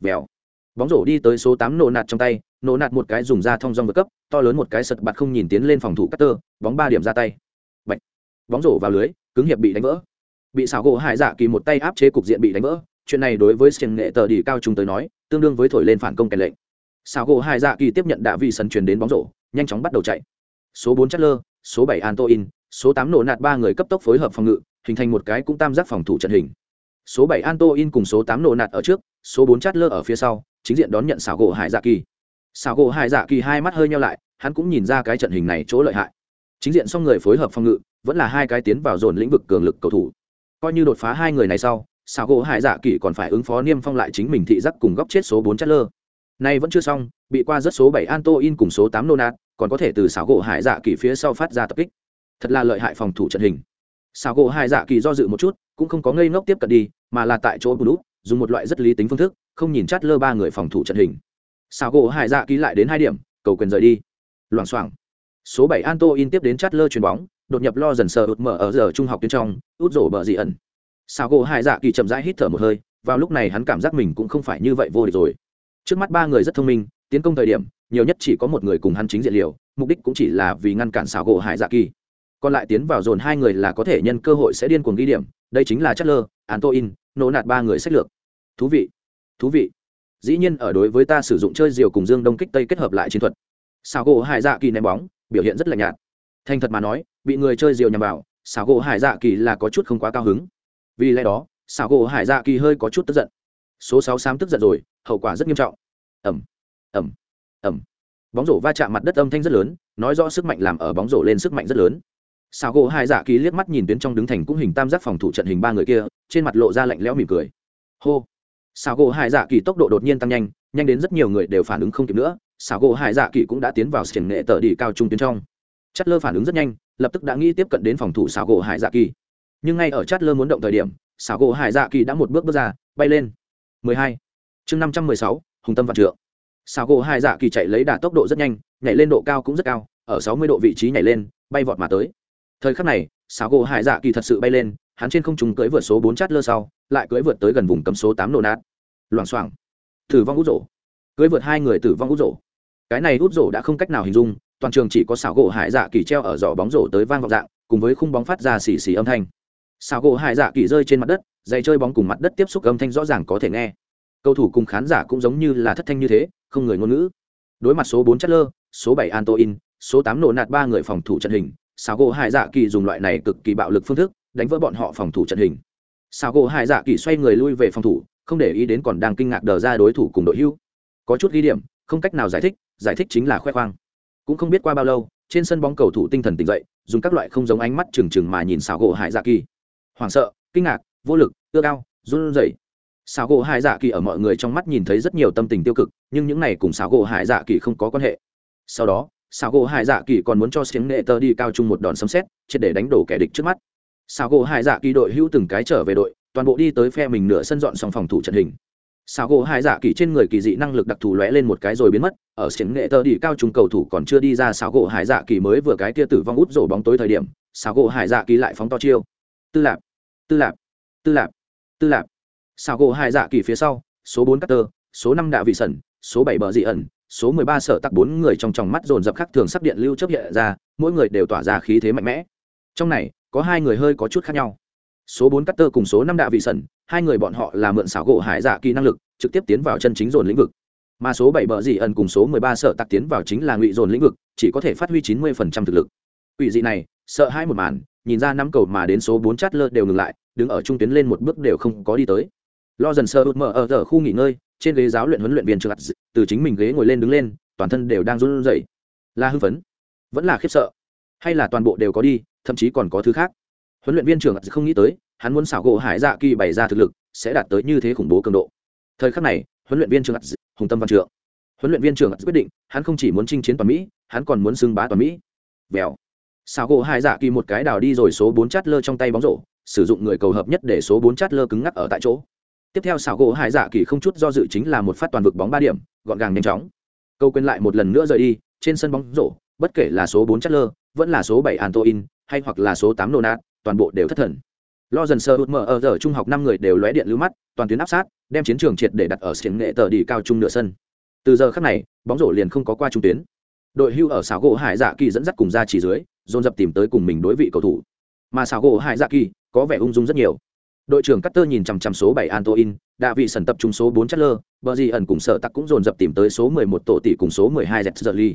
Vèo bóng rổ đi tới số tám nổ nạt trong tay, nổ nạt một cái dùng ra thông dong vượt cấp, to lớn một cái sật bạt không nhìn tiến lên phòng thủ cắt tơ bóng ba điểm ra tay. Bạch. bóng rổ vào lưới, cứng hiệp bị đánh vỡ. Bị xảo gỗ hải dạ kỳ một tay áp chế cục diện bị đánh vỡ, chuyện này đối với sân nghệ tờ đi cao trung tới nói, tương đương với thổi lên phản công kèn lệnh. Xảo gỗ hải dạ kỳ tiếp nhận đạ vị sân truyền đến bóng rổ, nhanh chóng bắt đầu chạy. Số bốn chất lơ, số bảy antoin số tám nổ nạt ba người cấp tốc phối hợp phòng ngự, hình thành một cái cũng tam giác phòng thủ trận hình. Số bảy antoin cùng số tám nổ nạt ở trước, số bốn chất lơ ở phía sau chính diện đón nhận xảo gỗ hải dạ kỳ. Xảo gỗ hải dạ kỳ hai mắt hơi nhau lại, hắn cũng nhìn ra cái trận hình này chỗ lợi hại. Chính diện xong người phối hợp phòng ngự, vẫn là hai cái tiến vào dồn lĩnh vực cường lực cầu thủ. Coi như đột phá hai người này sau, xảo gỗ hải dạ kỳ còn phải ứng phó niêm phong lại chính mình thị giác cùng góc chết số bốn chất lơ nay vẫn chưa xong, bị qua rất số bảy anto in cùng số tám nô nạt còn có thể từ xảo gỗ hải dạ kỳ phía sau phát ra tập kích. Thật là lợi hại phòng thủ trận hình. Xảo gỗ hải dạ kỳ do dự một chút, cũng không có ngây ngốc tiếp cận đi, mà là tại chỗ bù dùng một loại rất lý tính phương thức, không nhìn chát lơ ba người phòng thủ trận hình. Xảo gỗ hải dạ ký lại đến hai điểm, cầu quyền rời đi. Loảng xoảng. Số bảy anto in tiếp đến chát lơ chuyền bóng, đột nhập lo dần sờ ụt mở ở giờ trung học tuyến trong, út rổ bờ dị ẩn. Xảo gỗ hải dạ kỳ chậm rãi hít thở một hơi, vào lúc này hắn cảm giác mình cũng không phải như vậy vô địch rồi. Trước mắt ba người rất thông minh, tiến công thời điểm, nhiều nhất chỉ có một người cùng hắn chính diện liều, mục đích cũng chỉ là vì ngăn cản xảo gỗ hải dạ kỳ. Còn lại tiến vào dồn hai người là có thể nhân cơ hội sẽ điên cuồng ghi điểm, đây chính là chất lơ antoin nổ nạt ba người sách lược thú vị. Thú vị. Dĩ nhiên ở đối với ta sử dụng chơi diều cùng dương đông kích tây kết hợp lại chiến thuật. Xảo gỗ hải dạ kỳ ném bóng, biểu hiện rất là nhạt. Thành thật mà nói, bị người chơi diều nhằm vào xảo gỗ hải dạ kỳ là có chút không quá cao hứng. Vì lẽ đó xảo gỗ hải dạ kỳ hơi có chút tức giận. Số sáu xám tức giận rồi, hậu quả rất nghiêm trọng. Ẩm ẩm ẩm bóng rổ va chạm mặt đất âm thanh rất lớn, nói rõ sức mạnh làm ở bóng rổ lên sức mạnh rất lớn. Xào gỗ hai dạ kỳ liếc mắt nhìn tuyến trong đứng thành cũng hình tam giác phòng thủ trận hình ba người kia, trên mặt lộ ra lạnh lẽo mỉm cười. Hô sao gỗ hải dạ kỳ tốc độ đột nhiên tăng nhanh nhanh đến rất nhiều người đều phản ứng không kịp nữa. Sao gỗ hải dạ kỳ cũng đã tiến vào sển nghệ tờ đi cao trung tuyến trong. Chất lơ phản ứng rất nhanh lập tức đã nghĩ tiếp cận đến phòng thủ sao gỗ hải dạ kỳ. Nhưng ngay ở chất lơ muốn động thời điểm xảo gỗ hải dạ kỳ đã một bước bước ra bay lên. 12. chương 516, hùng tâm vạn trượng. Xảo gỗ hải dạ kỳ chạy lấy đà tốc độ rất nhanh nhảy lên độ cao cũng rất cao ở 60 độ vị trí nhảy lên bay vọt mà tới. Thời khắc này xảo gỗ hải dạ kỳ thật sự bay lên hắn trên không trung cưỡi vượt số 4 chát lơ sau, lại cưỡi vượt tới gần vùng cấm số 8 nổ nát. Loảng xoảng. Tử vong út rổ. Cưỡi vượt hai người tử vong út rổ. Cái này út rổ đã không cách nào hình dung, toàn trường chỉ có xảo gỗ hải dạ kỳ treo ở giỏ bóng rổ tới vang vọng dạng, cùng với khung bóng phát ra xì xì âm thanh. Xảo gỗ hải dạ kỳ rơi trên mặt đất giày chơi bóng cùng mặt đất tiếp xúc âm thanh rõ ràng có thể nghe. Cầu thủ cùng khán giả cũng giống như là thất thanh như thế, không người ngôn ngữ. Đối mặt số bốn chất lơ, số bảy antoin số tám nổ nạt ba người phòng thủ trận hình xào gỗ hải dạ kỳ dùng loại này cực kỳ bạo lực phương thức đánh vỡ bọn họ phòng thủ trận hình. Sào gỗ hải dạ kỳ xoay người lui về phòng thủ, không để ý đến còn đang kinh ngạc đờ ra đối thủ cùng đội hưu. Có chút ghi điểm, không cách nào giải thích giải thích chính là khoe khoang. Cũng không biết qua bao lâu, trên sân bóng cầu thủ tinh thần tỉnh dậy, dùng các loại không giống ánh mắt trừng trừng mà nhìn Sào gỗ hải dạ kỳ hoảng sợ, kinh ngạc, vô lực, ưa cao, run rẩy. Xảo gỗ hải dạ kỳ ở mọi người trong mắt nhìn thấy rất nhiều tâm tình tiêu cực, nhưng những này cùng xảo gỗ hải dạ kỳ không có quan hệ. Sau đó xảo gỗ hải dạ kỳ còn muốn cho xiếng nghệ tơ đi cao chung một đòn sấm xét triệt để đánh đổ kẻ địch trước mắt. Sao gỗ hải dạ kỳ đội hữu từng cái trở về đội, toàn bộ đi tới phe mình nửa sân dọn xong phòng thủ trận hình. Sao gỗ hải dạ kỳ trên người kỳ dị năng lực đặc thù lóe lên một cái rồi biến mất, ở xiếng nghệ tơ đi cao trung cầu thủ còn chưa đi ra Sao gỗ hải dạ kỳ mới vừa cái kia tử vong út rổ bóng tối thời điểm Sao gỗ hải dạ kỳ lại phóng to chiêu. Tư lạp tư lạp tư lạp tư lạp. Sao gỗ Hải dạ kỳ phía sau, số bốn cutter số năm đạ vị sẩn, số bảy bờ dị ẩn, số mười ba sở tắc bốn người trong tròng mắt dồn dập khắc thường sắc điện lưu chấp hiện ra, mỗi người đều tỏa ra khí thế mạnh mẽ. Trong này có hai người hơi có chút khác nhau. Số bốn cutter cùng số năm đạ vị sần hai người bọn họ là mượn xảo gỗ hải dạ kỳ năng lực, trực tiếp tiến vào chân chính dồn lĩnh vực. Mà số bảy bờ dị ẩn cùng số mười ba Sợ tắc tiến vào chính là ngụy dồn lĩnh vực, chỉ có thể phát huy chín mươi phần trăm thực lực. Ủy dị này, sợ hai một màn, nhìn ra năm cầu mà đến số bốn chát lơ đều ngừng lại, đứng ở trung tuyến lên một bước đều không có đi tới. Lo dần sơ ướt mở ở giờ khu nghỉ ngơi, trên ghế giáo luyện huấn luyện viên trường từ chính mình ghế ngồi lên đứng lên, toàn thân đều đang run rẩy. Là hưng phấn, vẫn là khiếp sợ hay là toàn bộ đều có đi, thậm chí còn có thứ khác. Huấn luyện viên trưởng không nghĩ tới, hắn muốn xảo gỗ hải dạ kỳ bày ra thực lực, sẽ đạt tới như thế khủng bố cường độ. Thời khắc này, huấn luyện viên trưởng hùng tâm văn trượng. Huấn luyện viên trưởng quyết định, hắn không chỉ muốn chinh chiến toàn mỹ, hắn còn muốn xưng bá toàn mỹ. Vèo. Xảo gỗ hải dạ kỳ một cái đào đi rồi số bốn chát lơ trong tay bóng rổ, sử dụng người cầu hợp nhất để số bốn chát lơ cứng ngắc ở tại chỗ. Tiếp theo xảo gỗ hải dạ kỳ không chút do dự chính là một phát toàn vực bóng ba điểm, gọn gàng nhanh chóng. Câu quên lại một lần nữa rời đi, trên sân bóng rổ, bất kể là số bốn chát lơ vẫn là số bảy antoin hay hoặc là số tám nô nát toàn bộ đều thất thần. Lo dần sơ hụt mở ở giờ trung học năm người đều lóe điện lưu mắt toàn tuyến áp sát đem chiến trường triệt để đặt ở xiềng nghệ tờ đi cao trung nửa sân. Từ giờ khắc này bóng rổ liền không có qua trung tuyến. Đội hưu ở xảo gỗ hải dạ kỳ dẫn dắt cùng ra chỉ dưới dồn dập tìm tới cùng mình đối vị cầu thủ. Mà xảo gỗ hải dạ kỳ có vẻ ung dung rất nhiều. Đội trưởng Cutter nhìn chằm chằm số 7 Antoin, đã vị sần tập trung số 4 Chatler, bờ gì ẩn cùng sợ tắc cũng dồn dập tìm tới số 11 tổ tỷ cùng số 12 Zetterly.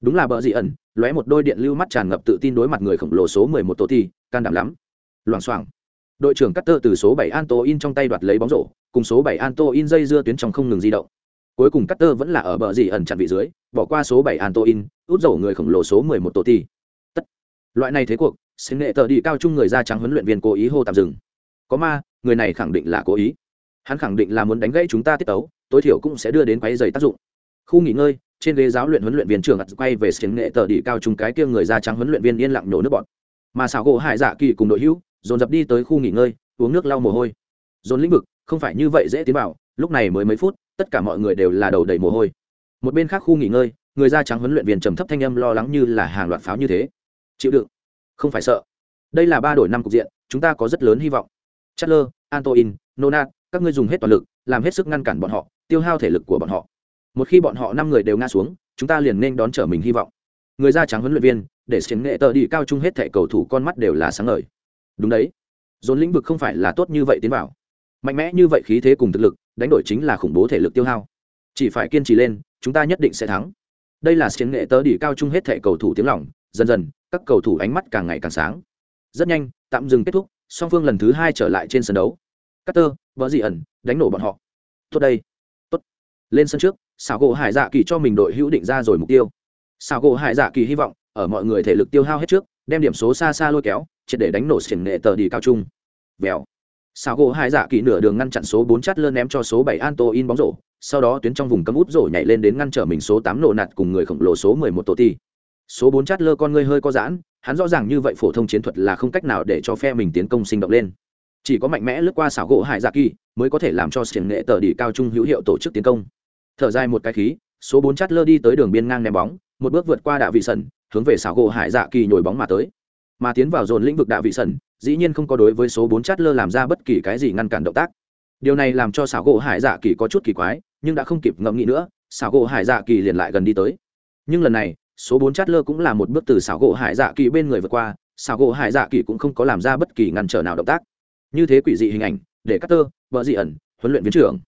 Đúng là bờ dị ẩn, lóe một đôi điện lưu mắt tràn ngập tự tin đối mặt người khổng lồ số 11 tổ thi can đảm lắm. Loảng xoảng. Đội trưởng Cutter từ số 7 Antoin trong tay đoạt lấy bóng rổ, cùng số 7 Antoin dây dưa tuyến trong không ngừng di động. Cuối cùng Cutter vẫn là ở bờ gì ẩn chặn vị dưới, bỏ qua số 7 Antoin, út rổ người khổng lồ số 11 tổ thi. Tất. Loại này thế cuộc, xin nghệ tờ đi cao trung người da trắng huấn luyện viên cố ý hô tạm dừng có ma người này khẳng định là cố ý hắn khẳng định là muốn đánh gãy chúng ta tiết tấu tối thiểu cũng sẽ đưa đến quáy dày tác dụng khu nghỉ ngơi trên ghế giáo luyện huấn luyện viên trưởng quay về xin nghệ tờ đi cao trung cái kia người da trắng huấn luyện viên yên lặng nổ nước bọn mà xảo gỗ hải dạ kỳ cùng đội hữu dồn dập đi tới khu nghỉ ngơi uống nước lau mồ hôi. Dồn lĩnh vực không phải như vậy dễ tiến vào lúc này mới mấy phút tất cả mọi người đều là đầu đầy mồ hôi. Một bên khác khu nghỉ ngơi người da trắng huấn luyện viên trầm thấp thanh âm lo lắng như là hàng loạt pháo như thế. Chịu đựng. Không phải sợ. Đây là ba đổi năm cục diện chúng ta có rất lớn hy vọng. Chatler, Antoin, Nona, các ngươi dùng hết toàn lực, làm hết sức ngăn cản bọn họ, tiêu hao thể lực của bọn họ. Một khi bọn họ năm người đều ngã xuống, chúng ta liền nên đón trở mình hy vọng. Người da trắng huấn luyện viên, để chiến nghệ tờ đi cao trung hết thảy cầu thủ con mắt đều là sáng ngời. Đúng đấy. Dồn lĩnh vực không phải là tốt như vậy tiến vào. Mạnh mẽ như vậy khí thế cùng thực lực, đánh đổi chính là khủng bố thể lực tiêu hao. Chỉ phải kiên trì lên, chúng ta nhất định sẽ thắng. Đây là chiến nghệ tờ đi cao trung hết thảy cầu thủ tiếng lòng, dần dần, các cầu thủ ánh mắt càng ngày càng sáng. Rất nhanh, tạm dừng kết thúc, song phương lần thứ hai trở lại trên sân đấu Carter, vợ dị ẩn, đánh nổ bọn họ. Tốt đây. Tốt. Lên sân trước, xảo gỗ Hải Dạ Kỳ cho mình đội hữu định ra rồi mục tiêu. Xảo gỗ Hải Dạ Kỳ hy vọng ở mọi người thể lực tiêu hao hết trước, đem điểm số xa xa lôi kéo, triệt để đánh nổ xiển nghệ tờ đi cao trung. Vèo. Xảo gỗ Hải Dạ Kỳ nửa đường ngăn chặn số bốn chát lơ ném cho số bảy Anto in bóng rổ, sau đó tuyến trong vùng cấm út rổ nhảy lên đến ngăn trở mình số tám nổ nạt cùng người khổng lồ số mười một tổ ti. Số bốn chát lơ con ngươi hơi có giãn, hắn rõ ràng như vậy phổ thông chiến thuật là không cách nào để cho phe mình tiến công sinh động lên chỉ có mạnh mẽ lướt qua xảo gỗ hải dạ kỳ mới có thể làm cho xiềng nghệ tờ đi cao trung hữu hiệu tổ chức tiến công thở dài một cái khí, số bốn chát lơ đi tới đường biên ngang ném bóng, một bước vượt qua đạo vị sần hướng về xảo gỗ hải dạ kỳ nhồi bóng mà tới. Mà tiến vào dồn lĩnh vực đạo vị sần dĩ nhiên không có đối với số bốn chát lơ làm ra bất kỳ cái gì ngăn cản động tác. Điều này làm cho xảo gỗ hải dạ kỳ có chút kỳ quái, nhưng đã không kịp ngẫm nghĩ nữa, xảo gỗ hải dạ kỳ liền lại gần đi tới. Nhưng lần này, số bốn chát lơ cũng là một bước từ xảo gỗ hải dạ kỳ bên người vượt qua, xảo gỗ hải dạ kỳ cũng không có làm ra bất kỳ ngăn trở nào động tác. Như thế quỷ dị hình ảnh, để cắt tơ vợ dị ẩn, huấn luyện viên trưởng.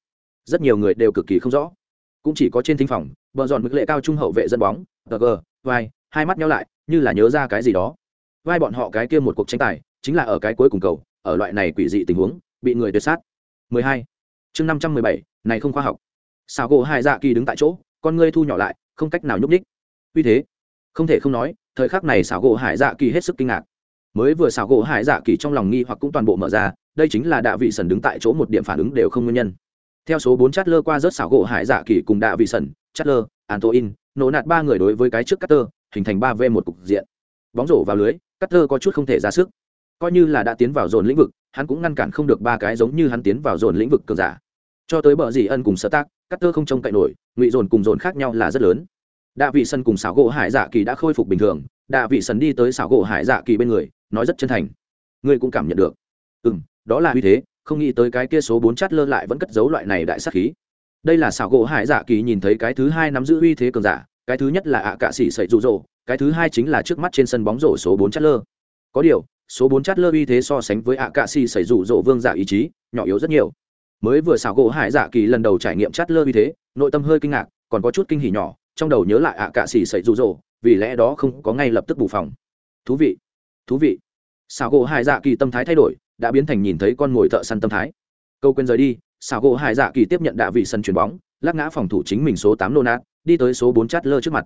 Rất nhiều người đều cực kỳ không rõ cũng chỉ có trên thính phòng bờ dọn mực lệ cao trung hậu vệ dân bóng tờ gờ vai hai mắt nhau lại như là nhớ ra cái gì đó. Vai bọn họ cái kia một cuộc tranh tài chính là ở cái cuối cùng cầu ở loại này quỷ dị tình huống bị người tuyệt sát. 12. chương 517, này không khoa học. Xảo gỗ hai dạ kỳ đứng tại chỗ con ngươi thu nhỏ lại không cách nào nhúc nhích. Vì thế. Không thể không nói thời khắc này xảo gỗ hải dạ kỳ hết sức kinh ngạc. Mới vừa xảo gỗ hải dạ kỳ trong lòng nghi hoặc cũng toàn bộ mở ra đây chính là đạ vị sần đứng tại chỗ một điểm phản ứng đều không nguyên nhân theo số bốn chát lơ qua rớt xảo gỗ hải dạ kỳ cùng đạ vị sần chát lơ antoin nổ nạt ba người đối với cái trước cutter hình thành ba v một cục diện. Bóng rổ vào lưới cutter có chút không thể ra sức. Coi như là đã tiến vào dồn lĩnh vực, hắn cũng ngăn cản không được ba cái giống như hắn tiến vào dồn lĩnh vực cường giả. Cho tới bờ dì ân cùng sơ tác cutter không trông cậy nổi, ngụy dồn cùng dồn khác nhau là rất lớn. Đạ vị sân cùng xảo gỗ hải dạ kỳ đã khôi phục bình thường, đạ vị sân đi tới xảo gỗ hải dạ kỳ bên người, nói rất chân thành. Ngươi cũng cảm nhận được. Ừ m đó là uy thế không nghĩ tới cái kia số bốn chát lơ lại vẫn cất giấu loại này đại sắc khí. Đây là xảo gỗ hải dạ kỳ nhìn thấy cái thứ hai nắm giữ uy thế cường giả, cái thứ nhất là ạ cạ sĩ sậy rụ rỗ cái thứ hai chính là trước mắt trên sân bóng rổ số bốn chát lơ. Có điều, số bốn chát lơ uy thế so sánh với ạ cạ sĩ sậy rụ rỗ vương giả ý chí, nhỏ yếu rất nhiều. Mới vừa xảo gỗ hải dạ kỳ lần đầu trải nghiệm chát lơ uy thế, nội tâm hơi kinh ngạc, còn có chút kinh hỉ nhỏ, trong đầu nhớ lại ạ cạ xỉ sậy rụ rỗ vì lẽ đó không có ngay lập tức bù phòng. Thú vị thú vị. Xảo gỗ hải dạ kỳ tâm thái thay đổi đã biến thành nhìn thấy con mồi thợ săn tâm thái. Câu quên rời đi, xảo gỗ hải dạ kỳ tiếp nhận đạ vị sân chuyền bóng, lắc ngã phòng thủ chính mình số tám nô nát đi tới số bốn chát lơ trước mặt.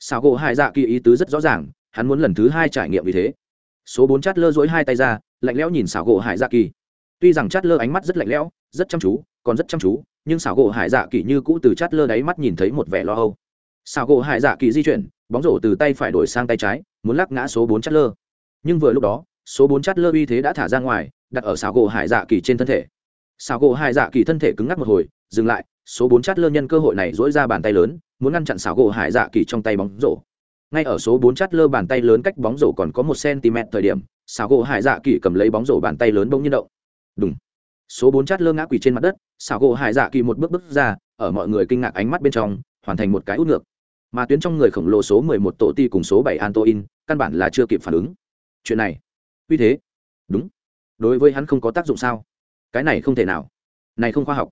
Xảo gỗ hải dạ kỳ ý tứ rất rõ ràng, hắn muốn lần thứ hai trải nghiệm vì thế. Số bốn chát lơ dỗi hai tay ra, lạnh lẽo nhìn xảo gỗ hải dạ kỳ. Tuy rằng chát lơ ánh mắt rất lạnh lẽo, rất chăm chú, còn rất chăm chú, nhưng xảo gỗ hải dạ kỳ như cũ từ chát lơ đáy mắt nhìn thấy một vẻ lo âu. Xảo gỗ hải dạ kỳ di chuyển, bóng rổ từ tay phải đổi sang tay trái, muốn lắc ngã số bốn chát lơ nhưng vừa lúc đó số bốn chát lơ uy thế đã thả ra ngoài, đặt ở xào gỗ hải dạ kỳ trên thân thể. Xào gỗ hải dạ kỳ thân thể cứng ngắc một hồi, dừng lại, số bốn chát lơ nhân cơ hội này dỗi ra bàn tay lớn, muốn ngăn chặn xào gỗ hải dạ kỳ trong tay bóng rổ. Ngay ở số bốn chát lơ bàn tay lớn cách bóng rổ còn có một cm thời điểm xào gỗ hải dạ kỳ cầm lấy bóng rổ bàn tay lớn bỗng nhiên động. Đúng số bốn chát lơ ngã quỳ trên mặt đất xào gỗ hải dạ kỳ một bước bước ra, ở mọi người kinh ngạc ánh mắt bên trong, hoàn thành một cái út ngược. Mà tuyến trong người khổng lồ số mười một tổ ti cùng số bảy antoin căn bản là chưa kịp phản ứng. Chuyện này uy thế. Đúng. Đối với hắn không có tác dụng sao? Cái này không thể nào. Này không khoa học.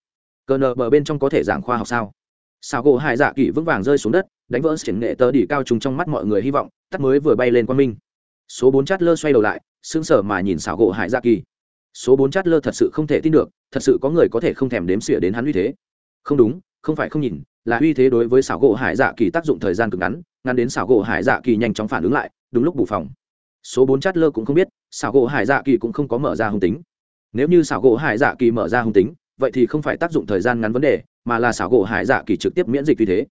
Cờ nờ bờ bên trong có thể giảng khoa học sao? Sao gỗ hải dạ kỳ vững vàng rơi xuống đất, đánh vỡ triển nghệ tờ đỉ cao trùng trong mắt mọi người hy vọng, tắt mới vừa bay lên quang minh. Số bốn chát lơ xoay đầu lại, sững sờ mà nhìn xảo gỗ hải dạ kỳ số bốn chát lơ thật sự không thể tin được, thật sự có người có thể không thèm đếm xỉa đến hắn uy thế. Không đúng, không phải không nhìn, là uy thế đối với xảo gỗ hải dạ kỳ tác dụng thời gian cực ngắn ngắn đến xảo gỗ hải dạ kỳ nhanh chóng phản ứng lại, đúng lúc bù phòng số bốn chát lơ cũng không biết, xảo gỗ hải dạ kỳ cũng không có mở ra hung tính. Nếu như xảo gỗ hải dạ kỳ mở ra hung tính, vậy thì không phải tác dụng thời gian ngắn vấn đề, mà là xảo gỗ hải dạ kỳ trực tiếp miễn dịch vì thế.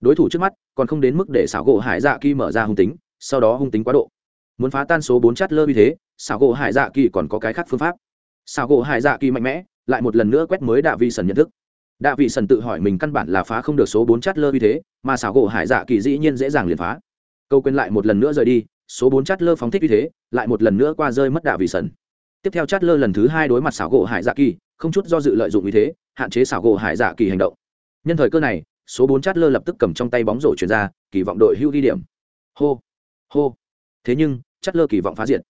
Đối thủ trước mắt, còn không đến mức để xảo gỗ hải dạ kỳ mở ra hung tính, sau đó hung tính quá độ. Muốn phá tan số bốn chát lơ vì thế, xảo gỗ hải dạ kỳ còn có cái khác phương pháp. Xảo gỗ hải dạ kỳ mạnh mẽ, lại một lần nữa quét mới đạ vi sần nhận thức. Đạ vị sần tự hỏi mình căn bản là phá không được số bốn chát lơ vì thế, mà xảo gỗ hải dạ kỳ dĩ nhiên dễ dàng liền phá. Câu quên lại một lần nữa rời đi số bốn chát lơ phóng thích như thế, lại một lần nữa qua rơi mất đạ vì sần. Tiếp theo chát lơ lần thứ hai đối mặt xảo gỗ hải dạ kỳ, không chút do dự lợi dụng như thế, hạn chế xảo gỗ hải dạ kỳ hành động. Nhân thời cơ này, số bốn chát lơ lập tức cầm trong tay bóng rổ chuyển ra, kỳ vọng đội hưu ghi điểm. Hô hô. Thế nhưng, chát lơ kỳ vọng phá diệt.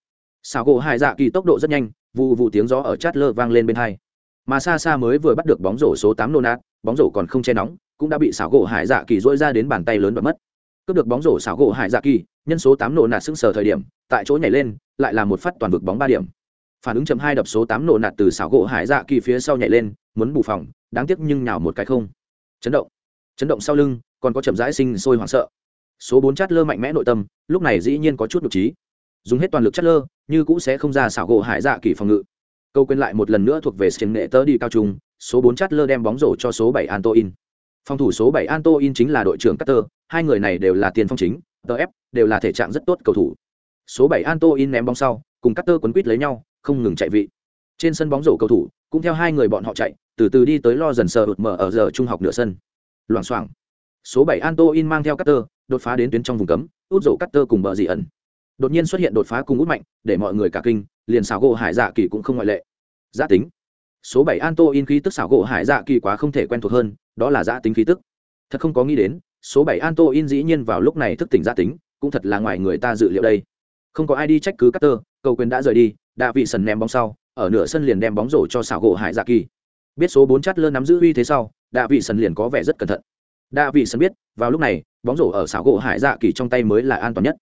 Xảo gỗ hải dạ kỳ tốc độ rất nhanh vụ vụ tiếng gió ở chát lơ vang lên bên hai. Mà xa xa mới vừa bắt được bóng rổ số tám nô nát, bóng rổ còn không che nóng, cũng đã bị xảo gỗ hải dạ kỳ dỗi ra đến bàn tay lớn và mất. Cướp được bóng rổ xảo gỗ hải dạ kỳ nhân số tám nổ nạt sững sờ thời điểm, tại chỗ nhảy lên, lại là một phát toàn vực bóng ba điểm. Phản ứng chậm hai đập số tám nổ nạt từ xảo gỗ hải dạ kỳ phía sau nhảy lên, muốn bù phòng, đáng tiếc nhưng nhào một cái không. Chấn động. Chấn động sau lưng, còn có chậm rãi sinh sôi hoảng sợ. Số bốn chát lơ mạnh mẽ nội tâm, lúc này dĩ nhiên có chút nhục trí. Dùng hết toàn lực chát lơ, như cũ sẽ không ra xảo gỗ hải dạ kỳ phòng ngự. Câu quên lại một lần nữa thuộc về chiến nghệ tớ đi cao trung, số bốn chát lơ đem bóng rổ cho số bảy antoin phòng thủ số bảy antoin chính là đội trưởng cutter hai người này đều là tiền phong chính tf đều là thể trạng rất tốt cầu thủ. Số bảy antoin ném bóng sau, cùng cutter quấn quýt lấy nhau, không ngừng chạy vị. Trên sân bóng rổ cầu thủ, cũng theo hai người bọn họ chạy, từ từ đi tới lo dần sờ hụt mở ở giờ trung học nửa sân. Loảng xoảng. Số bảy antoin mang theo cutter đột phá đến tuyến trong vùng cấm, út rổ cutter cùng bờ dị ẩn. Đột nhiên xuất hiện đột phá cùng út mạnh, để mọi người cả kinh, liền xảo gỗ hải dạ kỳ cũng không ngoại lệ. Giã tính. Số bảy anto in khí tức xảo gỗ hải dạ kỳ quá không thể quen thuộc hơn, đó là giã tính khí tức. Thật không có nghĩ đến số bảy anto in dĩ nhiên vào lúc này thức tỉnh ra tính cũng thật là ngoài người ta dự liệu đây không có ai đi trách cứ Carter, cầu quyền đã rời đi, đã vị sần ném bóng sau, ở nửa sân liền đem bóng rổ cho xảo gỗ Hải Dạ Kỳ. Biết số bốn chát lơ nắm giữ uy thế sau, đã vị sần liền có vẻ rất cẩn thận. Đã vị sần biết, vào lúc này, bóng rổ ở xảo gỗ Hải Dạ Kỳ trong tay mới là an toàn nhất.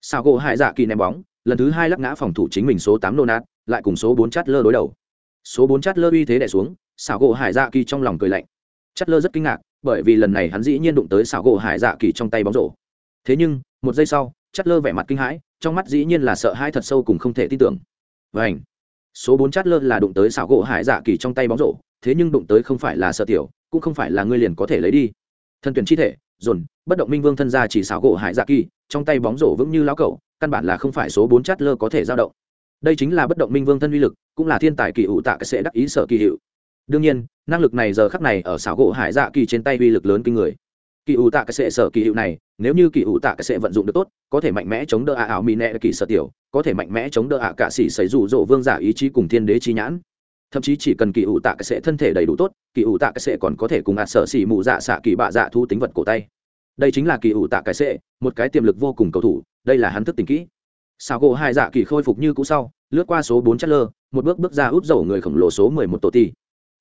Xảo gỗ Hải Dạ Kỳ ném bóng, lần thứ hai lắc ngã phòng thủ chính mình số tám nô lại cùng số bốn chát lơ đối đầu số bốn chát lơ uy thế đè xuống xảo gỗ hải dạ kỳ trong lòng cười lạnh chát lơ rất kinh ngạc bởi vì lần này hắn dĩ nhiên đụng tới xảo gỗ hải dạ kỳ trong tay bóng rổ. Thế nhưng, một giây sau, chát lơ vẻ mặt kinh hãi, trong mắt dĩ nhiên là sợ hãi thật sâu cùng không thể tin tưởng. Vảnh số bốn chát lơ là đụng tới xảo gỗ hải dạ kỳ trong tay bóng rổ, thế nhưng đụng tới không phải là sợ tiểu, cũng không phải là ngươi liền có thể lấy đi. Thân tuyển chi thể, dồn, bất động minh vương thân ra chỉ xảo gỗ hải dạ kỳ, trong tay bóng rổ vững như lão cẩu, căn bản là không phải số bốn chát lơ có thể giao động. Đây chính là bất động minh vương thân uy lực, cũng là thiên tài kỳ ủ tạ cái sẽ đắc ý sở kỳ hiệu đương nhiên, năng lực này giờ khắc này ở xảo gỗ hải dạ kỳ trên tay uy lực lớn kinh người. Kỳ ủ tạ cái sệ sở kỳ hiệu này, nếu như kỳ ủ tạ cái sệ vận dụng được tốt, có thể mạnh mẽ chống đỡ ạ ảo mỹ nẹ kỳ sở tiểu, có thể mạnh mẽ chống đỡ ạ cả xỉ xảy rủ rộ vương giả ý chí cùng thiên đế chi nhãn. Thậm chí chỉ cần kỳ ủ tạ cái sệ thân thể đầy đủ tốt, kỳ ủ tạ cái sệ còn có thể cùng ạ sở xỉ mù dạ xạ kỳ bạ dạ thu tính vật cổ tay. Đây chính là kỳ ủ tạ cái sệ, một cái tiềm lực vô cùng cầu thủ, đây là hắn thức tình kỹ. Xảo gỗ hai dạ kỳ khôi phục như cũ sau, lướt qua số bốn chất lơ, một bước bước ra út dầu người khổng lồ số mười một tổ ti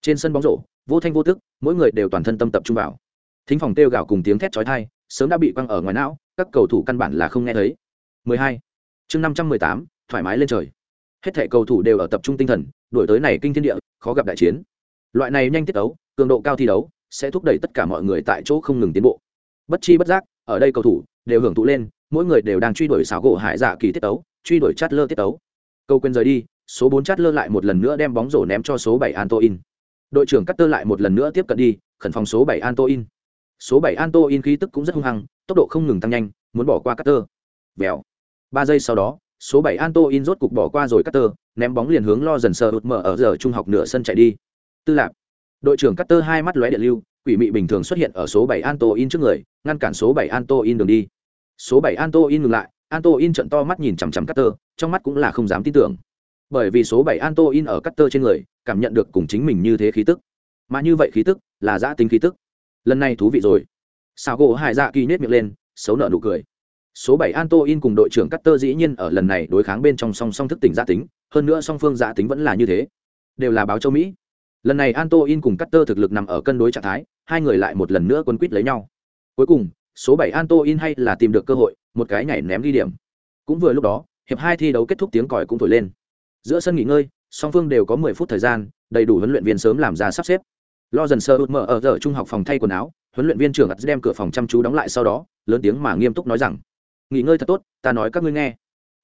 trên sân bóng rổ vô thanh vô tức mỗi người đều toàn thân tâm tập trung vào. Thính phòng kêu gào cùng tiếng thét chói tai sớm đã bị quăng ở ngoài não các cầu thủ căn bản là không nghe thấy. 12. chương 518, thoải mái lên trời. Hết thảy cầu thủ đều ở tập trung tinh thần đuổi tới này kinh thiên địa khó gặp đại chiến. Loại này nhanh tiết đấu cường độ cao thi đấu sẽ thúc đẩy tất cả mọi người tại chỗ không ngừng tiến bộ. Bất chi bất giác ở đây cầu thủ đều hưởng thụ lên mỗi người đều đang truy đuổi xảo gỗ hải dạ kỳ tiết đấu truy đuổi chát lơ tiết đấu câu quên rời đi số bốn chát lơ lại một lần nữa đem bóng rổ ném cho số bảy antoin đội trưởng cắt tơ lại một lần nữa tiếp cận đi, khẩn phòng số bảy antoin số bảy antoin khí tức cũng rất hung hăng, tốc độ không ngừng tăng nhanh, muốn bỏ qua cắt tơ vèo. Ba giây sau đó, số bảy antoin rốt cục bỏ qua rồi cắt tơ ném bóng liền hướng lo dần sờ ụt mở ở giờ trung học nửa sân chạy đi. Tư lạc đội trưởng cắt tơ hai mắt lóe điện lưu, quỷ mị bình thường xuất hiện ở số bảy antoin trước người, ngăn cản số bảy antoin đường đi. Số bảy antoin ngừng lại antoin trận to mắt nhìn chằm chằm cắt tơ trong mắt cũng là không dám tin tưởng. Bởi vì số bảy antoin ở cắt tơ trên người cảm nhận được cùng chính mình như thế khí tức. Mà như vậy khí tức là giã tính khí tức. Lần này thú vị rồi. Sao gỗ hải dạ kỳ nết miệng lên, xấu nợ nụ cười. Số bảy antoin cùng đội trưởng cutter dĩ nhiên ở lần này đối kháng bên trong song song thức tỉnh giã tính, hơn nữa song phương giã tính vẫn là như thế. Đều là báo châu mỹ. Lần này antoin cùng cutter thực lực nằm ở cân đối trạng thái, hai người lại một lần nữa quân quýt lấy nhau. Cuối cùng, số bảy antoin hay là tìm được cơ hội, một cái nhảy ném ghi điểm. Cũng vừa lúc đó, hiệp hai thi đấu kết thúc tiếng còi cũng thổi lên. Giữa sân nghỉ ngơi song phương đều có mười phút thời gian, đầy đủ huấn luyện viên sớm làm ra sắp xếp. Lo dần sơ mở ở giờ trung học phòng thay quần áo, huấn luyện viên trưởng ắt đem cửa phòng chăm chú đóng lại sau đó, lớn tiếng mà nghiêm túc nói rằng, nghỉ ngơi thật tốt, ta nói các ngươi nghe.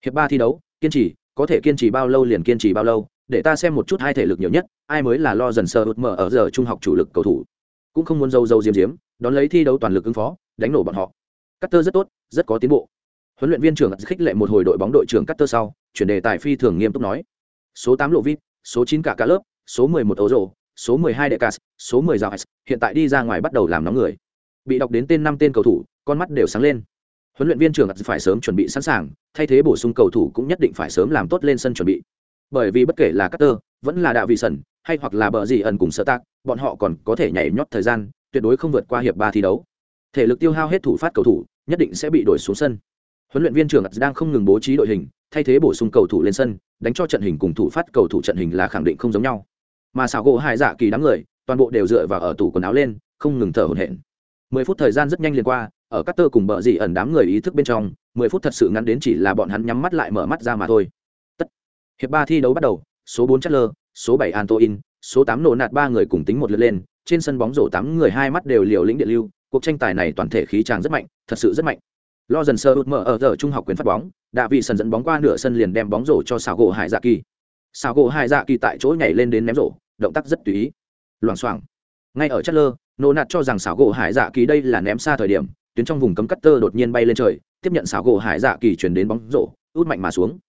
Hiệp ba thi đấu, kiên trì, có thể kiên trì bao lâu liền kiên trì bao lâu, để ta xem một chút hai thể lực nhiều nhất, ai mới là lo dần sơ mở ở giờ trung học chủ lực cầu thủ. Cũng không muốn dâu dâu diếm diếm, đón lấy thi đấu toàn lực ứng phó, đánh nổ bọn họ. Cắt tơ rất tốt, rất có tiến bộ. Huấn luyện viên trưởng khích lệ một hồi đội bóng đội trưởng cắt tơ sau, chuyển đề tài phi thường nghiêm túc nói số tám lộ vip số chín cả cả lớp số mười một ấu rộ số mười hai đệ cas số mười dạo hiện tại đi ra ngoài bắt đầu làm nóng người. Bị đọc đến tên năm tên cầu thủ con mắt đều sáng lên. Huấn luyện viên trưởng phải sớm chuẩn bị sẵn sàng thay thế bổ sung cầu thủ cũng nhất định phải sớm làm tốt lên sân chuẩn bị. Bởi vì bất kể là Carter, vẫn là đạo vị sần hay hoặc là bờ gì ẩn cùng sở tác bọn họ còn có thể nhảy nhót thời gian tuyệt đối không vượt qua hiệp ba thi đấu. Thể lực tiêu hao hết thủ phát cầu thủ nhất định sẽ bị đổi xuống sân. Huấn luyện viên trưởng đang không ngừng bố trí đội hình thay thế bổ sung cầu thủ lên sân, đánh cho trận hình cùng thủ phát cầu thủ trận hình là khẳng định không giống nhau. Mà xảo gỗ hải dạ kỳ đám người, toàn bộ đều dựa vào ở tủ quần áo lên, không ngừng thở hổn hển. Mười phút thời gian rất nhanh liền qua, ở các tơ cùng bờ dị ẩn đám người ý thức bên trong, mười phút thật sự ngắn đến chỉ là bọn hắn nhắm mắt lại mở mắt ra mà thôi. Tất. hiệp ba thi đấu bắt đầu, số bốn chất lơ số bảy antoin số tám nổ nạt ba người cùng tính một lượt lên, trên sân bóng rổ tám người hai mắt đều liều lĩnh điện lưu, cuộc tranh tài này toàn thể khí tràng rất mạnh, thật sự rất mạnh lo dần sơ hụt mở ở giờ trung học quyền phát bóng, đạ vị sân dẫn bóng qua nửa sân liền đem bóng rổ cho xảo gỗ hải dạ kỳ. Xảo gỗ hải dạ kỳ tại chỗ nhảy lên đến ném rổ, động tác rất tùy ý. Loảng xoảng. Ngay ở chất lơ nô nạt cho rằng xảo gỗ hải dạ kỳ đây là ném xa thời điểm, tuyến trong vùng cấm cắt tơ đột nhiên bay lên trời, tiếp nhận xảo gỗ hải dạ kỳ chuyển đến bóng rổ, út mạnh mà xuống.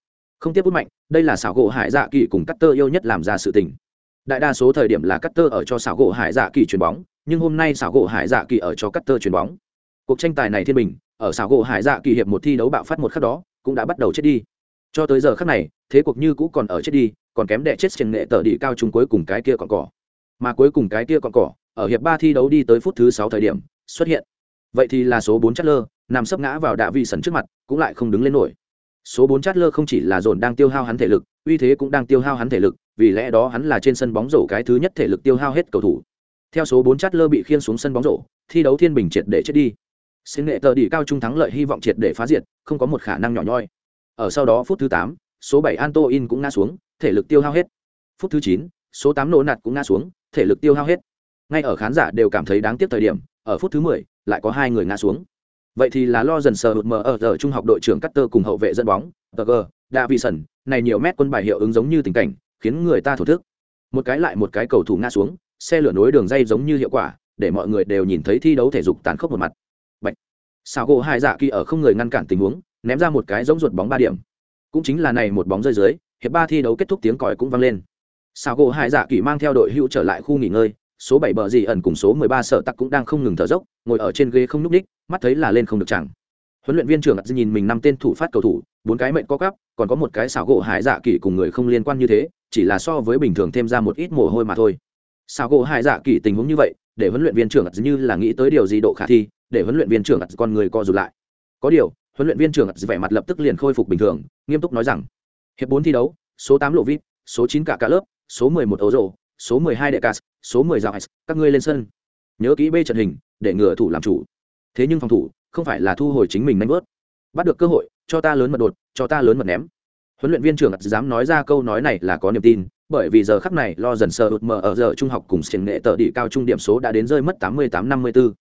Không tiếp út mạnh, đây là xảo gỗ hải dạ kỳ cùng cắt tơ yêu nhất làm ra sự tình. Đại đa số thời điểm là cắt tơ ở cho xảo gỗ hải dạ kỳ chuyền bóng, nhưng hôm nay xảo gỗ hải dạ kỳ ở cho cắt tơ chuyền bóng. Cuộc tranh tài này thiên bình ở xảo gỗ hải dạ kỳ hiệp một thi đấu bạo phát một khắc đó, cũng đã bắt đầu chết đi. Cho tới giờ khắc này, thế cuộc như cũ còn ở chết đi, còn kém đệ chết trên nghệ tờ đi cao trung cuối cùng cái kia còn cỏ. Mà cuối cùng cái kia còn cỏ, ở hiệp ba thi đấu đi tới phút thứ sáu thời điểm, xuất hiện. Vậy thì là số bốn chát lơ nằm sấp ngã vào đạ vị sần trước mặt, cũng lại không đứng lên nổi. Số bốn chát lơ không chỉ là dồn đang tiêu hao hắn thể lực, uy thế cũng đang tiêu hao hắn thể lực, vì lẽ đó hắn là trên sân bóng rổ cái thứ nhất thể lực tiêu hao hết cầu thủ. Theo số bốn chát lơ bị khiên xuống sân bóng rổ, thi đấu thiên bình triệt để chết đi xin nghệ tờ đi cao trung thắng lợi hy vọng triệt để phá diệt không có một khả năng nhỏ nhoi. Ở sau đó phút thứ tám số bảy anto in cũng ngã xuống thể lực tiêu hao hết. Phút thứ chín số tám nổ nạt cũng ngã xuống thể lực tiêu hao hết. Ngay ở khán giả đều cảm thấy đáng tiếc thời điểm ở phút thứ mười lại có hai người ngã xuống. Vậy thì là lo dần sờ hụt mờ ở giờ trung học đội trưởng Cutter cùng hậu vệ dẫn bóng tờ vị thần, này nhiều mét quân bài hiệu ứng giống như tình cảnh khiến người ta thổ thức. Một cái lại một cái cầu thủ ngã xuống xe lửa nối đường dây giống như hiệu quả để mọi người đều nhìn thấy thi đấu thể dục tàn khốc một mặt. Bạch. sao gỗ hai dạ kỳ ở không người ngăn cản tình huống, ném ra một cái giống ruột bóng ba điểm. Cũng chính là này một bóng rơi dưới, hiệp ba thi đấu kết thúc tiếng còi cũng vang lên. Sao gỗ hai dạ kỳ mang theo đội hữu trở lại khu nghỉ ngơi, số bảy bờ gì ẩn cùng số mười ba sợ tặc cũng đang không ngừng thở dốc, ngồi ở trên ghế không nhúc ních mắt thấy là lên không được chẳng. Huấn luyện viên trưởng ắt nhìn mình năm tên thủ phát cầu thủ, bốn cái mệnh có cắp còn có một cái xảo gỗ hải dạ kỳ cùng người không liên quan như thế, chỉ là so với bình thường thêm ra một ít mồ hôi mà thôi. Xảo gỗ hải dạ kỳ tình huống như vậy, để huấn luyện viên trưởng ắt như là nghĩ tới điều gì độ khả thi để huấn luyện viên trưởng ắt con người co rụt lại. Có điều, huấn luyện viên trưởng ắt vẻ mặt lập tức liền khôi phục bình thường, nghiêm túc nói rằng, hiệp bốn thi đấu, số tám lộ vip số chín cả cả lớp, số mười một ấu rộ số 12 đệ cas số 10 dạo các ngươi lên sân. Nhớ kỹ bê trận hình, để ngừa thủ làm chủ. Thế nhưng phòng thủ, không phải là thu hồi chính mình nanh vớt bắt được cơ hội, cho ta lớn mật đột, cho ta lớn mật ném. Huấn luyện viên trưởng dám nói ra câu nói này là có niềm tin, bởi vì giờ khắc này lo dần sờ ụt mở ở giờ trung học cùng xiềng nghệ tờ địa cao trung điểm số đã đến rơi mất tám mươi tám năm mươi bốn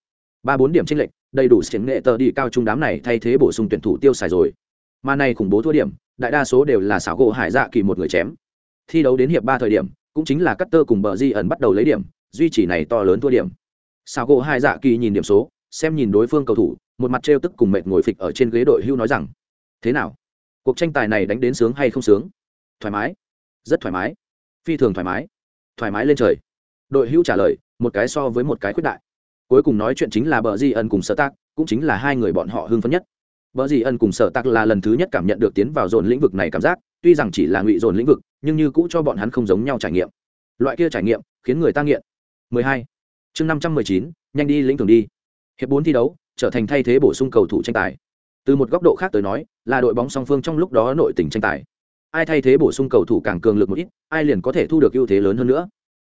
ba bốn điểm tranh lệch, đầy đủ xiển nghệ tờ đi cao trung đám này thay thế bổ sung tuyển thủ tiêu xài rồi. Mà này khủng bố thua điểm, đại đa số đều là xảo gỗ hải dạ kỳ một người chém. Thi đấu đến hiệp ba thời điểm, cũng chính là cắt tơ cùng bờ di ẩn bắt đầu lấy điểm, duy trì này to lớn thua điểm. Xảo gỗ hải dạ kỳ nhìn điểm số, xem nhìn đối phương cầu thủ, một mặt trêu tức cùng mệt ngồi phịch ở trên ghế đội hưu nói rằng, thế nào? Cuộc tranh tài này đánh đến sướng hay không sướng? Thoải mái, rất thoải mái, phi thường thoải mái thoải mái lên trời. Đội hưu trả lời, một cái so với một cái khuyết đại cuối cùng nói chuyện chính là bờ di ân cùng sở tác cũng chính là hai người bọn họ hưng phấn nhất. Bờ di ân cùng sở tác là lần thứ nhất cảm nhận được tiến vào dồn lĩnh vực này cảm giác tuy rằng chỉ là ngụy dồn lĩnh vực nhưng như cũ cho bọn hắn không giống nhau trải nghiệm. Loại kia trải nghiệm khiến người ta nghiện. 12. chương 519, nhanh đi lĩnh thường đi. Hiệp bốn thi đấu trở thành thay thế bổ sung cầu thủ tranh tài. Từ một góc độ khác tới nói là đội bóng song phương trong lúc đó nội tình tranh tài. Ai thay thế bổ sung cầu thủ càng cường lực một ít ai liền có thể thu được ưu thế lớn hơn nữa.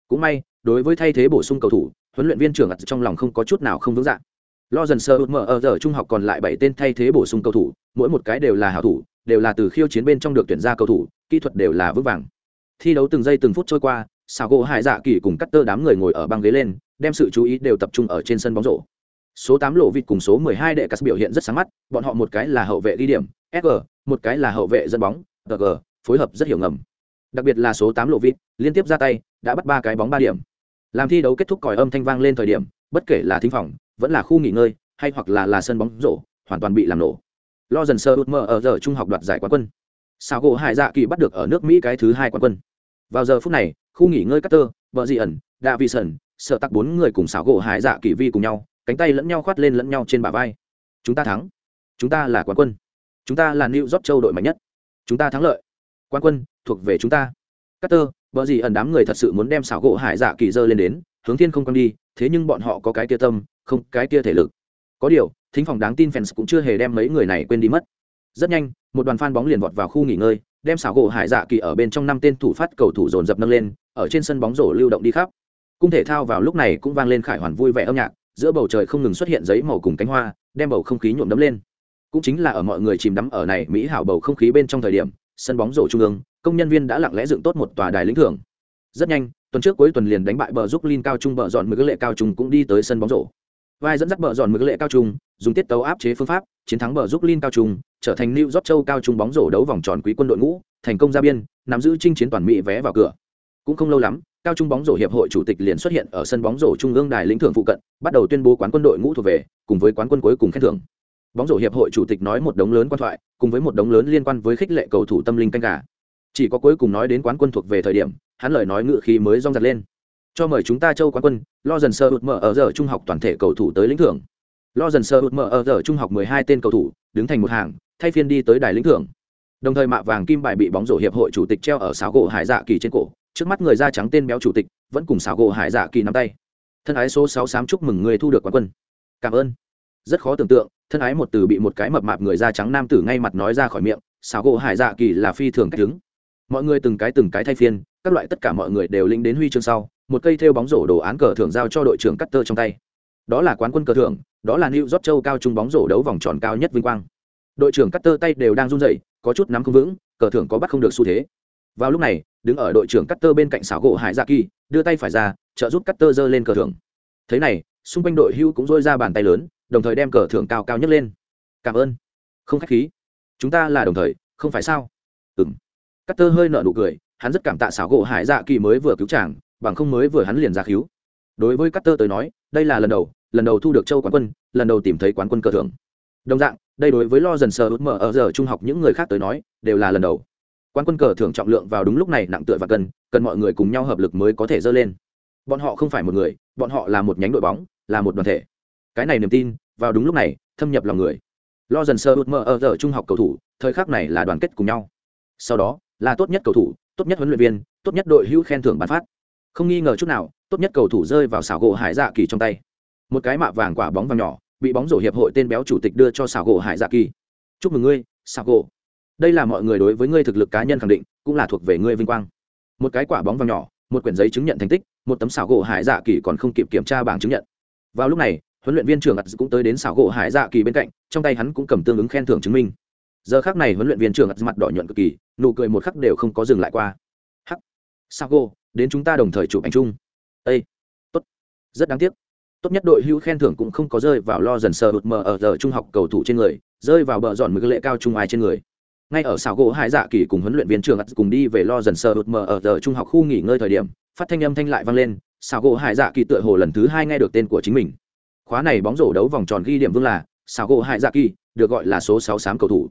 Cũng may đối với thay thế bổ sung cầu thủ huấn luyện viên trưởng trong lòng không có chút nào không vững dạng lo dần sơ mở ở giờ trung học còn lại bảy tên thay thế bổ sung cầu thủ, mỗi một cái đều là hảo thủ, đều là từ khiêu chiến bên trong được tuyển ra cầu thủ, kỹ thuật đều là vững vàng. Thi đấu từng giây từng phút trôi qua xào gỗ hải dạ kỳ cùng cắt tơ đám người ngồi ở băng ghế lên, đem sự chú ý đều tập trung ở trên sân bóng rổ. Số tám lộ vịt cùng số mười hai đệ cắt biểu hiện rất sáng mắt, bọn họ một cái là hậu vệ ghi điểm sg một cái là hậu vệ dẫn bóng tg phối hợp rất hiểu ngầm. Đặc biệt là số tám lộ vịt, liên tiếp ra tay, đã bắt ba cái bóng ba điểm làm thi đấu kết thúc còi âm thanh vang lên thời điểm bất kể là thính phòng vẫn là khu nghỉ ngơi hay hoặc là là sân bóng rổ hoàn toàn bị làm nổ lo dần sơ út mơ ở giờ trung học đoạt giải quán quân sao gỗ hải dạ kỳ bắt được ở nước mỹ cái thứ hai quán quân vào giờ phút này khu nghỉ ngơi Carter, vợ dị ẩn, đạ vị Sẩn, sợ tắc bốn người cùng xảo gỗ hải dạ kỳ vi cùng nhau, cánh tay lẫn nhau khoát lên lẫn nhau trên bả vai. Chúng ta thắng. Chúng ta là quán quân. Chúng ta là New York châu đội mạnh nhất. Chúng ta thắng lợi. Quán quân thuộc về chúng ta. Carter, vợ gì ẩn đám người thật sự muốn đem xảo gỗ hải dạ kỳ dơ lên đến, hướng thiên không quăng đi, thế nhưng bọn họ có cái kia tâm, không cái kia thể lực. Có điều, thính phòng đáng tin fans cũng chưa hề đem mấy người này quên đi mất. Rất nhanh, một đoàn phan bóng liền vọt vào khu nghỉ ngơi, đem xảo gỗ hải dạ kỳ ở bên trong năm tên thủ phát cầu thủ dồn dập nâng lên ở trên sân bóng rổ lưu động đi khắp cung thể thao vào lúc này cũng vang lên khải hoàn vui vẻ âm nhạc giữa bầu trời không ngừng xuất hiện giấy màu cùng cánh hoa đem bầu không khí nhuộm đấm lên cũng chính là ở mọi người chìm đắm ở này mỹ hảo bầu không khí bên trong thời điểm sân bóng rổ trung ương, công nhân viên đã lặng lẽ dựng tốt một tòa đài lĩnh thưởng. Rất nhanh, tuần trước cuối tuần liền đánh bại bờ giúp linh cao trung bờ dọn mực lệ cao trung cũng đi tới sân bóng rổ. Vai dẫn dắt bờ dọn mực lệ cao trung, dùng tiết tấu áp chế phương pháp, chiến thắng bờ giúp linh cao trung, trở thành new york châu cao trung bóng rổ đấu vòng tròn quý quân đội ngũ, thành công ra biên, nắm giữ chinh chiến toàn mỹ vé vào cửa. Cũng không lâu lắm, cao trung bóng rổ hiệp hội chủ tịch liền xuất hiện ở sân bóng rổ trung ương đài lĩnh thưởng phụ cận, bắt đầu tuyên bố quán quân đội ngũ thuộc về, cùng với quán quân cuối cùng khen thưởng bóng rổ hiệp hội chủ tịch nói một đống lớn quan thoại, cùng với một đống lớn liên quan với khích lệ cầu thủ tâm linh canh gà. Chỉ có cuối cùng nói đến quán quân thuộc về thời điểm, hắn lời nói ngự khí mới rong giặt lên. Cho mời chúng ta châu quán quân lo dần sơ ụt mở ở giờ trung học toàn thể cầu thủ tới lĩnh thưởng. Lo dần sơ ụt mở ở giờ trung học mười hai tên cầu thủ, đứng thành một hàng, thay phiên đi tới đài lĩnh thưởng. Đồng thời mạ vàng kim bài bị bóng rổ hiệp hội chủ tịch treo ở sáo gỗ hải dạ kỳ trên cổ, trước mắt người da trắng tên béo chủ tịch, vẫn cùng sáo gỗ hải dạ kỳ nắm tay. Thân ái số sáu sám chúc mừng người thu được quán quân. Cảm ơn rất khó tưởng tượng, thân ái một từ bị một cái mập mạp người da trắng nam tử ngay mặt nói ra khỏi miệng, xào gỗ hải dạ kỳ là phi thường cách đứng. Mọi người từng cái từng cái thay phiên, các loại tất cả mọi người đều lĩnh đến huy chương sau, một cây thêu bóng rổ đồ án cờ thưởng giao cho đội trưởng cắt tơ trong tay. Đó là quán quân cờ thưởng, đó là new york châu cao trung bóng rổ đấu vòng tròn cao nhất vinh quang. Đội trưởng cắt tơ tay đều đang run rẩy, có chút nắm không vững, cờ thưởng có bắt không được xu thế. Vào lúc này, đứng ở đội trưởng cắt tơ bên cạnh xảo gỗ hải dạ kỳ, đưa tay phải ra, trợ giúp cắt tơ giơ lên cờ thưởng. Thế này, xung quanh đội hưu cũng dôi ra bàn tay lớn đồng thời đem cờ thưởng cao cao nhất lên. Cảm ơn. Không khách khí. Chúng ta là đồng thời, không phải sao? Ừng cắt tơ hơi nợ nụ cười, hắn rất cảm tạ xảo gỗ hải dạ kỳ mới vừa cứu chàng, bằng không mới vừa hắn liền ra cứu. Đối với cắt tơ tới nói, đây là lần đầu lần đầu thu được châu quán quân, lần đầu tìm thấy quán quân cờ thưởng. Đồng dạng, đây đối với lo dần sờ ước mở ở giờ trung học những người khác tới nói, đều là lần đầu. Quán quân cờ thưởng trọng lượng vào đúng lúc này nặng tựa và cần cần mọi người cùng nhau hợp lực mới có thể dơ lên. Bọn họ không phải một người, bọn họ là một nhánh đội bóng, là một đoàn thể cái này niềm tin, vào đúng lúc này, thâm nhập lòng người. Lo dần sơ út mơ ở giờ trung học cầu thủ, thời khắc này là đoàn kết cùng nhau. Sau đó, là tốt nhất cầu thủ, tốt nhất huấn luyện viên, tốt nhất đội hữu khen thưởng bán phát. Không nghi ngờ chút nào, tốt nhất cầu thủ rơi vào xảo gỗ hải dạ kỳ trong tay. Một cái mạ vàng quả bóng vàng nhỏ, bị bóng rổ hiệp hội tên béo chủ tịch đưa cho xảo gỗ hải dạ kỳ. Chúc mừng ngươi, xảo gỗ. Đây là mọi người đối với ngươi thực lực cá nhân khẳng định, cũng là thuộc về ngươi vinh quang. Một cái quả bóng vàng nhỏ, một quyển giấy chứng nhận thành tích, một tấm xảo gỗ hải dạ kỳ còn không kịp kiểm tra bảng chứng nhận. Vào lúc này huấn luyện viên trưởng ặt cũng tới đến xảo gỗ hải dạ kỳ bên cạnh, trong tay hắn cũng cầm tương ứng khen thưởng chứng minh. Giờ khác này huấn luyện viên trưởng ặt mặt đỏ nhuận cực kỳ, nụ cười một khắc đều không có dừng lại qua. Hắc! Sao gỗ, đến chúng ta đồng thời chụp ảnh chung. Ây tốt! Rất đáng tiếc. Tốt nhất đội hữu khen thưởng cũng không có rơi vào lo dần sờ hụt mờ ở giờ trung học cầu thủ trên người, rơi vào bờ dọn mực lệ cao trung ai trên người. Ngay ở xảo gỗ hải dạ kỳ cùng huấn luyện viên trưởng trường cùng đi về lo dần sờ hụt mờ ở giờ trung học khu nghỉ ngơi thời điểm, phát thanh âm thanh lại vang lên, xảo gỗ hải dạ kỳ tựa hồ lần thứ hai nghe được tên của chính mình khóa này bóng rổ đấu vòng tròn ghi điểm vương là xảo gỗ hải dạ kỳ được gọi là số sáu xám cầu thủ.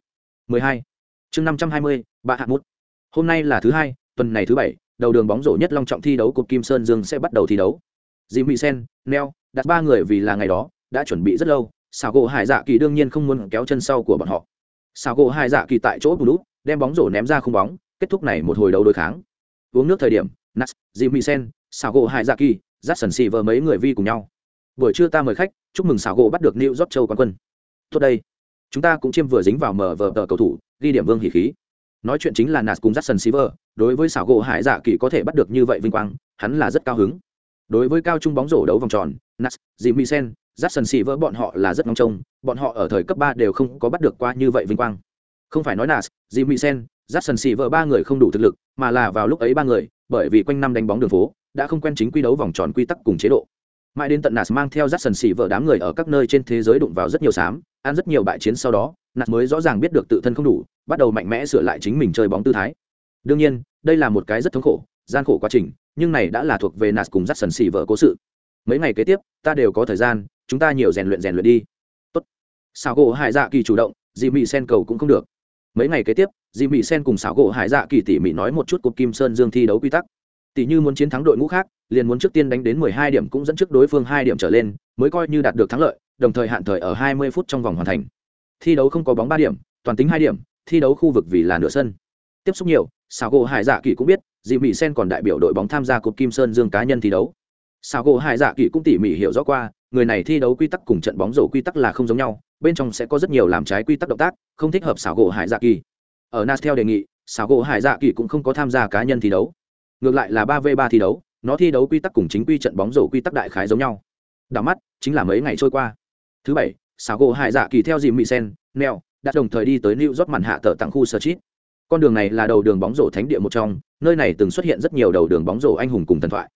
12. chương 520, ba hạng mút. Hôm nay là thứ hai tuần này thứ bảy đầu đường bóng rổ nhất long trọng thi đấu của kim sơn dương sẽ bắt đầu thi đấu. Jimmy sen neo đặt ba người vì là ngày đó đã chuẩn bị rất lâu. Xảo gỗ hải dạ kỳ đương nhiên không muốn kéo chân sau của bọn họ. Xảo gỗ hải dạ kỳ tại chỗ bù lút, đem bóng rổ ném ra không bóng kết thúc này một hồi đấu đối kháng. Uống nước thời điểm nas jimmy sen xảo gỗ hải dạ kỳ dắt sần xì vờ mấy người vi cùng nhau buổi trưa ta mời khách, chúc mừng xảo gỗ bắt được new york châu quán quân. Tốt đây. Chúng ta cũng chiêm vừa dính vào mở vờ tờ cầu thủ, ghi điểm vương hỉ khí. Nói chuyện chính là nạt cùng jackson silver, đối với xảo gỗ hải dạ kỳ có thể bắt được như vậy vinh quang, hắn là rất cao hứng. Đối với cao trung bóng rổ đấu vòng tròn nas jimmy sen jackson silver bọn họ là rất ngóng trông, bọn họ ở thời cấp ba đều không có bắt được qua như vậy vinh quang. Không phải nói nas jimmy sen jackson silver ba người không đủ thực lực, mà là vào lúc ấy ba người, bởi vì quanh năm đánh bóng đường phố, đã không quen chính quy đấu vòng tròn quy tắc cùng chế độ mãi đến tận nạt mang theo rát sần xỉ vợ đám người ở các nơi trên thế giới đụng vào rất nhiều xám ăn rất nhiều bại chiến sau đó nạt mới rõ ràng biết được tự thân không đủ, bắt đầu mạnh mẽ sửa lại chính mình chơi bóng tư thái. Đương nhiên, đây là một cái rất thống khổ, gian khổ quá trình, nhưng này đã là thuộc về nạt cùng rắt sần xỉ vợ cố sự. Mấy ngày kế tiếp, ta đều có thời gian, chúng ta nhiều rèn luyện rèn luyện đi. Tốt. Xảo gỗ hải dạ kỳ chủ động dì mị sen cầu cũng không được. Mấy ngày kế tiếp dì mị sen cùng xảo gỗ hải dạ kỳ tỉ mỉ nói một chút cục kim sơn dương thi đấu quy tắc tỷ như muốn chiến thắng đội ngũ khác liền muốn trước tiên đánh đến mười hai điểm cũng dẫn trước đối phương hai điểm trở lên mới coi như đạt được thắng lợi đồng thời hạn thời ở 20 phút trong vòng hoàn thành. Thi đấu không có bóng 3 điểm, toàn tính 2 điểm, thi đấu khu vực vì là nửa sân. Tiếp xúc nhiều, Sago Hải Dạ Kỳ cũng biết, dị Mỹ Sen còn đại biểu đội bóng tham gia cục Kim Sơn Dương cá nhân thi đấu. Sago Hải Dạ Kỳ cũng tỉ mỉ hiểu rõ qua, người này thi đấu quy tắc cùng trận bóng rổ quy tắc là không giống nhau, bên trong sẽ có rất nhiều làm trái quy tắc động tác, không thích hợp Sago Hải Dạ Kỳ. Ở Nas theo đề nghị, Sago Hải Dạ Kỳ cũng không có tham gia cá nhân thi đấu. Ngược lại là 3v3 thi đấu, nó thi đấu quy tắc cùng chính quy trận bóng rổ quy tắc đại khái giống nhau. Đảo mắt, chính là mấy ngày trôi qua. Thứ bảy xảo gỗ hải dạ kỳ theo dìm mỹ sen neo đã đồng thời đi tới new york màn hạ tờ tặng khu sơ chít con đường này là đầu đường bóng rổ thánh địa một trong nơi này từng xuất hiện rất nhiều đầu đường bóng rổ anh hùng cùng thần thoại.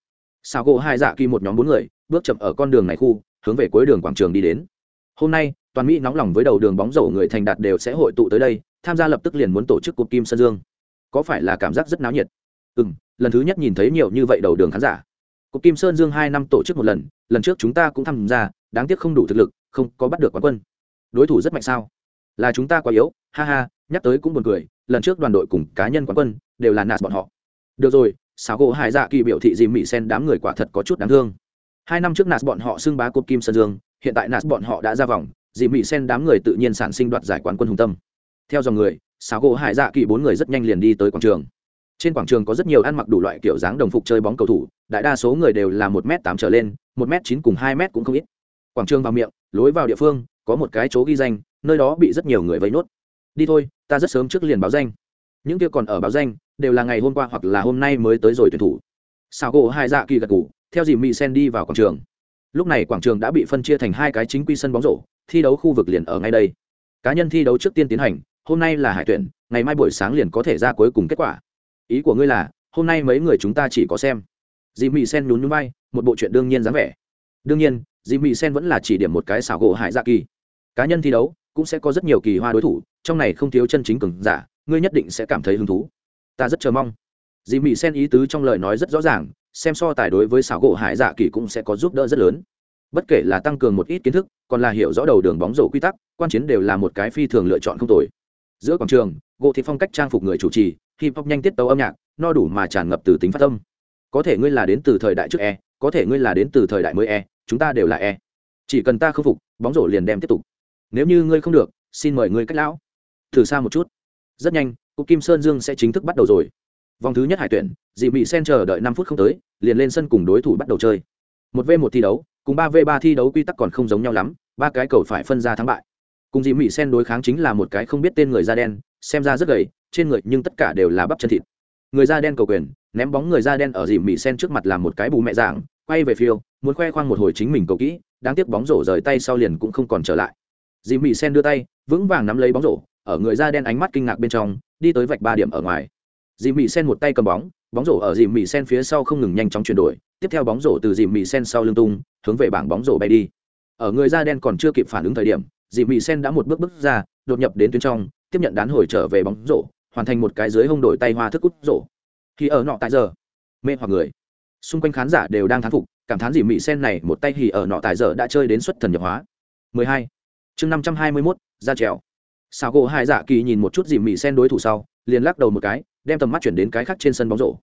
Xảo gỗ hải dạ kỳ một nhóm bốn người bước chậm ở con đường này khu hướng về cuối đường quảng trường đi đến. Hôm nay toàn mỹ nóng lòng với đầu đường bóng rổ người thành đạt đều sẽ hội tụ tới đây tham gia lập tức liền muốn tổ chức cuộc kim sơn dương. Có phải là cảm giác rất náo nhiệt? Ừ m lần thứ nhất nhìn thấy nhiều như vậy đầu đường khán giả Cục Kim Sơn Dương hai năm tổ chức một lần, lần trước chúng ta cũng tham gia, đáng tiếc không đủ thực lực, không có bắt được quán quân. Đối thủ rất mạnh sao? Là chúng ta quá yếu, ha ha, nhắc tới cũng buồn cười, lần trước đoàn đội cùng cá nhân quán quân đều là nạt bọn họ. Được rồi, Sáo gỗ Hải Dạ Kỳ biểu thị dìm mị sen đám người quả thật có chút đáng thương. Hai năm trước nạt bọn họ xưng bá cột Kim Sơn Dương, hiện tại nạt bọn họ đã ra vòng, dìm mị sen đám người tự nhiên sản sinh đoạt giải quán quân hùng tâm. Theo dòng người, Sáo gỗ Hải Dạ Kỳ bốn người rất nhanh liền đi tới quảng trường trên quảng trường có rất nhiều ăn mặc đủ loại kiểu dáng đồng phục chơi bóng cầu thủ, đại đa số người đều là một m tám trở lên, một m chín cùng hai m cũng không ít. Quảng trường vào miệng, lối vào địa phương, có một cái chỗ ghi danh, nơi đó bị rất nhiều người vây nốt. Đi thôi, ta rất sớm trước liền báo danh. Những kia còn ở báo danh, đều là ngày hôm qua hoặc là hôm nay mới tới rồi tuyển thủ. Sao gỗ hai dạ kỳ gật ngủ theo dì mỹ sen đi vào quảng trường. Lúc này quảng trường đã bị phân chia thành hai cái chính quy sân bóng rổ, thi đấu khu vực liền ở ngay đây. Cá nhân thi đấu trước tiên tiến hành, hôm nay là hải tuyển, ngày mai buổi sáng liền có thể ra cuối cùng kết quả ý của ngươi là, hôm nay mấy người chúng ta chỉ có xem. Dì mị sen nhún nhún bay một bộ chuyện đương nhiên dáng vẻ. Đương nhiên, dì mị sen vẫn là chỉ điểm một cái xảo gỗ hải dạ kỳ. Cá nhân thi đấu, cũng sẽ có rất nhiều kỳ hoa đối thủ, trong này không thiếu chân chính cường giả, ngươi nhất định sẽ cảm thấy hứng thú. Ta rất chờ mong. Dì mị sen ý tứ trong lời nói rất rõ ràng, xem so tài đối với xảo gỗ hải dạ kỳ cũng sẽ có giúp đỡ rất lớn. Bất kể là tăng cường một ít kiến thức, còn là hiểu rõ đầu đường bóng rổ quy tắc, quan chiến đều là một cái phi thường lựa chọn không tồi. Giữa quảng trường, gỗ thị phong cách trang phục người chủ trì hip hop nhanh tiết tấu âm nhạc, no đủ mà tràn ngập từ tính phát âm. Có thể ngươi là đến từ thời đại trước e có thể ngươi là đến từ thời đại mới e chúng ta đều là e. Chỉ cần ta khâm phục, bóng rổ liền đem tiếp tục. Nếu như ngươi không được, xin mời ngươi cách lão. Thử xa một chút. Rất nhanh, cục kim sơn dương sẽ chính thức bắt đầu rồi. Vòng thứ nhất hải tuyển, dị bị sen chờ đợi năm phút không tới, liền lên sân cùng đối thủ bắt đầu chơi. Một v một thi đấu, cùng ba v ba thi đấu quy tắc còn không giống nhau lắm, ba cái cầu phải phân ra thắng bại cùng dị mỹ sen đối kháng chính là một cái không biết tên người da đen, xem ra rất gầy, trên người nhưng tất cả đều là bắp chân thịt. Người da đen cầu quyền, ném bóng người da đen ở dìm mỹ sen trước mặt làm một cái bù mẹ dạng, quay về phiêu, muốn khoe khoang một hồi chính mình cầu kỹ, đáng tiếc bóng rổ rời tay sau liền cũng không còn trở lại. Dìm mỹ sen đưa tay, vững vàng nắm lấy bóng rổ, ở người da đen ánh mắt kinh ngạc bên trong, đi tới vạch ba điểm ở ngoài. Dìm mỹ sen một tay cầm bóng bóng rổ ở dìm mỹ sen phía sau không ngừng nhanh chóng chuyển đổi, tiếp theo bóng rổ từ dìm mỹ sen sau lưng tung, hướng về bảng bóng rổ bay đi. Ở người da đen còn chưa kịp phản ứng thời điểm dị mị sen đã một bước bước ra đột nhập đến tuyến trong tiếp nhận đán hồi trở về bóng rổ hoàn thành một cái dưới hông đổi tay hoa thức cút rổ. Khi ở nọ tại giờ mê hoặc người. Xung quanh khán giả đều đang thán phục cảm thán dị mị sen này một tay hì ở nọ tại giờ đã chơi đến xuất thần nhập hóa. 12. chương 521, ra trèo. Sao gỗ hai dạ kỳ nhìn một chút dị mị sen đối thủ sau liền lắc đầu một cái đem tầm mắt chuyển đến cái khác trên sân bóng rổ.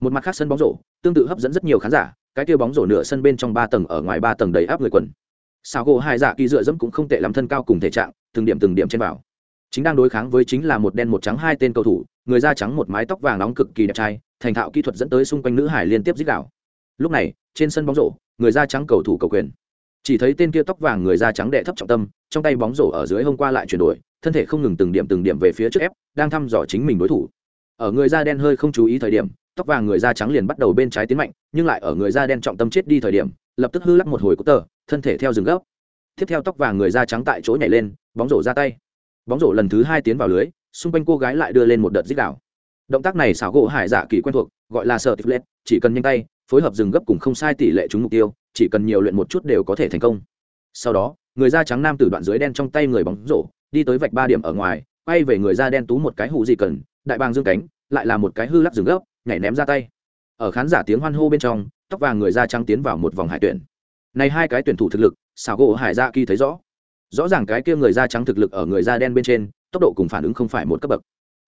Một mặt khác sân bóng rổ tương tự hấp dẫn rất nhiều khán giả cái tiêu bóng rổ nửa sân bên trong ba tầng ở ngoài ba tầng đầy áp người quần sao gỗ hai dạ kỳ dựa dẫm cũng không tệ lắm thân cao cùng thể trạng, từng điểm từng điểm trên vào. Chính đang đối kháng với chính là một đen một trắng hai tên cầu thủ, người da trắng một mái tóc vàng nóng cực kỳ đẹp trai, thành thạo kỹ thuật dẫn tới xung quanh nữ hải liên tiếp dích đảo lúc này, trên sân bóng rổ, người da trắng cầu thủ cầu quyền. Chỉ thấy tên kia tóc vàng người da trắng đệ thấp trọng tâm, trong tay bóng rổ ở dưới hôm qua lại chuyển đổi, thân thể không ngừng từng điểm từng điểm về phía trước ép, đang thăm dò chính mình đối thủ ở người da đen hơi không chú ý thời điểm, tóc vàng người da trắng liền bắt đầu bên trái tiến mạnh, nhưng lại ở người da đen trọng tâm chết đi thời điểm, lập tức hư lắc một hồi cú tờ, thân thể theo rừng gốc tiếp theo tóc vàng người da trắng tại chỗ nhảy lên, bóng rổ ra tay. Bóng rổ lần thứ hai tiến vào lưới, xung quanh cô gái lại đưa lên một đợt dích đảo động tác này xảo gỗ hải dạ kỳ quen thuộc, gọi là sợ tiflet chỉ cần nhanh tay, phối hợp dừng gấp cùng không sai tỷ lệ trúng mục tiêu, chỉ cần nhiều luyện một chút đều có thể thành công. Sau đó, người da trắng nam từ đoạn dưới đen trong tay người bóng rổ, đi tới vạch ba điểm ở ngoài quay về người da đen tú một cái hụ gì cần, đại bàng dương cánh, lại là một cái hư lắc dừng gấp, nhảy ném ra tay. Ở khán giả tiếng hoan hô bên trong, tóc vàng người da trắng tiến vào một vòng hải tuyển. Này hai cái tuyển thủ thực lực, xảo gỗ hải dạ kỳ thấy rõ. Rõ ràng cái kia người da trắng thực lực ở người da đen bên trên, tốc độ cùng phản ứng không phải một cấp bậc.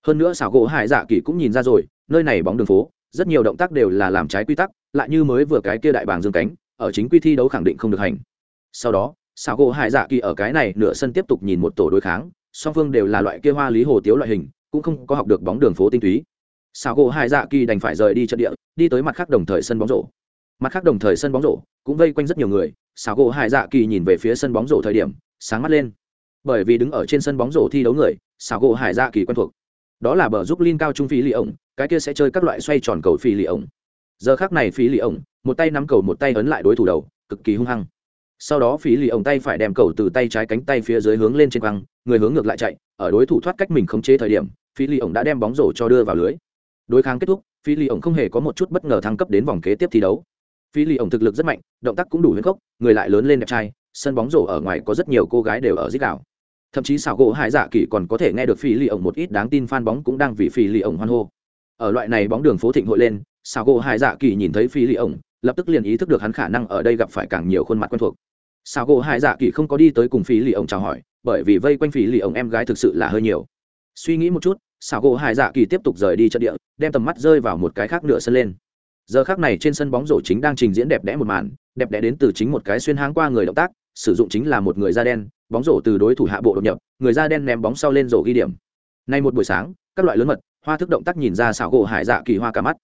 Hơn nữa xảo gỗ hải dạ kỳ cũng nhìn ra rồi, nơi này bóng đường phố, rất nhiều động tác đều là làm trái quy tắc, lại như mới vừa cái kia đại bàng dương cánh, ở chính quy thi đấu khẳng định không được hành. Sau đó, xảo gỗ hải dạ kỳ ở cái này nửa sân tiếp tục nhìn một tổ đối kháng song phương đều là loại kia hoa lý hồ tiếu loại hình, cũng không có học được bóng đường phố tinh túy. Sao gỗ hải dạ kỳ đành phải rời đi trận địa, đi tới mặt khác đồng thời sân bóng rổ. Mặt khác đồng thời sân bóng rổ cũng vây quanh rất nhiều người sao gỗ hải dạ kỳ nhìn về phía sân bóng rổ thời điểm, sáng mắt lên. Bởi vì đứng ở trên sân bóng rổ thi đấu người sao gỗ hải dạ kỳ quen thuộc. Đó là bờ giúp linh cao trung phi lì ổng, cái kia sẽ chơi các loại xoay tròn cầu phi lì ổng. Giờ khác này phi lì ổng, một tay nắm cầu một tay ấn lại đối thủ đầu, cực kỳ hung hăng sau đó phí lì ổng tay phải đem cầu từ tay trái cánh tay phía dưới hướng lên trên quăng, người hướng ngược lại chạy, ở đối thủ thoát cách mình khống chế thời điểm, phí lì ổng đã đem bóng rổ cho đưa vào lưới. Đối kháng kết thúc, phí lì ổng không hề có một chút bất ngờ thăng cấp đến vòng kế tiếp thi đấu. Phí lì ổng thực lực rất mạnh, động tác cũng đủ huyết gốc người lại lớn lên đẹp trai, sân bóng rổ ở ngoài có rất nhiều cô gái đều ở dích đảo thậm chí xảo gỗ hải dạ kỳ còn có thể nghe được phi lì ổng một ít đáng tin fan bóng cũng đang vì phi lì ổng hoan hô. Ở loại này bóng đường phố thịnh hội lên, xảo gỗ hải dạ kỳ nhìn thấy phi lì ổng lập tức liền ý thức được hắn khả năng ở đây gặp phải càng nhiều khuôn mặt quen thuộc. Sao gỗ hải dạ kỳ không có đi tới cùng phí lì ổng chào hỏi, bởi vì vây quanh phí lì ổng em gái thực sự là hơi nhiều. Suy nghĩ một chút sao gỗ hải dạ kỳ tiếp tục rời đi trận địa, đem tầm mắt rơi vào một cái khác nửa sân lên. Giờ khác này trên sân bóng rổ chính đang trình diễn đẹp đẽ một màn, đẹp đẽ đến từ chính một cái xuyên háng qua người động tác, sử dụng chính là một người da đen, bóng rổ từ đối thủ hạ bộ đột nhập, người da đen ném bóng sau lên rổ ghi điểm. Nay một buổi sáng, các loại lớn mật, hoa thức động tác nhìn ra xảo gỗ hải dạ kỳ hoa cả mắt.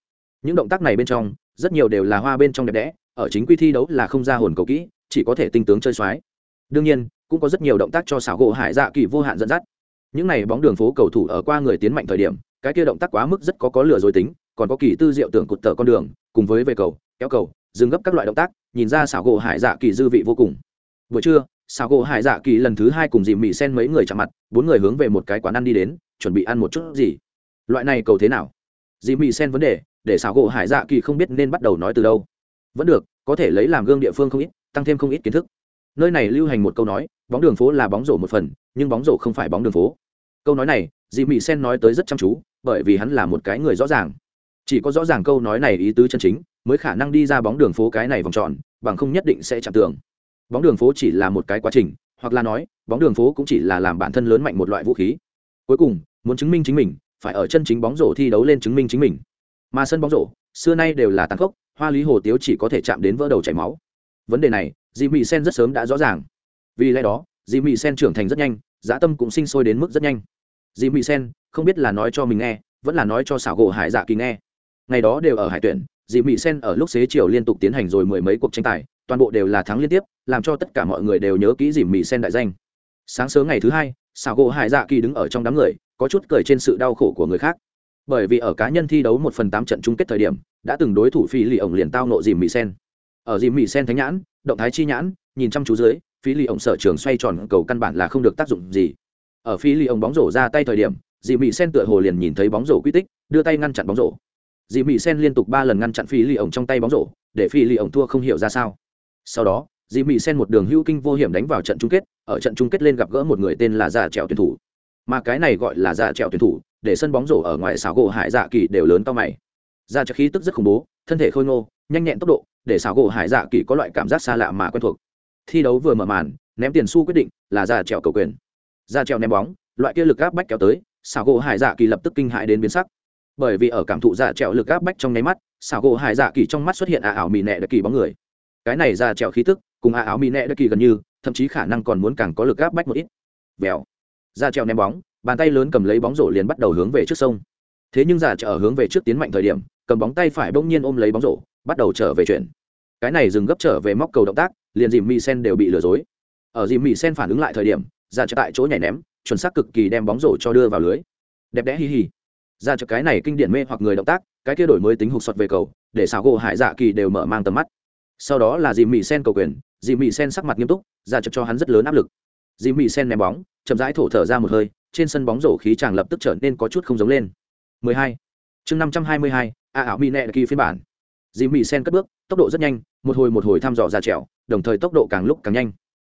Những động tác này bên trong rất nhiều đều là hoa bên trong đẹp đẽ, ở chính quy thi đấu là không ra hồn cầu kỹ, chỉ có thể tinh tướng chơi xoái. Đương nhiên, cũng có rất nhiều động tác cho xảo gỗ hải dạ kỳ vô hạn dẫn dắt. Những này bóng đường phố cầu thủ ở qua người tiến mạnh thời điểm, cái kia động tác quá mức rất có có lửa dối tính, còn có kỳ tư diệu tưởng cụt tở con đường, cùng với về cầu, kéo cầu, dừng gấp các loại động tác, nhìn ra xảo gỗ hải dạ kỳ dư vị vô cùng. Buổi trưa, xảo gỗ hải dạ kỳ lần thứ hai cùng dìm mị sen mấy người chạm mặt, bốn người hướng về một cái quán ăn đi đến, chuẩn bị ăn một chút gì. Loại này cầu thế nào? Dìm mị sen vấn đề để xảo gỗ hải dạ kỳ không biết nên bắt đầu nói từ đâu. Vẫn được, có thể lấy làm gương địa phương không ít, tăng thêm không ít kiến thức. Nơi này lưu hành một câu nói, bóng đường phố là bóng rổ một phần, nhưng bóng rổ không phải bóng đường phố. Câu nói này, dì mỹ sen nói tới rất chăm chú, bởi vì hắn là một cái người rõ ràng. Chỉ có rõ ràng câu nói này ý tứ chân chính, mới khả năng đi ra bóng đường phố cái này vòng tròn, bằng không nhất định sẽ chạm tường. Bóng đường phố chỉ là một cái quá trình, hoặc là nói, bóng đường phố cũng chỉ là làm bản thân lớn mạnh một loại vũ khí. Cuối cùng, muốn chứng minh chính mình, phải ở chân chính bóng rổ thi đấu lên chứng minh chính mình mà sân bóng rổ, xưa nay đều là tàn khốc, hoa lý hồ tiếu chỉ có thể chạm đến vỡ đầu chảy máu. Vấn đề này dì Mị sen rất sớm đã rõ ràng. Vì lẽ đó dì Mị sen trưởng thành rất nhanh dã tâm cũng sinh sôi đến mức rất nhanh. Dì Mị sen, không biết là nói cho mình nghe, vẫn là nói cho xảo gỗ hải dạ kỳ nghe. Ngày đó đều ở hải tuyển dì Mị sen ở lúc xế chiều liên tục tiến hành rồi mười mấy cuộc tranh tài, toàn bộ đều là thắng liên tiếp, làm cho tất cả mọi người đều nhớ kỹ dì Mị sen đại danh. Sáng sớm ngày thứ hai, xảo gỗ hải dạ kỳ đứng ở trong đám người, có chút cười trên sự đau khổ của người khác bởi vì ở cá nhân thi đấu một phần tám trận chung kết thời điểm, đã từng đối thủ phi lì ổng liền tao nộ dìm mỹ sen. Ở dìm mỹ sen thánh nhãn, động thái chi nhãn, nhìn chăm chú dưới, phi lì ổng sở trường xoay tròn cầu căn bản là không được tác dụng gì. Ở phi lì ổng bóng rổ ra tay thời điểm, dìm mỹ sen tựa hồ liền nhìn thấy bóng rổ quy tích, đưa tay ngăn chặn bóng rổ. Dì mỹ sen liên tục ba lần ngăn chặn phi lì ổng trong tay bóng rổ, để phi lì ổng thua không hiểu ra sao. Sau đó dì mỹ sen một đường hữu kinh vô hiểm đánh vào trận chung kết, ở trận chung kết lên gặp gỡ một người tên là già trèo tuyển thủ mà cái này gọi là dạ trèo tuyển thủ, để sân bóng rổ ở ngoài xảo gỗ hải dạ kỳ đều lớn to mày. Dạ ra trèo khí tức rất khủng bố, thân thể khôi ngô, nhanh nhẹn tốc độ, để xảo gỗ hải dạ kỳ có loại cảm giác xa lạ mà quen thuộc. Thi đấu vừa mở màn, ném tiền xu quyết định là dạ ra trèo cầu quyền. Dạ ra trèo ném bóng, loại kia lực áp bách kéo tới, xảo gỗ hải dạ kỳ lập tức kinh hại đến biến sắc. Bởi vì ở cảm thụ dạ trèo lực áp bách trong nháy mắt, xảo gỗ hải dạ kỳ trong mắt xuất hiện ả ảo mì nẹ đặc kỳ bóng người. Cái này ra trèo khí tức cùng ả ảo mì nẹ đặc kỳ gần như, thậm chí khả năng còn muốn càng có lực áp bách một ít. Vèo ra trèo ném bóng, bàn tay lớn cầm lấy bóng rổ liền bắt đầu hướng về trước sông. Thế nhưng giả trở hướng về trước tiến mạnh thời điểm, cầm bóng tay phải bỗng nhiên ôm lấy bóng rổ, bắt đầu trở về chuyển. Cái này dừng gấp trở về móc cầu động tác, liền dìm mỹ sen đều bị lừa dối. Ở dìm mỹ sen phản ứng lại thời điểm, giả trở tại chỗ nhảy ném, chuẩn xác cực kỳ đem bóng rổ cho đưa vào lưới. Đẹp đẽ hi hi. Ra cho cái này kinh điển mê hoặc người động tác, cái kia đổi mới tính hụt sọt về cầu, để xào gỗ hải dạ kỳ đều mở mang tầm mắt. Sau đó là dìm mỹ sen cầu quyền, dìm mỹ sen sắc mặt nghiêm túc ra cho cho hắn rất lớn áp lực. Dì Mị sen ném bóng chậm rãi thổ thở ra một hơi trên sân bóng rổ khí chàng lập tức trở nên có chút không giống lên. 12. chương 522, a ảo mỹ nẹ kỳ phiên bản. Dì Mị sen cất bước tốc độ rất nhanh một hồi một hồi thăm dò ra trèo đồng thời tốc độ càng lúc càng nhanh.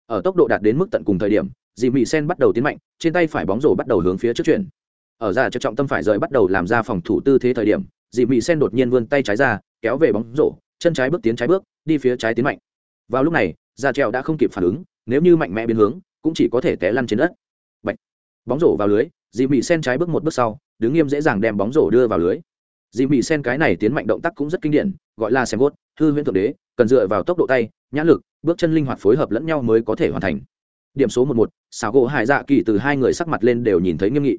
Ở tốc độ đạt đến mức tận cùng thời điểm Dì Mị sen bắt đầu tiến mạnh trên tay phải bóng rổ bắt đầu hướng phía trước chuyển. Ở ra cho trọng tâm phải rời bắt đầu làm ra phòng thủ tư thế thời điểm Dì Mị sen đột nhiên vươn tay trái ra kéo về bóng rổ chân trái bước tiến trái bước đi phía trái tiến mạnh. Vào lúc này ra trèo đã không kịp phản ứng nếu như mạnh mẽ biến hướng cũng chỉ có thể té lăn trên đất. Bạch. bóng rổ vào lưới, dì mị sen trái bước một bước sau, đứng nghiêm dễ dàng đem bóng rổ đưa vào lưới. Dì mị sen cái này tiến mạnh động tác cũng rất kinh điển, gọi là xem gốt, hư huyễn thượng đế, cần dựa vào tốc độ tay nhãn lực, bước chân linh hoạt phối hợp lẫn nhau mới có thể hoàn thành. Điểm số một một xào gỗ hải dạ kỳ từ hai người sắc mặt lên đều nhìn thấy nghiêm nghị.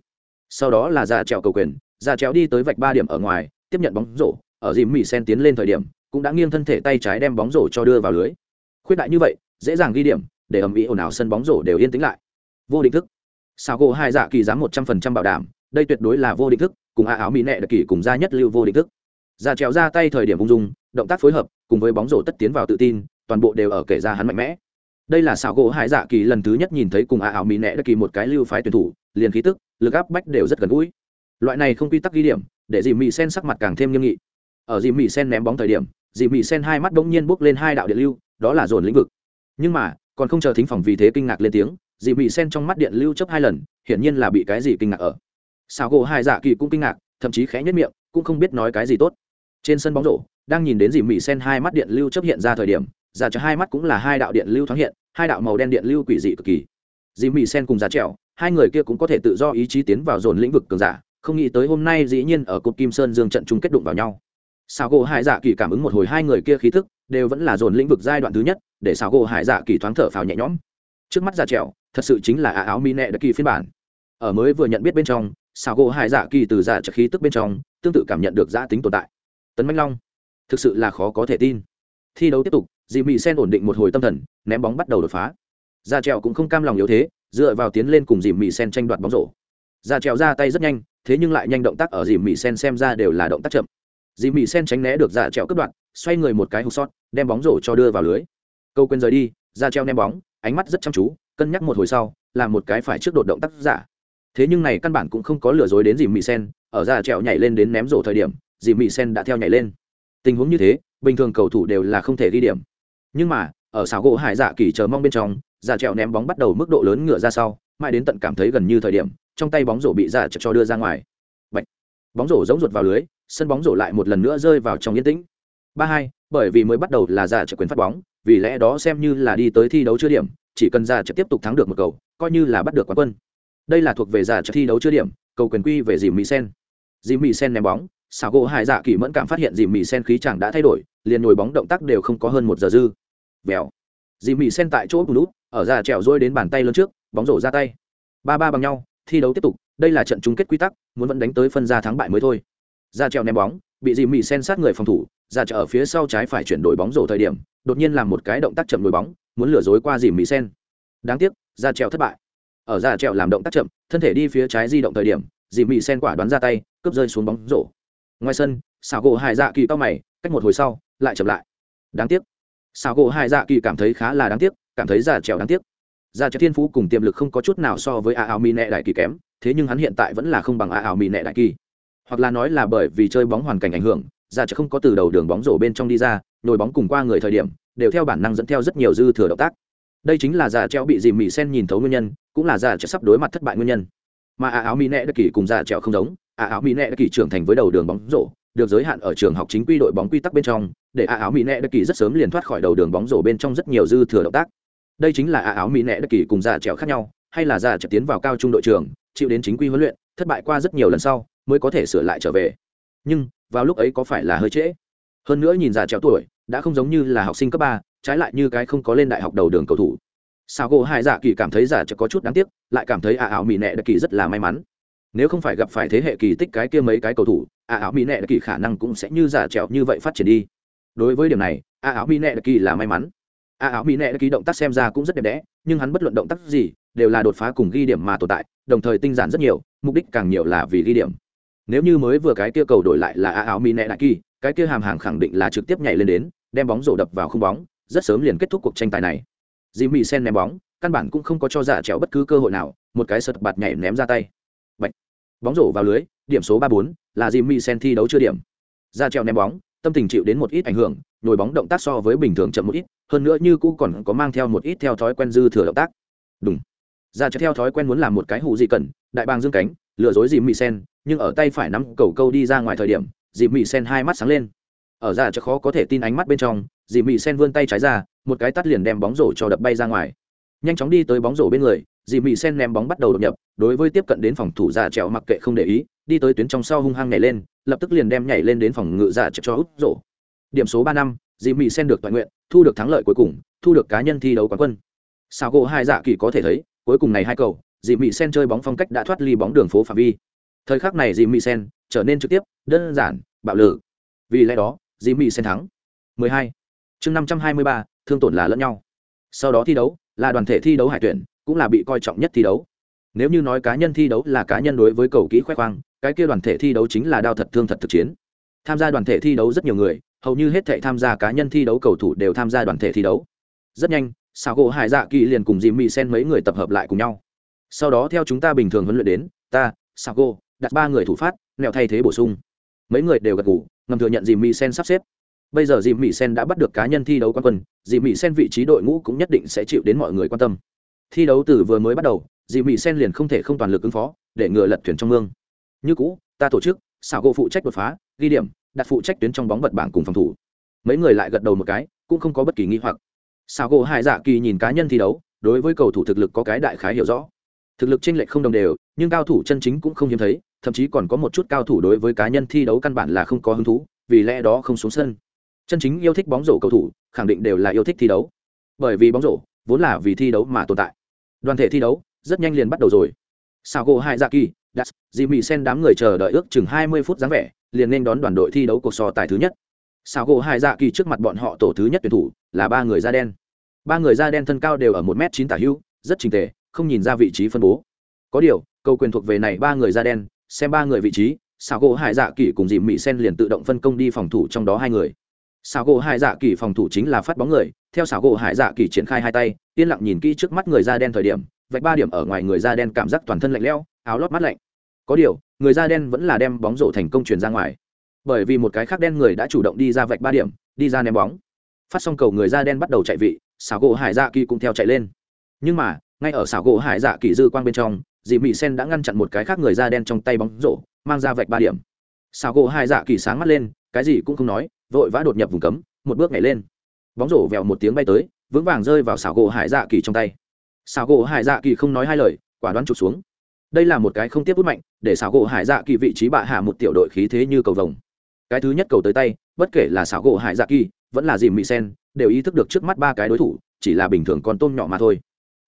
Sau đó là dạ trèo cầu quyền dạ trèo đi tới vạch ba điểm ở ngoài, tiếp nhận bóng rổ, ở dìm mỹ sen tiến lên thời điểm, cũng đã nghiêng thân thể tay trái đem bóng rổ cho đưa vào lưới. Khuyết đại như vậy, dễ dàng ghi điểm để ầm ĩ ồn ào sân bóng rổ đều yên tĩnh lại. Vô định thức. Sao gỗ hai dạ kỳ dám một trăm phần trăm bảo đảm, đây tuyệt đối là vô định thức, cùng a áo mỹ nệ đặc kỳ cùng ra nhất lưu vô định thức. Ra trèo ra tay thời điểm ung dung, động tác phối hợp, cùng với bóng rổ tất tiến vào tự tin, toàn bộ đều ở kể ra hắn mạnh mẽ. Đây là xảo gỗ hải dạ kỳ lần thứ nhất nhìn thấy cùng a áo mỹ nệ đặc kỳ một cái lưu phái tuyển thủ, liền khí tức, lực áp bách đều rất gần gũi. Loại này không quy tắc ghi điểm, để dì mỹ sen sắc mặt càng thêm nghiêm nghị. Ở dì mỹ sen ném bóng thời điểm dì mỹ sen hai mắt bỗng nhiên bốc lên hai đạo điện lưu, đó là dồn lĩnh vực. Nhưng mà còn không chờ thính phòng vì thế kinh ngạc lên tiếng, dì mị sen trong mắt điện lưu chấp hai lần, hiển nhiên là bị cái gì kinh ngạc ở. Sao gỗ hai dạ kỳ cũng kinh ngạc, thậm chí khẽ nhất miệng, cũng không biết nói cái gì tốt. Trên sân bóng rổ, đang nhìn đến dì mị sen hai mắt điện lưu chấp hiện ra thời điểm, giả cho hai mắt cũng là hai đạo điện lưu thoáng hiện, hai đạo màu đen điện lưu quỷ dị cực kỳ. Dì mị sen cùng giá trèo hai người kia cũng có thể tự do ý chí tiến vào dồn lĩnh vực cường giả, không nghĩ tới hôm nay dĩ nhiên ở cột kim sơn dương trận chung kết đụng vào nhau. Sao gỗ hải dạ kỳ cảm ứng một hồi hai người kia khí thức đều vẫn là dồn lĩnh vực giai đoạn thứ nhất, để xảo gỗ hải dạ kỳ thoáng thở phào nhẹ nhõm. Trước mắt giả trẹo, thật sự chính là ả áo mi nẹ đặc kỳ phiên bản. Ở mới vừa nhận biết bên trong, xảo gỗ hải dạ kỳ từ giả trợ khí tức bên trong, tương tự cảm nhận được giã tính tồn tại. Tấn manh long, thực sự là khó có thể tin. Thi đấu tiếp tục, dì mị sen ổn định một hồi tâm thần, ném bóng bắt đầu đột phá. Giả trẹo cũng không cam lòng yếu thế, dựa vào tiến lên cùng dì mị sen tranh đoạt bóng rổ. Giả trẹo ra tay rất nhanh, thế nhưng lại nhanh động tác ở dì mị sen xem ra đều là động tác chậm dì mị sen tránh né được dạ giả trèo cất đoạn xoay người một cái hụt sót, đem bóng rổ cho đưa vào lưới. Câu quên rời đi dạ ra treo ném bóng, ánh mắt rất chăm chú, cân nhắc một hồi sau, làm một cái phải trước đột động tác giả. Thế nhưng này căn bản cũng không có lừa dối đến dì mị sen, ở dạ ra trèo nhảy lên đến ném rổ thời điểm, dì mị sen đã theo nhảy lên. Tình huống như thế, bình thường cầu thủ đều là không thể ghi điểm. Nhưng mà, ở xào gỗ hải dạ kỳ chờ mong bên trong ra trèo ném bóng bắt đầu mức độ lớn ngựa ra sau, mãi đến tận cảm thấy gần như thời điểm, trong tay bóng rổ bị ra cho đưa ra ngoài. Bạch. bóng rổ giống ruột vào lưới sân bóng rổ lại một lần nữa rơi vào trong yên tĩnh. Ba hai bởi vì mới bắt đầu là giả trợ quyền phát bóng vì lẽ đó xem như là đi tới thi đấu chưa điểm chỉ cần giả trợ tiếp tục thắng được một cầu coi như là bắt được quán quân. Đây là thuộc về giả trợ thi đấu chưa điểm cầu quyền quy về dìm mỹ sen. Dìm mỹ sen ném bóng xảo gỗ hải dạ kỳ mẫn cảm phát hiện dìm mỹ sen khí chẳng đã thay đổi liền nhồi bóng động tác đều không có hơn một giờ dư. Vèo. Dìm mỹ sen tại chỗ nút, ở giả trèo rôi đến bàn tay lớn trước bóng rổ ra tay. Ba ba bằng nhau thi đấu tiếp tục đây là trận chung kết quy tắc muốn vẫn đánh tới phân ra thắng bại mới thôi ra trèo ném bóng, bị dì mị sen sát người phòng thủ, ra chợ ở phía sau trái phải chuyển đổi bóng rổ thời điểm, đột nhiên làm một cái động tác chậm đổi bóng, muốn lừa dối qua dì mị sen. Đáng tiếc, ra trèo thất bại. Ở ra trèo làm động tác chậm, thân thể đi phía trái di động thời điểm, dì mị sen quả đoán ra tay, cướp rơi xuống bóng rổ. Ngoài sân, xảo gỗ hải dạ kỳ to mày, cách một hồi sau, lại chậm lại. Đáng tiếc. Xảo gỗ hải dạ kỳ cảm thấy khá là đáng tiếc, cảm thấy ra trèo đáng tiếc. Ra trèo thiên phú cùng tiềm lực không có chút nào so với a ảo mi nẹ đại kỳ kém, thế nhưng hắn hiện tại vẫn là không bằng a ảo mi nẹ đại kỳ hoặc là nói là bởi vì chơi bóng hoàn cảnh ảnh hưởng, ra chứ không có từ đầu đường bóng rổ bên trong đi ra nhồi bóng cùng qua người thời điểm, đều theo bản năng dẫn theo rất nhiều dư thừa động tác. Đây chính là già treo bị dìm mì sen nhìn thấu nguyên nhân, cũng là già treo sắp đối mặt thất bại nguyên nhân. Mà ả áo mỹ nẹ đất kỳ cùng già treo không giống ả áo mỹ nẹ đất kỳ trưởng thành với đầu đường bóng rổ, được giới hạn ở trường học chính quy đội bóng quy tắc bên trong, để ả áo mỹ nẹ đất kỳ rất sớm liền thoát khỏi đầu đường bóng rổ bên trong rất nhiều dư thừa động tác. Đây chính là ả áo mỹ nẹ đất kỳ cùng già treo khác nhau, hay là già treo tiến vào cao trung đội trường, chịu đến chính quy huấn luyện, thất bại qua rất nhiều lần sau mới có thể sửa lại trở về. Nhưng, vào lúc ấy có phải là hơi trễ? Hơn nữa nhìn già trèo tuổi, đã không giống như là học sinh cấp ba, trái lại như cái không có lên đại học đầu đường cầu thủ. Sao gỗ hai dạ kỳ cảm thấy giả chợ có chút đáng tiếc, lại cảm thấy ả ảo mỹ nệ đặc kỳ rất là may mắn. Nếu không phải gặp phải thế hệ kỳ tích cái kia mấy cái cầu thủ ả ảo mỹ nệ đặc kỳ khả năng cũng sẽ như giả trèo như vậy phát triển đi. Đối với điểm này ả ảo mỹ nệ đặc kỳ là may mắn. Ả ảo mỹ nệ đặc kỳ động tác xem ra cũng rất đẹp đẽ, nhưng hắn bất luận động tác gì, đều là đột phá cùng ghi điểm mà tồn tại, đồng thời tinh giản rất nhiều, mục đích càng nhiều là vì ghi điểm nếu như mới vừa cái kia cầu đổi lại là a áo mỹ nẹ đại kỳ, cái kia hàm hàng khẳng định là trực tiếp nhảy lên đến, đem bóng rổ đập vào không bóng, rất sớm liền kết thúc cuộc tranh tài này. Dì mị sen ném bóng, căn bản cũng không có cho giả trèo bất cứ cơ hội nào, một cái sật bạt nhảy ném ra tay. Bạch. bóng rổ vào lưới, điểm số ba bốn, là dì mị sen thi đấu chưa điểm. Ra trèo ném bóng, tâm tình chịu đến một ít ảnh hưởng, nhồi bóng động tác so với bình thường chậm một ít, hơn nữa như cũ còn có mang theo một ít theo thói quen dư thừa động tác. Đúng ra dạ trèo theo thói quen muốn làm một cái hụ gì cần, đại bàng dương cánh lừa dối dìm mị sen, nhưng ở tay phải nắm cầu câu đi ra ngoài thời điểm dì mị sen hai mắt sáng lên. Ở ra cho khó có thể tin ánh mắt bên trong dì mị sen vươn tay trái ra, một cái tắt liền đem bóng rổ cho đập bay ra ngoài. Nhanh chóng đi tới bóng rổ bên người dì mị sen ném bóng bắt đầu đột nhập, đối với tiếp cận đến phòng thủ giả trèo mặc kệ không để ý, đi tới tuyến trong sau hung hăng nhảy lên, lập tức liền đem nhảy lên đến phòng ngự giả cho út rổ. Điểm số ba năm dì mị sen được toàn nguyện, thu được thắng lợi cuối cùng, thu được cá nhân thi đấu quán quân. Sao gỗ hai dạ kỳ có thể thấy, cuối cùng này hai cầu dì mị sen chơi bóng phong cách đã thoát ly bóng đường phố phạm vi. Thời khắc này dì mị sen trở nên trực tiếp đơn giản bạo lực vì lẽ đó dì mị sen thắng. 12. chương 523, thương tổn là lẫn nhau. Sau đó thi đấu là đoàn thể thi đấu hải tuyển cũng là bị coi trọng nhất thi đấu. Nếu như nói cá nhân thi đấu là cá nhân đối với cầu kỹ khoe khoang cái kia đoàn thể thi đấu chính là đao thật thương thật thực chiến. Tham gia đoàn thể thi đấu rất nhiều người hầu như hết thệ tham gia cá nhân thi đấu cầu thủ đều tham gia đoàn thể thi đấu. Rất nhanh sao gỗ hải dạ kỳ liền cùng dì mị sen mấy người tập hợp lại cùng nhau sau đó theo chúng ta bình thường huấn luyện đến, ta, Sago, đặt ba người thủ phát nẹo thay thế bổ sung. Mấy người đều gật ngủ ngầm thừa nhận dì mị sen sắp xếp. Bây giờ dì mỹ sen đã bắt được cá nhân thi đấu quan quân dì mỹ sen vị trí đội ngũ cũng nhất định sẽ chịu đến mọi người quan tâm. Thi đấu từ vừa mới bắt đầu dì mỹ sen liền không thể không toàn lực ứng phó, để ngừa lật thuyền trong mương. Như cũ, ta tổ chức xảo gỗ phụ trách đột phá, ghi điểm, đặt phụ trách tuyến trong bóng vật bảng cùng phòng thủ. Mấy người lại gật đầu một cái, cũng không có bất kỳ nghi hoặc. Xảo gỗ hải dạ kỳ nhìn cá nhân thi đấu, đối với cầu thủ thực lực có cái đại khái hiểu rõ thực lực chênh lệch không đồng đều, nhưng cao thủ chân chính cũng không hiếm thấy, thậm chí còn có một chút cao thủ đối với cá nhân thi đấu căn bản là không có hứng thú, vì lẽ đó không xuống sân. Chân chính yêu thích bóng rổ cầu thủ, khẳng định đều là yêu thích thi đấu. Bởi vì bóng rổ vốn là vì thi đấu mà tồn tại. Đoàn thể thi đấu rất nhanh liền bắt đầu rồi. Sao gỗ hai dạ kỳ đắt dì mị sen đám người chờ đợi ước chừng hai mươi phút dáng vẻ, liền nên đón đoàn đội thi đấu cuộc so tài thứ nhất. Sao gỗ hai dạ kỳ trước mặt bọn họ tổ thứ nhất tuyển thủ là ba người da đen. Ba người da đen thân cao đều ở một m chín tả hưu, rất trình tề không nhìn ra vị trí phân bố. Có điều, câu quyền thuộc về này ba người da đen, xem ba người vị trí xào gỗ hải dạ kỳ cùng dì mị sen liền tự động phân công đi phòng thủ trong đó hai người. Xảo gỗ hải dạ kỳ phòng thủ chính là phát bóng người, theo xảo gỗ hải dạ kỳ triển khai hai tay, yên lặng nhìn kỹ trước mắt người da đen thời điểm, vạch ba điểm ở ngoài người da đen cảm giác toàn thân lạnh lẽo, áo lót mắt lạnh. Có điều, người da đen vẫn là đem bóng rổ thành công truyền ra ngoài. Bởi vì một cái khác đen người đã chủ động đi ra vạch ba điểm, đi ra ném bóng. Phát xong cầu người da đen bắt đầu chạy vị xảo gỗ hải dạ kỳ cũng theo chạy lên. Nhưng mà ngay ở xảo gỗ hải dạ kỳ dư quang bên trong, dì mị sen đã ngăn chặn một cái khác người da đen trong tay bóng rổ, mang ra vạch ba điểm. Xảo gỗ hải dạ kỳ sáng mắt lên, cái gì cũng không nói, vội vã đột nhập vùng cấm, một bước nhảy lên. Bóng rổ vèo một tiếng bay tới, vững vàng rơi vào xảo gỗ hải dạ kỳ trong tay. Xảo gỗ hải dạ kỳ không nói hai lời, quả đoán chụp xuống. Đây là một cái không tiếp bút mạnh, để xảo gỗ hải dạ kỳ vị trí bạ hạ một tiểu đội khí thế như cầu vồng. Cái thứ nhất cầu tới tay, bất kể là xảo gỗ hải dạ kỳ, vẫn là dìm mị sen, đều ý thức được trước mắt ba cái đối thủ, chỉ là bình thường con tôm nhỏ mà thôi.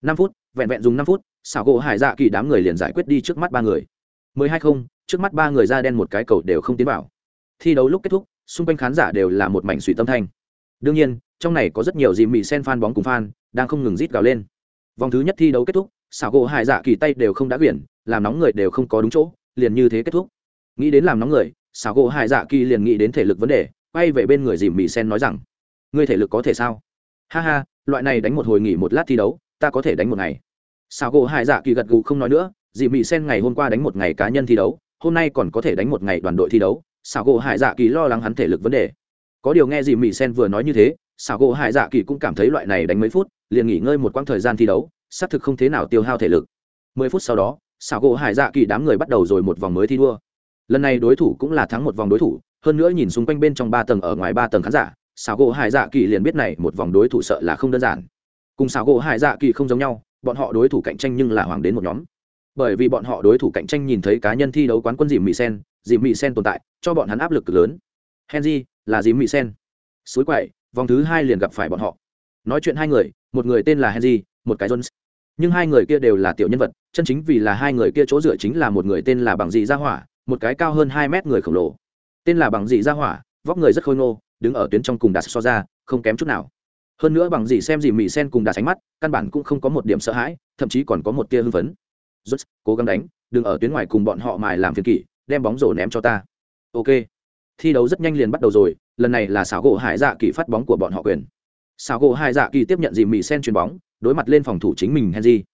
Năm phút vẹn vẹn dùng năm phút, xảo gỗ hải dạ kỳ đám người liền giải quyết đi trước mắt ba người. Mười hai không, trước mắt ba người da đen một cái cầu đều không tiến vào. Thi đấu lúc kết thúc, xung quanh khán giả đều là một mảnh suy tâm thanh. Đương nhiên, trong này có rất nhiều dì mị sen fan bóng cùng fan, đang không ngừng rít gào lên. Vòng thứ nhất thi đấu kết thúc, xảo gỗ hải dạ kỳ tay đều không đã quyển, làm nóng người đều không có đúng chỗ, liền như thế kết thúc. Nghĩ đến làm nóng người, xảo gỗ hải dạ kỳ liền nghĩ đến thể lực vấn đề, quay về bên người dì mị sen nói rằng, ngươi thể lực có thể sao? Ha ha, loại này đánh một hồi nghỉ một lát thi đấu, ta có thể đánh một ngày xảo gỗ hải dạ kỳ gật gù không nói nữa, dì mị sen ngày hôm qua đánh một ngày cá nhân thi đấu, hôm nay còn có thể đánh một ngày đoàn đội thi đấu. Xảo gỗ hải dạ kỳ lo lắng hắn thể lực vấn đề. Có điều nghe Dì mỹ sen vừa nói như thế xảo gỗ hải dạ kỳ cũng cảm thấy loại này đánh mấy phút, liền nghỉ ngơi một quãng thời gian thi đấu, xác thực không thế nào tiêu hao thể lực. Mười phút sau đó xảo gỗ hải dạ kỳ đám người bắt đầu rồi một vòng mới thi đua. Lần này đối thủ cũng là thắng một vòng đối thủ, hơn nữa nhìn xung quanh bên trong ba tầng ở ngoài ba tầng khán giả xảo gỗ hải dạ kỳ liền biết này một vòng đối thủ sợ là không đơn giản. Cùng xảo gỗ hải dạ kỳ không giống nhau bọn họ đối thủ cạnh tranh nhưng là hoàng đến một nhóm. Bởi vì bọn họ đối thủ cạnh tranh nhìn thấy cá nhân thi đấu quán quân dìm mỹ sen, dìm mỹ sen tồn tại, cho bọn hắn áp lực cực lớn. Henry, là dìm mỹ sen. Suối quậy, vòng thứ hai liền gặp phải bọn họ. Nói chuyện hai người, một người tên là henry, một cái jones. Nhưng hai người kia đều là tiểu nhân vật, chân chính vì là hai người kia chỗ dựa chính là một người tên là bằng dị gia hỏa, một cái cao hơn hai mét người khổng lồ. Tên là bằng dị gia hỏa, vóc người rất khôi ngô, đứng ở tuyến trong cùng đạt so ra, không kém chút nào hơn nữa bằng gì xem gì mỹ sen cùng đã sánh mắt, căn bản cũng không có một điểm sợ hãi, thậm chí còn có một tia hưng phấn. Rút cố gắng đánh, đừng ở tuyến ngoài cùng bọn họ mài làm phiền kỷ, đem bóng rổ ném cho ta. Ok. Thi đấu rất nhanh liền bắt đầu rồi, lần này là xảo gỗ hải dạ kỳ phát bóng của bọn họ quyền. Xảo gỗ hải dạ kỳ tiếp nhận dì mì sen chuyền bóng, đối mặt lên phòng thủ chính mình henry.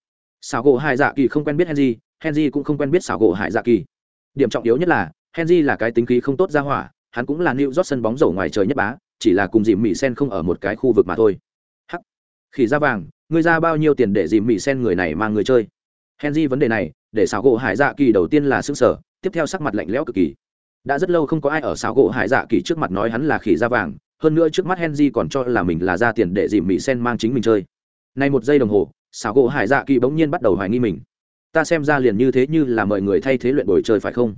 Xảo gỗ hải dạ kỳ không quen biết henry henry cũng không quen biết xảo gỗ hải dạ kỳ. Điểm trọng yếu nhất là, henry là cái tính khí không tốt ra hỏa, hắn cũng là new rót sân bóng rổ ngoài trời nhất bá chỉ là cùng dìm mỹ sen không ở một cái khu vực mà thôi. Hắc. Khỉ ra vàng, ngươi ra bao nhiêu tiền để dìm mỹ sen người này mang người chơi? Henry, vấn đề này, để xảo gỗ hải dạ kỳ đầu tiên là xương sở tiếp theo sắc mặt lạnh lẽo cực kỳ. Đã rất lâu không có ai ở xảo gỗ hải dạ kỳ trước mặt nói hắn là khỉ da vàng, hơn nữa trước mắt henry còn cho là mình là ra tiền để dìm mỹ sen mang chính mình chơi. Nay một giây đồng hồ, xảo gỗ hải dạ kỳ bỗng nhiên bắt đầu hoài nghi mình. Ta xem ra liền như thế như là mời người thay thế luyện đổi chơi phải không?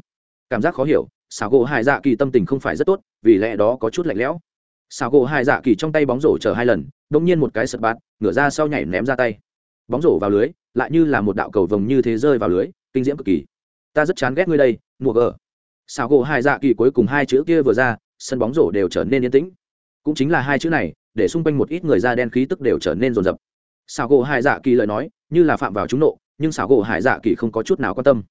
Cảm giác khó hiểu, xảo gỗ hải dạ kỳ tâm tình không phải rất tốt, vì lẽ đó có chút lạnh lẽo xảo gỗ hải dạ kỳ trong tay bóng rổ chở hai lần bỗng nhiên một cái sật bát ngửa ra sau nhảy ném ra tay. Bóng rổ vào lưới lại như là một đạo cầu vồng như thế rơi vào lưới kinh diễm cực kỳ. Ta rất chán ghét ngươi đây mùa gờ. Xào gỗ hai dạ kỳ cuối cùng hai chữ kia vừa ra sân bóng rổ đều trở nên yên tĩnh. Cũng chính là hai chữ này để xung quanh một ít người da đen khí tức đều trở nên rồn rập. Xào gỗ hai dạ kỳ lời nói như là phạm vào trúng nộ nhưng xào gỗ hải dạ kỳ không có chút nào quan tâm.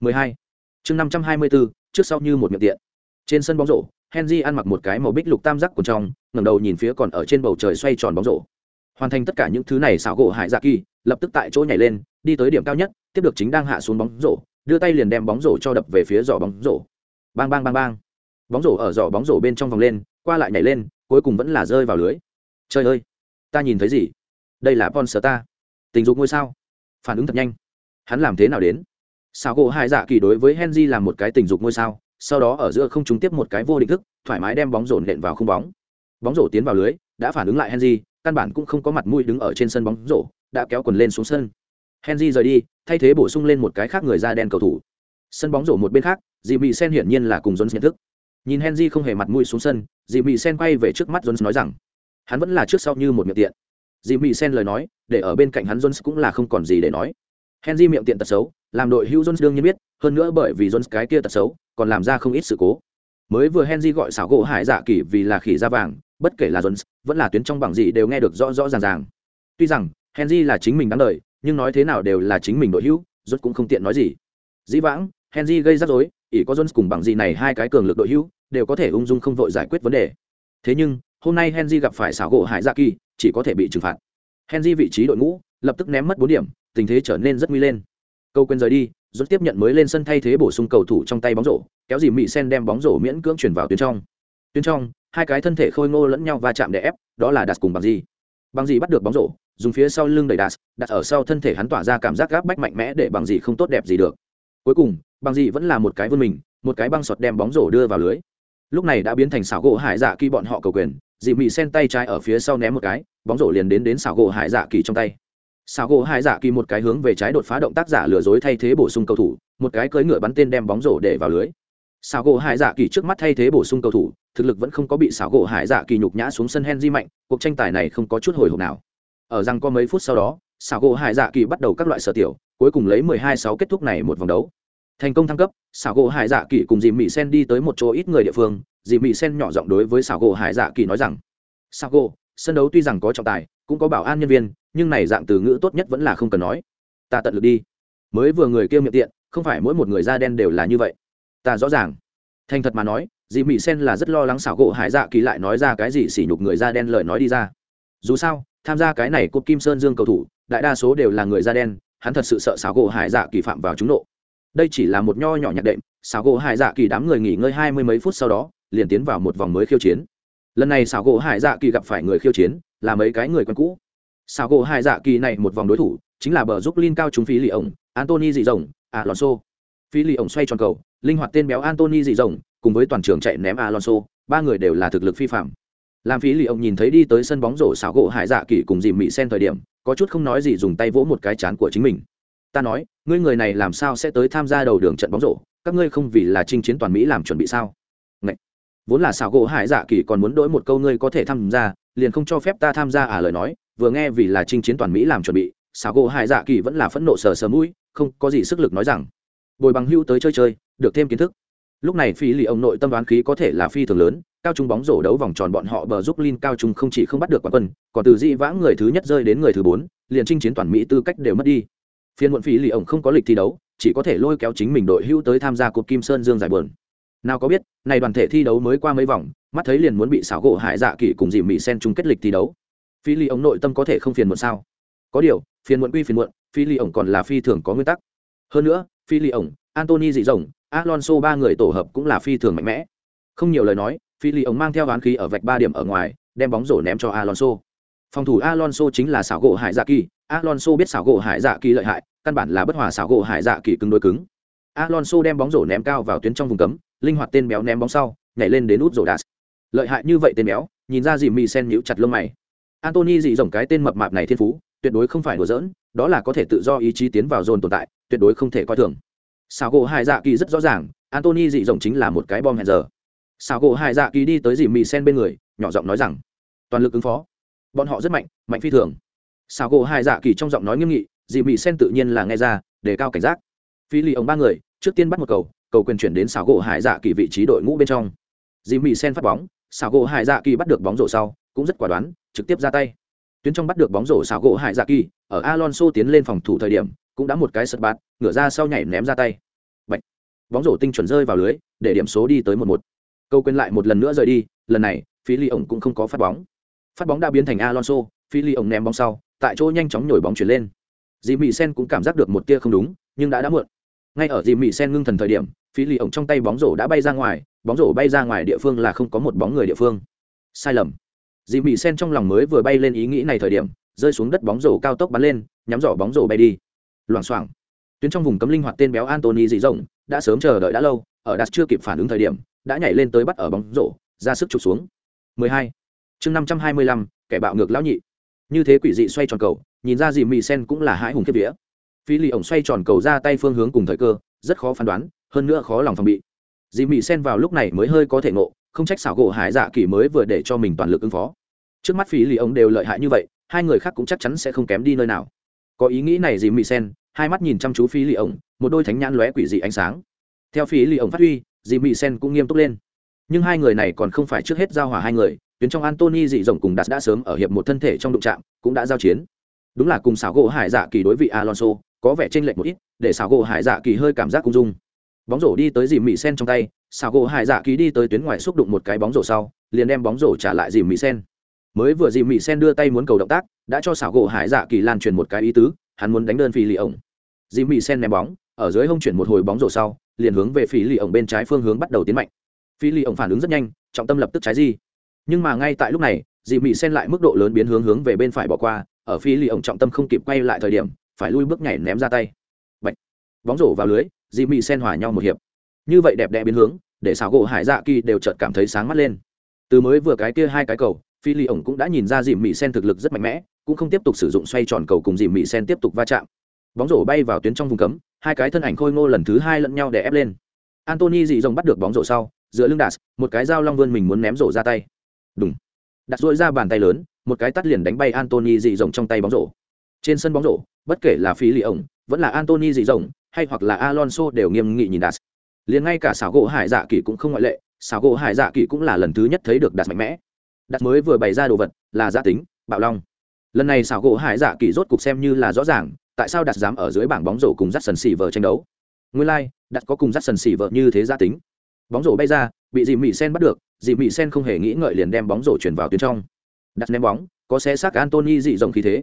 12. chương 524, trước sau như một miệng tiện. Trên sân bóng rổ henry ăn mặc một cái màu bích lục tam giác của trong, ngẩng đầu nhìn phía còn ở trên bầu trời xoay tròn bóng rổ. Hoàn thành tất cả những thứ này, xảo gỗ hải dạ kỳ lập tức tại chỗ nhảy lên, đi tới điểm cao nhất, tiếp được chính đang hạ xuống bóng rổ, đưa tay liền đem bóng rổ cho đập về phía giỏ bóng rổ. Bang bang bang bang. Bóng rổ ở giỏ bóng rổ bên trong vòng lên, qua lại nhảy lên, cuối cùng vẫn là rơi vào lưới. Trời ơi, ta nhìn thấy gì? Đây là Ponsta. ta. Tình dục ngôi sao. Phản ứng thật nhanh. Hắn làm thế nào đến? Sào gỗ Hải dạ kỳ đối với henry làm một cái tình dục ngôi sao sau đó ở giữa không trúng tiếp một cái vô định thức, thoải mái đem bóng rổ nện vào không bóng. Bóng rổ tiến vào lưới, đã phản ứng lại henry, căn bản cũng không có mặt mũi đứng ở trên sân bóng rổ, đã kéo quần lên xuống sân. Henry rời đi, thay thế bổ sung lên một cái khác người da đen cầu thủ. Sân bóng rổ một bên khác dì mị sen hiển nhiên là cùng jones nhận thức. Nhìn henry không hề mặt mũi xuống sân dì mị sen quay về trước mắt jones nói rằng, hắn vẫn là trước sau như một miệng tiện. Dì mị sen lời nói, để ở bên cạnh hắn jones cũng là không còn gì để nói. Henry miệng tiện tật xấu làm đội hữu jones đương nhiên biết, hơn nữa bởi vì jones cái kia tật xấu, còn làm ra không ít sự cố. Mới vừa henry gọi xảo gỗ hải dạ kỳ vì là khỉ da vàng, bất kể là jones, vẫn là tuyến trong bảng gì đều nghe được rõ rõ ràng ràng. Tuy rằng, henry là chính mình đáng đời, nhưng nói thế nào đều là chính mình đội hữu, jones cũng không tiện nói gì. Dĩ vãng, henry gây rắc rối, ỷ có jones cùng bảng gì này hai cái cường lực đội hữu, đều có thể ung dung không vội giải quyết vấn đề. Thế nhưng, hôm nay henry gặp phải xảo gỗ hải dạ kỳ, chỉ có thể bị trừng phạt. Henry vị trí đội ngũ, lập tức ném mất bốn điểm, tình thế trở nên rất nguy lên câu quên rời đi, rốt tiếp nhận mới lên sân thay thế bổ sung cầu thủ trong tay bóng rổ, kéo dìm mị sen đem bóng rổ miễn cưỡng chuyển vào tuyến trong. Tuyến trong, hai cái thân thể khôi ngô lẫn nhau va chạm để ép, đó là đặt cùng bằng gì bằng gì bắt được bóng rổ, dùng phía sau lưng đẩy đạt đặt ở sau thân thể hắn tỏa ra cảm giác gáp bách mạnh mẽ để bằng gì không tốt đẹp gì được. Cuối cùng, bằng gì vẫn là một cái vươn mình, một cái băng sọt đem bóng rổ đưa vào lưới. Lúc này đã biến thành xảo gỗ hải dạ kỳ bọn họ cầu quyền dìm mị sen tay trái ở phía sau ném một cái, bóng rổ liền đến đến xảo gỗ hải dạ kỳ trong tay xảo gỗ hải dạ kỳ một cái hướng về trái đột phá động tác giả lừa dối thay thế bổ sung cầu thủ, một cái cưỡi ngựa bắn tên đem bóng rổ để vào lưới. Xảo gỗ hải dạ kỳ trước mắt thay thế bổ sung cầu thủ, thực lực vẫn không có bị xảo gỗ hải dạ kỳ nhục nhã xuống sân henry mạnh, cuộc tranh tài này không có chút hồi hộp nào. Ở rằng có mấy phút sau đó xảo gỗ hải dạ kỳ bắt đầu các loại sở tiểu, cuối cùng lấy 12-6 kết thúc này một vòng đấu. Thành công thăng cấp xảo gỗ hải dạ kỳ cùng dì mỹ sen đi tới một chỗ ít người địa phương, dì mỹ sen nhỏ giọng đối với xảo gỗ hải dạ kỳ nói rằng xảo gỗ, sân đấu tuy rằng có trọng tài, cũng có bảo an nhân viên nhưng này dạng từ ngữ tốt nhất vẫn là không cần nói. Ta tận lực đi. Mới vừa người kia miệng tiện, không phải mỗi một người da đen đều là như vậy. Ta rõ ràng. Thành thật mà nói, dì mỹ sen là rất lo lắng xảo gỗ hải dạ kỳ lại nói ra cái gì sỉ nhục người da đen lời nói đi ra. Dù sao, tham gia cái này cúp kim sơn dương cầu thủ, đại đa số đều là người da đen, hắn thật sự sợ xảo gỗ hải dạ kỳ phạm vào chúng nộ. Đây chỉ là một nho nhỏ nhạc đệm, xảo gỗ hải dạ kỳ đám người nghỉ ngơi hai mươi mấy phút sau đó, liền tiến vào một vòng mới khiêu chiến. Lần này xảo gỗ hải dạ kỳ gặp phải người khiêu chiến, là mấy cái người quen cũ. Sào gỗ hải dạ kỳ này một vòng đối thủ chính là bờ giúp linh cao trúng phí lì ổng antony dị rồng, alonso. Phí lì ổng xoay tròn cầu, linh hoạt tên béo antony dị rồng, cùng với toàn trường chạy ném alonso, ba người đều là thực lực phi phạm. Làm phí lì ổng nhìn thấy đi tới sân bóng rổ xảo gỗ hải dạ kỳ cùng dìm mị sen thời điểm, có chút không nói gì dùng tay vỗ một cái chán của chính mình. Ta nói, ngươi người này làm sao sẽ tới tham gia đầu đường trận bóng rổ? Các ngươi không vì là chinh chiến toàn mỹ làm chuẩn bị sao? Ngậy! vốn là xảo gỗ hải dạ kỳ còn muốn đổi một câu ngươi có thể tham gia, liền không cho phép ta tham gia à lời nói vừa nghe vì là chinh chiến toàn mỹ làm chuẩn bị sáo gỗ hải dạ kỳ vẫn là phẫn nộ sờ sờ mũi không có gì sức lực nói rằng bồi bằng hưu tới chơi chơi được thêm kiến thức lúc này phi lì ông nội tâm đoán khí có thể là phi thường lớn cao trung bóng rổ đấu vòng tròn bọn họ bờ giúp Lin cao trung không chỉ không bắt được quán quân, còn từ dị vãng người thứ nhất rơi đến người thứ bốn, liền chinh chiến toàn Mỹ tư cách đều mất đi. Phiên muộn phí lì ổng không có lịch thi đấu, chỉ có thể lôi kéo chính mình đội hưu tới tham gia cuộc Kim Sơn Dương giải buồn. Nào có biết, này đoàn thể thi đấu mới qua mấy vòng, mắt thấy liền muốn bị xảo gỗ hại dạ kỳ cùng dì Mỹ sen chung kết lịch thi đấu. Phi lì ổng nội tâm có thể không phiền muộn sao? Có điều, phiền muộn quy phiền muộn, phi lì ổng còn là phi thường có nguyên tắc. Hơn nữa, phi lì ổng, antony dị rồng, Alonso ba người tổ hợp cũng là phi thường mạnh mẽ. Không nhiều lời nói, phi lì ổng mang theo ván khí ở vạch ba điểm ở ngoài đem bóng rổ ném cho alonso phòng thủ alonso chính là xảo gỗ hải dạ kỳ alonso biết xảo gỗ hải dạ kỳ lợi hại căn bản là bất hòa xảo gỗ hải dạ kỳ cứng đối cứng alonso đem bóng rổ ném cao vào tuyến trong vùng cấm linh hoạt tên béo ném bóng sau nhảy lên đến út rổ đạt lợi hại như vậy tên béo nhìn ra dì mì sen nhíu chặt lông mày antony dị dòng cái tên mập mạp này thiên phú, tuyệt đối không phải đùa giỡn, đó là có thể tự do ý chí tiến vào dồn tồn tại, tuyệt đối không thể coi thường. Xảo gỗ hải dạ kỳ rất rõ ràng antony dị dòng chính là một cái bom hẹn giờ. Xào gỗ hải dạ kỳ đi tới dì mì sen bên người, nhỏ giọng nói rằng, toàn lực ứng phó. Bọn họ rất mạnh mạnh phi thường. Xào gỗ hải dạ kỳ trong giọng nói nghiêm nghị, dì mì sen tự nhiên là nghe ra đề cao cảnh giác. Phi lì ông ba người, trước tiên bắt một cầu cầu quyền chuyển đến xào gỗ hải dạ kỳ vị trí đội ngũ bên trong. Dì mì sen phát bóng xào gỗ hải dạ kỳ bắt được bóng rổ sau, cũng rất quả đoán trực tiếp ra tay. Tuyến trong bắt được bóng rổ xảo gỗ hải dạ kỳ ở alonso tiến lên phòng thủ thời điểm cũng đã một cái sật bạt, ngửa ra sau nhảy ném ra tay. Bạch. bóng rổ tinh chuẩn rơi vào lưới để điểm số đi tới một một. Câu quên lại một lần nữa rời đi lần này phi ly ổng cũng không có phát bóng. Phát bóng đã biến thành alonso phi ly ổng ném bóng sau tại chỗ nhanh chóng nhồi bóng chuyển lên. Dì mỹ sen cũng cảm giác được một tia không đúng nhưng đã đã muộn. Ngay ở dì mỹ sen ngưng thần thời điểm phi ly ổng trong tay bóng rổ đã bay ra ngoài bóng rổ bay ra ngoài địa phương là không có một bóng người địa phương. Sai lầm dì Mị sen trong lòng mới vừa bay lên ý nghĩ này thời điểm rơi xuống đất bóng rổ cao tốc bắn lên nhắm giỏ bóng rổ bay đi. Loảng xoảng. Tuyến trong vùng cấm linh hoạt tên béo antony dị rộng đã sớm chờ đợi đã lâu ở đạt chưa kịp phản ứng thời điểm đã nhảy lên tới bắt ở bóng rổ ra sức chụp xuống. 12. chương 525, kẻ bạo ngược lão nhị. Như thế quỷ dị xoay tròn cầu nhìn ra dì Mị sen cũng là hãi hùng kiếp vía. Phi lì ổng xoay tròn cầu ra tay phương hướng cùng thời cơ rất khó phán đoán hơn nữa khó lòng phòng bị. Dì Mị sen vào lúc này mới hơi có thể ngộ không trách xảo gỗ hải dạ kỳ mới vừa để cho mình toàn lực ứng phó. Trước mắt phí lì ổng đều lợi hại như vậy, hai người khác cũng chắc chắn sẽ không kém đi nơi nào. Có ý nghĩ này dì Mị sen, hai mắt nhìn chăm chú phí lì ổng một đôi thánh nhãn lóe quỷ dị ánh sáng. Theo phí lì ổng phát huy, dì mị sen cũng nghiêm túc lên. Nhưng hai người này còn không phải trước hết giao hòa hai người, tuyến trong antony dị rồng cùng đạt đã sớm ở hiệp một thân thể trong đụng trạm cũng đã giao chiến. Đúng là cùng xảo gỗ hải dạ kỳ đối vị alonso, có vẻ chênh lệch một ít, để xảo gỗ hải dạ kỳ hơi cảm giác cung dung. Bóng rổ đi tới dì mị sen trong tay xảo gỗ hải dạ kỳ đi tới tuyến ngoài xúc đụng một cái bóng rổ sau, liền đem bóng rổ trả lại dì mị sen. Mới vừa dì mị sen đưa tay muốn cầu động tác, đã cho xảo gỗ hải dạ kỳ lan truyền một cái ý tứ, hắn muốn đánh đơn phi lì ổng. Dì mị sen ném bóng, ở dưới hông chuyển một hồi bóng rổ sau, liền hướng về phi lì ổng bên trái phương hướng bắt đầu tiến mạnh. Phi lì ổng phản ứng rất nhanh, trọng tâm lập tức trái di. Nhưng mà ngay tại lúc này Dì mị sen lại mức độ lớn biến hướng hướng về bên phải bỏ qua, ở phi lì ổng trọng tâm không kịp quay lại thời điểm, phải lui bước nhảy ném ra tay. Bạch. bóng rổ vào lưới Dì mị sen hòa nhau một hiệp như vậy đẹp đẽ biến hướng, để xảo gỗ hải dạ kỳ đều chợt cảm thấy sáng mắt lên. Từ mới vừa cái kia hai cái cầu, phi ly ổng cũng đã nhìn ra dìm mị sen thực lực rất mạnh mẽ, cũng không tiếp tục sử dụng xoay tròn cầu cùng dìm mị sen tiếp tục va chạm. Bóng rổ bay vào tuyến trong vùng cấm, hai cái thân ảnh khôi ngô lần thứ hai lẫn nhau để ép lên. Antony dị rồng bắt được bóng rổ sau, giữa lưng đạt một cái dao long vươn mình muốn ném rổ ra tay. Đúng đặt dội ra bàn tay lớn, một cái tắt liền đánh bay antony dị rồng trong tay bóng rổ. Trên sân bóng rổ, bất kể là phi ly ổng, vẫn là antony dị rồng, hay hoặc là alonso đều nghiêm nghị nhìn đạt liền ngay cả xảo gỗ hải dạ kỳ cũng không ngoại lệ xảo gỗ hải dạ kỳ cũng là lần thứ nhất thấy được đạt mạnh mẽ. Đạt mới vừa bày ra đồ vật là gia tính bạo long. Lần này xảo gỗ hải dạ kỳ rốt cục xem như là rõ ràng tại sao đạt dám ở dưới bảng bóng rổ cùng dắt sần xỉ vờ tranh đấu? Nguyên lai、like, đạt có cùng dắt sần xỉ vờ như thế gia tính. Bóng rổ bay ra bị dì mỹ sen bắt được dì mỹ sen không hề nghĩ ngợi liền đem bóng rổ chuyển vào tuyến trong. Đặt ném bóng có xe xác antony dị rộng khí thế.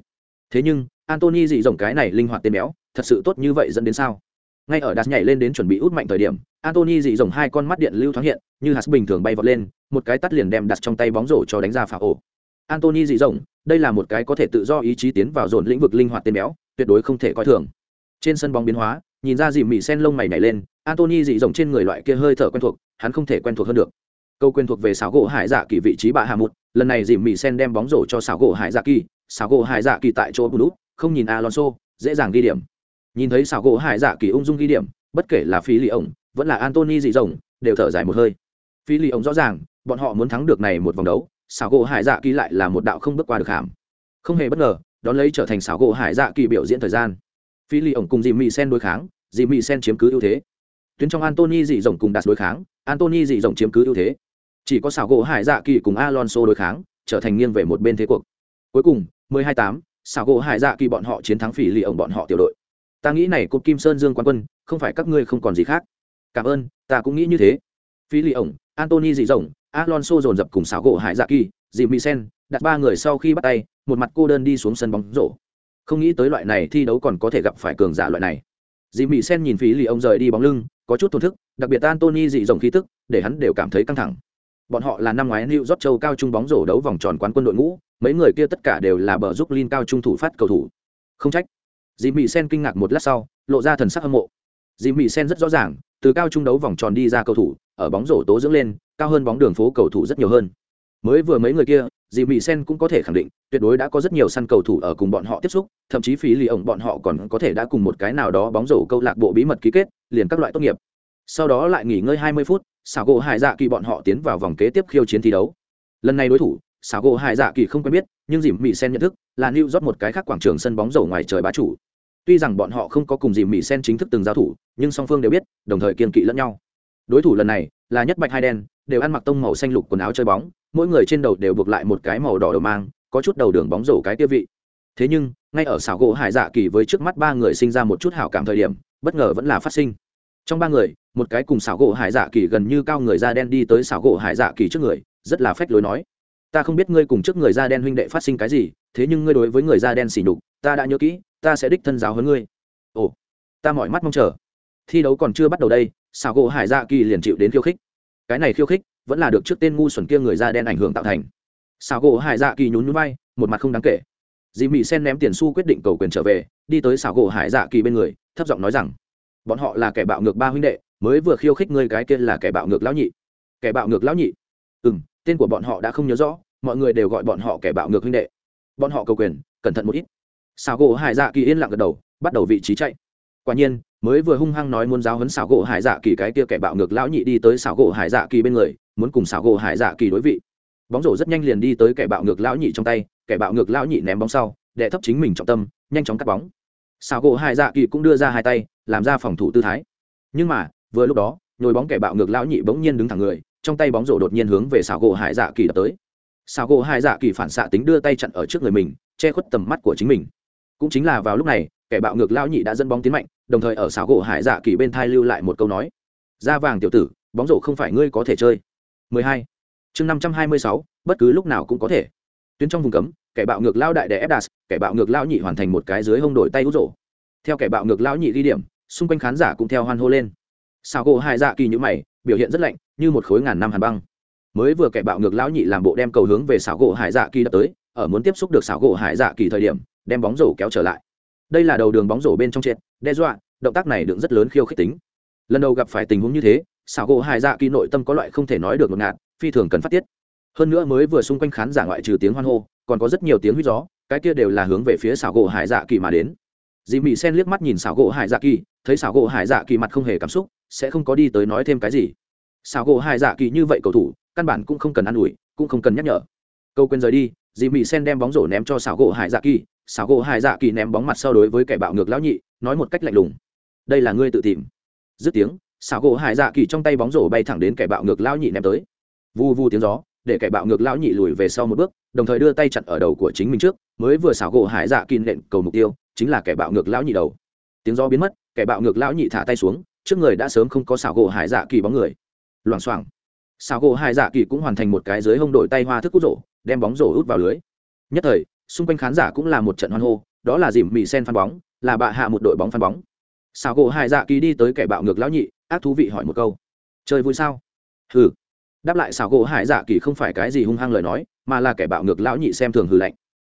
Thế nhưng antony dị rộng cái này linh hoạt tên béo thật sự tốt như vậy dẫn đến sao? Ngay ở đạt nhảy lên đến chuẩn bị út mạnh thời điểm antony dị dòng hai con mắt điện lưu thoáng hiện, như hạt bình thường bay vọt lên, một cái tắt liền đem đặt trong tay bóng rổ cho đánh ra phá ổ. Antony dị dòng đây là một cái có thể tự do ý chí tiến vào dồn lĩnh vực linh hoạt tên béo, tuyệt đối không thể coi thường. Trên sân bóng biến hóa, nhìn ra dìm mị sen lông mày nhảy lên antony dị dòng trên người loại kia hơi thở quen thuộc, hắn không thể quen thuộc hơn được. Câu quen thuộc về xảo gỗ hải dạ kỳ vị trí bạ hà một lần này dìm mị sen đem bóng rổ cho xảo gỗ hải dạ kỳ, xảo gỗ hải dạ kỳ tại chỗ bù không nhìn alonso, dễ dàng ghi điểm nhìn thấy xảo gỗ hải dạ kỳ ung dung ghi điểm bất kể là phí lì ổng vẫn là antony dị rồng đều thở dài một hơi. Phí lì ổng rõ ràng bọn họ muốn thắng được này một vòng đấu xảo gỗ hải dạ kỳ lại là một đạo không bước qua được hàm. Không hề bất ngờ đón lấy trở thành xảo gỗ hải dạ kỳ biểu diễn thời gian. Phí lì ổng cùng dì mị sen đối kháng dì mị sen chiếm cứ ưu thế. Tuyến trong antony dị rồng cùng đạt đối kháng antony dị rồng chiếm cứ ưu thế. Chỉ có xảo gỗ hải dạ kỳ cùng alonso đối kháng trở thành nghiêng về một bên thế cuộc. Cuối cùng 12-8, xảo gỗ hải dạ kỳ bọn họ chiến thắng phỉ lì ổng bọn họ tiểu đội ta nghĩ này cột kim sơn dương quan quân, không phải các ngươi không còn gì khác. Cảm ơn, ta cũng nghĩ như thế. Phí lì ổng, antony dị rồng alonso dồn dập cùng xảo gỗ hải dạ kỳ, dị mỹ sen, đặt ba người sau khi bắt tay, một mặt cô đơn đi xuống sân bóng rổ. Không nghĩ tới loại này thi đấu còn có thể gặp phải cường giả loại này. Dị mỹ sen nhìn phí lì ông rời đi bóng lưng, có chút thổn thức, đặc biệt antony dị rồng khí tức, để hắn đều cảm thấy căng thẳng. Bọn họ là năm ngoái new york châu cao trung bóng rổ đấu vòng tròn quán quân đội ngũ, mấy người kia tất cả đều là bờ giúp Lin cao trung thủ phát cầu thủ. Không trách dì mỹ sen kinh ngạc một lát sau, lộ ra thần sắc hâm mộ. Dì mỹ sen rất rõ ràng, từ cao trung đấu vòng tròn đi ra cầu thủ, ở bóng rổ tố dưỡng lên, cao hơn bóng đường phố cầu thủ rất nhiều hơn. Mới vừa mấy người kia dì mỹ sen cũng có thể khẳng định, tuyệt đối đã có rất nhiều săn cầu thủ ở cùng bọn họ tiếp xúc, thậm chí phí lì ổng bọn họ còn có thể đã cùng một cái nào đó bóng rổ câu lạc bộ bí mật ký kết, liền các loại tốt nghiệp. Sau đó lại nghỉ ngơi 20 phút xảo gỗ hải dạ kỳ bọn họ tiến vào vòng kế tiếp khiêu chiến thi đấu. Lần này đối thủ xảo gỗ hải dạ kỳ không quen biết, nhưng dì mỹ sen nhận thức là new rót một cái khác quảng trường sân bóng rổ ngoài trời bá chủ tuy rằng bọn họ không có cùng dì mỹ sen chính thức từng giao thủ, nhưng song phương đều biết, đồng thời kiên kỵ lẫn nhau. Đối thủ lần này là nhất bạch hai đen, đều ăn mặc tông màu xanh lục quần áo chơi bóng, mỗi người trên đầu đều buộc lại một cái màu đỏ đầu mang, có chút đầu đường bóng rổ cái tiêu vị. Thế nhưng, ngay ở xảo gỗ hải dạ kỳ với trước mắt ba người sinh ra một chút hảo cảm thời điểm, bất ngờ vẫn là phát sinh. Trong ba người, một cái cùng xảo gỗ hải dạ kỳ gần như cao người da đen đi tới xảo gỗ hải dạ kỳ trước người, rất là phách lối nói, ta không biết ngươi cùng trước người da đen huynh đệ phát sinh cái gì, thế nhưng ngươi đối với người da đen xỉ nhục, ta đã nhớ kỹ ta sẽ đích thân giáo hơn ngươi. Ồ, ta mỏi mắt mong chờ. Thi đấu còn chưa bắt đầu đây, xảo gỗ hải dạ kỳ liền chịu đến khiêu khích. Cái này khiêu khích vẫn là được trước tên ngu xuẩn kia người da đen ảnh hưởng tạo thành. Xảo gỗ hải dạ kỳ nhún nhún bay một mặt không đáng kể. Dì mỹ sen ném tiền xu quyết định cầu quyền trở về, đi tới xảo gỗ hải dạ kỳ bên người, thấp giọng nói rằng, bọn họ là kẻ bạo ngược ba huynh đệ, mới vừa khiêu khích ngươi cái kia là kẻ bạo ngược lão nhị. Kẻ bạo ngược lão nhị? Ừ m tên của bọn họ đã không nhớ rõ, mọi người đều gọi bọn họ kẻ bạo ngược huynh đệ. Bọn họ cầu quyền, cẩn thận một ít xảo gỗ hải dạ kỳ yên lặng gật đầu, bắt đầu vị trí chạy. Quả nhiên, mới vừa hung hăng nói muốn giáo hấn xảo gỗ hải dạ kỳ cái kia kẻ bạo ngược lão nhị đi tới xảo gỗ hải dạ kỳ bên người, muốn cùng xảo gỗ hải dạ kỳ đối vị. Bóng rổ rất nhanh liền đi tới kẻ bạo ngược lão nhị trong tay, kẻ bạo ngược lão nhị ném bóng sau đệ thấp chính mình trọng tâm, nhanh chóng cắt bóng. Xảo gỗ hải dạ kỳ cũng đưa ra hai tay, làm ra phòng thủ tư thái. Nhưng mà, vừa lúc đó, nhồi bóng kẻ bạo ngược lão nhị bỗng nhiên đứng thẳng người, trong tay bóng rổ đột nhiên hướng về xảo gỗ hải dạ kỳ đập tới. Xảo gỗ hải dạ kỳ phản xạ tính đưa tay chặn ở trước người mình, che khuất tầm mắt của chính mình cũng chính là vào lúc này kẻ bạo ngược lão nhị đã dẫn bóng tiến mạnh đồng thời ở xảo gỗ hải dạ kỳ bên thai lưu lại một câu nói. Da vàng tiểu tử bóng rổ không phải ngươi có thể chơi. 12. chương 526, bất cứ lúc nào cũng có thể. Tuyến trong vùng cấm kẻ bạo ngược lao đại để ép đạt kẻ bạo ngược lao nhị hoàn thành một cái dưới hông đổi tay út rổ. Theo kẻ bạo ngược lão nhị ghi điểm xung quanh khán giả cũng theo hoan hô lên. Xảo gỗ Hải dạ kỳ như mày biểu hiện rất lạnh như một khối ngàn năm hàn băng. Mới vừa kẻ bạo ngược lão nhị làm bộ đem cầu hướng về xảo gỗ hải dạ kỳ đập tới ở muốn tiếp xúc được xảo gỗ hải dạ kỳ thời điểm đem bóng rổ kéo trở lại. Đây là đầu đường bóng rổ bên trong triệt đe dọa, động tác này đựng rất lớn khiêu khích tính. Lần đầu gặp phải tình huống như thế, xảo gỗ hải dạ kỳ nội tâm có loại không thể nói được ngột ngạt, phi thường cần phát tiết. Hơn nữa mới vừa xung quanh khán giả ngoại trừ tiếng hoan hô, còn có rất nhiều tiếng huýt gió, cái kia đều là hướng về phía xảo gỗ hải dạ kỳ mà đến. Dì mị sen liếc mắt nhìn xảo gỗ hải dạ kỳ, thấy xảo gỗ hải dạ kỳ mặt không hề cảm xúc, sẽ không có đi tới nói thêm cái gì. Xảo gỗ hải dạ kỳ như vậy cầu thủ, căn bản cũng không cần ă n ủi, cũng không cần nhắc nhở. Câu quên rời đi, dì mị sen đem bóng rổ ném cho xảo gỗ hải dạ kỳ xảo gỗ hải dạ kỳ ném bóng mặt sau đối với kẻ bạo ngược lão nhị, nói một cách lạnh lùng. Đây là ngươi tự tìm. Dứt tiếng, xảo gỗ hải dạ kỳ trong tay bóng rổ bay thẳng đến kẻ bạo ngược lão nhị ném tới. Vu vu tiếng gió, để kẻ bạo ngược lão nhị lùi về sau một bước, đồng thời đưa tay chặn ở đầu của chính mình trước, mới vừa xảo gỗ hải dạ kỳ nện cầu mục tiêu, chính là kẻ bạo ngược lão nhị đầu. Tiếng gió biến mất, kẻ bạo ngược lão nhị thả tay xuống, trước người đã sớm không có xảo gỗ hải dạ kỳ bóng người. Loảng xoảng. Xảo gỗ hải dạ kỳ cũng hoàn thành một cái dưới hông đội tay hoa thức cút rổ, đem bóng rổ út vào lưới. Nhất thời xung quanh khán giả cũng là một trận hoan hô, đó là dìm mì sen phan bóng, là bạ hạ một đội bóng phan bóng. Xào gỗ hải dạ kỳ đi tới kẻ bạo ngược lão nhị, ác thú vị hỏi một câu. Chơi vui sao? Hừ. Đáp lại xào gỗ hải dạ kỳ không phải cái gì hung hăng lời nói, mà là kẻ bạo ngược lão nhị xem thường hừ lạnh.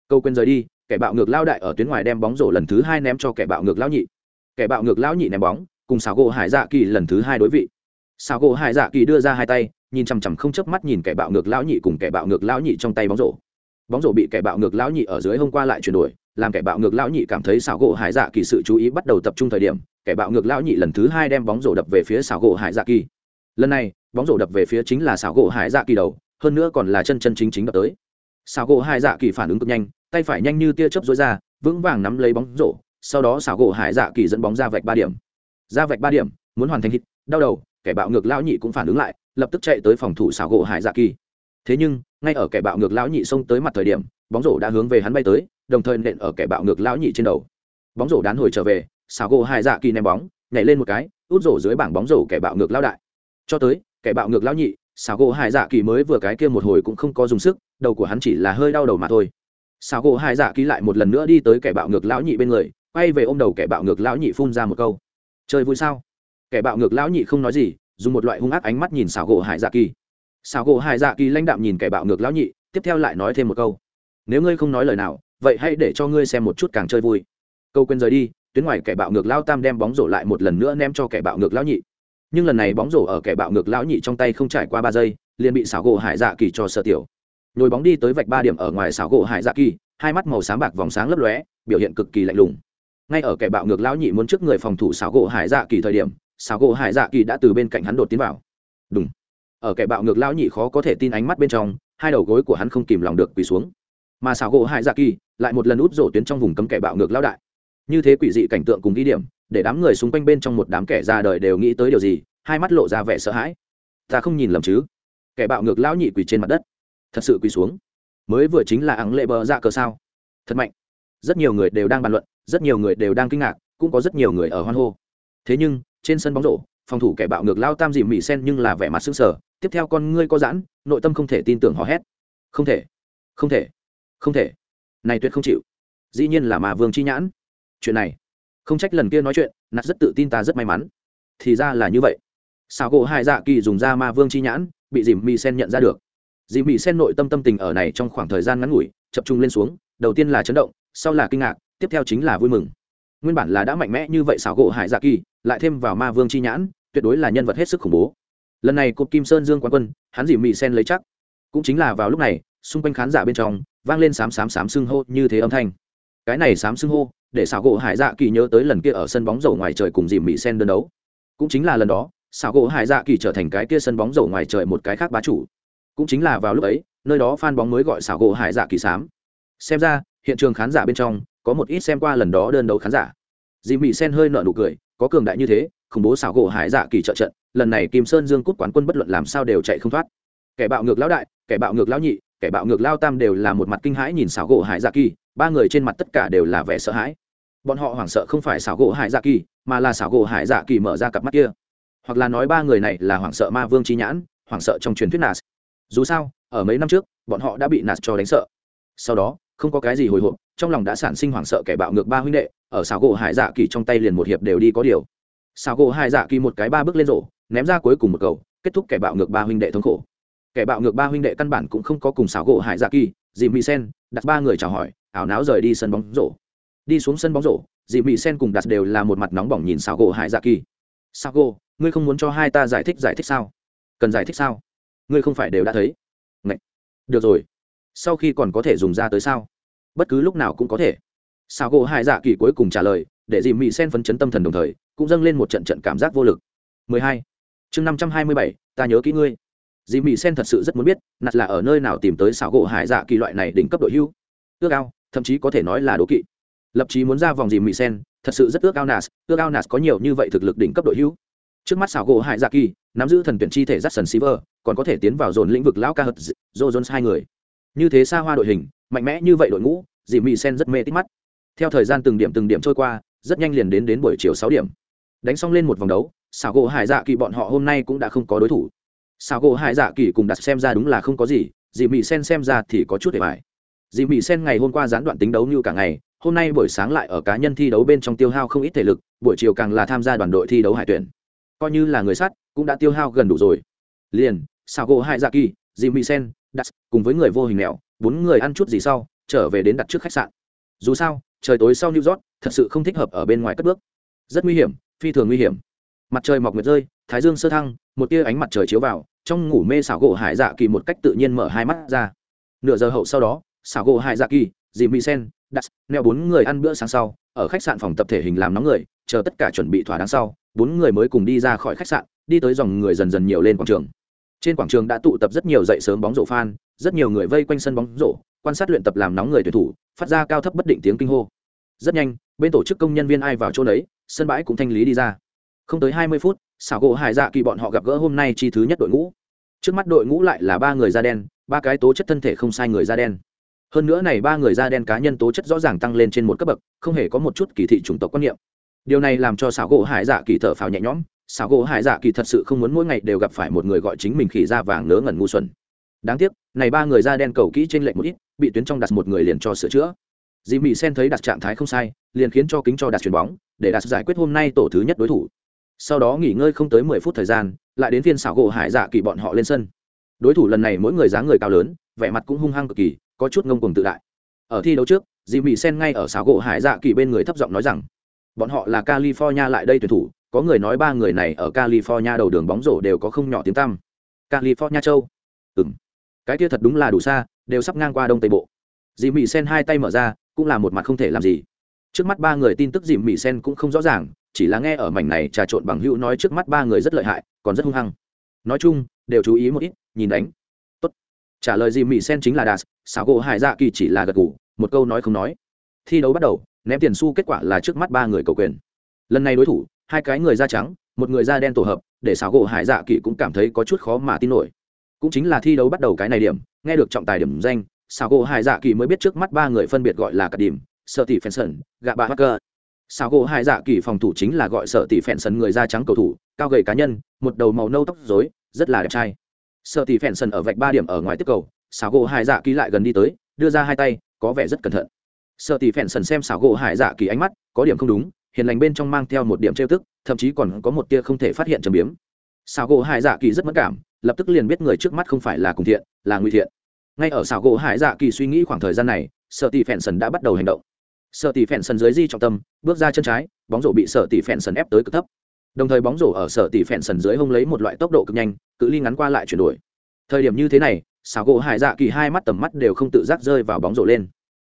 Câu quên rời đi, kẻ bạo ngược lao đại ở tuyến ngoài đem bóng rổ lần thứ hai ném cho kẻ bạo ngược lão nhị. Kẻ bạo ngược lão nhị ném bóng, cùng xào gỗ hải dạ kỳ lần thứ hai đối vị. Xào gỗ hải dạ kỳ đưa ra hai tay, nhìn chằm chằm không chớp mắt nhìn kẻ bạo ngược lão nhị cùng kẻ bạo ngược lão nhị trong tay bóng rổ bóng rổ bị kẻ bạo ngược lão nhị ở dưới hôm qua lại chuyển đổi, làm kẻ bạo ngược lão nhị cảm thấy xảo gỗ hải dạ kỳ sự chú ý bắt đầu tập trung thời điểm, kẻ bạo ngược lão nhị lần thứ hai đem bóng rổ đập về phía xảo gỗ hải dạ kỳ. Lần này, bóng rổ đập về phía chính là xảo gỗ hải dạ kỳ đầu, hơn nữa còn là chân chân chính chính đập tới. Xảo gỗ hải dạ kỳ phản ứng cực nhanh, tay phải nhanh như tia chớp dối ra, vững vàng nắm lấy bóng rổ, sau đó xảo gỗ hải dạ kỳ dẫn bóng ra vạch ba điểm. Ra vạch ba điểm, muốn hoàn thành hit, đau đầu, kẻ bạo ngược lão nhị cũng phản ứng lại, lập tức chạy tới phòng thủ xảo gỗ hải dạ kỳ thế nhưng, ngay ở kẻ bạo ngược lão nhị xông tới mặt thời điểm, bóng rổ đã hướng về hắn bay tới, đồng thời nện ở kẻ bạo ngược lão nhị trên đầu. Bóng rổ đán hồi trở về, xảo gỗ hai dạ kỳ ném bóng, nhảy lên một cái, út rổ dưới bảng bóng rổ kẻ bạo ngược lão đại. Cho tới, kẻ bạo ngược lão nhị, xảo gỗ hai dạ kỳ mới vừa cái kia một hồi cũng không có dùng sức, đầu của hắn chỉ là hơi đau đầu mà thôi. Xảo gỗ hai dạ kỳ lại một lần nữa đi tới kẻ bạo ngược lão nhị bên người, quay về ôm đầu kẻ bạo ngược lão nhị phun ra một câu. Chơi vui sao? Kẻ bạo ngược lão nhị không nói gì, dùng một loại hung ác ánh mắt nhìn xảo gỗ hải dạ kỳ xảo gỗ hải dạ kỳ lãnh đạm nhìn kẻ bạo ngược lão nhị, tiếp theo lại nói thêm một câu. Nếu ngươi không nói lời nào, vậy hãy để cho ngươi xem một chút càng chơi vui. Câu quên rời đi, tuyến ngoài kẻ bạo ngược lao tam đem bóng rổ lại một lần nữa ném cho kẻ bạo ngược lão nhị. Nhưng lần này bóng rổ ở kẻ bạo ngược lão nhị trong tay không trải qua ba giây, liền bị xảo gỗ hải dạ kỳ cho sợ tiểu. Nhồi bóng đi tới vạch ba điểm ở ngoài xảo gỗ hải dạ kỳ, hai mắt màu sáng bạc vòng sáng lấp lóe, biểu hiện cực kỳ lạnh lùng. Ngay ở kẻ bạo ngược lão nhị muốn trước người phòng thủ xảo gỗ hải dạ kỳ thời điểm, xảo gỗ hải dạ kỳ đã từ bên cạnh hắn đột tiến vào. Đúng ở kẻ bạo ngược lão nhị khó có thể tin ánh mắt bên trong, hai đầu gối của hắn không kìm lòng được quỳ xuống. Mà xảo gỗ hải dạ kỳ lại một lần út rổ tuyến trong vùng cấm kẻ bạo ngược lão đại. Như thế quỷ dị cảnh tượng cùng ghi điểm, để đám người xung quanh bên trong một đám kẻ ra đời đều nghĩ tới điều gì, hai mắt lộ ra vẻ sợ hãi. Ta không nhìn lầm chứ? Kẻ bạo ngược lão nhị quỳ trên mặt đất, thật sự quỳ xuống. Mới vừa chính là ắng lệ bờ dạ cờ sao? Thật mạnh. Rất nhiều người đều đang bàn luận, rất nhiều người đều đang kinh ngạc, cũng có rất nhiều người ở hoan hô. Thế nhưng, trên sân bóng rổ, phòng thủ kẻ bạo ngược lao tam dìm mỹ sen nhưng là vẻ mặt sưng sờ tiếp theo con ngươi có giãn, nội tâm không thể tin tưởng hò hét. Không thể không thể không thể. Này tuyệt không chịu. Dĩ nhiên là mà vương chi nhãn. Chuyện này, không trách lần kia nói chuyện, nạt rất tự tin ta rất may mắn. Thì ra là như vậy. Xào gỗ hai dạ kỳ dùng ra ma vương chi nhãn, bị dìm mì sen nhận ra được. Dìm mì sen nội tâm tâm tình ở này trong khoảng thời gian ngắn ngủi, chập trung lên xuống, đầu tiên là chấn động, sau là kinh ngạc, tiếp theo chính là vui mừng. Nguyên bản là đã mạnh mẽ như vậy xảo gỗ hải dạ kỳ, lại thêm vào ma vương chi nhãn, tuyệt đối là nhân vật hết sức khủng bố lần này cột kim sơn dương quán quân, hắn dìm mị sen lấy chắc. Cũng chính là vào lúc này, xung quanh khán giả bên trong, vang lên sám sám sám xưng hô như thế âm thanh. Cái này sám xưng hô, để xảo gỗ hải dạ kỳ nhớ tới lần kia ở sân bóng rổ ngoài trời cùng dìm mị sen đơn đấu. Cũng chính là lần đó, xảo gỗ hải dạ kỳ trở thành cái kia sân bóng rổ ngoài trời một cái khác bá chủ. Cũng chính là vào lúc ấy, nơi đó fan bóng mới gọi xảo gỗ hải dạ kỳ sám. Xem ra, hiện trường khán giả bên trong, có một ít xem qua lần đó đơn đấu khán giả. Dì mị sen hơi nợ nụ cười, có cường đại như thế khủng bố xảo gỗ hải dạ kỳ trợ trận, lần này kim sơn dương cút quán quân bất luận làm sao đều chạy không thoát. Kẻ bạo ngược lão đại, kẻ bạo ngược lão nhị, kẻ bạo ngược lao tam đều là một mặt kinh hãi nhìn xảo gỗ hải dạ kỳ, ba người trên mặt tất cả đều là vẻ sợ hãi. Bọn họ hoảng sợ không phải xảo gỗ hải dạ kỳ, mà là xảo gỗ hải dạ kỳ mở ra cặp mắt kia. Hoặc là nói ba người này là hoảng sợ ma vương trí nhãn, hoảng sợ trong truyền thuyết nas. Dù sao, ở mấy năm trước, bọn họ đã bị nas cho đánh sợ. Sau đó, không có cái gì hồi hộp, trong lòng đã sản sinh hoảng sợ kẻ bạo ngược ba huynh đệ, ở xảo gỗ hải dạ kỳ trong tay liền một hiệp đều đi có điều xảo gỗ hải dạ kỳ một cái ba bước lên rổ, ném ra cuối cùng một cầu, kết thúc kẻ bạo ngược ba huynh đệ thống khổ. Kẻ bạo ngược ba huynh đệ căn bản cũng không có cùng xảo gỗ hải dạ kỳ, dì mỹ sen, đặt ba người chào hỏi, ảo náo rời đi sân bóng rổ. Đi xuống sân bóng rổ, dì mỹ sen cùng đặt đều là một mặt nóng bỏng nhìn xảo gỗ hải dạ kỳ. Xảo gỗ, ngươi không muốn cho hai ta giải thích giải thích sao? Cần giải thích sao? Ngươi không phải đều đã thấy. Ngậy. được rồi. Sau khi còn có thể dùng ra tới sao? Bất cứ lúc nào cũng có thể. Sao gỗ hải dạ kỳ cuối cùng trả lời, để Dì mị sen phấn chấn tâm thần đồng thời cũng dâng lên một trận trận cảm giác vô lực. 12. chương 527, ta nhớ kỹ ngươi. Dì mị sen thật sự rất muốn biết nạt là ở nơi nào tìm tới xảo gỗ hải dạ kỳ loại này đỉnh cấp đội hưu. Ước ao thậm chí có thể nói là đố kỵ. Lập chí muốn ra vòng Dì mị sen thật sự rất ước ao nas ước ao nas có nhiều như vậy thực lực đỉnh cấp đội hưu. Trước mắt xảo gỗ hải dạ kỳ nắm giữ thần tuyển chi thể dắt sần Silver, còn có thể tiến vào dồn lĩnh vực lão ca hật dô jones hai người. Như thế xa hoa đội hình mạnh mẽ như vậy đội ngũ dì mị sen rất mê tích mắt. Theo thời gian từng điểm từng điểm trôi qua rất nhanh liền đến đến buổi chiều sáu điểm đánh xong lên một vòng đấu xảo gỗ hải dạ kỳ bọn họ hôm nay cũng đã không có đối thủ. Xảo gỗ hải dạ kỳ cùng đặt xem ra đúng là không có gì, dì mị sen xem ra thì có chút để bài. Dì mị sen ngày hôm qua gián đoạn tính đấu như cả ngày, hôm nay buổi sáng lại ở cá nhân thi đấu bên trong tiêu hao không ít thể lực, buổi chiều càng là tham gia đoàn đội thi đấu hải tuyển. Coi như là người sát, cũng đã tiêu hao gần đủ rồi. Liền xảo gỗ Hải dạ kỳ Mị sen đặt cùng với người vô hình mèo bốn người ăn chút gì sau, trở về đến đặt trước khách sạn. Dù sao, trời tối sau new york, thật sự không thích hợp ở bên ngoài cất bước. Rất nguy hiểm phi thường nguy hiểm. Mặt trời mọc nguyệt rơi, thái dương sơ thăng, một tia ánh mặt trời chiếu vào, trong ngủ mê xảo gỗ hải dạ kỳ một cách tự nhiên mở hai mắt ra. Nửa giờ hậu sau đó, xảo gỗ hải dạ kỳ dì mỹ sen đặt neo bốn người ăn bữa sáng sau, ở khách sạn phòng tập thể hình làm nóng người, chờ tất cả chuẩn bị thỏa đáng sau, bốn người mới cùng đi ra khỏi khách sạn, đi tới dòng người dần dần nhiều lên quảng trường. Trên quảng trường đã tụ tập rất nhiều dậy sớm bóng rổ fan, rất nhiều người vây quanh sân bóng rổ, quan sát luyện tập làm nóng người tuyển thủ, phát ra cao thấp bất định tiếng kinh hô rất nhanh, bên tổ chức công nhân viên ai vào chỗ đấy, sân bãi cũng thanh lý đi ra. Không tới hai mươi phút, xảo gỗ hải dạ kỳ bọn họ gặp gỡ hôm nay chi thứ nhất đội ngũ. Trước mắt đội ngũ lại là ba người da đen, ba cái tố chất thân thể không sai người da đen. Hơn nữa này ba người da đen cá nhân tố chất rõ ràng tăng lên trên một cấp bậc, không hề có một chút kỳ thị chủng tộc quan niệm. Điều này làm cho xảo gỗ hải dạ kỳ thở phào nhẹ nhõm. Xảo gỗ hải dạ kỳ thật sự không muốn mỗi ngày đều gặp phải một người gọi chính mình khỉ da vàng nớ ngẩn ngu xuẩn. Đáng tiếc, này ba người da đen cầu kỹ trên lệnh một ít, bị tuyến trong đặt một người liền cho sửa chữa dì mỹ sen thấy đặt trạng thái không sai, liền khiến cho kính cho đặt chuyền bóng, để đặt giải quyết hôm nay tổ thứ nhất đối thủ. Sau đó nghỉ ngơi không tới mười phút thời gian, lại đến phiên xảo gỗ hải dạ kỳ bọn họ lên sân. Đối thủ lần này mỗi người dáng người cao lớn, vẻ mặt cũng hung hăng cực kỳ, có chút ngông cuồng tự đại. Ở thi đấu trước, dì mỹ sen ngay ở xảo gỗ hải dạ kỳ bên người thấp giọng nói rằng, bọn họ là california lại đây tuyển thủ, có người nói ba người này ở california đầu đường bóng rổ đều có không nhỏ tiếng tăm. California châu? Ừ m cái kia thật đúng là đủ xa, đều sắp ngang qua đông tây bộ. Dì mỹ sen hai tay mở ra cũng là một mặt không thể làm gì. Trước mắt ba người tin tức dìm mỹ sen cũng không rõ ràng, chỉ là nghe ở mảnh này trà trộn bằng hữu nói trước mắt ba người rất lợi hại, còn rất hung hăng. Nói chung, đều chú ý một ít, nhìn đánh. Tốt. trả lời dìm mỹ sen chính là das, xảo gỗ hải dạ kỳ chỉ là gật gù, một câu nói không nói. Thi đấu bắt đầu, ném tiền xu kết quả là trước mắt ba người cầu quyền. Lần này đối thủ, hai cái người da trắng, một người da đen tổ hợp, để xảo gỗ hải dạ kỳ cũng cảm thấy có chút khó mà tin nổi. Cũng chính là thi đấu bắt đầu cái này điểm, nghe được trọng tài điểm danh xảo gỗ hải dạ kỳ mới biết trước mắt ba người phân biệt gọi là cả điểm sợ tỷ phèn gạ bà hacker. Xảo gỗ hải dạ kỳ phòng thủ chính là gọi sợ tỷ phèn người da trắng cầu thủ, cao gầy cá nhân, một đầu màu nâu tóc rối, rất là đẹp trai. Sợ tỷ phèn ở vạch ba điểm ở ngoài tiếp cầu, xảo gỗ hải dạ kỳ lại gần đi tới, đưa ra hai tay, có vẻ rất cẩn thận. Sợ tỷ phèn xem xảo gỗ hải dạ kỳ ánh mắt, có điểm không đúng, hiền lành bên trong mang theo một điểm trêu tức, thậm chí còn có một tia không thể phát hiện trầm biếm. Xảo gỗ hải dạ kỳ rất mất cảm, lập tức liền biết người trước mắt không phải là cùng thiện, là nguy thiện ngay ở xảo gỗ hải dạ kỳ suy nghĩ khoảng thời gian này sợ tỷ phèn đã bắt đầu hành động. Sợ tỷ phèn dưới di trọng tâm, bước ra chân trái, bóng rổ bị sợ tỷ phèn ép tới cực thấp. Đồng thời bóng rổ ở sợ tỷ phèn dưới hông lấy một loại tốc độ cực nhanh, cự ly ngắn qua lại chuyển đổi. Thời điểm như thế này, xảo gỗ hải dạ kỳ hai mắt tầm mắt đều không tự giác rơi vào bóng rổ lên.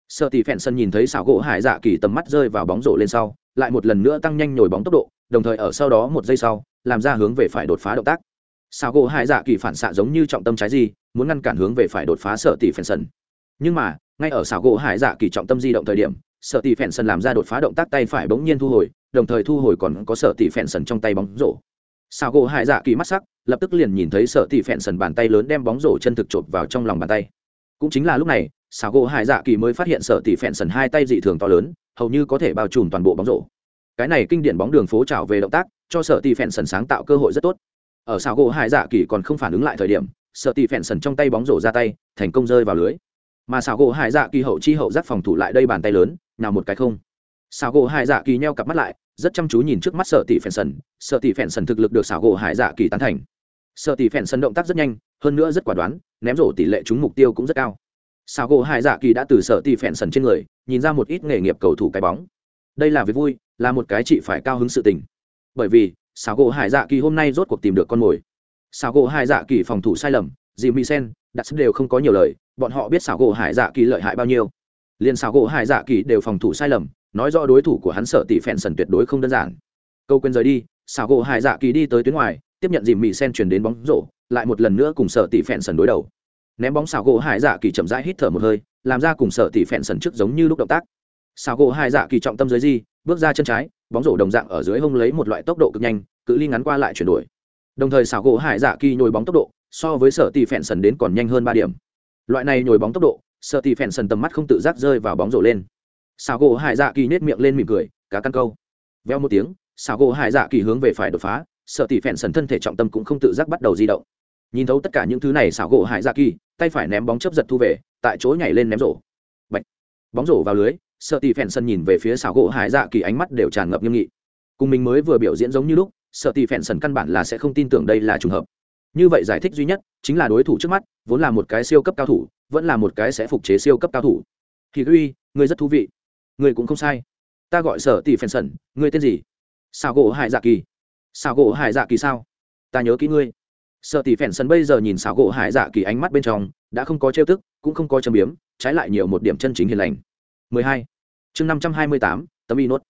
Sợ tỷ phèn nhìn thấy xảo gỗ hải dạ kỳ tầm mắt rơi vào bóng rổ lên sau, lại một lần nữa tăng nhanh nhồi bóng tốc độ, đồng thời ở sau đó một giây sau, làm ra hướng về phải đột phá động tác. Xảo gỗ hải dạ kỳ phản xạ giống như trọng tâm trái gì muốn ngăn cản hướng về phải đột phá sợ tỷ phèn nhưng mà, ngay ở xảo gỗ hải dạ kỳ trọng tâm di động thời điểm sợ tỷ phèn làm ra đột phá động tác tay phải bỗng nhiên thu hồi, đồng thời thu hồi còn có sợ tỷ phèn trong tay bóng rổ. Xảo gỗ hải dạ kỳ mắt sắc, lập tức liền nhìn thấy sợ tỷ phèn bàn tay lớn đem bóng rổ chân thực chộp vào trong lòng bàn tay. Cũng chính là lúc này, xảo gỗ hải dạ kỳ mới phát hiện sợ tỷ phèn hai tay dị thường to lớn, hầu như có thể bao trùm toàn bộ bóng rổ. Cái này kinh điển bóng đường phố trào về động tác, cho sợ tỷ phèn sáng tạo cơ hội rất tốt. Ở xảo gỗ hải dạ kỳ còn không phản ứng lại thời điểm sợ tỷ phèn trong tay bóng rổ ra tay, thành công rơi vào lưới. Mà xào gỗ hải dạ kỳ hậu chi hậu giác phòng thủ lại đây bàn tay lớn, nào một cái không. Xào gỗ hải dạ kỳ nheo cặp mắt lại, rất chăm chú nhìn trước mắt sợ tỷ phèn sần, sợ tỷ phèn sần thực lực được xào gỗ hải dạ kỳ tán thành. Sợ tỷ phèn sần động tác rất nhanh, hơn nữa rất quả đoán, ném rổ tỷ lệ trúng mục tiêu cũng rất cao. Xào gỗ hải dạ kỳ đã từ sợ tỷ phèn sần trên người, nhìn ra một ít nghề nghiệp cầu thủ cái bóng. Đây là việc vui, là một cái chị phải cao hứng sự tình. Bởi vì xào gỗ hải dạ kỳ hôm nay rốt cuộc tìm được con mồi xảo gỗ hải dạ kỳ phòng thủ sai lầm, dì mỹ sen đặt sức đều không có nhiều lời, bọn họ biết xảo gỗ hải dạ kỳ lợi hại bao nhiêu. Liền xảo gỗ hải dạ kỳ đều phòng thủ sai lầm, nói rõ đối thủ của hắn sợ tỷ phèn sần tuyệt đối không đơn giản. Câu quên rời đi, xảo gỗ hải dạ kỳ đi tới tuyến ngoài, tiếp nhận Dì mỹ sen chuyển đến bóng rổ, lại một lần nữa cùng sợ tỷ phèn sần đối đầu. Ném bóng xảo gỗ hải dạ kỳ chậm rãi hít thở một hơi, làm ra cùng sợ tỷ phèn sần trước giống như lúc động tác. Xảo gỗ hải dạ kỳ trọng tâm dưới di bước ra chân trái, bóng rổ đồng dạng ở dưới hông lấy một loại tốc độ cực nhanh, cự ly ngắn qua lại chuyển đổi đồng thời xảo gỗ hải dạ kỳ nhồi bóng tốc độ, so với sở tỷ phèn sần đến còn nhanh hơn ba điểm. Loại này nhồi bóng tốc độ, sở tỷ phèn sần tầm mắt không tự giác rơi vào bóng rổ lên. Xảo gỗ hải dạ kỳ nết miệng lên mỉm cười cá căn câu. Veo một tiếng, xảo gỗ hải dạ kỳ hướng về phải đột phá, sở tỷ phèn sần thân thể trọng tâm cũng không tự giác bắt đầu di động. Nhìn thấu tất cả những thứ này, xảo gỗ hải dạ kỳ, tay phải ném bóng chấp giật thu về, tại chỗ nhảy lên ném rổ. Bạch. bóng rổ vào lưới sợ tỷ phèn sân nhìn về phía xảo gỗ hải dạ kỳ ánh mắt đều tràn ngập nghiêm nghị. Cùng mình mới vừa biểu diễn giống như lúc sợ tỷ phèn sần căn bản là sẽ không tin tưởng đây là trùng hợp. Như vậy giải thích duy nhất chính là đối thủ trước mắt vốn là một cái siêu cấp cao thủ vẫn là một cái sẽ phục chế siêu cấp cao thủ. Thì uy người rất thú vị. Người cũng không sai. Ta gọi sở tỷ phèn sần người tên gì? Sao gỗ hải dạ kỳ. Sao gỗ hải dạ kỳ sao? Ta nhớ kỹ ngươi. Sợ tỷ phèn sần bây giờ nhìn xảo gỗ hải dạ kỳ ánh mắt bên trong đã không có trêu tức cũng không có châm biếm trái lại nhiều một điểm chân chính hiền lành. 12. chương 528, tấm y nốt.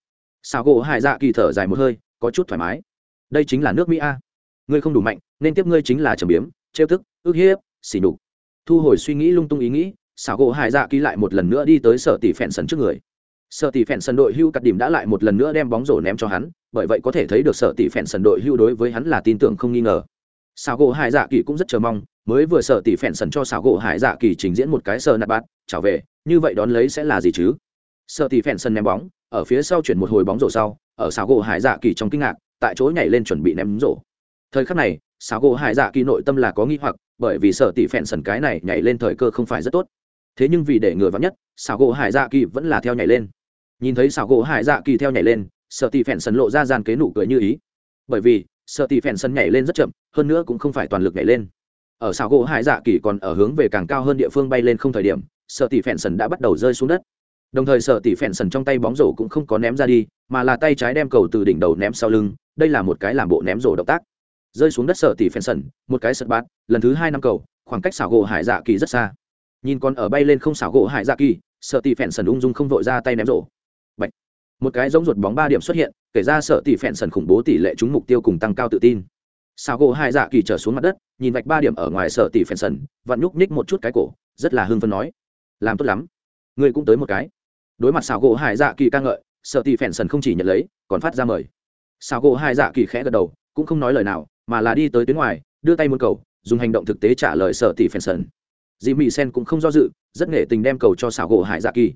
Xảo gỗ hải dạ kỳ thở dài một hơi có chút thoải mái đây chính là nước mỹ a ngươi không đủ mạnh nên tiếp ngươi chính là trầm biếm trêu tức ức hiếp xỉ nhục thu hồi suy nghĩ lung tung ý nghĩ xảo gỗ hải dạ kỳ lại một lần nữa đi tới sở tỷ phèn sân trước người sở tỷ phèn sân đội hưu cắt điểm đã lại một lần nữa đem bóng rổ ném cho hắn bởi vậy có thể thấy được sở tỷ phèn sân đội hưu đối với hắn là tin tưởng không nghi ngờ xảo gỗ hải dạ kỳ cũng rất chờ mong mới vừa sở tỷ phèn sân cho xảo gỗ hải dạ kỳ trình diễn một cái sờ nạt bát trả về như vậy đón lấy sẽ là gì chứ sở tỷ phèn sân ném bóng ở phía sau chuyển một hồi bóng rổ sau ở xảo gỗ hải dạ kỳ trong kinh ngạc tại chỗ nhảy lên chuẩn bị ném rổ. Thời khắc này xảo gỗ hải dạ kỳ nội tâm là có nghi hoặc, bởi vì sở tỷ phèn sần cái này nhảy lên thời cơ không phải rất tốt. Thế nhưng vì để người vắng nhất xảo gỗ hải dạ kỳ vẫn là theo nhảy lên. Nhìn thấy xảo gỗ hải dạ kỳ theo nhảy lên sợ tỷ phèn sần lộ ra gian kế nụ cười như ý. Bởi vì sợ tỷ phèn sần nhảy lên rất chậm, hơn nữa cũng không phải toàn lực nhảy lên. Ở xảo gỗ hải dạ kỳ còn ở hướng về càng cao hơn địa phương bay lên không thời điểm sợ tỷ phèn sần đã bắt đầu rơi xuống đất. Đồng thời sợ tỷ phèn sần trong tay bóng rổ cũng không có ném ra đi, mà là tay trái đem cầu từ đỉnh đầu ném sau lưng đây là một cái làm bộ ném rổ động tác. Rơi xuống đất sợ tỷ phèn sần, một cái sật bát lần thứ hai năm cầu, khoảng cách xảo gỗ hải dạ kỳ rất xa. Nhìn con ở bay lên không xảo gỗ hải dạ kỳ sợ tỷ phèn sần ung dung không vội ra tay ném rổ. Bạch. một cái giống ruột bóng ba điểm xuất hiện, kể ra sợ tỷ phèn sần khủng bố tỷ lệ trúng mục tiêu cùng tăng cao tự tin. Xảo gỗ hải dạ kỳ trở xuống mặt đất, nhìn vạch ba điểm ở ngoài sợ tỷ phèn sần, vặn nhúc ních một chút cái cổ, rất là hưng phấn nói. Làm tốt lắm. Ngươi cũng tới một cái. Đối mặt xảo gỗ hải dạ kỳ ca ngợi sợ tỷ phèn sần không chỉ nhận lấy, còn phát ra mời xào gỗ hải dạ kỳ khẽ gật đầu cũng không nói lời nào mà là đi tới tuyến ngoài đưa tay muốn cầu dùng hành động thực tế trả lời sợ tỷ phèn Sẩn. dì mỹ sen cũng không do dự rất nghệ tình đem cầu cho xào gỗ hải dạ kỳ.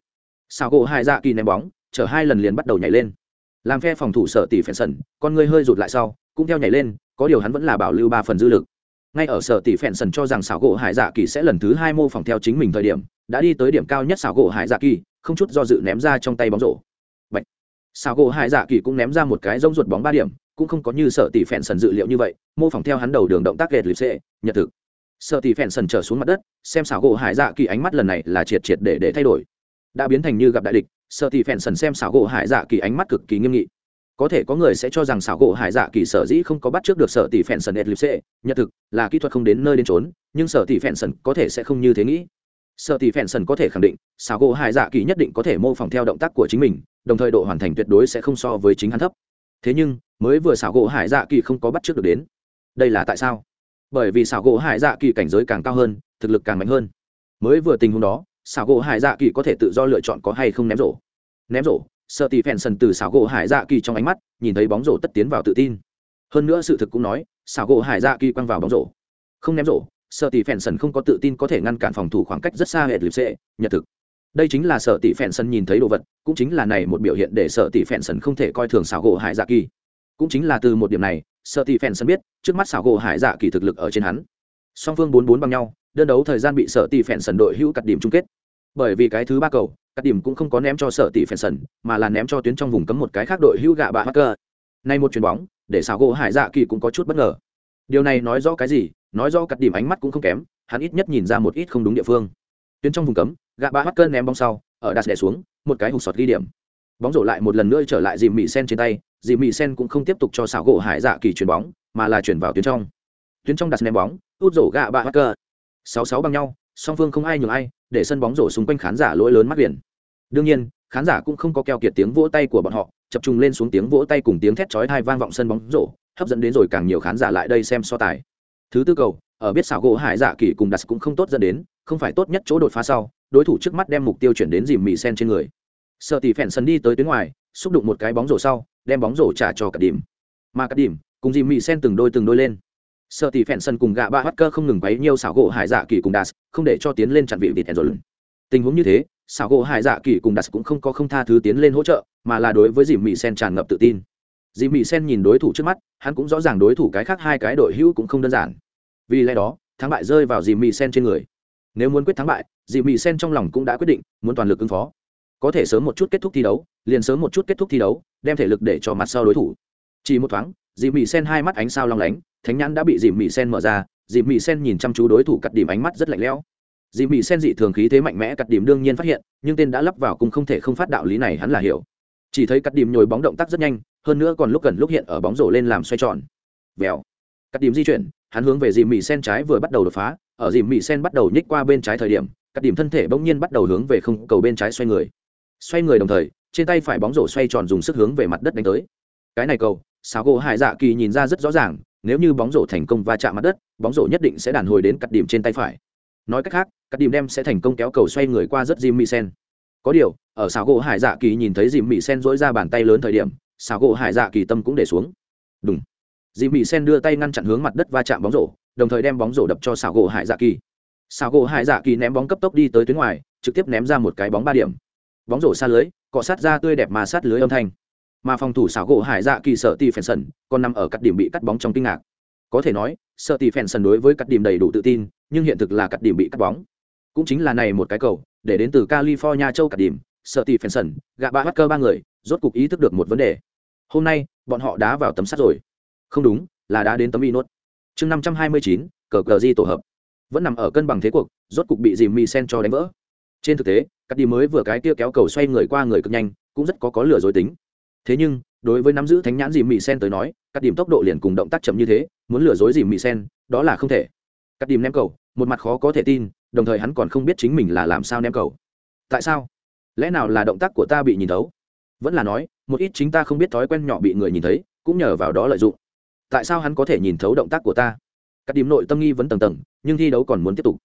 Xào gỗ hải dạ kỳ ném bóng chở hai lần liền bắt đầu nhảy lên. Làm phe phòng thủ sở tỷ phèn Sẩn, con người hơi rụt lại sau cũng theo nhảy lên có điều hắn vẫn là bảo lưu ba phần dư lực. Ngay ở sở tỷ phèn Sẩn cho rằng xảo gỗ hải dạ kỳ sẽ lần thứ hai mô phỏng theo chính mình thời điểm đã đi tới điểm cao nhất xảo gỗ hải dạ kỳ không chút do dự ném ra trong tay bóng rổ. Bạch. gỗ hải dạ kỳ cũng ném ra một cái rông ruột bóng ba điểm cũng không có như sở tỷ phèn sần dự liệu như vậy mô phỏng theo hắn đầu đường động tác ghệt lịp xệ nhật thực. Sở tỷ phèn sần trở xuống mặt đất xem xảo gỗ hải dạ kỳ ánh mắt lần này là triệt triệt để để thay đổi. Đã biến thành như gặp đại địch sợ tỷ phèn sần xem xảo gỗ hải dạ kỳ ánh mắt cực kỳ nghiêm nghị. Có thể có người sẽ cho rằng xảo gỗ hải dạ kỳ sở dĩ không có bắt trước được sở tỷ phèn sần xệ, nhật thực là kỹ thuật không đến nơi đến trốn nhưng sở tỷ phèn sần có thể sẽ không như thế nghĩ. Sợ tỷ phèn sần có thể khẳng định xảo gỗ hải dạ kỳ nhất định có thể mô phỏng theo động tác của chính mình, đồng thời độ hoàn thành tuyệt đối sẽ không so với chính hắn thấp. Thế nhưng, mới vừa xảo gỗ hải dạ kỳ không có bắt trước được đến. Đây là tại sao? Bởi vì xảo gỗ hải dạ kỳ cảnh giới càng cao hơn, thực lực càng mạnh hơn. Mới vừa tình huống đó xảo gỗ hải dạ kỳ có thể tự do lựa chọn có hay không ném rổ. Ném rổ sợ tỷ phèn sần từ xảo gỗ hải dạ kỳ trong ánh mắt, nhìn thấy bóng rổ tất tiến vào tự tin. Hơn nữa sự thực cũng nói xảo gỗ hải dạ kỳ quăng vào bóng rổ. Không ném rổ sợ tỷ phèn sần không có tự tin có thể ngăn cản phòng thủ khoảng cách rất xa hệ lịp xệ nhật thực. Đây chính là sợ tỷ phèn sần nhìn thấy đồ vật, cũng chính là này một biểu hiện để sợ tỷ phèn sần không thể coi thường xảo gỗ hải dạ kỳ. Cũng chính là từ một điểm này sợ tỷ phèn sần biết, trước mắt xảo gỗ hải dạ kỳ thực lực ở trên hắn. Song phương bốn bốn bằng nhau, đơn đấu thời gian bị sợ tỷ phèn sần đội hữu cắt điểm chung kết. Bởi vì cái thứ ba cầu, cắt điểm cũng không có ném cho sợ tỷ phèn sần, mà là ném cho tuyến trong vùng cấm một cái khác đội hữu gạ bạ hacker. Nay một chuyền bóng, để xảo gỗ hải dạ kỳ cũng có chút bất ngờ. Điều này nói rõ cái gì? Nói rõ cắt điểm ánh mắt cũng không kém, hắn ít nhất nhìn ra một ít không đúng địa phương. Tuyến trong vùng cấm, gạ bà mắt cơn ném bóng sau, ở đặt đẻ xuống, một cái hụt sọt ghi điểm. Bóng rổ lại một lần nữa trở lại dìm mị sen trên tay dìm mị sen cũng không tiếp tục cho xảo gỗ hải dạ kỳ chuyền bóng, mà là chuyển vào tuyến trong. Tuyến trong đặt ném bóng, út rổ gạ ba mắt cơ sáu sáu bằng nhau, song phương không ai nhường ai, để sân bóng rổ xung quanh khán giả lỗi lớn mắt biển. Đương nhiên, khán giả cũng không có keo kiệt tiếng vỗ tay của bọn họ, chập trung lên xuống tiếng vỗ tay cùng tiếng thét chói thai vang vọng sân bóng rổ, hấp dẫn đến rồi càng nhiều khán giả lại đây xem so tài thứ tư cầu, ở biết xảo gỗ hải dạ kỳ cùng đặt cũng không tốt dẫn đến, không phải tốt nhất chỗ đột phá sau, đối thủ trước mắt đem mục tiêu chuyển đến dìm mì sen trên người. Sợ tỷ phèn sân đi tới tuyến ngoài, xúc đụng một cái bóng rổ sau, đem bóng rổ trả cho cả điểm. Mà cả điểm cùng dìm mì sen từng đôi từng đôi lên. Sợ tỷ phèn sân cùng gạ ba bắt cơ không ngừng bấy nhiêu xảo gỗ hải dạ kỳ cùng đạt không để cho tiến lên chặn vị vịt rồi. Tình huống như thế, xảo gỗ hải dạ kỳ cùng đạt cũng không có không tha thứ tiến lên hỗ trợ, mà là đối với dìm mỹ sen tràn ngập tự tin. Dìm mỹ sen nhìn đối thủ trước mắt, hắn cũng rõ ràng đối thủ cái khác hai cái đội hữu cũng không đơn giản vì lẽ đó, thắng bại rơi vào dìm mị sen trên người. Nếu muốn quyết thắng bại dìm mị sen trong lòng cũng đã quyết định, muốn toàn lực ứng phó. Có thể sớm một chút kết thúc thi đấu, liền sớm một chút kết thúc thi đấu, đem thể lực để cho mặt sau đối thủ. Chỉ một thoáng dì mị sen hai mắt ánh sao long lánh, thánh nhãn đã bị dì mị sen mở ra dì mị sen nhìn chăm chú đối thủ cắt điểm ánh mắt rất lạnh lẽo. Dì mị sen dị thường khí thế mạnh mẽ cắt điểm đương nhiên phát hiện, nhưng tên đã lắp vào cùng không thể không phát đạo lý này hắn là hiểu. Chỉ thấy cắt điểm nhồi bóng động tác rất nhanh, hơn nữa còn lúc gần lúc hiện ở bóng rổ lên làm xoay tròn. Vèo. Cắt điểm di chuyển hắn hướng về dìm mì sen trái vừa bắt đầu đột phá, ở dìm mì sen bắt đầu nhích qua bên trái thời điểm, các điểm thân thể bỗng nhiên bắt đầu hướng về không cầu bên trái xoay người. Xoay người đồng thời, trên tay phải bóng rổ xoay tròn dùng sức hướng về mặt đất đánh tới. Cái này cầu, sáo gỗ hải dạ kỳ nhìn ra rất rõ ràng, nếu như bóng rổ thành công va chạm mặt đất, bóng rổ nhất định sẽ đàn hồi đến cắt điểm trên tay phải. Nói cách khác cắt điểm đem sẽ thành công kéo cầu xoay người qua rất dìm mì sen. Có điều, ở sáo gỗ hải dạ kỳ nhìn thấy dìm mì sen dỗi ra bàn tay lớn thời điểm, sáo gỗ hải dạ kỳ tâm cũng để xuống. Đúng dì mỹ sen đưa tay ngăn chặn hướng mặt đất va chạm bóng rổ, đồng thời đem bóng rổ đập cho xáo gỗ hải dạ kỳ. Xáo gỗ hải dạ kỳ ném bóng cấp tốc đi tới tuyến ngoài, trực tiếp ném ra một cái bóng ba điểm. Bóng rổ xa lưới, cọ sát ra tươi đẹp mà sát lưới âm thanh. Mà phòng thủ xảo gỗ hải dạ kỳ sợ tỷ phèn sần còn nằm ở cắt điểm bị cắt bóng trong kinh ngạc. Có thể nói, sợ tỷ phèn sần đối với cắt điểm đầy đủ tự tin, nhưng hiện thực là cắt điểm bị cắt bóng. Cũng chính là này một cái cầu, để đến từ california châu cắt điểm, sợ tỷ phèn sần, gạ ba hacker cơ ba người, rốt cục ý thức được một vấn đề. Hôm nay, bọn họ đá vào tấm sắt rồi không đúng, là đã đến tấm y nốt. Chương năm trăm hai mươi chín, cờ cờ di tổ hợp. Vẫn nằm ở cân bằng thế cuộc, rốt cục bị dìm mi sen cho đánh vỡ. Trên thực tế, cắt đi mới vừa cái kia kéo cầu xoay người qua người cực nhanh, cũng rất có có lửa dối tính. Thế nhưng, đối với nắm giữ thánh nhãn dìm mì sen tới nói, cắt điểm tốc độ liền cùng động tác chậm như thế, muốn lừa dối dìm mì sen, đó là không thể. Cắt điểm ném cầu, một mặt khó có thể tin, đồng thời hắn còn không biết chính mình là làm sao ném cầu. Tại sao? Lẽ nào là động tác của ta bị nhìn thấu? Vẫn là nói, một ít chính ta không biết thói quen nhỏ bị người nhìn thấy, cũng nhờ vào đó lợi dụng tại sao hắn có thể nhìn thấu động tác của ta? Các điểm nội tâm nghi vẫn tầng tầng, nhưng thi đấu còn muốn tiếp tục.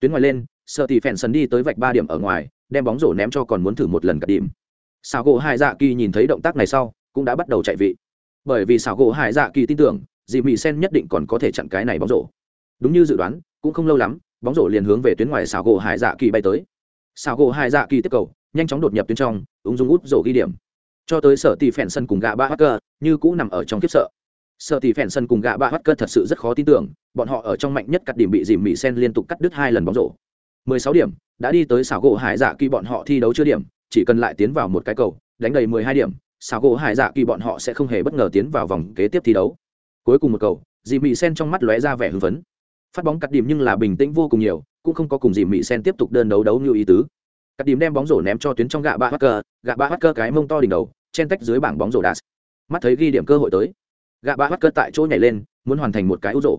Tuyến ngoài lên, sợ thì phèn sần đi tới vạch ba điểm ở ngoài, đem bóng rổ ném cho còn muốn thử một lần các điểm. Xào gỗ hải dạ kỳ nhìn thấy động tác này sau, cũng đã bắt đầu chạy vị. Bởi vì xào gỗ hải dạ kỳ tin tưởng, dì mị sen nhất định còn có thể chặn cái này bóng rổ. Đúng như dự đoán, cũng không lâu lắm, bóng rổ liền hướng về tuyến ngoài xào gỗ hải dạ kỳ bay tới. Xào gỗ hải dạ kỳ tiếp cầu, nhanh chóng đột nhập tuyến trong ứng dụng út rổ ghi điểm. Cho tới sở tỷ phèn sân cùng gạ ba hacker, như cũ nằm ở trong kiếp sợ sợ tỷ phèn sân cùng gạ ba cơ thật sự rất khó tin tưởng, bọn họ ở trong mạnh nhất cắt điểm bị dìm mỹ sen liên tục cắt đứt hai lần bóng rổ. 16 điểm, đã đi tới xảo gỗ hải dạ kỳ bọn họ thi đấu chưa điểm, chỉ cần lại tiến vào một cái cầu, đánh đầy 12 điểm, xảo gỗ hải dạ kỳ bọn họ sẽ không hề bất ngờ tiến vào vòng kế tiếp thi đấu. Cuối cùng một cầu, dìm mỹ sen trong mắt lóe ra vẻ hưng phấn. Phát bóng cắt điểm nhưng là bình tĩnh vô cùng nhiều, cũng không có cùng dìm mỹ sen tiếp tục đơn đấu đấu như ý tứ. Cắt điểm đem bóng rổ ném cho tuyến trong gạ ba cơ gạ ba cơ cái mông to đỉnh đầu chen tách dưới bảng bóng rổ đạt mắt thấy ghi điểm cơ hội tới gạ ba cất tại chỗ nhảy lên muốn hoàn thành một cái ưu rộ.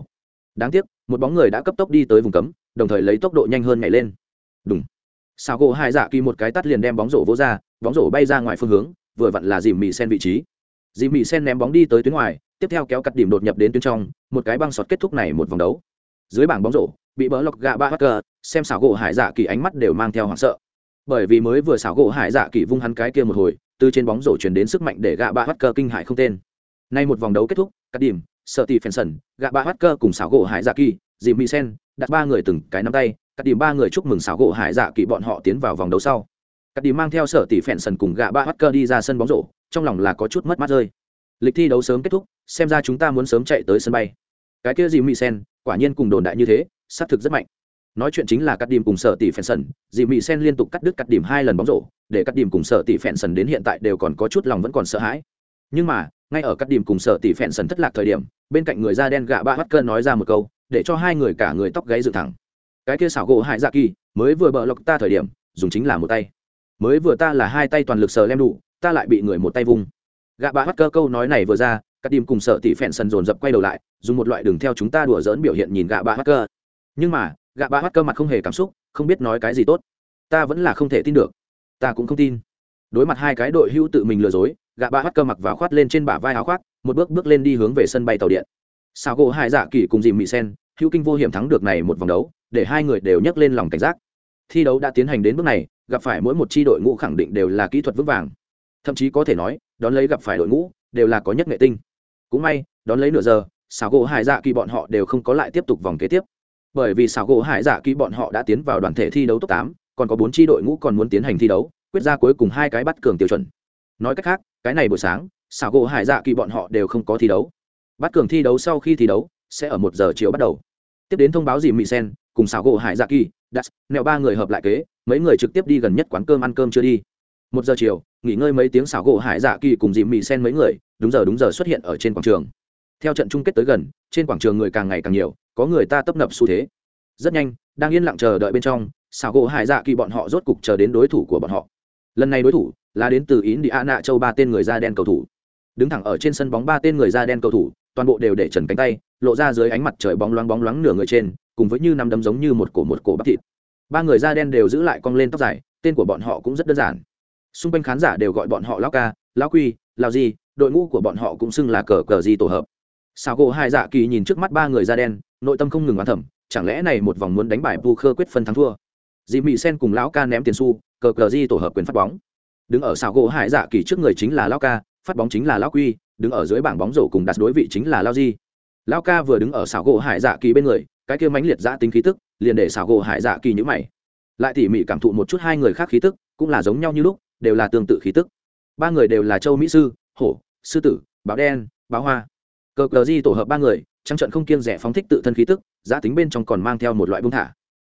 Đáng tiếc một bóng người đã cấp tốc đi tới vùng cấm đồng thời lấy tốc độ nhanh hơn nhảy lên. Đúng sao gỗ hai dạ kỳ một cái tắt liền đem bóng rổ vỗ ra bóng rổ bay ra ngoài phương hướng vừa vặn là dìm mì sen vị trí. Dìm mì sen ném bóng đi tới tuyến ngoài tiếp theo kéo cắt điểm đột nhập đến tuyến trong một cái băng sọt kết thúc này một vòng đấu. Dưới bảng bóng rổ bị bỡ lọc gạ ba cờ, xem xảo gỗ hải dạ kỳ ánh mắt đều mang theo hoảng sợ. Bởi vì mới vừa xảo gỗ hải dạ kỳ vung hắn cái kia một hồi từ trên bóng rổ chuyển đến sức mạnh để gạ ba cờ kinh hại không tên nay một vòng đấu kết thúc cắt điểm sợ tỷ phèn sần, gạ ba cơ cùng xảo gỗ hải dạ kỳ, dìm mi sen, đặt ba người từng cái nắm tay. Cắt điểm ba người chúc mừng xảo gỗ hải dạ kỳ bọn họ tiến vào vòng đấu sau. Cắt điểm mang theo sở tỷ phèn sần cùng gạ ba cơ đi ra sân bóng rổ, trong lòng là có chút mất mát rơi. Lịch thi đấu sớm kết thúc, xem ra chúng ta muốn sớm chạy tới sân bay. Cái kia dì mỹ sen, quả nhiên cùng đồn đại như thế, sát thực rất mạnh. Nói chuyện chính là cắt điểm cùng sở tỷ phèn sần dì mỹ sen liên tục cắt đứt cắt điểm hai lần bóng rổ, để cắt điểm cùng sở tỷ phèn sần đến hiện tại đều còn có chút lòng vẫn còn sợ hãi. Nhưng mà ngay ở cắt điểm cùng sở tỷ phèn sần thất lạc thời điểm, bên cạnh người da đen gạ ba cơn nói ra một câu, để cho hai người cả người tóc gáy dựng thẳng. Cái kia xảo gỗ hại dạ kỳ, mới vừa bờ lọc ta thời điểm, dùng chính là một tay. Mới vừa ta là hai tay toàn lực sờ lem đủ, ta lại bị người một tay vung. Gạ bà hắt cơ câu nói này vừa ra, cắt điểm cùng sợ tỷ phèn sần dồn dập quay đầu lại, dùng một loại đường theo chúng ta đùa dỡn biểu hiện nhìn gạ bà hắt cơ nhưng mà, gạ bà hắt cơ mặt không hề cảm xúc, không biết nói cái gì tốt. Ta vẫn là không thể tin được. Ta cũng không tin đối mặt hai cái đội hữu tự mình lừa dối gạ ba hắt cơ mặc và khoát lên trên bả vai áo khoác, một bước bước lên đi hướng về sân bay tàu điện. Sao gỗ hai dạ kỳ cùng dìm mị sen, hữu kinh vô hiểm thắng được này một vòng đấu, để hai người đều nhấc lên lòng cảnh giác. Thi đấu đã tiến hành đến bước này, gặp phải mỗi một c h i đội ngũ khẳng định đều là kỹ thuật vững vàng. Thậm chí có thể nói, đón lấy gặp phải đội ngũ, đều là có nhất nghệ tinh. Cũng may, đón lấy nửa giờ xảo gỗ hải dạ kỳ bọn họ đều không có lại tiếp tục vòng kế tiếp. Bởi vì xảo gỗ hải dạ kỳ bọn họ đã tiến vào đoàn thể thi đấu top tám, còn có bốn tri đội ngũ còn muốn tiến hành thi đấu quyết ra cuối cùng hai cái bắt cường tiêu chuẩn. Nói cách khác, cái này buổi sáng, xảo gỗ hải dạ kỳ bọn họ đều không có thi đấu. Bắt cường thi đấu sau khi thi đấu, sẽ ở một giờ chiều bắt đầu. Tiếp đến thông báo dìm mị sen, cùng xảo gỗ hải dạ kỳ, đặt, nẹo ba người hợp lại kế, mấy người trực tiếp đi gần nhất quán cơm ăn cơm chưa đi. Một giờ chiều, nghỉ ngơi mấy tiếng xảo gỗ hải dạ kỳ cùng dìm mị sen mấy người, đúng giờ đúng giờ xuất hiện ở trên quảng trường. Theo trận chung kết tới gần, trên quảng trường người càng ngày càng nhiều, có người ta tấp nập xu thế. Rất nhanh, đang yên lặng chờ đợi bên trong, xảo gỗ hải dạ kỳ bọn họ rốt cục chờ đến đối thủ của bọn họ lần này đối thủ là đến từ ý đi a nạ châu ba tên người da đen cầu thủ. Đứng thẳng ở trên sân bóng ba tên người da đen cầu thủ, toàn bộ đều để trần cánh tay, lộ ra dưới ánh mặt trời bóng loáng bóng loáng nửa người trên, cùng với như nằm đấm giống như một cổ một cổ bắp thịt. Ba người da đen đều giữ lại cong lên tóc dài, tên của bọn họ cũng rất đơn giản. Xung quanh khán giả đều gọi bọn họ lao ca lao quy lao gì đội ngũ của bọn họ cũng xưng là cờ cờ gì tổ hợp. Sao gỗ hai dạ kỳ nhìn trước mắt ba người da đen, nội tâm không ngừng oán thẩm chẳng lẽ này một vòng muốn đánh bại bu khơ quyết phân thắng thua? Dì mị sen cùng lão ca ném tiền xu, cờ cờ di tổ hợp quyền phát bóng. Đứng ở xào gỗ hải dạ kỳ trước người chính là lão ca, phát bóng chính là lão quy, đứng ở dưới bảng bóng rổ cùng đặt đối vị chính là lao di lão ca vừa đứng ở xào gỗ hải dạ kỳ bên người, cái kia mãnh liệt giã tính khí tức, liền để xào gỗ hải dạ kỳ nhữ mày. Lại tỉ mỉ cảm thụ một chút hai người khác khí tức, cũng là giống nhau như lúc, đều là tương tự khí tức. Ba người đều là châu mỹ sư, hổ, sư tử báo đen báo hoa. Cờ cờ di tổ hợp ba người trăng trận không kiêng rẻ phóng thích tự thân khí tức giá tính bên trong còn mang theo một loại bông thả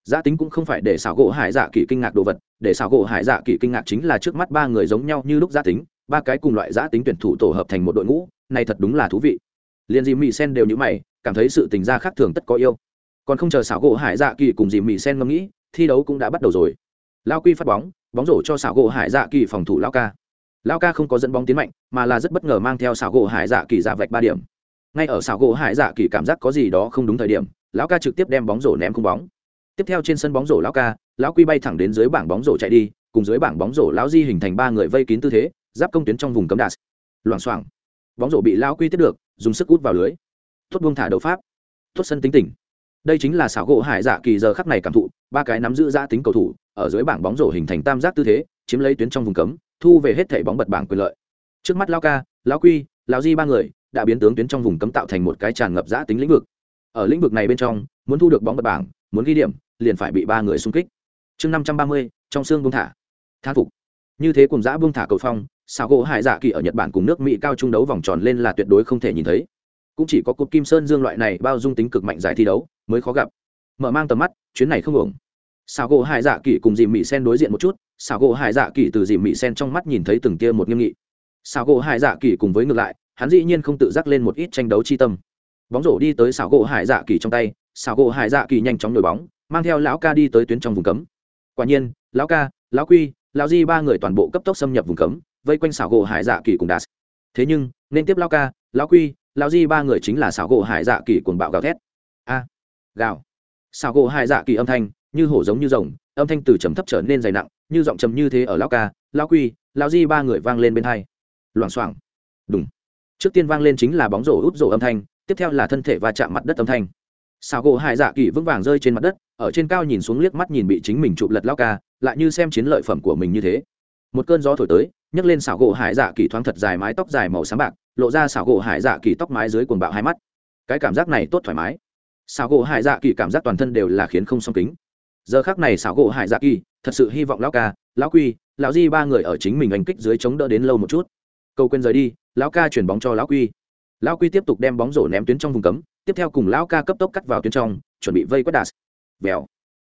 giá tính cũng không phải để xảo gỗ hải dạ kỳ kinh ngạc đồ vật, để xảo gỗ hải dạ kỳ kinh ngạc chính là trước mắt ba người giống nhau như lúc giá tính, ba cái cùng loại giá tính tuyển thủ tổ hợp thành một đội ngũ, này thật đúng là thú vị. Liền dì mị sen đều như mày, cảm thấy sự tình gia khác thường tất có yêu. Còn không chờ xảo gỗ hải dạ kỳ cùng dì mị sen ngẫm nghĩ, thi đấu cũng đã bắt đầu rồi. Lao quy phát bóng bóng rổ cho xảo gỗ hải dạ kỳ phòng thủ lao ca. Lao ca không có dẫn bóng tiến mạnh, mà là rất bất ngờ mang theo xảo gỗ hải dạ kỳ ra vạch ba điểm. Ngay ở xảo gỗ hải dạ kỳ cảm giác có gì đó không đúng thời điểm lão ca trực tiếp đem bóng rổ ném không bóng tiếp theo trên sân bóng rổ lão ca, lão quy bay thẳng đến dưới bảng bóng rổ chạy đi, cùng dưới bảng bóng rổ lão di hình thành ba người vây kín tư thế, giáp công tuyến trong vùng cấm đạt loảng xoảng. Bóng rổ bị lão quy tiếp được, dùng sức út vào lưới. Tốt buông thả đấu pháp. Tốt sân tính tỉnh đây chính là xảo gỗ hải dạ kỳ giờ khắc này cảm thụ, ba cái nắm giữ giã tính cầu thủ, ở dưới bảng bóng rổ hình thành tam giác tư thế, chiếm lấy tuyến trong vùng cấm, thu về hết thẻ bóng bật bảng quyền lợi. Trước mắt lao ca lao quy lao di ba người, đã biến tướng tuyến trong vùng cấm tạo thành một cái tràn ngập giã tính lĩnh vực. Ở lĩnh vực này bên trong, muốn thu được bóng bật bảng muốn ghi điểm, liền phải bị ba người xung kích. Chương năm trăm ba mươi, trong xương buông thả. Thang phục. Như thế cùng giã buông thả cầu phong sao gỗ hải dạ kỳ ở nhật bản cùng nước mỹ cao trung đấu vòng tròn lên là tuyệt đối không thể nhìn thấy. Cũng chỉ có cột kim sơn dương loại này bao dung tính cực mạnh giải thi đấu mới khó gặp. Mở mang tầm mắt, chuyến này không ổng sao gỗ hải dạ kỳ cùng dìm mỹ sen đối diện một chút sao gỗ hải dạ kỳ từ dìm mỹ sen trong mắt nhìn thấy từng tia một nghiêm nghị. Sao gỗ hải dạ kỳ cùng với ngược lại, hắn dĩ nhiên không tự giác lên một ít tranh đấu chi tâm. Bóng rổ đi tới xảo gỗ hải dạ kỳ trong tay xảo gỗ hải dạ kỳ nhanh chóng nổi bóng, mang theo lão ca đi tới tuyến trong vùng cấm. Quả nhiên, lão ca, lão quy, lão di ba người toàn bộ cấp tốc xâm nhập vùng cấm, vây quanh xảo gỗ hải dạ kỳ cùng đạt thế nhưng, nên tiếp lão ca, lão quy, lão di ba người chính là xảo gỗ hải dạ kỳ cuồng bạo gào thét. A, gào. Xảo gỗ hải dạ kỳ âm thanh như hổ giống như rồng, âm thanh từ trầm thấp trở nên dày nặng, như giọng trầm như thế ở lão ca, lão quy, lão di ba người vang lên bên hai. Loảng xoảng. Đúng trước tiên vang lên chính là bóng rổ út rổ âm thanh, tiếp theo là thân thể va chạm mặt đất âm thanh xào gỗ hải dạ kỳ vững vàng rơi trên mặt đất, ở trên cao nhìn xuống liếc mắt nhìn bị chính mình chụp lật lao ca, lại như xem chiến lợi phẩm của mình như thế. Một cơn gió thổi tới, nhấc lên xảo gỗ hải dạ kỳ thoáng thật dài mái tóc dài màu sáng bạc, lộ ra xảo gỗ hải dạ kỳ tóc mái dưới cuồng bạo hai mắt. Cái cảm giác này tốt thoải mái. Xảo gỗ hải dạ kỳ cảm giác toàn thân đều là khiến không song kính. Giờ khác này xảo gỗ hải dạ kỳ, thật sự hy vọng lão ca, lão quy, lão di ba người ở chính mình đánh kích dưới chống đỡ đến lâu một chút. Câu quên rời đi, lão ca chuyển bóng cho lão quy lão quy tiếp tục đem bóng rổ ném tuyến trong vùng cấm, tiếp theo cùng lão ca cấp tốc cắt vào tuyến trong, chuẩn bị vây quét đạt vèo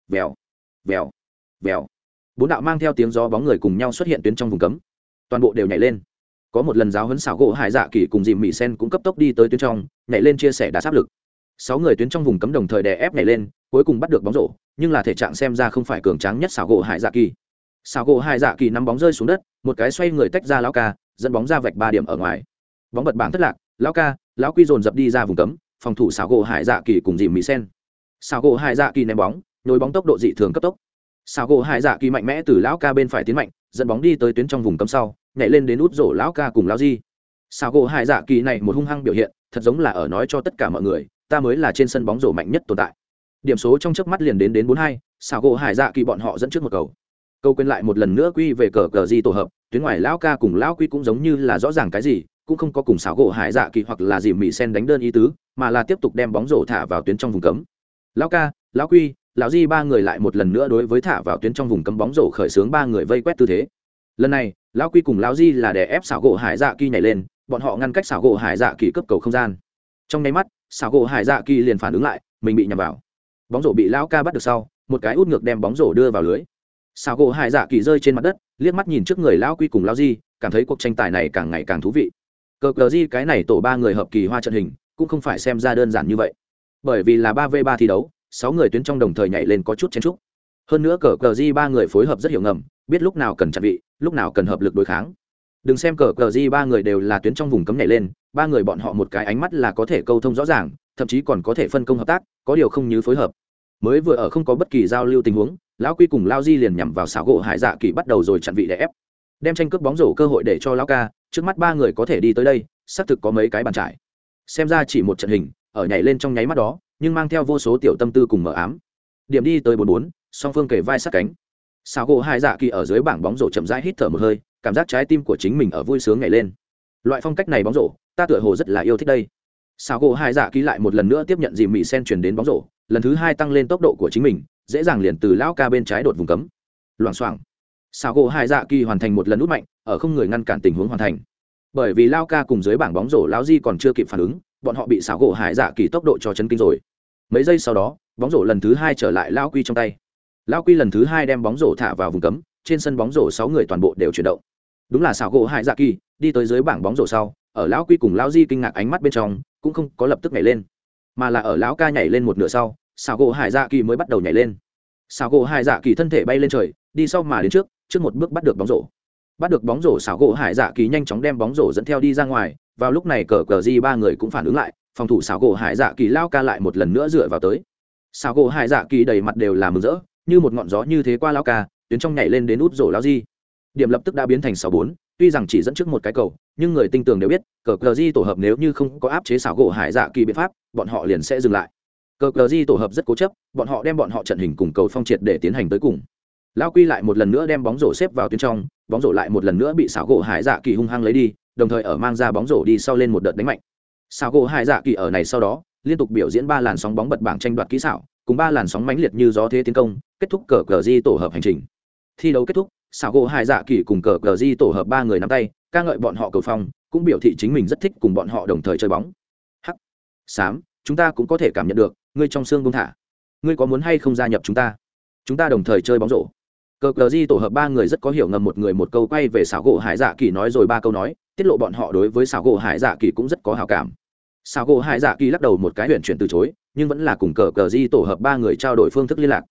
vèo vèo vèo. Bốn đạo mang theo tiếng gió bóng người cùng nhau xuất hiện tuyến trong vùng cấm. Toàn bộ đều nhảy lên. Có một lần giáo huấn xảo gỗ hải dạ kỳ cùng dìm mỹ sen cũng cấp tốc đi tới tuyến trong, nhảy lên chia sẻ đá áp lực. Sáu người tuyến trong vùng cấm đồng thời đè ép nhảy lên, cuối cùng bắt được bóng rổ, nhưng là thể trạng xem ra không phải cường tráng nhất xảo gỗ hải dạ kỳ. Xảo gỗ hải dạ kỳ nắm bóng rơi xuống đất, một cái xoay người tách ra lão ca, dẫn bóng ra vạch ba điểm ở ngoài. Bóng bật bảng thất lạc lão ca, lão quy dồn dập đi ra vùng cấm, phòng thủ xảo gỗ hải dạ kỳ cùng dìm mỹ sen. Xảo gỗ hải dạ kỳ ném bóng, nhồi bóng tốc độ dị thường cấp tốc. Xảo gỗ hải dạ kỳ mạnh mẽ từ lão ca bên phải tiến mạnh, dẫn bóng đi tới tuyến trong vùng cấm sau, nhảy lên đến út rổ lão ca cùng lão di. Xảo gỗ hải dạ kỳ này một hung hăng biểu hiện, thật giống là ở nói cho tất cả mọi người, ta mới là trên sân bóng rổ mạnh nhất tồn tại. Điểm số trong chớp mắt liền đến đến bốn hai, xảo gỗ hải dạ kỳ bọn họ dẫn trước một cầu. Câu quên lại một lần nữa quy về cờ cờ di tổ hợp, tuyến ngoài lão ca cùng lão quy cũng giống như là rõ ràng cái gì cũng không có cùng xảo gỗ hải dạ kỳ hoặc là dìm mỹ sen đánh đơn ý tứ, mà là tiếp tục đem bóng rổ thả vào tuyến trong vùng cấm. Lão ca, lão quy, lão di ba người lại một lần nữa đối với thả vào tuyến trong vùng cấm bóng rổ khởi xướng ba người vây quét tư thế. Lần này, lão quy cùng lão di là để ép xảo gỗ hải dạ kỳ nhảy lên, bọn họ ngăn cách xảo gỗ hải dạ kỳ cấp cầu không gian. Trong nháy mắt, xảo gỗ hải dạ kỳ liền phản ứng lại, mình bị nhầm vào. Bóng rổ bị lão ca bắt được sau, một cái út ngược đem bóng rổ đưa vào lưới. Xảo gỗ hải dạ kỳ rơi trên mặt đất, liếc mắt nhìn trước người lão quy cùng lão di, cảm thấy cuộc tranh tài này càng ngày càng thú vị cờ cờ di cái này tổ ba người hợp kỳ hoa trận hình, cũng không phải xem ra đơn giản như vậy. Bởi vì là ba v ba thi đấu, sáu người tuyến trong đồng thời nhảy lên có chút chen trúc hơn nữa cờ cờ di ba người phối hợp rất hiểu ngầm, biết lúc nào cần chặn vị, lúc nào cần hợp lực đối kháng. Đừng xem cờ cờ di ba người đều là tuyến trong vùng cấm nhảy lên, ba người bọn họ một cái ánh mắt là có thể câu thông rõ ràng, thậm chí còn có thể phân công hợp tác, có điều không như phối hợp. Mới vừa ở không có bất kỳ giao lưu tình huống, lão quy cùng lao di liền nhằm vào xảo gỗ hải dạ kỳ bắt đầu rồi chặn vị để ép. Đem tranh cướp bóng rổ cơ hội để cho lão ca trước mắt ba người có thể đi tới đây, xác thực có mấy cái bàn trải. Xem ra chỉ một trận hình, ở nhảy lên trong nháy mắt đó, nhưng mang theo vô số tiểu tâm tư cùng mở ám. Điểm đi tới bốn bốn, song phương kể vai sát cánh. Sao gỗ hai dạ kỳ ở dưới bảng bóng rổ chậm rãi hít thở một hơi, cảm giác trái tim của chính mình ở vui sướng nhảy lên. Loại phong cách này bóng rổ, ta tựa hồ rất là yêu thích đây. Sao gỗ hai dạ kỳ lại một lần nữa tiếp nhận dì mị sen chuyển đến bóng rổ, lần thứ hai tăng lên tốc độ của chính mình, dễ dàng liền từ lão ca bên trái đột vùng cấm. Loảng xoảng xảo gỗ hải dạ kỳ hoàn thành một lần nút mạnh, ở không người ngăn cản tình huống hoàn thành. Bởi vì lao ca cùng dưới bảng bóng rổ lão di còn chưa kịp phản ứng, bọn họ bị xảo gỗ hải dạ kỳ tốc độ cho chấn kinh rồi. Mấy giây sau đó, bóng rổ lần thứ hai trở lại lao quy trong tay. Lao quy lần thứ hai đem bóng rổ thả vào vùng cấm, trên sân bóng rổ sáu người toàn bộ đều chuyển động. Đúng là xảo gỗ hải dạ kỳ, đi tới dưới bảng bóng rổ sau, ở lão quy cùng lão di kinh ngạc ánh mắt bên trong, cũng không có lập tức nhảy lên, mà là ở lão ca nhảy lên một nửa sau xảo gỗ hải dạ kỳ mới bắt đầu nhảy lên. Xảo gỗ hải dạ kỳ thân thể bay lên trời, đi sau mà đến trước trước một bước bắt được bóng rổ. Bắt được bóng rổ, xảo gỗ hải dạ kỳ nhanh chóng đem bóng rổ dẫn theo đi ra ngoài. Vào lúc này cờ cờ di ba người cũng phản ứng lại, phòng thủ xảo gỗ hải dạ kỳ lao ca lại một lần nữa dựa vào tới. Xảo gỗ hải dạ kỳ đầy mặt đều là mừng rỡ, như một ngọn gió như thế qua lao ca, tuyến trong nhảy lên đến út rổ lao di. Điểm lập tức đã biến thành sáu bốn, tuy rằng chỉ dẫn trước một cái cầu, nhưng người tinh tường đều biết, cờ cờ di tổ hợp nếu như không có áp chế xảo gỗ hải dạ kỳ biện pháp, bọn họ liền sẽ dừng lại. Cờ cờ di tổ hợp rất cố chấp, bọn họ đem bọn họ trận hình cùng cầu phong triệt để tiến hành tới cùng lao quy lại một lần nữa đem bóng rổ xếp vào tuyến trong, bóng rổ lại một lần nữa bị xảo gỗ hải dạ kỳ hung hăng lấy đi, đồng thời ở mang ra bóng rổ đi sau lên một đợt đánh mạnh. Xảo gỗ hải dạ kỳ ở này sau đó, liên tục biểu diễn ba làn sóng bóng bật bảng tranh đoạt kỹ xảo, cùng ba làn sóng mãnh liệt như gió thế tiến công, kết thúc cờ cờ di tổ hợp hành trình. Thi đấu kết thúc xảo gỗ hải dạ kỳ cùng cờ cờ di tổ hợp ba người nắm tay, ca ngợi bọn họ cầu phong, cũng biểu thị chính mình rất thích cùng bọn họ đồng thời chơi bóng. Hắc. Sám, chúng ta cũng có thể cảm nhận được, ngươi trong xương buông thả. Ngươi có muốn hay không gia nhập chúng ta? Chúng ta đồng thời chơi bóng rổ cờ cờ di tổ hợp ba người rất có hiểu ngầm, một người một câu quay về xảo gỗ hải dạ kỳ nói rồi ba câu nói, tiết lộ bọn họ đối với xảo gỗ hải dạ kỳ cũng rất có hào cảm. Xảo gỗ hải dạ kỳ lắc đầu một cái huyện chuyển từ chối, nhưng vẫn là cùng cờ cờ di tổ hợp ba người trao đổi phương thức liên lạc.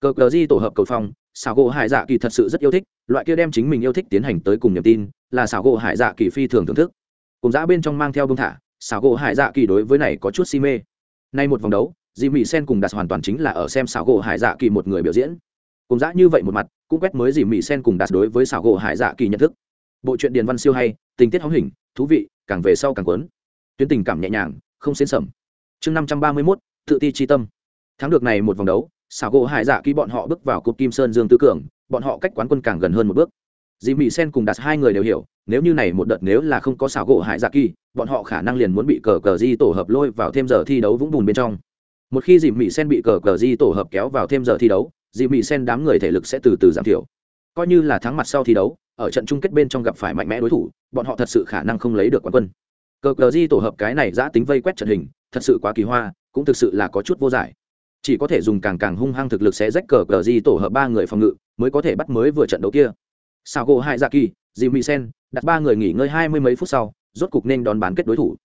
Cờ cờ di tổ hợp cầu phong, xảo gỗ hải dạ kỳ thật sự rất yêu thích, loại kia đem chính mình yêu thích tiến hành tới cùng niềm tin, là xảo gỗ hải dạ kỳ phi thường thưởng thức. Cùng giã bên trong mang theo bông thả, xảo gỗ hải dạ kỳ đối với này có chút si mê. Nay một vòng đấu Di mỹ sen cùng đặt hoàn toàn chính là ở xem xảo gỗ hải dạ kỳ một người biểu diễn cùng dã như vậy một mặt, cũng quét mới dì mỹ sen cùng đạt đối với xảo gỗ hải dạ kỳ nhận thức. Bộ truyện điền văn siêu hay, tình tiết hóng hình, thú vị, càng về sau càng quấn tuyến tình cảm nhẹ nhàng, không xến sầm. Chương năm trăm ba mươi mốt, tự ti chi tâm. Thắng được này một vòng đấu, xảo gỗ hải dạ kỳ bọn họ bước vào cục kim sơn dương tứ cường, bọn họ cách quán quân càng gần hơn một bước. Dì mỹ sen cùng đạt hai người đều hiểu, nếu như này một đợt nếu là không có xảo gỗ hải dạ kỳ, bọn họ khả năng liền muốn bị cờ cờ di tổ hợp lôi vào thêm giờ thi đấu vũng bùn bên trong. Một khi dì mỹ sen bị cờ cờ di tổ hợp kéo vào thêm giờ thi đấu dì Mị sen đám người thể lực sẽ từ từ giảm thiểu. Coi như là thắng mặt sau thi đấu, ở trận chung kết bên trong gặp phải mạnh mẽ đối thủ, bọn họ thật sự khả năng không lấy được quán quân. Cờ cờ di tổ hợp cái này giã tính vây quét trận hình, thật sự quá kỳ hoa, cũng thực sự là có chút vô giải. Chỉ có thể dùng càng càng hung hăng thực lực sẽ rách cờ cờ di tổ hợp ba người phòng ngự, mới có thể bắt mới vừa trận đấu kia. Sao gỗ hai dạ kỳ dì Mị sen, đặt ba người nghỉ ngơi hai mươi mấy phút sau, rốt cục nên đón bán kết đối thủ.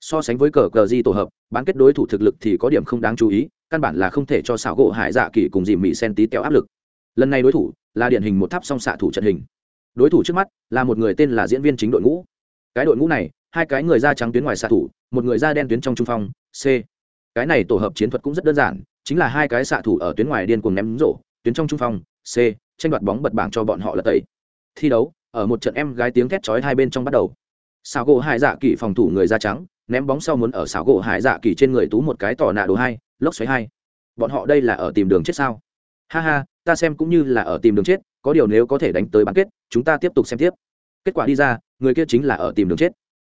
So sánh với cờ cờ di tổ hợp, bán kết đối thủ thực lực thì có điểm không đáng chú ý căn bản là không thể cho xảo gỗ hải dạ kỳ cùng dì mỹ sen tí kéo áp lực. Lần này đối thủ là điển hình một tháp song xạ thủ trận hình. Đối thủ trước mắt là một người tên là diễn viên chính đội ngũ. Cái đội ngũ này, hai cái người da trắng tuyến ngoài xạ thủ, một người da đen tuyến trong trung phong, c. Cái này tổ hợp chiến thuật cũng rất đơn giản, chính là hai cái xạ thủ ở tuyến ngoài điên cuồng ném rổ, tuyến trong trung phong, c, tranh đoạt bóng bật bảng cho bọn họ là tẩy. Thi đấu, ở một trận em gái tiếng thét chói hai bên trong bắt đầu. Xảo gỗ hai dạ kỵ phòng thủ người da trắng ném bóng sau muốn ở xảo gỗ hải dạ kỳ trên người tú một cái tỏ nạ đồ hai, lốc xoáy hai. Bọn họ đây là ở tìm đường chết sao? Ha ha, ta xem cũng như là ở tìm đường chết, có điều nếu có thể đánh tới bán kết, chúng ta tiếp tục xem tiếp. Kết quả đi ra, người kia chính là ở tìm đường chết.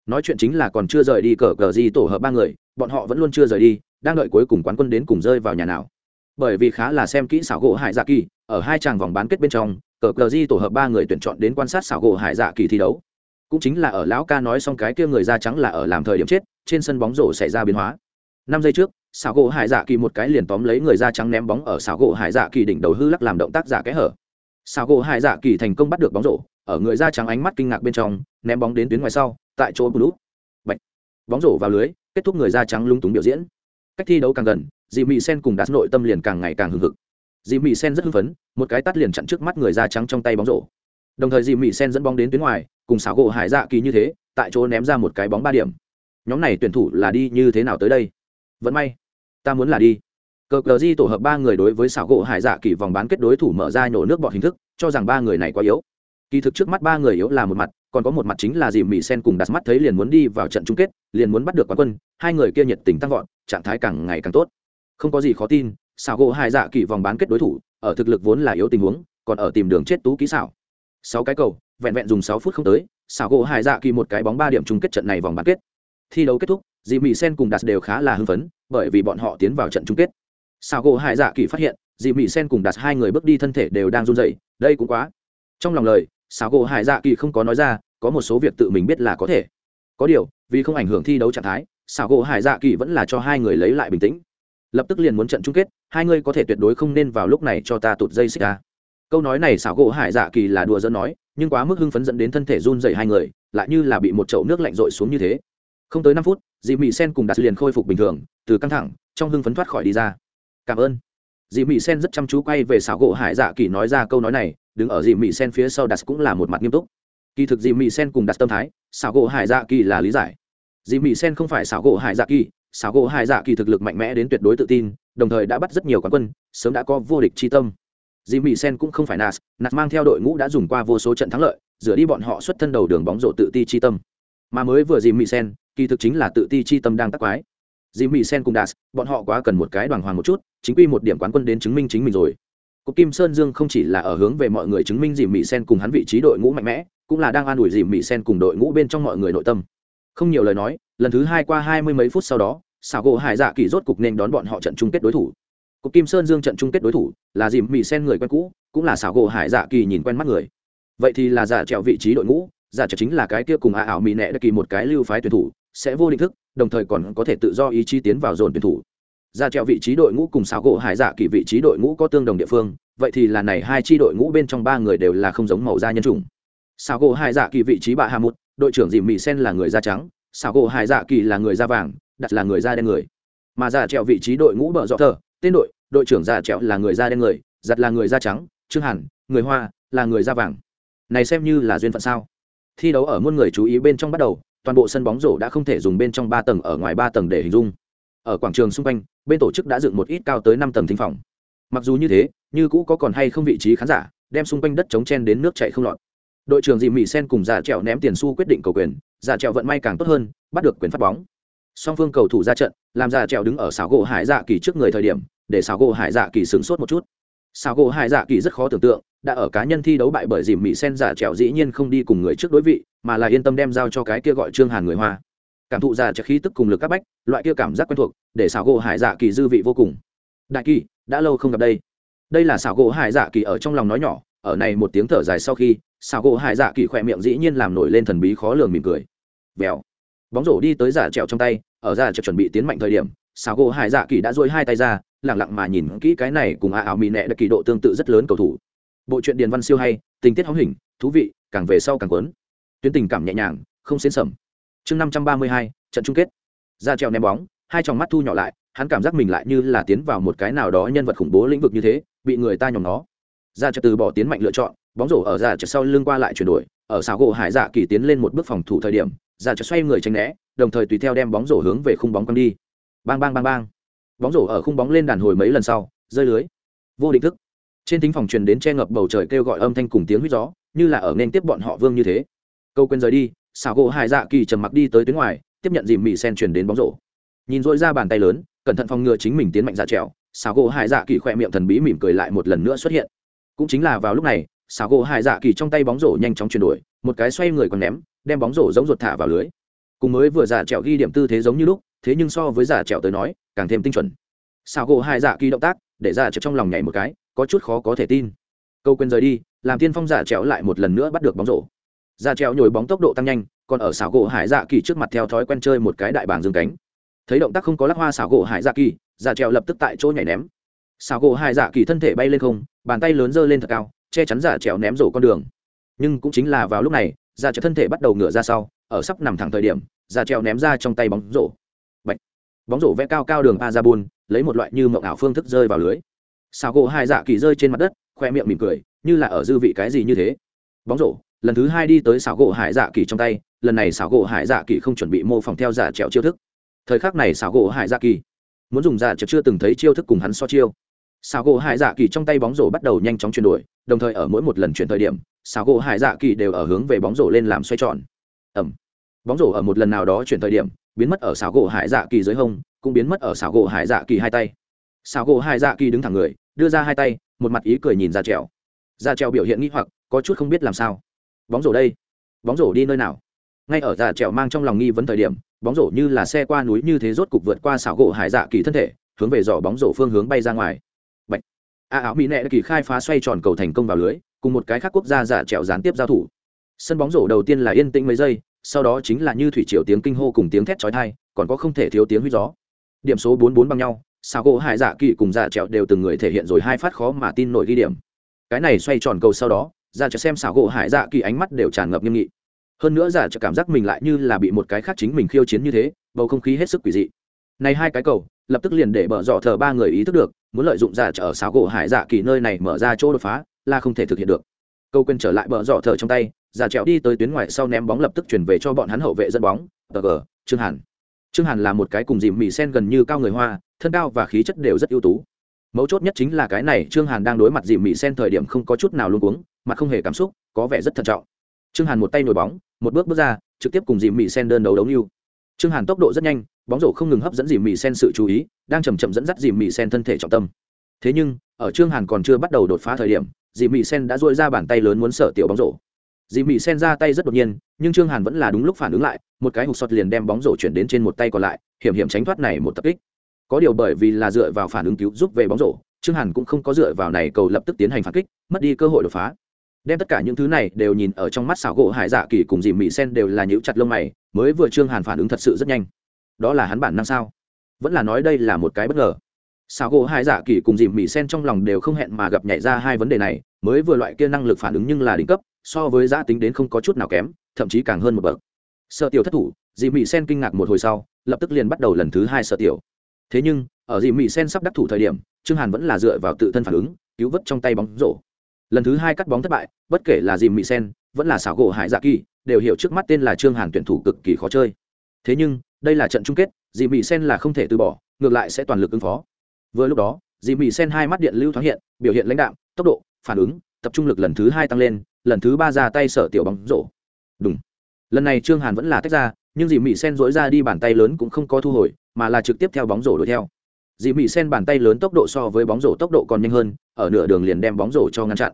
Nói chuyện chính là còn chưa rời đi cờ cờ di tổ hợp ba người, bọn họ vẫn luôn chưa rời đi, đang đợi cuối cùng quán quân đến cùng rơi vào nhà nào. Bởi vì khá là xem kỹ xảo gỗ hải dạ kỳ, ở hai tràng vòng bán kết bên trong, cờ cờ di tổ hợp ba người tuyển chọn đến quan sát xảo gỗ hải dạ kỳ thi đấu cũng chính là ở lão ca nói xong cái kia người da trắng là ở làm thời điểm chết, trên sân bóng rổ xảy ra biến hóa. Năm giây trước, xảo gỗ hải dạ kỳ một cái liền tóm lấy người da trắng ném bóng ở xảo gỗ hải dạ kỳ đỉnh đầu hư lắc làm động tác giả kẽ hở. Sao gỗ hải dạ kỳ thành công bắt được bóng rổ, ở người da trắng ánh mắt kinh ngạc bên trong, ném bóng đến tuyến ngoài sau, tại chỗ blue bạch. Bóng rổ vào lưới, kết thúc người da trắng lung túng biểu diễn. Cách thi đấu càng gần dì mị sen cùng đạt nội tâm liền càng ngày càng hưng hực. Dì mị sen rất hưng phấn, một cái tắt liền chặn trước mắt người da trắng trong tay bóng rổ. Đồng thời dì mị sen dẫn bóng đến tuyến ngoài cùng xảo gỗ hải dạ kỳ như thế, tại chỗ ném ra một cái bóng ba điểm. Nhóm này tuyển thủ là đi như thế nào tới đây? Vẫn may, ta muốn là đi. Cờ cờ di tổ hợp ba người đối với xảo gỗ hải dạ kỳ vòng bán kết đối thủ mở ra nhổ nước bọt hình thức, cho rằng ba người này quá yếu. Kỳ thực trước mắt ba người yếu là một mặt, còn có một mặt chính là dì mỹ sen cùng đặt mắt thấy liền muốn đi vào trận chung kết, liền muốn bắt được quán quân, hai người kia nhiệt tình tăng vọt, trạng thái càng ngày càng tốt. Không có gì khó tin, xảo gỗ hải dạ kỳ vòng bán kết đối thủ, ở thực lực vốn là yếu tình huống, còn ở tìm đường chết tú kỹ xảo. Sáu cái cầu vẹn vẹn dùng sáu phút không tới, xảo gỗ hải dạ kỳ một cái bóng ba điểm chung kết trận này vòng bán kết. Thi đấu kết thúc dì mỹ sen cùng đạt đều khá là hưng phấn, bởi vì bọn họ tiến vào trận chung kết. Xảo gỗ hải dạ kỳ phát hiện dì mỹ sen cùng đạt hai người bước đi thân thể đều đang run dậy đây cũng quá. Trong lòng lời, xảo gỗ hải dạ kỳ không có nói ra, có một số việc tự mình biết là có thể. Có điều, vì không ảnh hưởng thi đấu trạng thái, xảo gỗ hải dạ kỳ vẫn là cho hai người lấy lại bình tĩnh. Lập tức liền muốn trận chung kết, hai người có thể tuyệt đối không nên vào lúc này cho ta tụt dây xích ra câu nói này xảo gỗ hải dạ kỳ là đùa dẫn nói nhưng quá mức hưng phấn dẫn đến thân thể run dày hai người, lại như là bị một chậu nước lạnh rội xuống như thế. Không tới năm phút dì mị sen cùng đặt liền khôi phục bình thường, từ căng thẳng, trong hưng phấn thoát khỏi đi ra. Cảm ơn. Dì mị sen rất chăm chú quay về xảo gỗ hải dạ kỳ nói ra câu nói này, đứng ở dì mị sen phía sau đặt cũng là một mặt nghiêm túc. Kỳ thực dì mị sen cùng đặt tâm thái, xảo gỗ hải dạ kỳ là lý giải. Dì mị sen không phải xảo gỗ hải dạ kỳ xảo gỗ hải dạ kỳ thực lực mạnh mẽ đến tuyệt đối tự tin, đồng thời đã bắt rất nhiều quán quân, sớm đã có vô địch tri tâm dì mị sen cũng không phải nas nas mang theo đội ngũ đã dùng qua vô số trận thắng lợi, rửa đi bọn họ xuất thân đầu đường bóng rổ tự ti chi tâm. Mà mới vừa dì mị sen kỳ thực chính là tự ti chi tâm đang tác quái. Dì mị sen cùng das bọn họ quá cần một cái đoàn hoàng một chút, chính quy một điểm quán quân đến chứng minh chính mình rồi. Cục kim sơn dương không chỉ là ở hướng về mọi người chứng minh dì mị sen cùng hắn vị trí đội ngũ mạnh mẽ, cũng là đang an ủi dì mị sen cùng đội ngũ bên trong mọi người nội tâm. Không nhiều lời nói, lần thứ hai qua hai mươi mấy phút sau đó Sào gỗ hải dạ kỳ rốt cục nên đón bọn họ trận chung kết đối thủ cục kim sơn dương trận chung kết đối thủ, là Dìm mị sen người quen cũ, cũng là xảo gỗ hải dạ kỳ nhìn quen mắt người. Vậy thì là giả trẹo vị trí đội ngũ, giả trẹo chính là cái kia cùng a ảo mỹ nẹ đặc kỳ một cái lưu phái tuyển thủ, sẽ vô định thức, đồng thời còn có thể tự do ý chí tiến vào dồn tuyển thủ. Giả trẹo vị trí đội ngũ cùng xảo gỗ hải dạ kỳ vị trí đội ngũ có tương đồng địa phương, vậy thì là này hai chi đội ngũ bên trong ba người đều là không giống màu da nhân chủng. Xảo gỗ hải dạ kỳ vị trí bạ hà một đội trưởng Dìm mỹ sen là người da trắng, xảo gỗ hải dạ kỳ là người da vàng, đặt là người da đen người. Mà giả trẹo vị trí đội ngũ bờ dọ thờ tên đội đội trưởng già trẹo là người da đen người, giặt là người da trắng, trương hẳn người hoa, là người da vàng. Này xem như là duyên phận sao? Thi đấu ở muôn người chú ý bên trong bắt đầu, toàn bộ sân bóng rổ đã không thể dùng bên trong ba tầng ở ngoài ba tầng để hình dung. Ở quảng trường xung quanh, bên tổ chức đã dựng một ít cao tới năm tầng thính phòng. Mặc dù như thế, như cũ có còn hay không vị trí khán giả, đem xung quanh đất chống chen đến nước chạy không lọt. Đội trưởng dì mỹ sen cùng giả trẹo ném tiền xu quyết định cầu quyền giả trẹo vận may càng tốt hơn, bắt được quyền phát bóng song phương cầu thủ ra trận, làm giả trèo đứng ở xảo gỗ hải dạ kỳ trước người thời điểm, để xảo gỗ hải dạ kỳ sửng sốt một chút. Xảo gỗ hải dạ kỳ rất khó tưởng tượng, đã ở cá nhân thi đấu bại bởi dìm mỹ sen giả trèo dĩ nhiên không đi cùng người trước đối vị, mà là yên tâm đem giao cho cái kia gọi trương hàn người hoa. Cảm thụ giả trèo khí tức cùng lực các bách, loại kia cảm giác quen thuộc, để xảo gỗ hải dạ kỳ dư vị vô cùng. Đại kỳ, đã lâu không gặp đây. Đây là xảo gỗ hải dạ kỳ ở trong lòng nói nhỏ, ở này một tiếng thở dài sau khi xảo gỗ hải dạ kỳ khỏe miệng dĩ nhiên làm nổi lên thần bí khó lường mỉm cười. Vèo. Bóng rổ đi tới giả trèo trong tay ở giả trèo chuẩn bị tiến mạnh thời điểm xảo gỗ hải dạ kỳ đã dôi hai tay ra lẳng lặng mà nhìn kỹ cái này cùng a ảo mỹ nẹ đã kỳ độ tương tự rất lớn cầu thủ. Bộ truyện điền văn siêu hay, tình tiết hóng hình, thú vị, càng về sau càng quấn tuyến tình cảm nhẹ nhàng, không xến sầm. Chương năm trăm ba mươi hai, trận chung kết. Ra treo ném bóng, hai tròng mắt thu nhỏ lại, hắn cảm giác mình lại như là tiến vào một cái nào đó nhân vật khủng bố lĩnh vực như thế, bị người ta nhòm nó. Ra treo từ bỏ tiến mạnh lựa chọn, bóng rổ ở ra treo sau lưng qua lại chuyển đổi, ở xào gỗ hải dạ kỳ tiến lên một bước phòng thủ thời điểm, ra treo xoay người tránh né đồng thời tùy theo đem bóng rổ hướng về khung bóng quăng đi. Bang bang bang bang. Bóng rổ ở khung bóng lên đàn hồi mấy lần sau, rơi lưới. Vô định thức. Trên thính phòng truyền đến che ngập bầu trời kêu gọi âm thanh cùng tiếng huýt gió, như là ở nên tiếp bọn họ vương như thế. Câu quên rời đi, xảo gỗ hải dạ kỳ trầm mặc đi tới tuyến ngoài, tiếp nhận dìm mị sen truyền đến bóng rổ. Nhìn dội ra bàn tay lớn, cẩn thận phòng ngừa chính mình tiến mạnh ra trèo, xảo gỗ hải dạ kỳ khỏe miệng thần bí mỉm cười lại một lần nữa xuất hiện. Cũng chính là vào lúc này, xảo gỗ hải dạ kỳ trong tay bóng rổ nhanh chóng chuyển đổi, một cái xoay người còn ném, đem bóng rổ giống ruột thả vào lưới cùng mới vừa giả trèo ghi điểm tư thế giống như lúc, thế nhưng so với giả trèo tới nói, càng thêm tinh chuẩn. Xảo gỗ hải dạ kỳ động tác, để giả trèo trong lòng nhảy một cái, có chút khó có thể tin. Câu quên rời đi, làm tiên phong giả trèo lại một lần nữa bắt được bóng rổ. Giả trèo nhồi bóng tốc độ tăng nhanh, còn ở xảo gỗ hải dạ kỳ trước mặt theo thói quen chơi một cái đại bảng dương cánh. Thấy động tác không có lắc hoa xảo gỗ hải dạ kỳ, giả trèo lập tức tại chỗ nhảy ném. Xảo gỗ hải dạ kỳ thân thể bay lên không, bàn tay lớn giơ lên thật cao, che chắn giả trèo ném rổ con đường. Nhưng cũng chính là vào lúc này, giả trèo thân thể bắt đầu ngửa ra sau ở sắp nằm thẳng thời điểm ra treo ném ra trong tay bóng rổ. Bạch. bóng rổ vẽ cao cao đường a ra bùn lấy một loại như mộng ảo phương thức rơi vào lưới. Sao gỗ hai dạ kỳ rơi trên mặt đất, khoe miệng mỉm cười, như là ở dư vị cái gì như thế. Bóng rổ, lần thứ hai đi tới xảo gỗ hải dạ kỳ trong tay, lần này xảo gỗ hải dạ kỳ không chuẩn bị mô phỏng theo giả trèo chiêu thức. Thời khắc này xảo gỗ hải dạ kỳ muốn dùng giả trèo chưa từng thấy chiêu thức cùng hắn so chiêu. Xảo gỗ hải dạ kỳ trong tay bóng rổ bắt đầu nhanh chóng chuyển đổi, đồng thời ở mỗi một lần chuyển thời điểm xảo gỗ hải dạ kỳ đều ở hướng về bóng rổ lên làm xoay tròn ẩm. Bóng rổ ở một lần nào đó chuyển thời điểm, biến mất ở xảo gỗ hải dạ kỳ dưới hông, cũng biến mất ở xảo gỗ hải dạ kỳ hai tay. Xảo gỗ hải dạ kỳ đứng thẳng người, đưa ra hai tay, một mặt ý cười nhìn ra trèo. Ra trèo biểu hiện nghĩ hoặc, có chút không biết làm sao. Bóng rổ đây? Bóng rổ đi nơi nào? Ngay ở già trèo mang trong lòng nghi vấn thời điểm, bóng rổ như là xe qua núi như thế rốt cục vượt qua xảo gỗ hải dạ kỳ thân thể, hướng về dò bóng rổ phương hướng bay ra ngoài. Bạch. a áo mỹ nệ kỳ khai phá xoay tròn cầu thành công vào lưới, cùng một cái khác quốc gia giả trèo gián tiếp giao thủ. Sân bóng rổ đầu tiên là yên tĩnh mấy giây sau đó chính là như thủy triều tiếng kinh hô cùng tiếng thét chói tai, còn có không thể thiếu tiếng huy gió. Điểm số bốn bốn bằng nhau, Sào gỗ hải dạ kỳ cùng dạ trèo đều từng người thể hiện rồi hai phát khó mà tin nổi ghi điểm. Cái này xoay tròn cầu sau đó dạ giả Trẹo xem xảo gỗ hải dạ kỳ ánh mắt đều tràn ngập nghiêm nghị. Hơn nữa dạ giả Trẹo cảm giác mình lại như là bị một cái khác chính mình khiêu chiến như thế, bầu không khí hết sức quỷ dị. Này hai cái cầu, lập tức liền để bở dọ thờ ba người ý thức được, muốn lợi dụng dạ giả Trẹo ở xảo gỗ hải dạ kỳ nơi này mở ra chỗ đột phá, là không thể thực hiện được. Câu quên trở lại bờ dọ thờ trong tay giả trèo đi tới tuyến ngoài sau ném bóng lập tức chuyển về cho bọn hắn hậu vệ dẫn bóng, tờ gờ, trương hàn. Trương hàn là một cái cùng dìm mì sen gần như cao người hoa, thân cao và khí chất đều rất ưu tú. Mấu chốt nhất chính là cái này, trương hàn đang đối mặt dìm mì sen thời điểm không có chút nào luôn cuống mặt không hề cảm xúc, có vẻ rất thận trọng. Trương hàn một tay nổi bóng, một bước bước ra, trực tiếp cùng dìm mì sen đơn đấu đấu như trương hàn tốc độ rất nhanh, bóng rổ không ngừng hấp dẫn dìm mì sen sự chú ý, đang chầm chậm dẫn dắt dìm mì sen thân thể trọng tâm. Thế nhưng, ở trương hàn còn chưa bắt đầu đột phá thời điểm, dìm mì sen đã dội ra bàn tay lớn muốn sở tiểu bóng rổ dì mị sen ra tay rất đột nhiên, nhưng trương hàn vẫn là đúng lúc phản ứng lại, một cái hụt sọt liền đem bóng rổ chuyển đến trên một tay còn lại, hiểm hiểm tránh thoát này một tập kích. Có điều bởi vì là dựa vào phản ứng cứu giúp về bóng rổ, trương hàn cũng không có dựa vào này cầu lập tức tiến hành phản kích, mất đi cơ hội đột phá. Đem tất cả những thứ này đều nhìn ở trong mắt xảo gỗ hải dạ kỳ cùng dì mị sen đều là nhữ chặt lông mày, mới vừa trương hàn phản ứng thật sự rất nhanh. Đó là hắn bản năng sao? Vẫn là nói đây là một cái bất ngờ. Xảo gỗ hải dạ kỳ cùng dì mị sen trong lòng đều không hẹn mà gặp nhảy ra hai vấn đề này, mới vừa loại kia năng lực phản ứng nhưng là đỉnh cấp so với giã tính đến không có chút nào kém, thậm chí càng hơn một bậc. Sợ tiểu thất thủ dì mị sen kinh ngạc một hồi sau, lập tức liền bắt đầu lần thứ hai sợ tiểu. Thế nhưng, ở dì mị sen sắp đắc thủ thời điểm, trương hàn vẫn là dựa vào tự thân phản ứng, cứu vớt trong tay bóng rổ. Lần thứ hai cắt bóng thất bại, bất kể là dì mị sen, vẫn là xảo gỗ hải dạ kỳ, đều hiểu trước mắt tên là trương hàn tuyển thủ cực kỳ khó chơi. Thế nhưng, đây là trận chung kết dì mị sen là không thể từ bỏ, ngược lại sẽ toàn lực ứng phó. Vừa lúc đó dì mị sen hai mắt điện lưu thoáng hiện, biểu hiện lãnh đạo tốc độ, phản ứng, tập trung lực lần thứ hai tăng lên lần thứ ba ra tay sở tiểu bóng rổ. Đúng. Lần này trương hàn vẫn là tách ra, nhưng dì mỹ sen dỗi ra đi bàn tay lớn cũng không có thu hồi, mà là trực tiếp theo bóng rổ đuổi theo. Dì mỹ sen bàn tay lớn tốc độ so với bóng rổ tốc độ còn nhanh hơn, ở nửa đường liền đem bóng rổ cho ngăn chặn.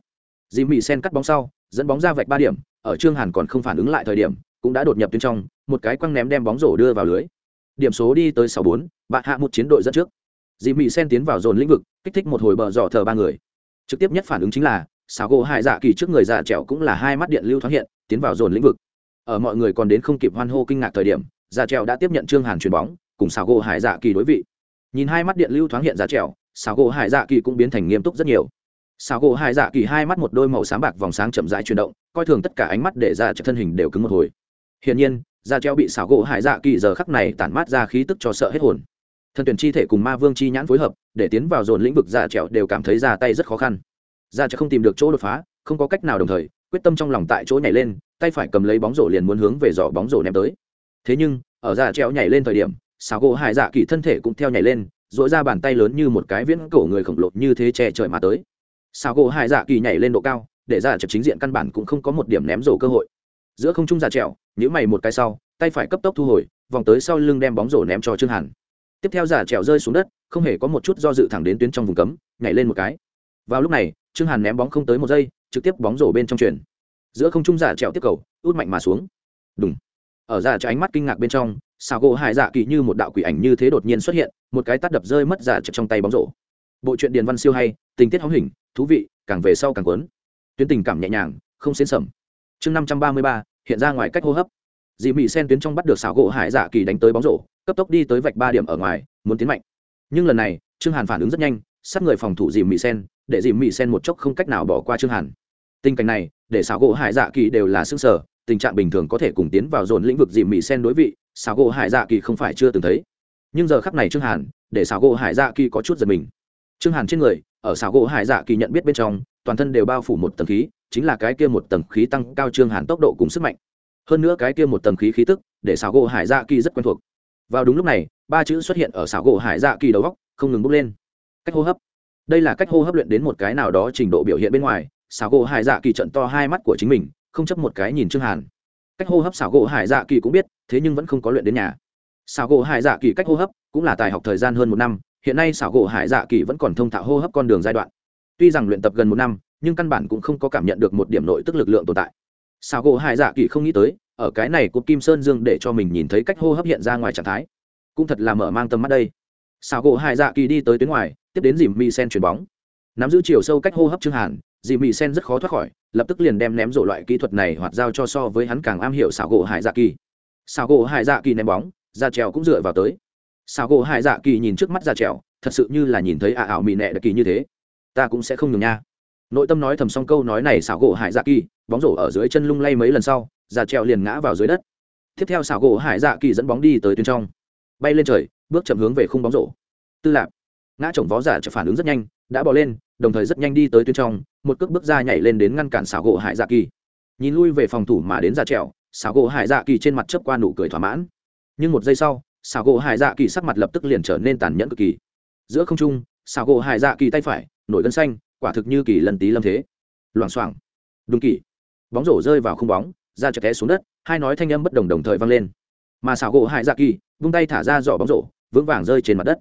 Dì mỹ sen cắt bóng sau, dẫn bóng ra vạch ba điểm, ở trương hàn còn không phản ứng lại thời điểm, cũng đã đột nhập tuyến trong, một cái quăng ném đem bóng rổ đưa vào lưới. Điểm số đi tới sáu bốn, bạn hạ một chiến đội dẫn trước. Dì mỹ sen tiến vào dồn lĩnh vực, kích thích một hồi bờ dò thờ ba người. Trực tiếp nhất phản ứng chính là xào gỗ hải dạ kỳ trước người dạ trẻo cũng là hai mắt điện lưu thoáng hiện, tiến vào dồn lĩnh vực. Ở mọi người còn đến không kịp hoan hô kinh ngạc thời điểm dạ trẻo đã tiếp nhận trương hàn chuyền bóng, cùng xào gỗ hải dạ kỳ đối vị. Nhìn hai mắt điện lưu thoáng hiện dạ trẻo xào gỗ hải dạ kỳ cũng biến thành nghiêm túc rất nhiều. Xào gỗ hải dạ kỳ hai mắt một đôi màu sáng bạc vòng sáng chậm rãi chuyển động, coi thường tất cả ánh mắt để dạ trẻo thân hình đều cứng một hồi. Hiển nhiên dạ trẻo bị xào gỗ hải dạ kỳ giờ khắc này tản mát ra khí tức cho sợ hết hồn. Thần tuyển chi thể cùng ma vương chi nhãn phối hợp, để tiến vào dồn lĩnh vực dạ trèo đều cảm thấy ra tay rất khó khăn ra chợ không tìm được chỗ đột phá, không có cách nào đồng thời, quyết tâm trong lòng tại chỗ nhảy lên, tay phải cầm lấy bóng rổ liền muốn hướng về giỏ bóng rổ ném tới. Thế nhưng, ở ra treo nhảy lên thời điểm xào gỗ hải dạ kỳ thân thể cũng theo nhảy lên dội ra bàn tay lớn như một cái viễn cổ người khổng lồ như thế che trời mà tới. Xào gỗ hải dạ kỳ nhảy lên độ cao, để ra chập chính diện căn bản cũng không có một điểm ném rổ cơ hội. Giữa không trung giả trèo nhữ mày một cái sau, tay phải cấp tốc thu hồi, vòng tới sau lưng đem bóng rổ ném cho trương hàn. Tiếp theo giả trèo rơi xuống đất, không hề có một chút do dự thẳng đến tuyến trong vùng cấm, nhảy lên một cái vào lúc này, trương hàn ném bóng không tới một giây, trực tiếp bóng rổ bên trong chuyền. Giữa không trung giả trèo tiếp cầu, út mạnh mà xuống. Đúng ở giả cho ánh mắt kinh ngạc bên trong xào gỗ hải dạ kỳ như một đạo quỷ ảnh như thế đột nhiên xuất hiện, một cái tắt đập rơi mất giả trong tay bóng rổ. Bộ truyện điền văn siêu hay, tình tiết hóng hình, thú vị, càng về sau càng quấn tuyến tình cảm nhẹ nhàng, không xến sầm. Chương năm trăm ba mươi ba, hiện ra ngoài cách hô hấp. Dị mị sen tuyến trong bắt được xào gỗ hải dạ kỳ đánh tới bóng rổ, cấp tốc đi tới vạch ba điểm ở ngoài, muốn tiến mạnh. Nhưng lần này, trương hàn phản ứng rất nhanh, sát người phòng thủ dì mị sen để dìm mị sen một chốc không cách nào bỏ qua trương hàn. Tình cảnh này, để xảo gỗ hải dạ kỳ đều là xương sở tình trạng bình thường có thể cùng tiến vào dồn lĩnh vực dìm mị sen đối vị, xảo gỗ hải dạ kỳ không phải chưa từng thấy. Nhưng giờ khắc này trương hàn, để xảo gỗ hải dạ kỳ có chút giật mình. Trương hàn trên người, ở xảo gỗ hải dạ kỳ nhận biết bên trong, toàn thân đều bao phủ một tầng khí, chính là cái kia một tầng khí tăng cao trương hàn tốc độ cùng sức mạnh. Hơn nữa cái kia một tầng khí khí tức, để xảo gỗ hải dạ kỳ rất quen thuộc. Vào đúng lúc này, ba chữ xuất hiện ở xảo gỗ hải dạ kỳ đầu góc, không ngừng bốc lên. Cách hô hấp đây là cách hô hấp luyện đến một cái nào đó trình độ biểu hiện bên ngoài, xảo gỗ hải dạ kỳ trận to hai mắt của chính mình, không chấp một cái nhìn trương hàn. Cách hô hấp xảo gỗ hải dạ kỳ cũng biết, thế nhưng vẫn không có luyện đến nhà. Xảo gỗ hải dạ kỳ cách hô hấp cũng là tài học thời gian hơn một năm, hiện nay xảo gỗ hải dạ kỳ vẫn còn thông thạo hô hấp con đường giai đoạn. Tuy rằng luyện tập gần một năm, nhưng căn bản cũng không có cảm nhận được một điểm nội tức lực lượng tồn tại. Xảo gỗ hải dạ kỳ không nghĩ tới, ở cái này cột kim sơn dương để cho mình nhìn thấy cách hô hấp hiện ra ngoài trạng thái. Cũng thật là mở mang tầm mắt đây xảo gỗ hải dạ kỳ đi tới tuyến ngoài, tiếp đến dìm mi sen chuyền bóng. Nắm giữ chiều sâu cách hô hấp trương hàn, dìm mi sen rất khó thoát khỏi, lập tức liền đem ném rổ loại kỹ thuật này hoạt giao cho so với hắn càng am hiểu xảo gỗ hải dạ kỳ. Xảo gỗ hải dạ kỳ ném bóng ra trèo cũng dựa vào tới. Xảo gỗ hải dạ kỳ nhìn trước mắt ra trèo, thật sự như là nhìn thấy ả ảo mị nẹ đặc kỳ như thế. Ta cũng sẽ không nhường nha. Nội tâm nói thầm xong câu nói này xảo gỗ hải dạ kỳ, bóng rổ ở dưới chân lung lay mấy lần sau ra trèo liền ngã vào dưới đất. Tiếp theo xảo gỗ hải dạ kỳ dẫn bóng đi tới tuyến trong. Bay lên trời bước chậm hướng về khung bóng rổ. Tư lạc ngã chồng vó giả phản ứng rất nhanh, đã bỏ lên, đồng thời rất nhanh đi tới tuyến trong, một cước bước ra nhảy lên đến ngăn cản xảo gỗ hải dạ kỳ. Nhìn lui về phòng thủ mà đến ra trèo, xảo gỗ hải dạ kỳ trên mặt chấp qua nụ cười thỏa mãn. Nhưng một giây sau, xảo gỗ hải dạ kỳ sắc mặt lập tức liền trở nên tàn nhẫn cực kỳ. Giữa không trung, xảo gỗ hải dạ kỳ tay phải, nổi gân xanh, quả thực như kỳ lần tí lâm thế. Loảng xoảng. Đúng kỳ. Bóng rổ rơi vào không bóng, ra chợt té xuống đất, hai nói thanh âm bất đồng đồng thời vang lên. Mà xảo gỗ hải dạ kỳ vung tay thả ra giỏ bóng rổ, vững vàng rơi trên mặt đất.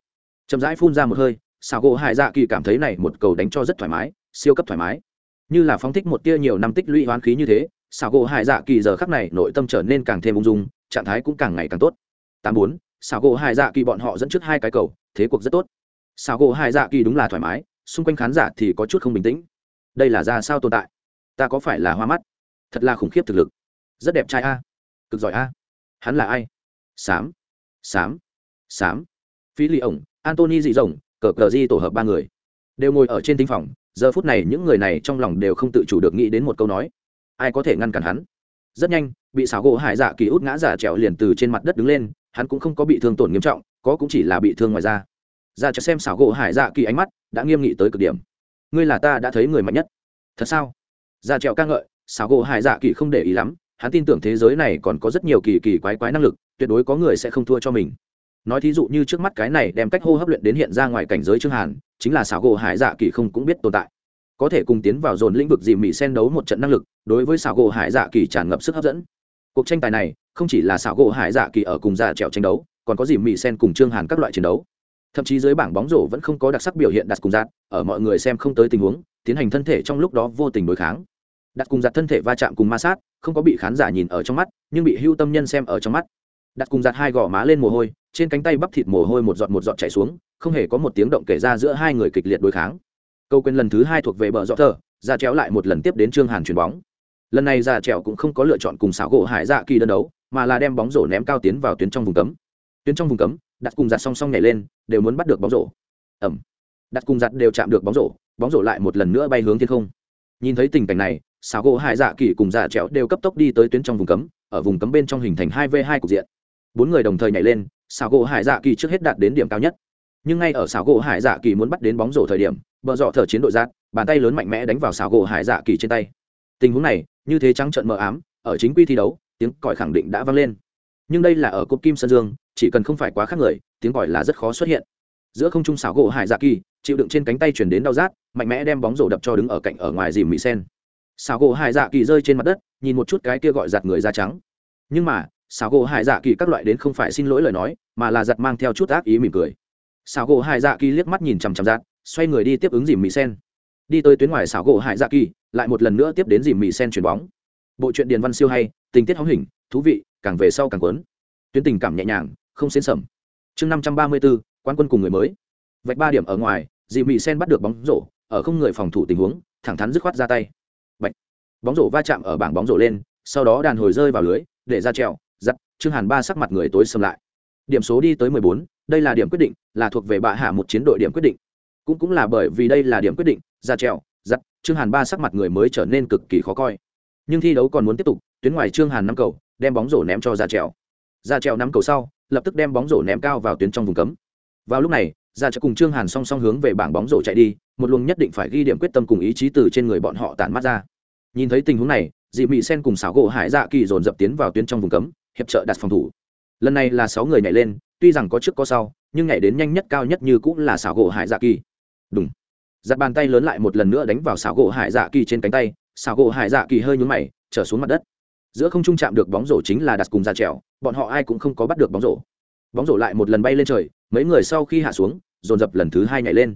Chậm rãi phun ra một hơi, xảo gỗ hải dạ kỳ cảm thấy này một cầu đánh cho rất thoải mái, siêu cấp thoải mái. Như là phóng thích một tia nhiều năm tích lũy hoán khí như thế, xảo gỗ hải dạ kỳ giờ khắc này nội tâm trở nên càng thêm ung dung, trạng thái cũng càng ngày càng tốt. Tám bốn, xảo gỗ hải dạ kỳ bọn họ dẫn trước hai cái cầu, thế cuộc rất tốt. Xảo gỗ hải dạ kỳ đúng là thoải mái, xung quanh khán giả thì có chút không bình tĩnh. Đây là ra sao tồn tại? Ta có phải là hoa mắt? Thật là khủng khiếp thực lực. Rất đẹp trai a. Cực giỏi a. Hắn là ai? Sám sám. Sám. Phí lì ổng, antony dị rồng, cờ cờ di tổ hợp ba người. Đều ngồi ở trên tinh phòng, giờ phút này những người này trong lòng đều không tự chủ được nghĩ đến một câu nói. Ai có thể ngăn cản hắn? Rất nhanh, bị xảo gỗ hải dạ kỳ út ngã giả trèo liền từ trên mặt đất đứng lên, hắn cũng không có bị thương tổn nghiêm trọng, có cũng chỉ là bị thương ngoài da. Ra cho xem xảo gỗ hải dạ kỳ ánh mắt, đã nghiêm nghị tới cực điểm. Ngươi là ta đã thấy người mạnh nhất. Thật sao? Ra trèo ca ngợi, xảo gỗ hải dạ kỳ không để ý lắm hắn tin tưởng thế giới này còn có rất nhiều kỳ kỳ quái quái năng lực, tuyệt đối có người sẽ không thua cho mình. Nói thí dụ như trước mắt cái này đem cách hô hấp luyện đến hiện ra ngoài cảnh giới trương hàn, chính là xảo gỗ hải dạ kỳ không cũng biết tồn tại. Có thể cùng tiến vào dồn lĩnh vực dì mị sen đấu một trận năng lực, đối với xảo gỗ hải dạ kỳ tràn ngập sức hấp dẫn. Cuộc tranh tài này, không chỉ là xảo gỗ hải dạ kỳ ở cùng già trèo tranh đấu, còn có dì mị sen cùng trương hàn các loại chiến đấu. Thậm chí dưới bảng bóng rổ vẫn không có đặc sắc biểu hiện đặt cùng giạt ở mọi người xem không tới tình huống, tiến hành thân thể trong lúc đó vô tình đối kháng đặt cùng giặt thân thể va chạm cùng ma sát, không có bị khán giả nhìn ở trong mắt, nhưng bị hưu tâm nhân xem ở trong mắt. Đặt cùng giặt hai gò má lên mồ hôi, trên cánh tay bắp thịt mồ hôi một giọt một giọt chảy xuống, không hề có một tiếng động kể ra giữa hai người kịch liệt đối kháng. Câu quên lần thứ hai thuộc về bờ dọ thờ ra chéo lại một lần tiếp đến trương hàn chuyền bóng. Lần này ra trèo cũng không có lựa chọn cùng xảo gỗ hải dạ kỳ đơn đấu, mà là đem bóng rổ ném cao tiến vào tuyến trong vùng cấm. Tuyến trong vùng cấm, đặt cùng giặt song song nhảy lên, đều muốn bắt được bóng rổ. Ẩm. Đặt cùng giặt đều chạm được bóng rổ bóng rổ lại một lần nữa bay hướng thiên không. Nhìn thấy tình cảnh này xào gỗ hải dạ kỳ cùng dạ trẹo đều cấp tốc đi tới tuyến trong vùng cấm, ở vùng cấm bên trong hình thành hai v hai cục diện. Bốn người đồng thời nhảy lên, xào gỗ hải dạ kỳ trước hết đạt đến điểm cao nhất. Nhưng ngay ở xào gỗ hải dạ kỳ muốn bắt đến bóng rổ thời điểm, bờ dọ thở chiến đội giác bàn tay lớn mạnh mẽ đánh vào xào gỗ hải dạ kỳ trên tay. Tình huống này, như thế trắng trận mờ ám, ở chính quy thi đấu, tiếng còi khẳng định đã vang lên. Nhưng đây là ở cúp kim sơn dương, chỉ cần không phải quá khác người, tiếng còi là rất khó xuất hiện. Giữa không trung xảo gỗ hải dạ kỳ chịu đựng trên cánh tay chuyển đến đau rát, mạnh mẽ đem bóng rổ đập cho đứng ở cạnh ở ngoài dìm mỹ sen xảo gỗ hải dạ kỳ rơi trên mặt đất, nhìn một chút cái kia gọi giặt người da trắng. Nhưng mà, xảo gỗ hải dạ kỳ các loại đến không phải xin lỗi lời nói, mà là giặt mang theo chút ác ý mỉm cười. Xảo gỗ hải dạ kỳ liếc mắt nhìn chằm chằm giặt, xoay người đi tiếp ứng dìm mỹ sen. Đi tới tuyến ngoài xảo gỗ hải dạ kỳ, lại một lần nữa tiếp đến dìm mỹ sen chuyền bóng. Bộ truyện điền văn siêu hay, tình tiết hóng hình, thú vị, càng về sau càng quấn tuyến tình cảm nhẹ nhàng, không xến sầm. Chương năm trăm ba mươi bốn quan quân cùng người mới. Vạch ba điểm ở ngoài dì mỹ sen bắt được bóng rổ, ở không người phòng thủ tình huống, thẳng thắn dứt khoát ra tay bóng rổ va chạm ở bảng bóng rổ lên, sau đó đàn hồi rơi vào lưới, để ra trèo giặt trương hàn ba sắc mặt người tối xâm lại. Điểm số đi tới mười bốn, đây là điểm quyết định, là thuộc về bạ hạ một chiến đội điểm quyết định. Cũng cũng là bởi vì đây là điểm quyết định, ra trèo giặt trương hàn ba sắc mặt người mới trở nên cực kỳ khó coi. Nhưng thi đấu còn muốn tiếp tục, tuyến ngoài trương hàn năm cầu, đem bóng rổ ném cho ra trèo. Ra trèo năm cầu sau, lập tức đem bóng rổ ném cao vào tuyến trong vùng cấm. Vào lúc này, ra trèo cùng trương hàn song song hướng về bảng bóng rổ chạy đi, một luồng nhất định phải ghi điểm quyết tâm cùng ý chí từ trên người bọn họ tản mắt ra nhìn thấy tình huống này dị mị sen cùng xảo gỗ hải dạ kỳ dồn dập tiến vào tuyến trong vùng cấm, hiệp trợ đặt phòng thủ. Lần này là sáu người nhảy lên, tuy rằng có trước có sau, nhưng nhảy đến nhanh nhất cao nhất như cũng là xảo gỗ hải dạ kỳ. Đúng giặt bàn tay lớn lại một lần nữa đánh vào xảo gỗ hải dạ kỳ trên cánh tay, xảo gỗ hải dạ kỳ hơi nhún mày, trở xuống mặt đất. Giữa không trung chạm được bóng rổ chính là đặt cùng ra trèo, bọn họ ai cũng không có bắt được bóng rổ. Bóng rổ lại một lần bay lên trời, mấy người sau khi hạ xuống, dồn dập lần thứ hai nhảy lên.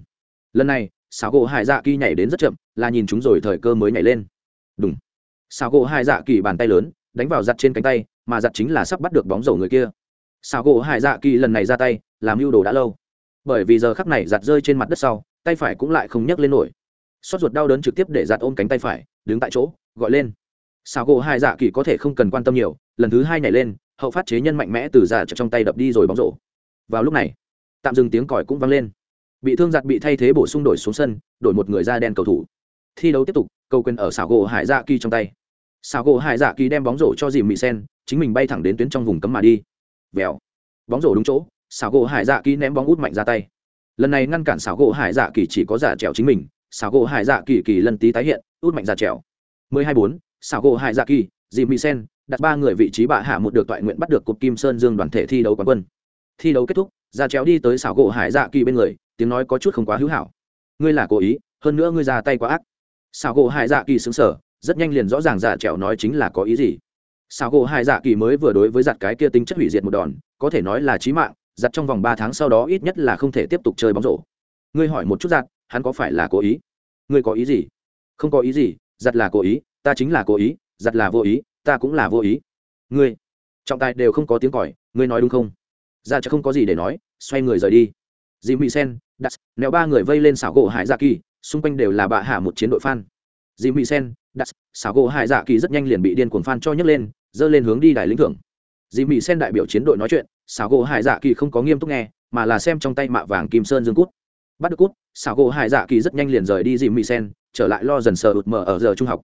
Lần này, xảo gỗ hải dạ kỳ nhảy đến rất chậm, là nhìn chúng rồi thời cơ mới nhảy lên đúng xảo gỗ hải dạ kỳ bàn tay lớn, đánh vào giặt trên cánh tay, mà giặt chính là sắp bắt được bóng rổ người kia. Sao gỗ hải dạ kỳ lần này ra tay, làm mưu đồ đã lâu. Bởi vì giờ khắc này giặt rơi trên mặt đất sau, tay phải cũng lại không nhấc lên nổi. Xót ruột đau đớn trực tiếp để giặt ôm cánh tay phải, đứng tại chỗ, gọi lên. Sao gỗ hải dạ kỳ có thể không cần quan tâm nhiều, lần thứ hai nhảy lên, hậu phát chế nhân mạnh mẽ từ giặt trong tay đập đi rồi bóng rổ. Vào lúc này, tạm dừng tiếng còi cũng vang lên. Bị thương giặt bị thay thế bổ sung đổi xuống sân, đổi một người da đen cầu thủ. Thi đấu tiếp tục cầu quyền ở xảo gỗ hải dạ kỳ trong tay. Xảo gỗ hải dạ kỳ đem bóng rổ cho dìm mị sen, chính mình bay thẳng đến tuyến trong vùng cấm mà đi. Vèo. Bóng rổ đúng chỗ, xảo gỗ hải dạ kỳ ném bóng út mạnh ra tay. Lần này ngăn cản xảo gỗ hải dạ kỳ chỉ có giả trèo chính mình, xảo gỗ hải dạ kỳ kỳ lần tí tái hiện, út mạnh ra trèo. Mười hai bốn, xảo gỗ hải dạ kỳ, dìm mị sen, đặt ba người vị trí bạ hạ một được toại nguyện bắt được cục kim sơn dương đoàn thể thi đấu quán quân. Thi đấu kết thúc, ra chéo đi tới xảo gỗ hải dạ kỳ bên người, tiếng nói có chút không quá hữu hảo. Ngươi là cố ý, hơn nữa ngươi ra tay quá ác xảo gỗ hải dạ kỳ xứng sở rất nhanh liền rõ ràng dạ trèo nói chính là có ý gì. Xảo gỗ hải dạ kỳ mới vừa đối với giặt cái kia tính chất hủy diệt một đòn, có thể nói là chí mạng, giặt trong vòng ba tháng sau đó ít nhất là không thể tiếp tục chơi bóng rổ. Ngươi hỏi một chút giặt, hắn có phải là cố ý? Ngươi có ý gì? Không có ý gì, giặt là cố ý, ta chính là cố ý, giặt là vô ý, ta cũng là vô ý. Ngươi, trọng tài đều không có tiếng còi, ngươi nói đúng không? Dạ Ra chứ không có gì để nói, xoay người rời đi. Dì mỹ sen đặt neo ba người vây lên xảo gỗ hải dạ kỳ xung quanh đều là bạ hạ một chiến đội fan. dì mỹ sen đặt xảo gỗ hải dạ kỳ rất nhanh liền bị điên cuồng fan cho nhấc lên dơ lên hướng đi đài lĩnh thưởng. Dì mỹ sen đại biểu chiến đội nói chuyện, xảo gỗ hải dạ kỳ không có nghiêm túc nghe, mà là xem trong tay mạ vàng kim sơn dương cút. Bắt được cút, xảo gỗ hải dạ kỳ rất nhanh liền rời đi dì mỹ sen trở lại lo dần sờ ụt mở ở giờ trung học.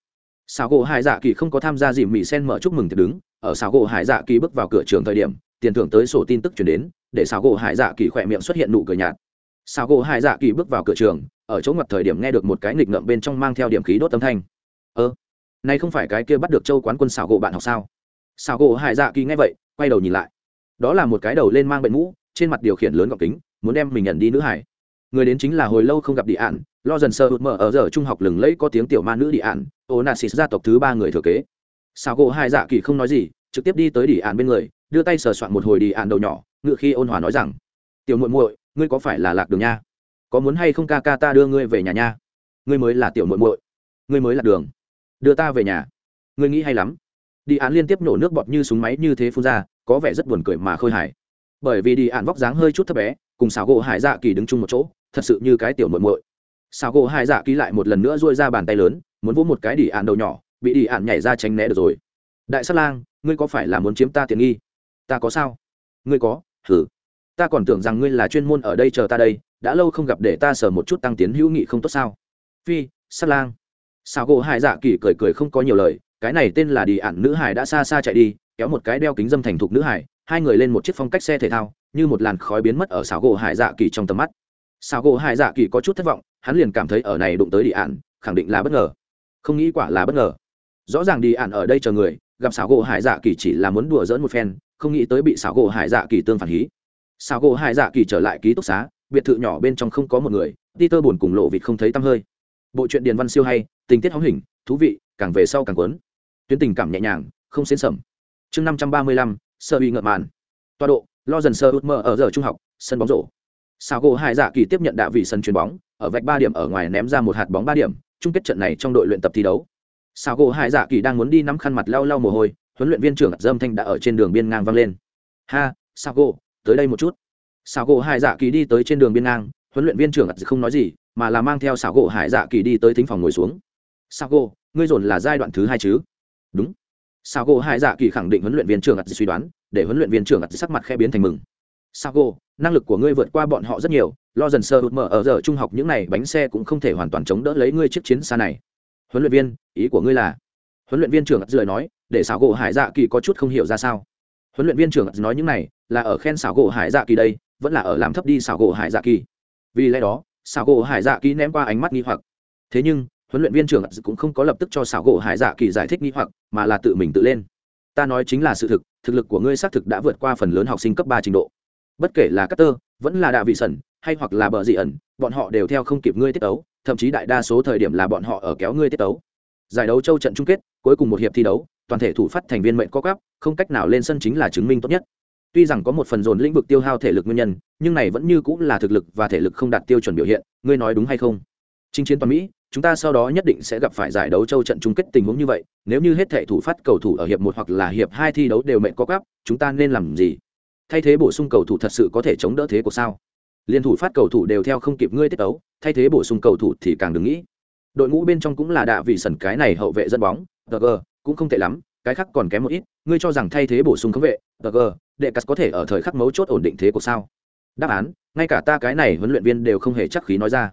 Xảo gỗ hải dạ kỳ không có tham gia dì mỹ sen mở chúc mừng thì đứng, ở xảo gỗ hải dạ kỳ bước vào cửa trường thời điểm, tiền thưởng tới sổ tin tức chuyển đến, để xảo gỗ hải dạ kỳ khỏe miệng xuất hiện nụ cười nhạt xảo gỗ hải dạ kỳ bước vào cửa trường ở chỗ ngặt thời điểm nghe được một cái nghịch ngợm bên trong mang theo điểm khí đốt âm thanh. Ơ ờ, này không phải cái kia bắt được châu quán quân xảo gỗ bạn học sao? Xảo gỗ hải dạ kỳ nghe vậy quay đầu nhìn lại. Đó là một cái đầu lên mang bệnh mũ trên mặt điều khiển lớn gọc kính muốn đem mình nhận đi nữ hải. Người đến chính là hồi lâu không gặp địa ạn lo dần sơ hụt mở ở giờ trung học lừng lẫy có tiếng tiểu ma nữ địa ạn ô xịt gia tộc thứ ba người thừa kế. Xảo gỗ hải dạ kỳ không nói gì trực tiếp đi tới địa ạn bên người đưa tay sờ soạn một hồi địa ạn đầu nhỏ ngựa khi ôn hòa nói rằng tiểu muội muội ngươi có phải là lạc đường nha? Có muốn hay không ca ca ta đưa ngươi về nhà nha? Ngươi mới là tiểu muội muội. Ngươi mới lạc đường. Đưa ta về nhà. Ngươi nghĩ hay lắm. Đi án liên tiếp nổ nước bọt như súng máy như thế phun ra, có vẻ rất buồn cười mà khôi hài. Bởi vì đi án vóc dáng hơi chút thấp bé, cùng xảo gỗ hải dạ kỳ đứng chung một chỗ, thật sự như cái tiểu muội muội. Xảo gỗ hải dạ kỳ lại một lần nữa duỗi ra bàn tay lớn, muốn vỗ một cái đi án đầu nhỏ, bị đi án nhảy ra tránh né được rồi. Đại sát lang, ngươi có phải là muốn chiếm ta tiện nghi? Ta có sao? Ngươi có? Hử ta còn tưởng rằng ngươi là chuyên môn ở đây chờ ta đây, đã lâu không gặp để ta sờ một chút tăng tiến hữu nghị không tốt sao? Phi, sát lang. Sao gỗ hải dạ kỳ cười cười không có nhiều lời, cái này tên là đi ản nữ hải đã xa xa chạy đi, kéo một cái đeo kính dâm thành thục nữ hải, hai người lên một chiếc phong cách xe thể thao, như một làn khói biến mất ở xảo gỗ hải dạ kỳ trong tầm mắt. Xảo gỗ hải dạ kỳ có chút thất vọng, hắn liền cảm thấy ở này đụng tới đi ản, khẳng định là bất ngờ. Không nghĩ quả là bất ngờ. Rõ ràng đi ản ở đây chờ người, gặp xảo gỗ hải dạ kỳ chỉ là muốn đùa dỡn một phen, không nghĩ tới bị xảo gỗ hải dạ kỳ tương phản hí. Sao gỗ hải dạ kỳ trở lại ký túc xá, biệt thự nhỏ bên trong không có một người đi tơ buồn cùng lộ vịt không thấy tăm hơi. Bộ truyện điền văn siêu hay, tình tiết hóng hình, thú vị, càng về sau càng quấn tuyến tình cảm nhẹ nhàng, không xến sẩm chương năm trăm ba mươi lăm, sơ uy ngợm màn toa độ, lo dần sơ út mơ ở giờ trung học, sân bóng rổ. Sao gỗ hải dạ kỳ tiếp nhận đạo vị sân chuyền bóng, ở vạch ba điểm ở ngoài ném ra một hạt bóng ba điểm, chung kết trận này trong đội luyện tập thi đấu. Sao gỗ hải dạ kỳ đang muốn đi nắm khăn mặt lau lau mồ hôi, huấn luyện viên trưởng dâm thanh đã ở trên đường biên ngang vang lên. Ha sao gỗ tới đây một chút. Xảo gỗ hải dạ kỳ đi tới trên đường biên ngang, huấn luyện viên trưởng không nói gì, mà là mang theo xảo gỗ hải dạ kỳ đi tới thính phòng ngồi xuống. Xảo gỗ, ngươi dồn là giai đoạn thứ hai chứ? Đúng. Xảo gỗ hải dạ kỳ khẳng định huấn luyện viên trưởng suy đoán, để huấn luyện viên trưởng sắc mặt khe biến thành mừng. Xảo gỗ, năng lực của ngươi vượt qua bọn họ rất nhiều, lo dần sơ hụt mở ở giờ trung học những này, bánh xe cũng không thể hoàn toàn chống đỡ lấy ngươi chiếc chiến xa này. Huấn luyện viên, ý của ngươi là? Huấn luyện viên trưởng rời nói, để xảo gỗ hải dạ kỳ có chút không hiểu ra sao huấn luyện viên trưởng nói những này là ở khen xảo gỗ hải dạ kỳ đây vẫn là ở làm thấp đi xảo gỗ hải dạ kỳ. Vì lẽ đó xảo gỗ hải dạ kỳ ném qua ánh mắt nghi hoặc. Thế nhưng huấn luyện viên trưởng cũng không có lập tức cho xảo gỗ hải dạ kỳ giải thích nghi hoặc mà là tự mình tự lên. Ta nói chính là sự thực thực lực của ngươi xác thực đã vượt qua phần lớn học sinh cấp ba trình độ. Bất kể là Carter, vẫn là đạ vị sẩn hay hoặc là bờ dị ẩn bọn họ đều theo không kịp ngươi tiết tấu thậm chí đại đa số thời điểm là bọn họ ở kéo ngươi tiết tấu. Giải đấu châu trận chung kết cuối cùng một hiệp thi đấu toàn thể thủ phát thành viên mệnh co cắp không cách nào lên sân chính là chứng minh tốt nhất. Tuy rằng có một phần dồn lĩnh vực tiêu hao thể lực nguyên nhân, nhưng này vẫn như cũng là thực lực và thể lực không đạt tiêu chuẩn biểu hiện, ngươi nói đúng hay không? Chinh chiến toàn mỹ, chúng ta sau đó nhất định sẽ gặp phải giải đấu châu trận chung kết tình huống như vậy, nếu như hết thể thủ phát cầu thủ ở hiệp một hoặc là hiệp hai thi đấu đều mệnh co cắp chúng ta nên làm gì? Thay thế bổ sung cầu thủ thật sự có thể chống đỡ thế của sao? Liên thủ phát cầu thủ đều theo không kịp ngươi tiết tấu, thay thế bổ sung cầu thủ thì càng đừng nghĩ. Đội ngũ bên trong cũng là đạ vị sần cái này hậu vệ dẫn bóng gg cũng không tệ lắm, cái khác còn kém một ít, ngươi cho rằng thay thế bổ sung khống vệ gg đệ cắt có thể ở thời khắc mấu chốt ổn định thế của sao? Đáp án, ngay cả ta cái này huấn luyện viên đều không hề chắc khí nói ra.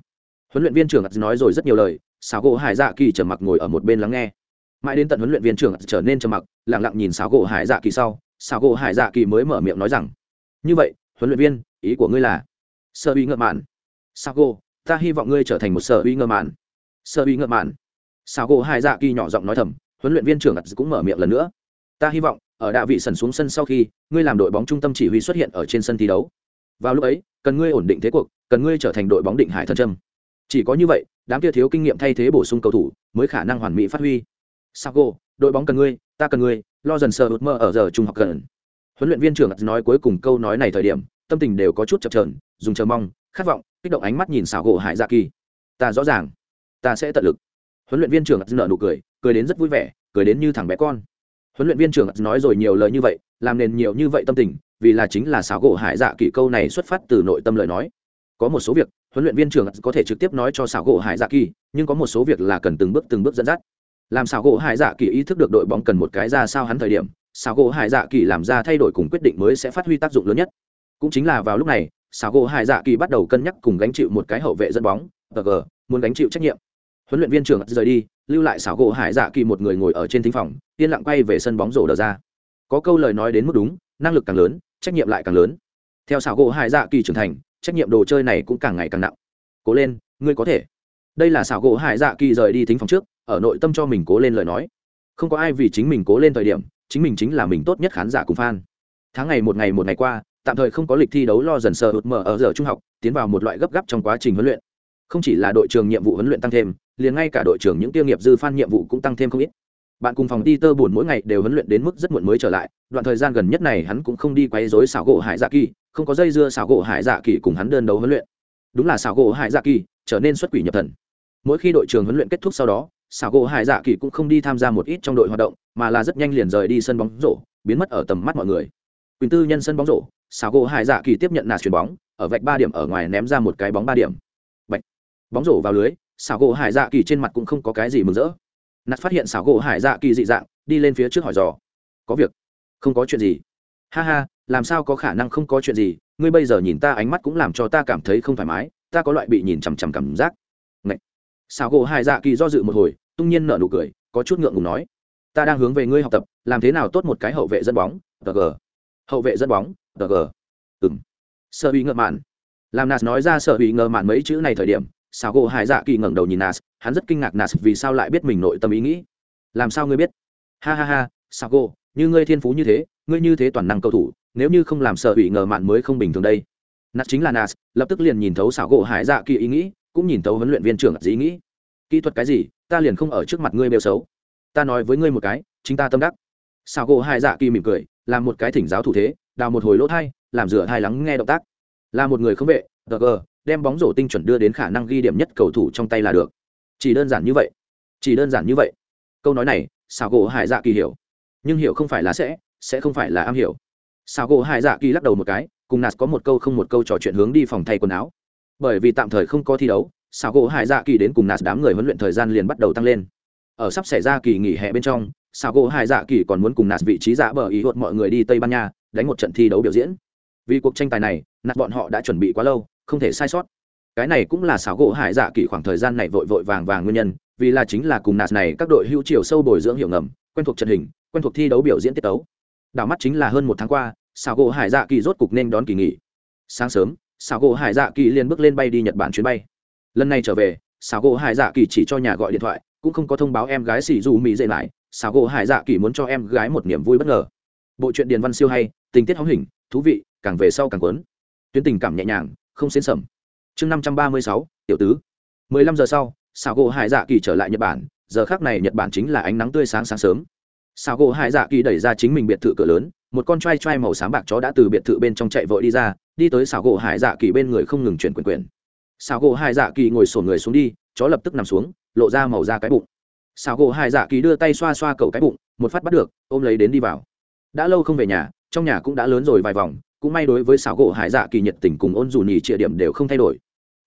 Huấn luyện viên trưởng nói rồi rất nhiều lời xáo gỗ hải dạ kỳ trầm mặc ngồi ở một bên lắng nghe. Mãi đến tận huấn luyện viên trưởng trở nên trầm mặc, lặng lặng nhìn xáo gỗ hải dạ kỳ sau xáo gỗ hải dạ kỳ mới mở miệng nói rằng, như vậy, huấn luyện viên, ý của ngươi là sợ uy ngợ mạn. Sao gỗ, ta hy vọng ngươi trở thành một sở uy ngợ mạn. Sợ uy ngợ mạn. Sao gỗ hải dạ kỳ nhỏ giọng nói thầm huấn luyện viên trưởng cũng mở miệng lần nữa. Ta hy vọng, ở đạ vị sần xuống sân sau khi, ngươi làm đội bóng trung tâm chỉ huy xuất hiện ở trên sân thi đấu. Vào lúc ấy, cần ngươi ổn định thế cuộc, cần ngươi trở thành đội bóng định hải thần trâm chỉ có như vậy, đám kia thiếu kinh nghiệm thay thế bổ sung cầu thủ, mới khả năng hoàn mỹ phát huy. Sago, đội bóng cần ngươi, ta cần ngươi, lo dần sờ ướt mơ ở giờ trung học cần huấn luyện viên trưởng nói cuối cùng câu nói này thời điểm, tâm tình đều có chút chập trờn dùng chờ mong, khát vọng, kích động ánh mắt nhìn xảo gỗ hải dạ kỳ ta rõ ràng, ta sẽ tận lực. Huấn luyện viên trưởng nợ nụ cười cười đến rất vui vẻ, cười đến như thằng bé con. Huấn luyện viên trưởng nói rồi nhiều lời như vậy, làm nền nhiều như vậy tâm tình, vì là chính là xáo gỗ hải dạ kỳ câu này xuất phát từ nội tâm lời nói. Có một số việc, huấn luyện viên trưởng có thể trực tiếp nói cho xảo gỗ hải dạ kỳ, nhưng có một số việc là cần từng bước từng bước dẫn dắt. Làm xảo gỗ hải dạ kỳ ý thức được đội bóng cần một cái ra sao hắn thời điểm xảo gỗ hải dạ kỳ làm ra thay đổi cùng quyết định mới sẽ phát huy tác dụng lớn nhất. Cũng chính là vào lúc này xảo gỗ hải dạ kỳ bắt đầu cân nhắc cùng gánh chịu một cái hậu vệ dẫn bóng tg muốn gánh chịu trách nhiệm huấn luyện viên trưởng rời đi, lưu lại xảo gỗ hải dạ kỳ một người ngồi ở trên thính phòng, yên lặng quay về sân bóng rổ đờ ra. Có câu lời nói đến mức đúng, năng lực càng lớn, trách nhiệm lại càng lớn. Theo xảo gỗ hải dạ kỳ trưởng thành, trách nhiệm đồ chơi này cũng càng ngày càng nặng. Cố lên, ngươi có thể. Đây là xảo gỗ hải dạ kỳ rời đi thính phòng trước, ở nội tâm cho mình cố lên lời nói. Không có ai vì chính mình cố lên thời điểm, chính mình chính là mình tốt nhất khán giả cùng fan. Tháng ngày một ngày một ngày qua, tạm thời không có lịch thi đấu lo dần sờ hụt mở ở giờ trung học, tiến vào một loại gấp gáp trong quá trình huấn luyện không chỉ là đội trưởng nhiệm vụ huấn luyện tăng thêm, liền ngay cả đội trưởng những tiêu nghiệp dư fan nhiệm vụ cũng tăng thêm không ít. Bạn cùng phòng ti tơ buồn mỗi ngày đều huấn luyện đến mức rất muộn mới trở lại, đoạn thời gian gần nhất này hắn cũng không đi quấy rối xảo gỗ hải dạ kỳ, không có dây dưa xảo gỗ hải dạ kỳ cùng hắn đơn đấu huấn luyện. Đúng là xảo gỗ hải dạ kỳ trở nên xuất quỷ nhập thần. Mỗi khi đội trường huấn luyện kết thúc sau đó, xảo gỗ hải dạ kỳ cũng không đi tham gia một ít trong đội hoạt động, mà là rất nhanh liền rời đi sân bóng rổ, biến mất ở tầm mắt mọi người. Quyền tư nhân sân bóng rổ, xảo gỗ hải dạ kỳ tiếp nhận nạt chuyền bóng, ở vạch ba điểm ở ngoài ném ra một cái bóng ba điểm bóng rổ vào lưới, xảo gỗ hải dạ kỳ trên mặt cũng không có cái gì mừng rỡ. Nạt phát hiện xảo gỗ hải dạ kỳ dị dạng, đi lên phía trước hỏi dò. Có việc. Không có chuyện gì. Ha ha, làm sao có khả năng không có chuyện gì? Ngươi bây giờ nhìn ta ánh mắt cũng làm cho ta cảm thấy không thoải mái, ta có loại bị nhìn chằm chằm cảm giác. Ngậy. xảo gỗ hải dạ kỳ do dự một hồi, tung nhiên nở nụ cười, có chút ngượng ngùng nói. Ta đang hướng về ngươi học tập, làm thế nào tốt một cái hậu vệ dẫn bóng tg hậu vệ dẫn bóng tg ừng sợ bị ngợ mạn. Làm nạt nói ra sợ bị ngờ mạn mấy chữ này thời điểm Sao gỗ hải dạ kỳ ngẩng đầu nhìn nas, hắn rất kinh ngạc nas vì sao lại biết mình nội tâm ý nghĩ. Làm sao ngươi biết? Ha ha ha Sao gỗ, như ngươi thiên phú như thế, ngươi như thế toàn năng cầu thủ, nếu như không làm sợ ủy ngờ mạn mới không bình thường đây. Nas chính là nas, lập tức liền nhìn thấu Sao gỗ hải dạ kỳ ý nghĩ, cũng nhìn thấu huấn luyện viên trưởng ý nghĩ. Kỹ thuật cái gì, ta liền không ở trước mặt ngươi bêu xấu. Ta nói với ngươi một cái, chính ta tâm đắc. Sao gỗ hải dạ kỳ mỉm cười, làm một cái thỉnh giáo thủ thế, đào một hồi lỗ thai, làm rửa thai lắng nghe động tác. Là một người không vệ gờ đem bóng rổ tinh chuẩn đưa đến khả năng ghi điểm nhất cầu thủ trong tay là được. Chỉ đơn giản như vậy. Chỉ đơn giản như vậy. Câu nói này xào gỗ hải dạ kỳ hiểu. Nhưng hiểu không phải là sẽ sẽ không phải là am hiểu. Xào gỗ hải dạ kỳ lắc đầu một cái, cùng nạt có một câu không một câu trò chuyện hướng đi phòng thay quần áo. Bởi vì tạm thời không có thi đấu xào gỗ hải dạ kỳ đến cùng nạt đám người huấn luyện thời gian liền bắt đầu tăng lên. Ở sắp xảy ra kỳ nghỉ hè bên trong xào gỗ hải dạ kỳ còn muốn cùng nạt vị trí dạ bờ ý hụt mọi người đi tây ban nha, đánh một trận thi đấu biểu diễn. Vì cuộc tranh tài này, nạt bọn họ đã chuẩn bị quá lâu không thể sai sót. Cái này cũng là xảo gỗ hải dạ kỳ khoảng thời gian này vội vội vàng vàng nguyên nhân, vì là chính là cùng nạt này các đội hữu chiều sâu bồi dưỡng hiệu ngầm, quen thuộc trận hình, quen thuộc thi đấu biểu diễn tiết tấu. Đảo mắt chính là hơn một tháng qua, xảo gỗ hải dạ kỳ rốt cục nên đón kỳ nghỉ. Sáng sớm, xảo gỗ hải dạ kỳ liền bước lên bay đi nhật bản chuyến bay. Lần này trở về, xảo gỗ hải dạ kỳ chỉ cho nhà gọi điện thoại, cũng không có thông báo em gái xì dù mỹ dậy lại, xảo gỗ hải dạ kỳ muốn cho em gái một niềm vui bất ngờ. Bộ truyện điền văn siêu hay, tình tiết hóng hình, thú vị, càng về sau càng quấn tuyến tình cảm nhẹ nhàng không xến sầm chương năm trăm ba mươi sáu, tiểu tứ. Mười lăm giờ sau xào gỗ hải dạ kỳ trở lại nhật bản. Giờ khác này nhật bản chính là ánh nắng tươi sáng sáng sớm. Xào gỗ hải dạ kỳ đẩy ra chính mình biệt thự cửa lớn, một con t r a i t r a i màu sáng bạc chó đã từ biệt thự bên trong chạy vội đi ra, đi tới xào gỗ hải dạ kỳ bên người không ngừng chuyển quyền quyền. Xào gỗ hải dạ kỳ ngồi sổn người xuống đi, chó lập tức nằm xuống, lộ ra màu ra cái bụng. Xào gỗ hải dạ kỳ đưa tay xoa xoa cầu cái bụng, một phát bắt được, ôm lấy đến đi vào. Đã lâu không về nhà, trong nhà cũng đã lớn rồi vài vòng cũng may đối với xảo gỗ hải dạ kỳ nhiệt tình cùng ôn dù nhì trịa điểm đều không thay đổi.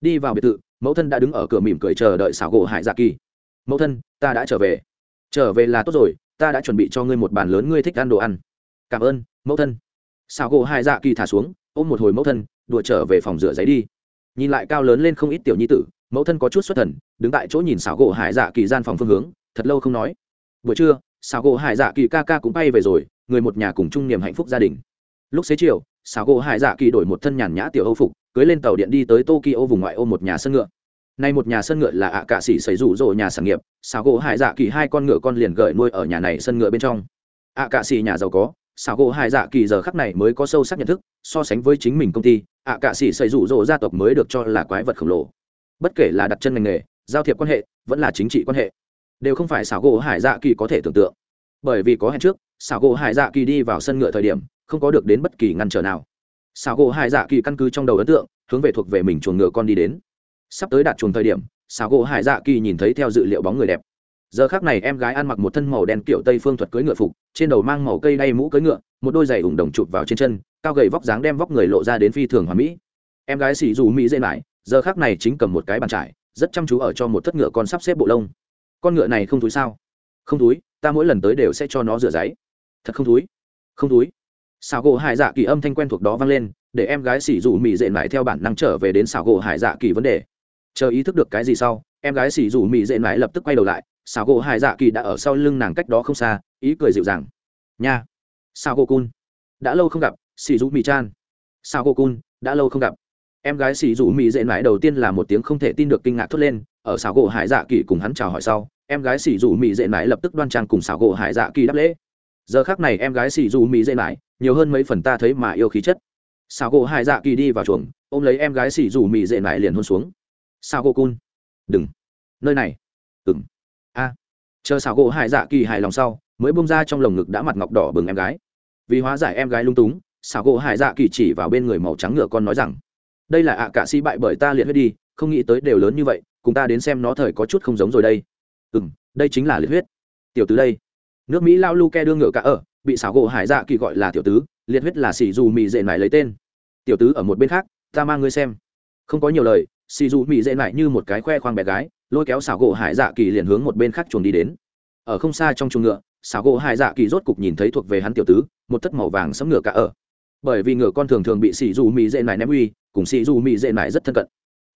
Đi vào biệt thự, mẫu thân đã đứng ở cửa mỉm cười chờ đợi xảo gỗ hải dạ kỳ. Mẫu thân, ta đã trở về. Trở về là tốt rồi, ta đã chuẩn bị cho ngươi một bàn lớn ngươi thích ăn đồ ăn. Cảm ơn, mẫu thân. Xảo gỗ hải dạ kỳ thả xuống, ôm một hồi mẫu thân, đùa trở về phòng rửa giấy đi. Nhìn lại cao lớn lên không ít tiểu nhi tử, mẫu thân có chút xuất thần, đứng tại chỗ nhìn xảo gỗ hải dạ kỳ gian phòng phương hướng, thật lâu không nói. Buổi trưa, xảo gỗ hải dạ kỳ ca ca cũng bay về rồi, người một nhà cùng chung niềm hạnh phúc gia đình lúc xế chiều xảo gỗ hải dạ kỳ đổi một thân nhàn nhã tiểu âu phục, cưới lên tàu điện đi tới tokyo vùng ngoại ô một nhà sân ngựa. Nay một nhà sân ngựa là ạ cạ sĩ xảy rủ rỗ nhà sản nghiệp xảo gỗ hải dạ kỳ hai con ngựa con liền gởi nuôi ở nhà này sân ngựa bên trong. Ạ cạ sĩ nhà giàu có xảo gỗ hải dạ kỳ giờ khắc này mới có sâu sắc nhận thức, so sánh với chính mình công ty, ạ cạ sĩ xảy rủ rỗ gia tộc mới được cho là quái vật khổng lồ. Bất kể là đặt chân ngành nghề, giao thiệp quan hệ, vẫn là chính trị quan hệ, đều không phải xảo gỗ hải dạ kỳ có thể tưởng tượng. Bởi vì có hẹn trước xảo gỗ hải dạ kỳ đi vào sân ngựa thời điểm không có được đến bất kỳ ngăn trở nào. Xảo gỗ hải dạ kỳ căn cứ trong đầu ấn tượng, hướng về thuộc về mình chuồng ngựa con đi đến. Sắp tới đạt chuồng thời điểm xảo gỗ hải dạ kỳ nhìn thấy theo dự liệu bóng người đẹp. Giờ khác này em gái ăn mặc một thân màu đen kiểu tây phương thuật cưỡi ngựa phục, trên đầu mang màu cây đay mũ cưỡi ngựa, một đôi giày ủng đồng chụp vào trên chân, cao gầy vóc dáng đem vóc người lộ ra đến phi thường hòa mỹ. Em gái xì dù mỹ dễ lại giờ khác này chính cầm một cái bàn trải, rất chăm chú ở cho một thất ngựa con sắp xếp bộ lông. Con ngựa này không túi sao? Không túi, ta mỗi lần tới đều sẽ cho nó rửa giấy. Thật không túi? Không túi xào gỗ hải dạ kỳ âm thanh quen thuộc đó vang lên, để em gái xỉ dù mỹ dệ lại theo bản năng trở về đến xào gỗ hải dạ kỳ vấn đề. Chờ ý thức được cái gì sau, em gái xỉ dù mỹ dệ lại lập tức quay đầu lại xào gỗ hải dạ kỳ đã ở sau lưng nàng cách đó không xa, ý cười dịu dàng. Nha sao gỗ cun, đã lâu không gặp, xỉ dù mỹ chan. Sao gỗ cun, đã lâu không gặp. Em gái xỉ dù mỹ dệ lại đầu tiên là một tiếng không thể tin được kinh ngạc thốt lên, ở xào gỗ hải dạ kỳ cùng hắn chào hỏi sau, em gái xỉ dù mỹ dệ lại lập tức đoan trang cùng xào gỗ hải dạ kỳ đáp lễ giờ khác này em gái xì dù mỹ dễ lại nhiều hơn mấy phần ta thấy mà yêu khí chất. Sao gỗ hai dạ kỳ đi vào chuồng, ôm lấy em gái xì dù mỹ dễ lại liền hôn xuống. Sao gỗ cun. Đừng. Nơi này. Ừng a. Chờ sao gỗ hai dạ kỳ hài lòng sau, mới bông ra trong lồng ngực đã mặt ngọc đỏ bừng em gái. Vì hóa giải em gái lung túng sao gỗ hai dạ kỳ chỉ vào bên người màu trắng ngựa con nói rằng, đây là ạ cả sĩ bại bởi ta liệt huyết đi, không nghĩ tới đều lớn như vậy, cùng ta đến xem nó thời có chút không giống rồi đây. Ừ m đây chính là liệt huyết. Tiểu từ đây nước mỹ lao lu ke đương ngựa cả ở, bị xảo gỗ hải dạ kỳ gọi là tiểu tứ, liệt huyết là xì dù mị dệ mải lấy tên. Tiểu tứ ở một bên khác, ta mang ngươi xem. Không có nhiều lời xì dù mị dệ mải như một cái khoe khoang bé gái, lôi kéo xảo gỗ hải dạ kỳ liền hướng một bên khác chuồng đi đến. Ở không xa trong chuồng ngựa, xảo gỗ hải dạ kỳ rốt cục nhìn thấy thuộc về hắn tiểu tứ, một tất màu vàng sấm ngựa cả ở. Bởi vì ngựa con thường thường bị xì dù mị dệ mải ném uy, cùng xì dù mị dệ mải rất thân cận.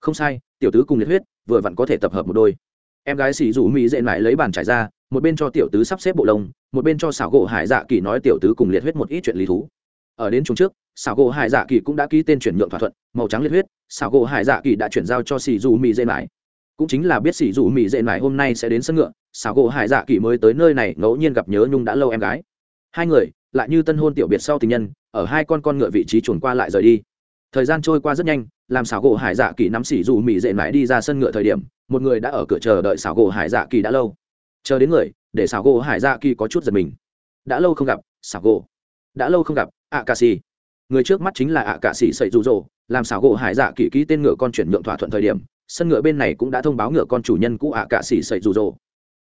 Không sai, tiểu tứ cùng liệt huyết, vừa vặn có thể tập hợp một đôi em gái xì rủ mỹ dễ lại lấy bàn trải ra, một bên cho tiểu tứ sắp xếp bộ lông, một bên cho xảo gỗ hải dạ kỳ nói tiểu tứ cùng liệt huyết một ít chuyện lý thú. Ở đến chúng trước, xảo gỗ hải dạ kỳ cũng đã ký tên chuyển nhượng thỏa thuận, màu trắng liệt huyết, xảo gỗ hải dạ kỳ đã chuyển giao cho xì dù mỹ dễ mải cũng chính là biết xì dù mỹ dễ mải hôm nay sẽ đến sân ngựa, xảo gỗ hải dạ kỳ mới tới nơi này, ngẫu nhiên gặp nhớ nhung đã lâu em gái. Hai người, lại như tân hôn tiểu biệt sau tình nhân, ở hai con con ngựa vị trí chuồn qua lại rời đi thời gian trôi qua rất nhanh, làm xảo gỗ hải dạ kỳ nắm xỉ dù mỹ dệ mãi đi ra sân ngựa thời điểm, một người đã ở cửa chờ đợi xảo gỗ hải dạ kỳ đã lâu. Chờ đến người, để xảo gỗ hải dạ kỳ có chút giật mình. Đã lâu không gặp, xảo gỗ. Đã lâu không gặp ạ cà xì người trước mắt chính là ạ cà xì sậy rụ rỗ làm xảo gỗ hải dạ kỳ ký tên ngựa con chuyển nhượng thỏa thuận thời điểm, sân ngựa bên này cũng đã thông báo ngựa con chủ nhân cũ ạ cà xì sậy rụ rỗ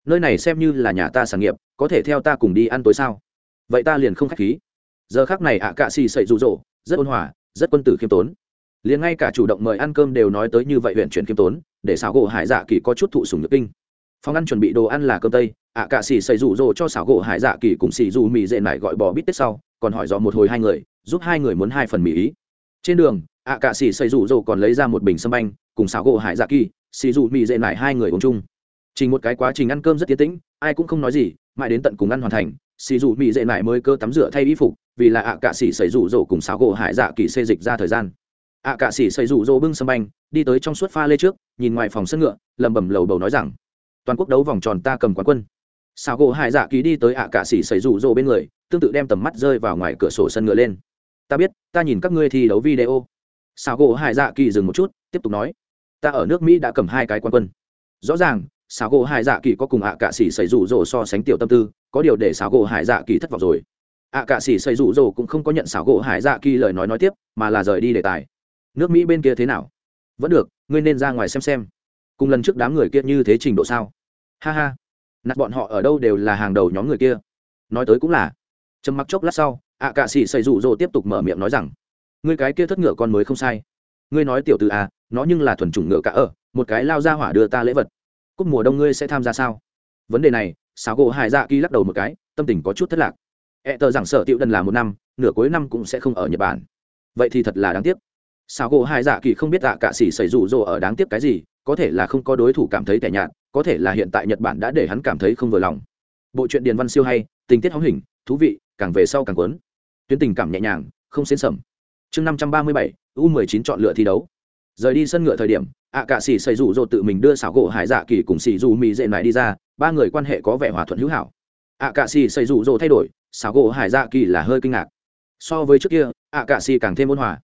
nơi này xem như là nhà ta sản nghiệp, có thể theo ta cùng đi ăn tối sao? Vậy ta liền không k h á c h khí. Giờ khác này ạ cà xì sậy rụ rỗ rất ôn hòa rất quân tử khiêm tốn. Liền ngay cả chủ động mời ăn cơm đều nói tới như vậy huyện chuyển khiêm tốn, để xảo gỗ hải dạ kỳ có chút thụ sùng nhược kinh. Phòng ăn chuẩn bị đồ ăn là cơm tây, ạ cạ xỉ xây rủ rồ cho xảo gỗ hải dạ kỳ cùng xỉ dù mì dệ nải gọi bò bít tết sau, còn hỏi dò một hồi hai người, giúp hai người muốn hai phần mì ý. Trên đường, ạ cạ xỉ xây rủ rồ còn lấy ra một bình sâm banh, cùng xảo gỗ hải dạ kỳ xỉ dù mì dệ nải hai người uống chung. Chỉ một cái quá trình ăn cơm rất tiến tĩnh, ai cũng không nói gì mãi đến tận cùng ăn hoàn thành, xì dù mỹ dệ lại mới cơ tắm rửa thay y phục, vì là ạ cạ xỉ xảy rủ rỗ cùng xáo gỗ hải dạ kỳ xê dịch ra thời gian. ạ cạ xỉ xảy rủ rỗ bưng sâm banh, đi tới trong suốt pha lê trước, nhìn ngoài phòng sân ngựa lầm bầm lầu bầu nói rằng, toàn quốc đấu vòng tròn ta cầm quán quân. Xáo gỗ hải dạ kỳ đi tới ạ cạ xỉ xảy rủ rỗ bên người, tương tự đem tầm mắt rơi vào ngoài cửa sổ sân ngựa lên. Ta biết, ta nhìn các ngươi thi đấu video. Xáo gỗ hải dạ kỳ dừng một chút, tiếp tục nói, ta ở nước mỹ đã cầm hai cái quán quân. Rõ ràng xáo gỗ hải dạ kỳ có cùng ạ cạ xỉ xảy rủ rỗ so sánh tiểu tâm tư, có điều để xáo gỗ hải dạ kỳ thất vọng rồi. Ạ cạ xỉ xảy rủ rỗ cũng không có nhận xáo gỗ hải dạ kỳ lời nói nói tiếp, mà là rời đi đề tài. Nước mỹ bên kia thế nào? Vẫn được, ngươi nên ra ngoài xem xem. Cùng lần trước đám người kia như thế trình độ sao? Ha ha. Nạt bọn họ ở đâu đều là hàng đầu nhóm người kia. Nói tới cũng là. Trầm mặc chốc lát sau, ạ cạ xỉ xảy rủ rỗ tiếp tục mở miệng nói rằng, ngươi cái kia thất ngựa con mới không sai. Ngươi nói tiểu từ à nó nhưng là thuần chủng ngựa cả ở, một cái lao ra hỏa đưa ta lễ vật cúp mùa đông ngươi sẽ tham gia sao? Vấn đề này xáo gỗ hải dạ kỳ lắc đầu một cái, tâm tình có chút thất lạc. E tờ rằng sở tiệu đần là một năm, nửa cuối năm cũng sẽ không ở nhật bản. Vậy thì thật là đáng tiếc. Xáo gỗ hải dạ kỳ không biết tạ cả xỉ xảy rủ rồ ở đáng tiếc cái gì, có thể là không có đối thủ cảm thấy tẻ nhạt, có thể là hiện tại nhật bản đã để hắn cảm thấy không vừa lòng. Bộ truyện điền văn siêu hay, tình tiết hóng hình, thú vị, càng về sau càng quấn tuyến tình cảm nhẹ nhàng, không xến sầm. Chương năm trăm ba mươi bảy, u mười chín chọn lựa thi đấu rời đi sân ngựa thời điểm, ạ cạ xỉ xây rủ rột tự mình đưa xảo gỗ hải dạ kỳ cùng xỉ dù mì dệ này đi ra, ba người quan hệ có vẻ hòa thuận hữu hảo. ạ cạ xỉ xây rủ rột thay đổi, xảo gỗ hải dạ kỳ là hơi kinh ngạc. So với trước kia, ạ cạ xỉ càng thêm ôn hòa.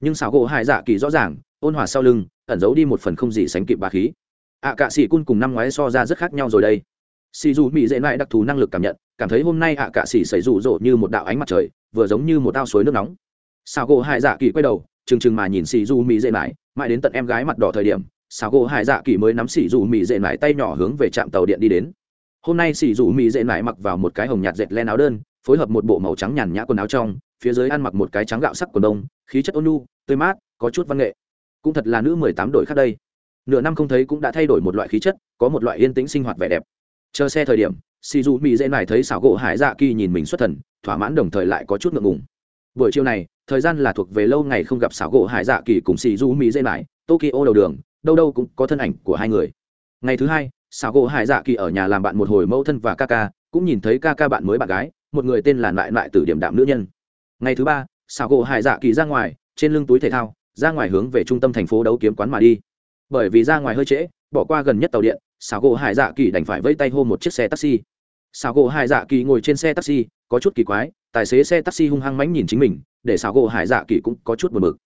Nhưng xảo gỗ hải dạ kỳ rõ ràng, ôn hòa sau lưng, ẩn giấu đi một phần không gì sánh kịp bà khí. ạ cạ xỉ cun cùng năm ngoái so ra rất khác nhau rồi đây. Xì dù mỹ dễ lại đặc thù năng lực cảm nhận, cảm thấy hôm nay ạ cạ xỉ xảy rủ rộ như một đạo ánh mặt trời, vừa giống như một ao suối nước nóng. Xảo gỗ hải dạ kỳ quay đầu chừng chừng mà nhìn xì dù mỹ dễ mãi mãi đến tận em gái mặt đỏ thời điểm xảo gỗ hải dạ kỳ mới nắm xì dù mỹ dễ mãi tay nhỏ hướng về trạm tàu điện đi đến. Hôm nay xì dù mỹ dễ mãi mặc vào một cái hồng nhạt dệt len áo đơn, phối hợp một bộ màu trắng nhàn nhã quần áo trong, phía dưới ăn mặc một cái trắng gạo sắc quần đông, khí chất ôn nhu, tươi mát, có chút văn nghệ. Cũng thật là nữ mười tám đổi khác đây. Nửa năm không thấy cũng đã thay đổi một loại khí chất, có một loại yên tĩnh sinh hoạt vẻ đẹp. Chờ xe thời điểm, xì dù mỹ dễ này thấy xảo gỗ hải dạ kỳ nhìn mình xuất thần, thỏa mãn đồng thời lại có chút ngượng ngùng. Buổi chiều này thời gian là thuộc về lâu ngày không gặp xảo gỗ hải dạ kỳ cùng xì du mỹ dây lại tokyo đầu đường, đâu đâu cũng có thân ảnh của hai người. Ngày thứ hai, xảo gỗ hải dạ kỳ ở nhà làm bạn một hồi mẫu thân và ca ca, cũng nhìn thấy ca ca bạn mới bạn gái, một người tên là lại lại từ điểm đạm nữ nhân. Ngày thứ ba, xảo gỗ hải dạ kỳ ra ngoài, trên lưng túi thể thao, ra ngoài hướng về trung tâm thành phố đấu kiếm quán mà đi. Bởi vì ra ngoài hơi trễ, bỏ qua gần nhất tàu điện, xảo gỗ hải dạ kỳ đành phải vẫy tay hô một chiếc xe taxi. Xảo gỗ hải dạ kỳ ngồi trên xe taxi, có chút kỳ quái, tài xế xe taxi hung hăng mánh nhìn chính mình để xảo gỗ hải dạ kỳ cũng có chút buồn mực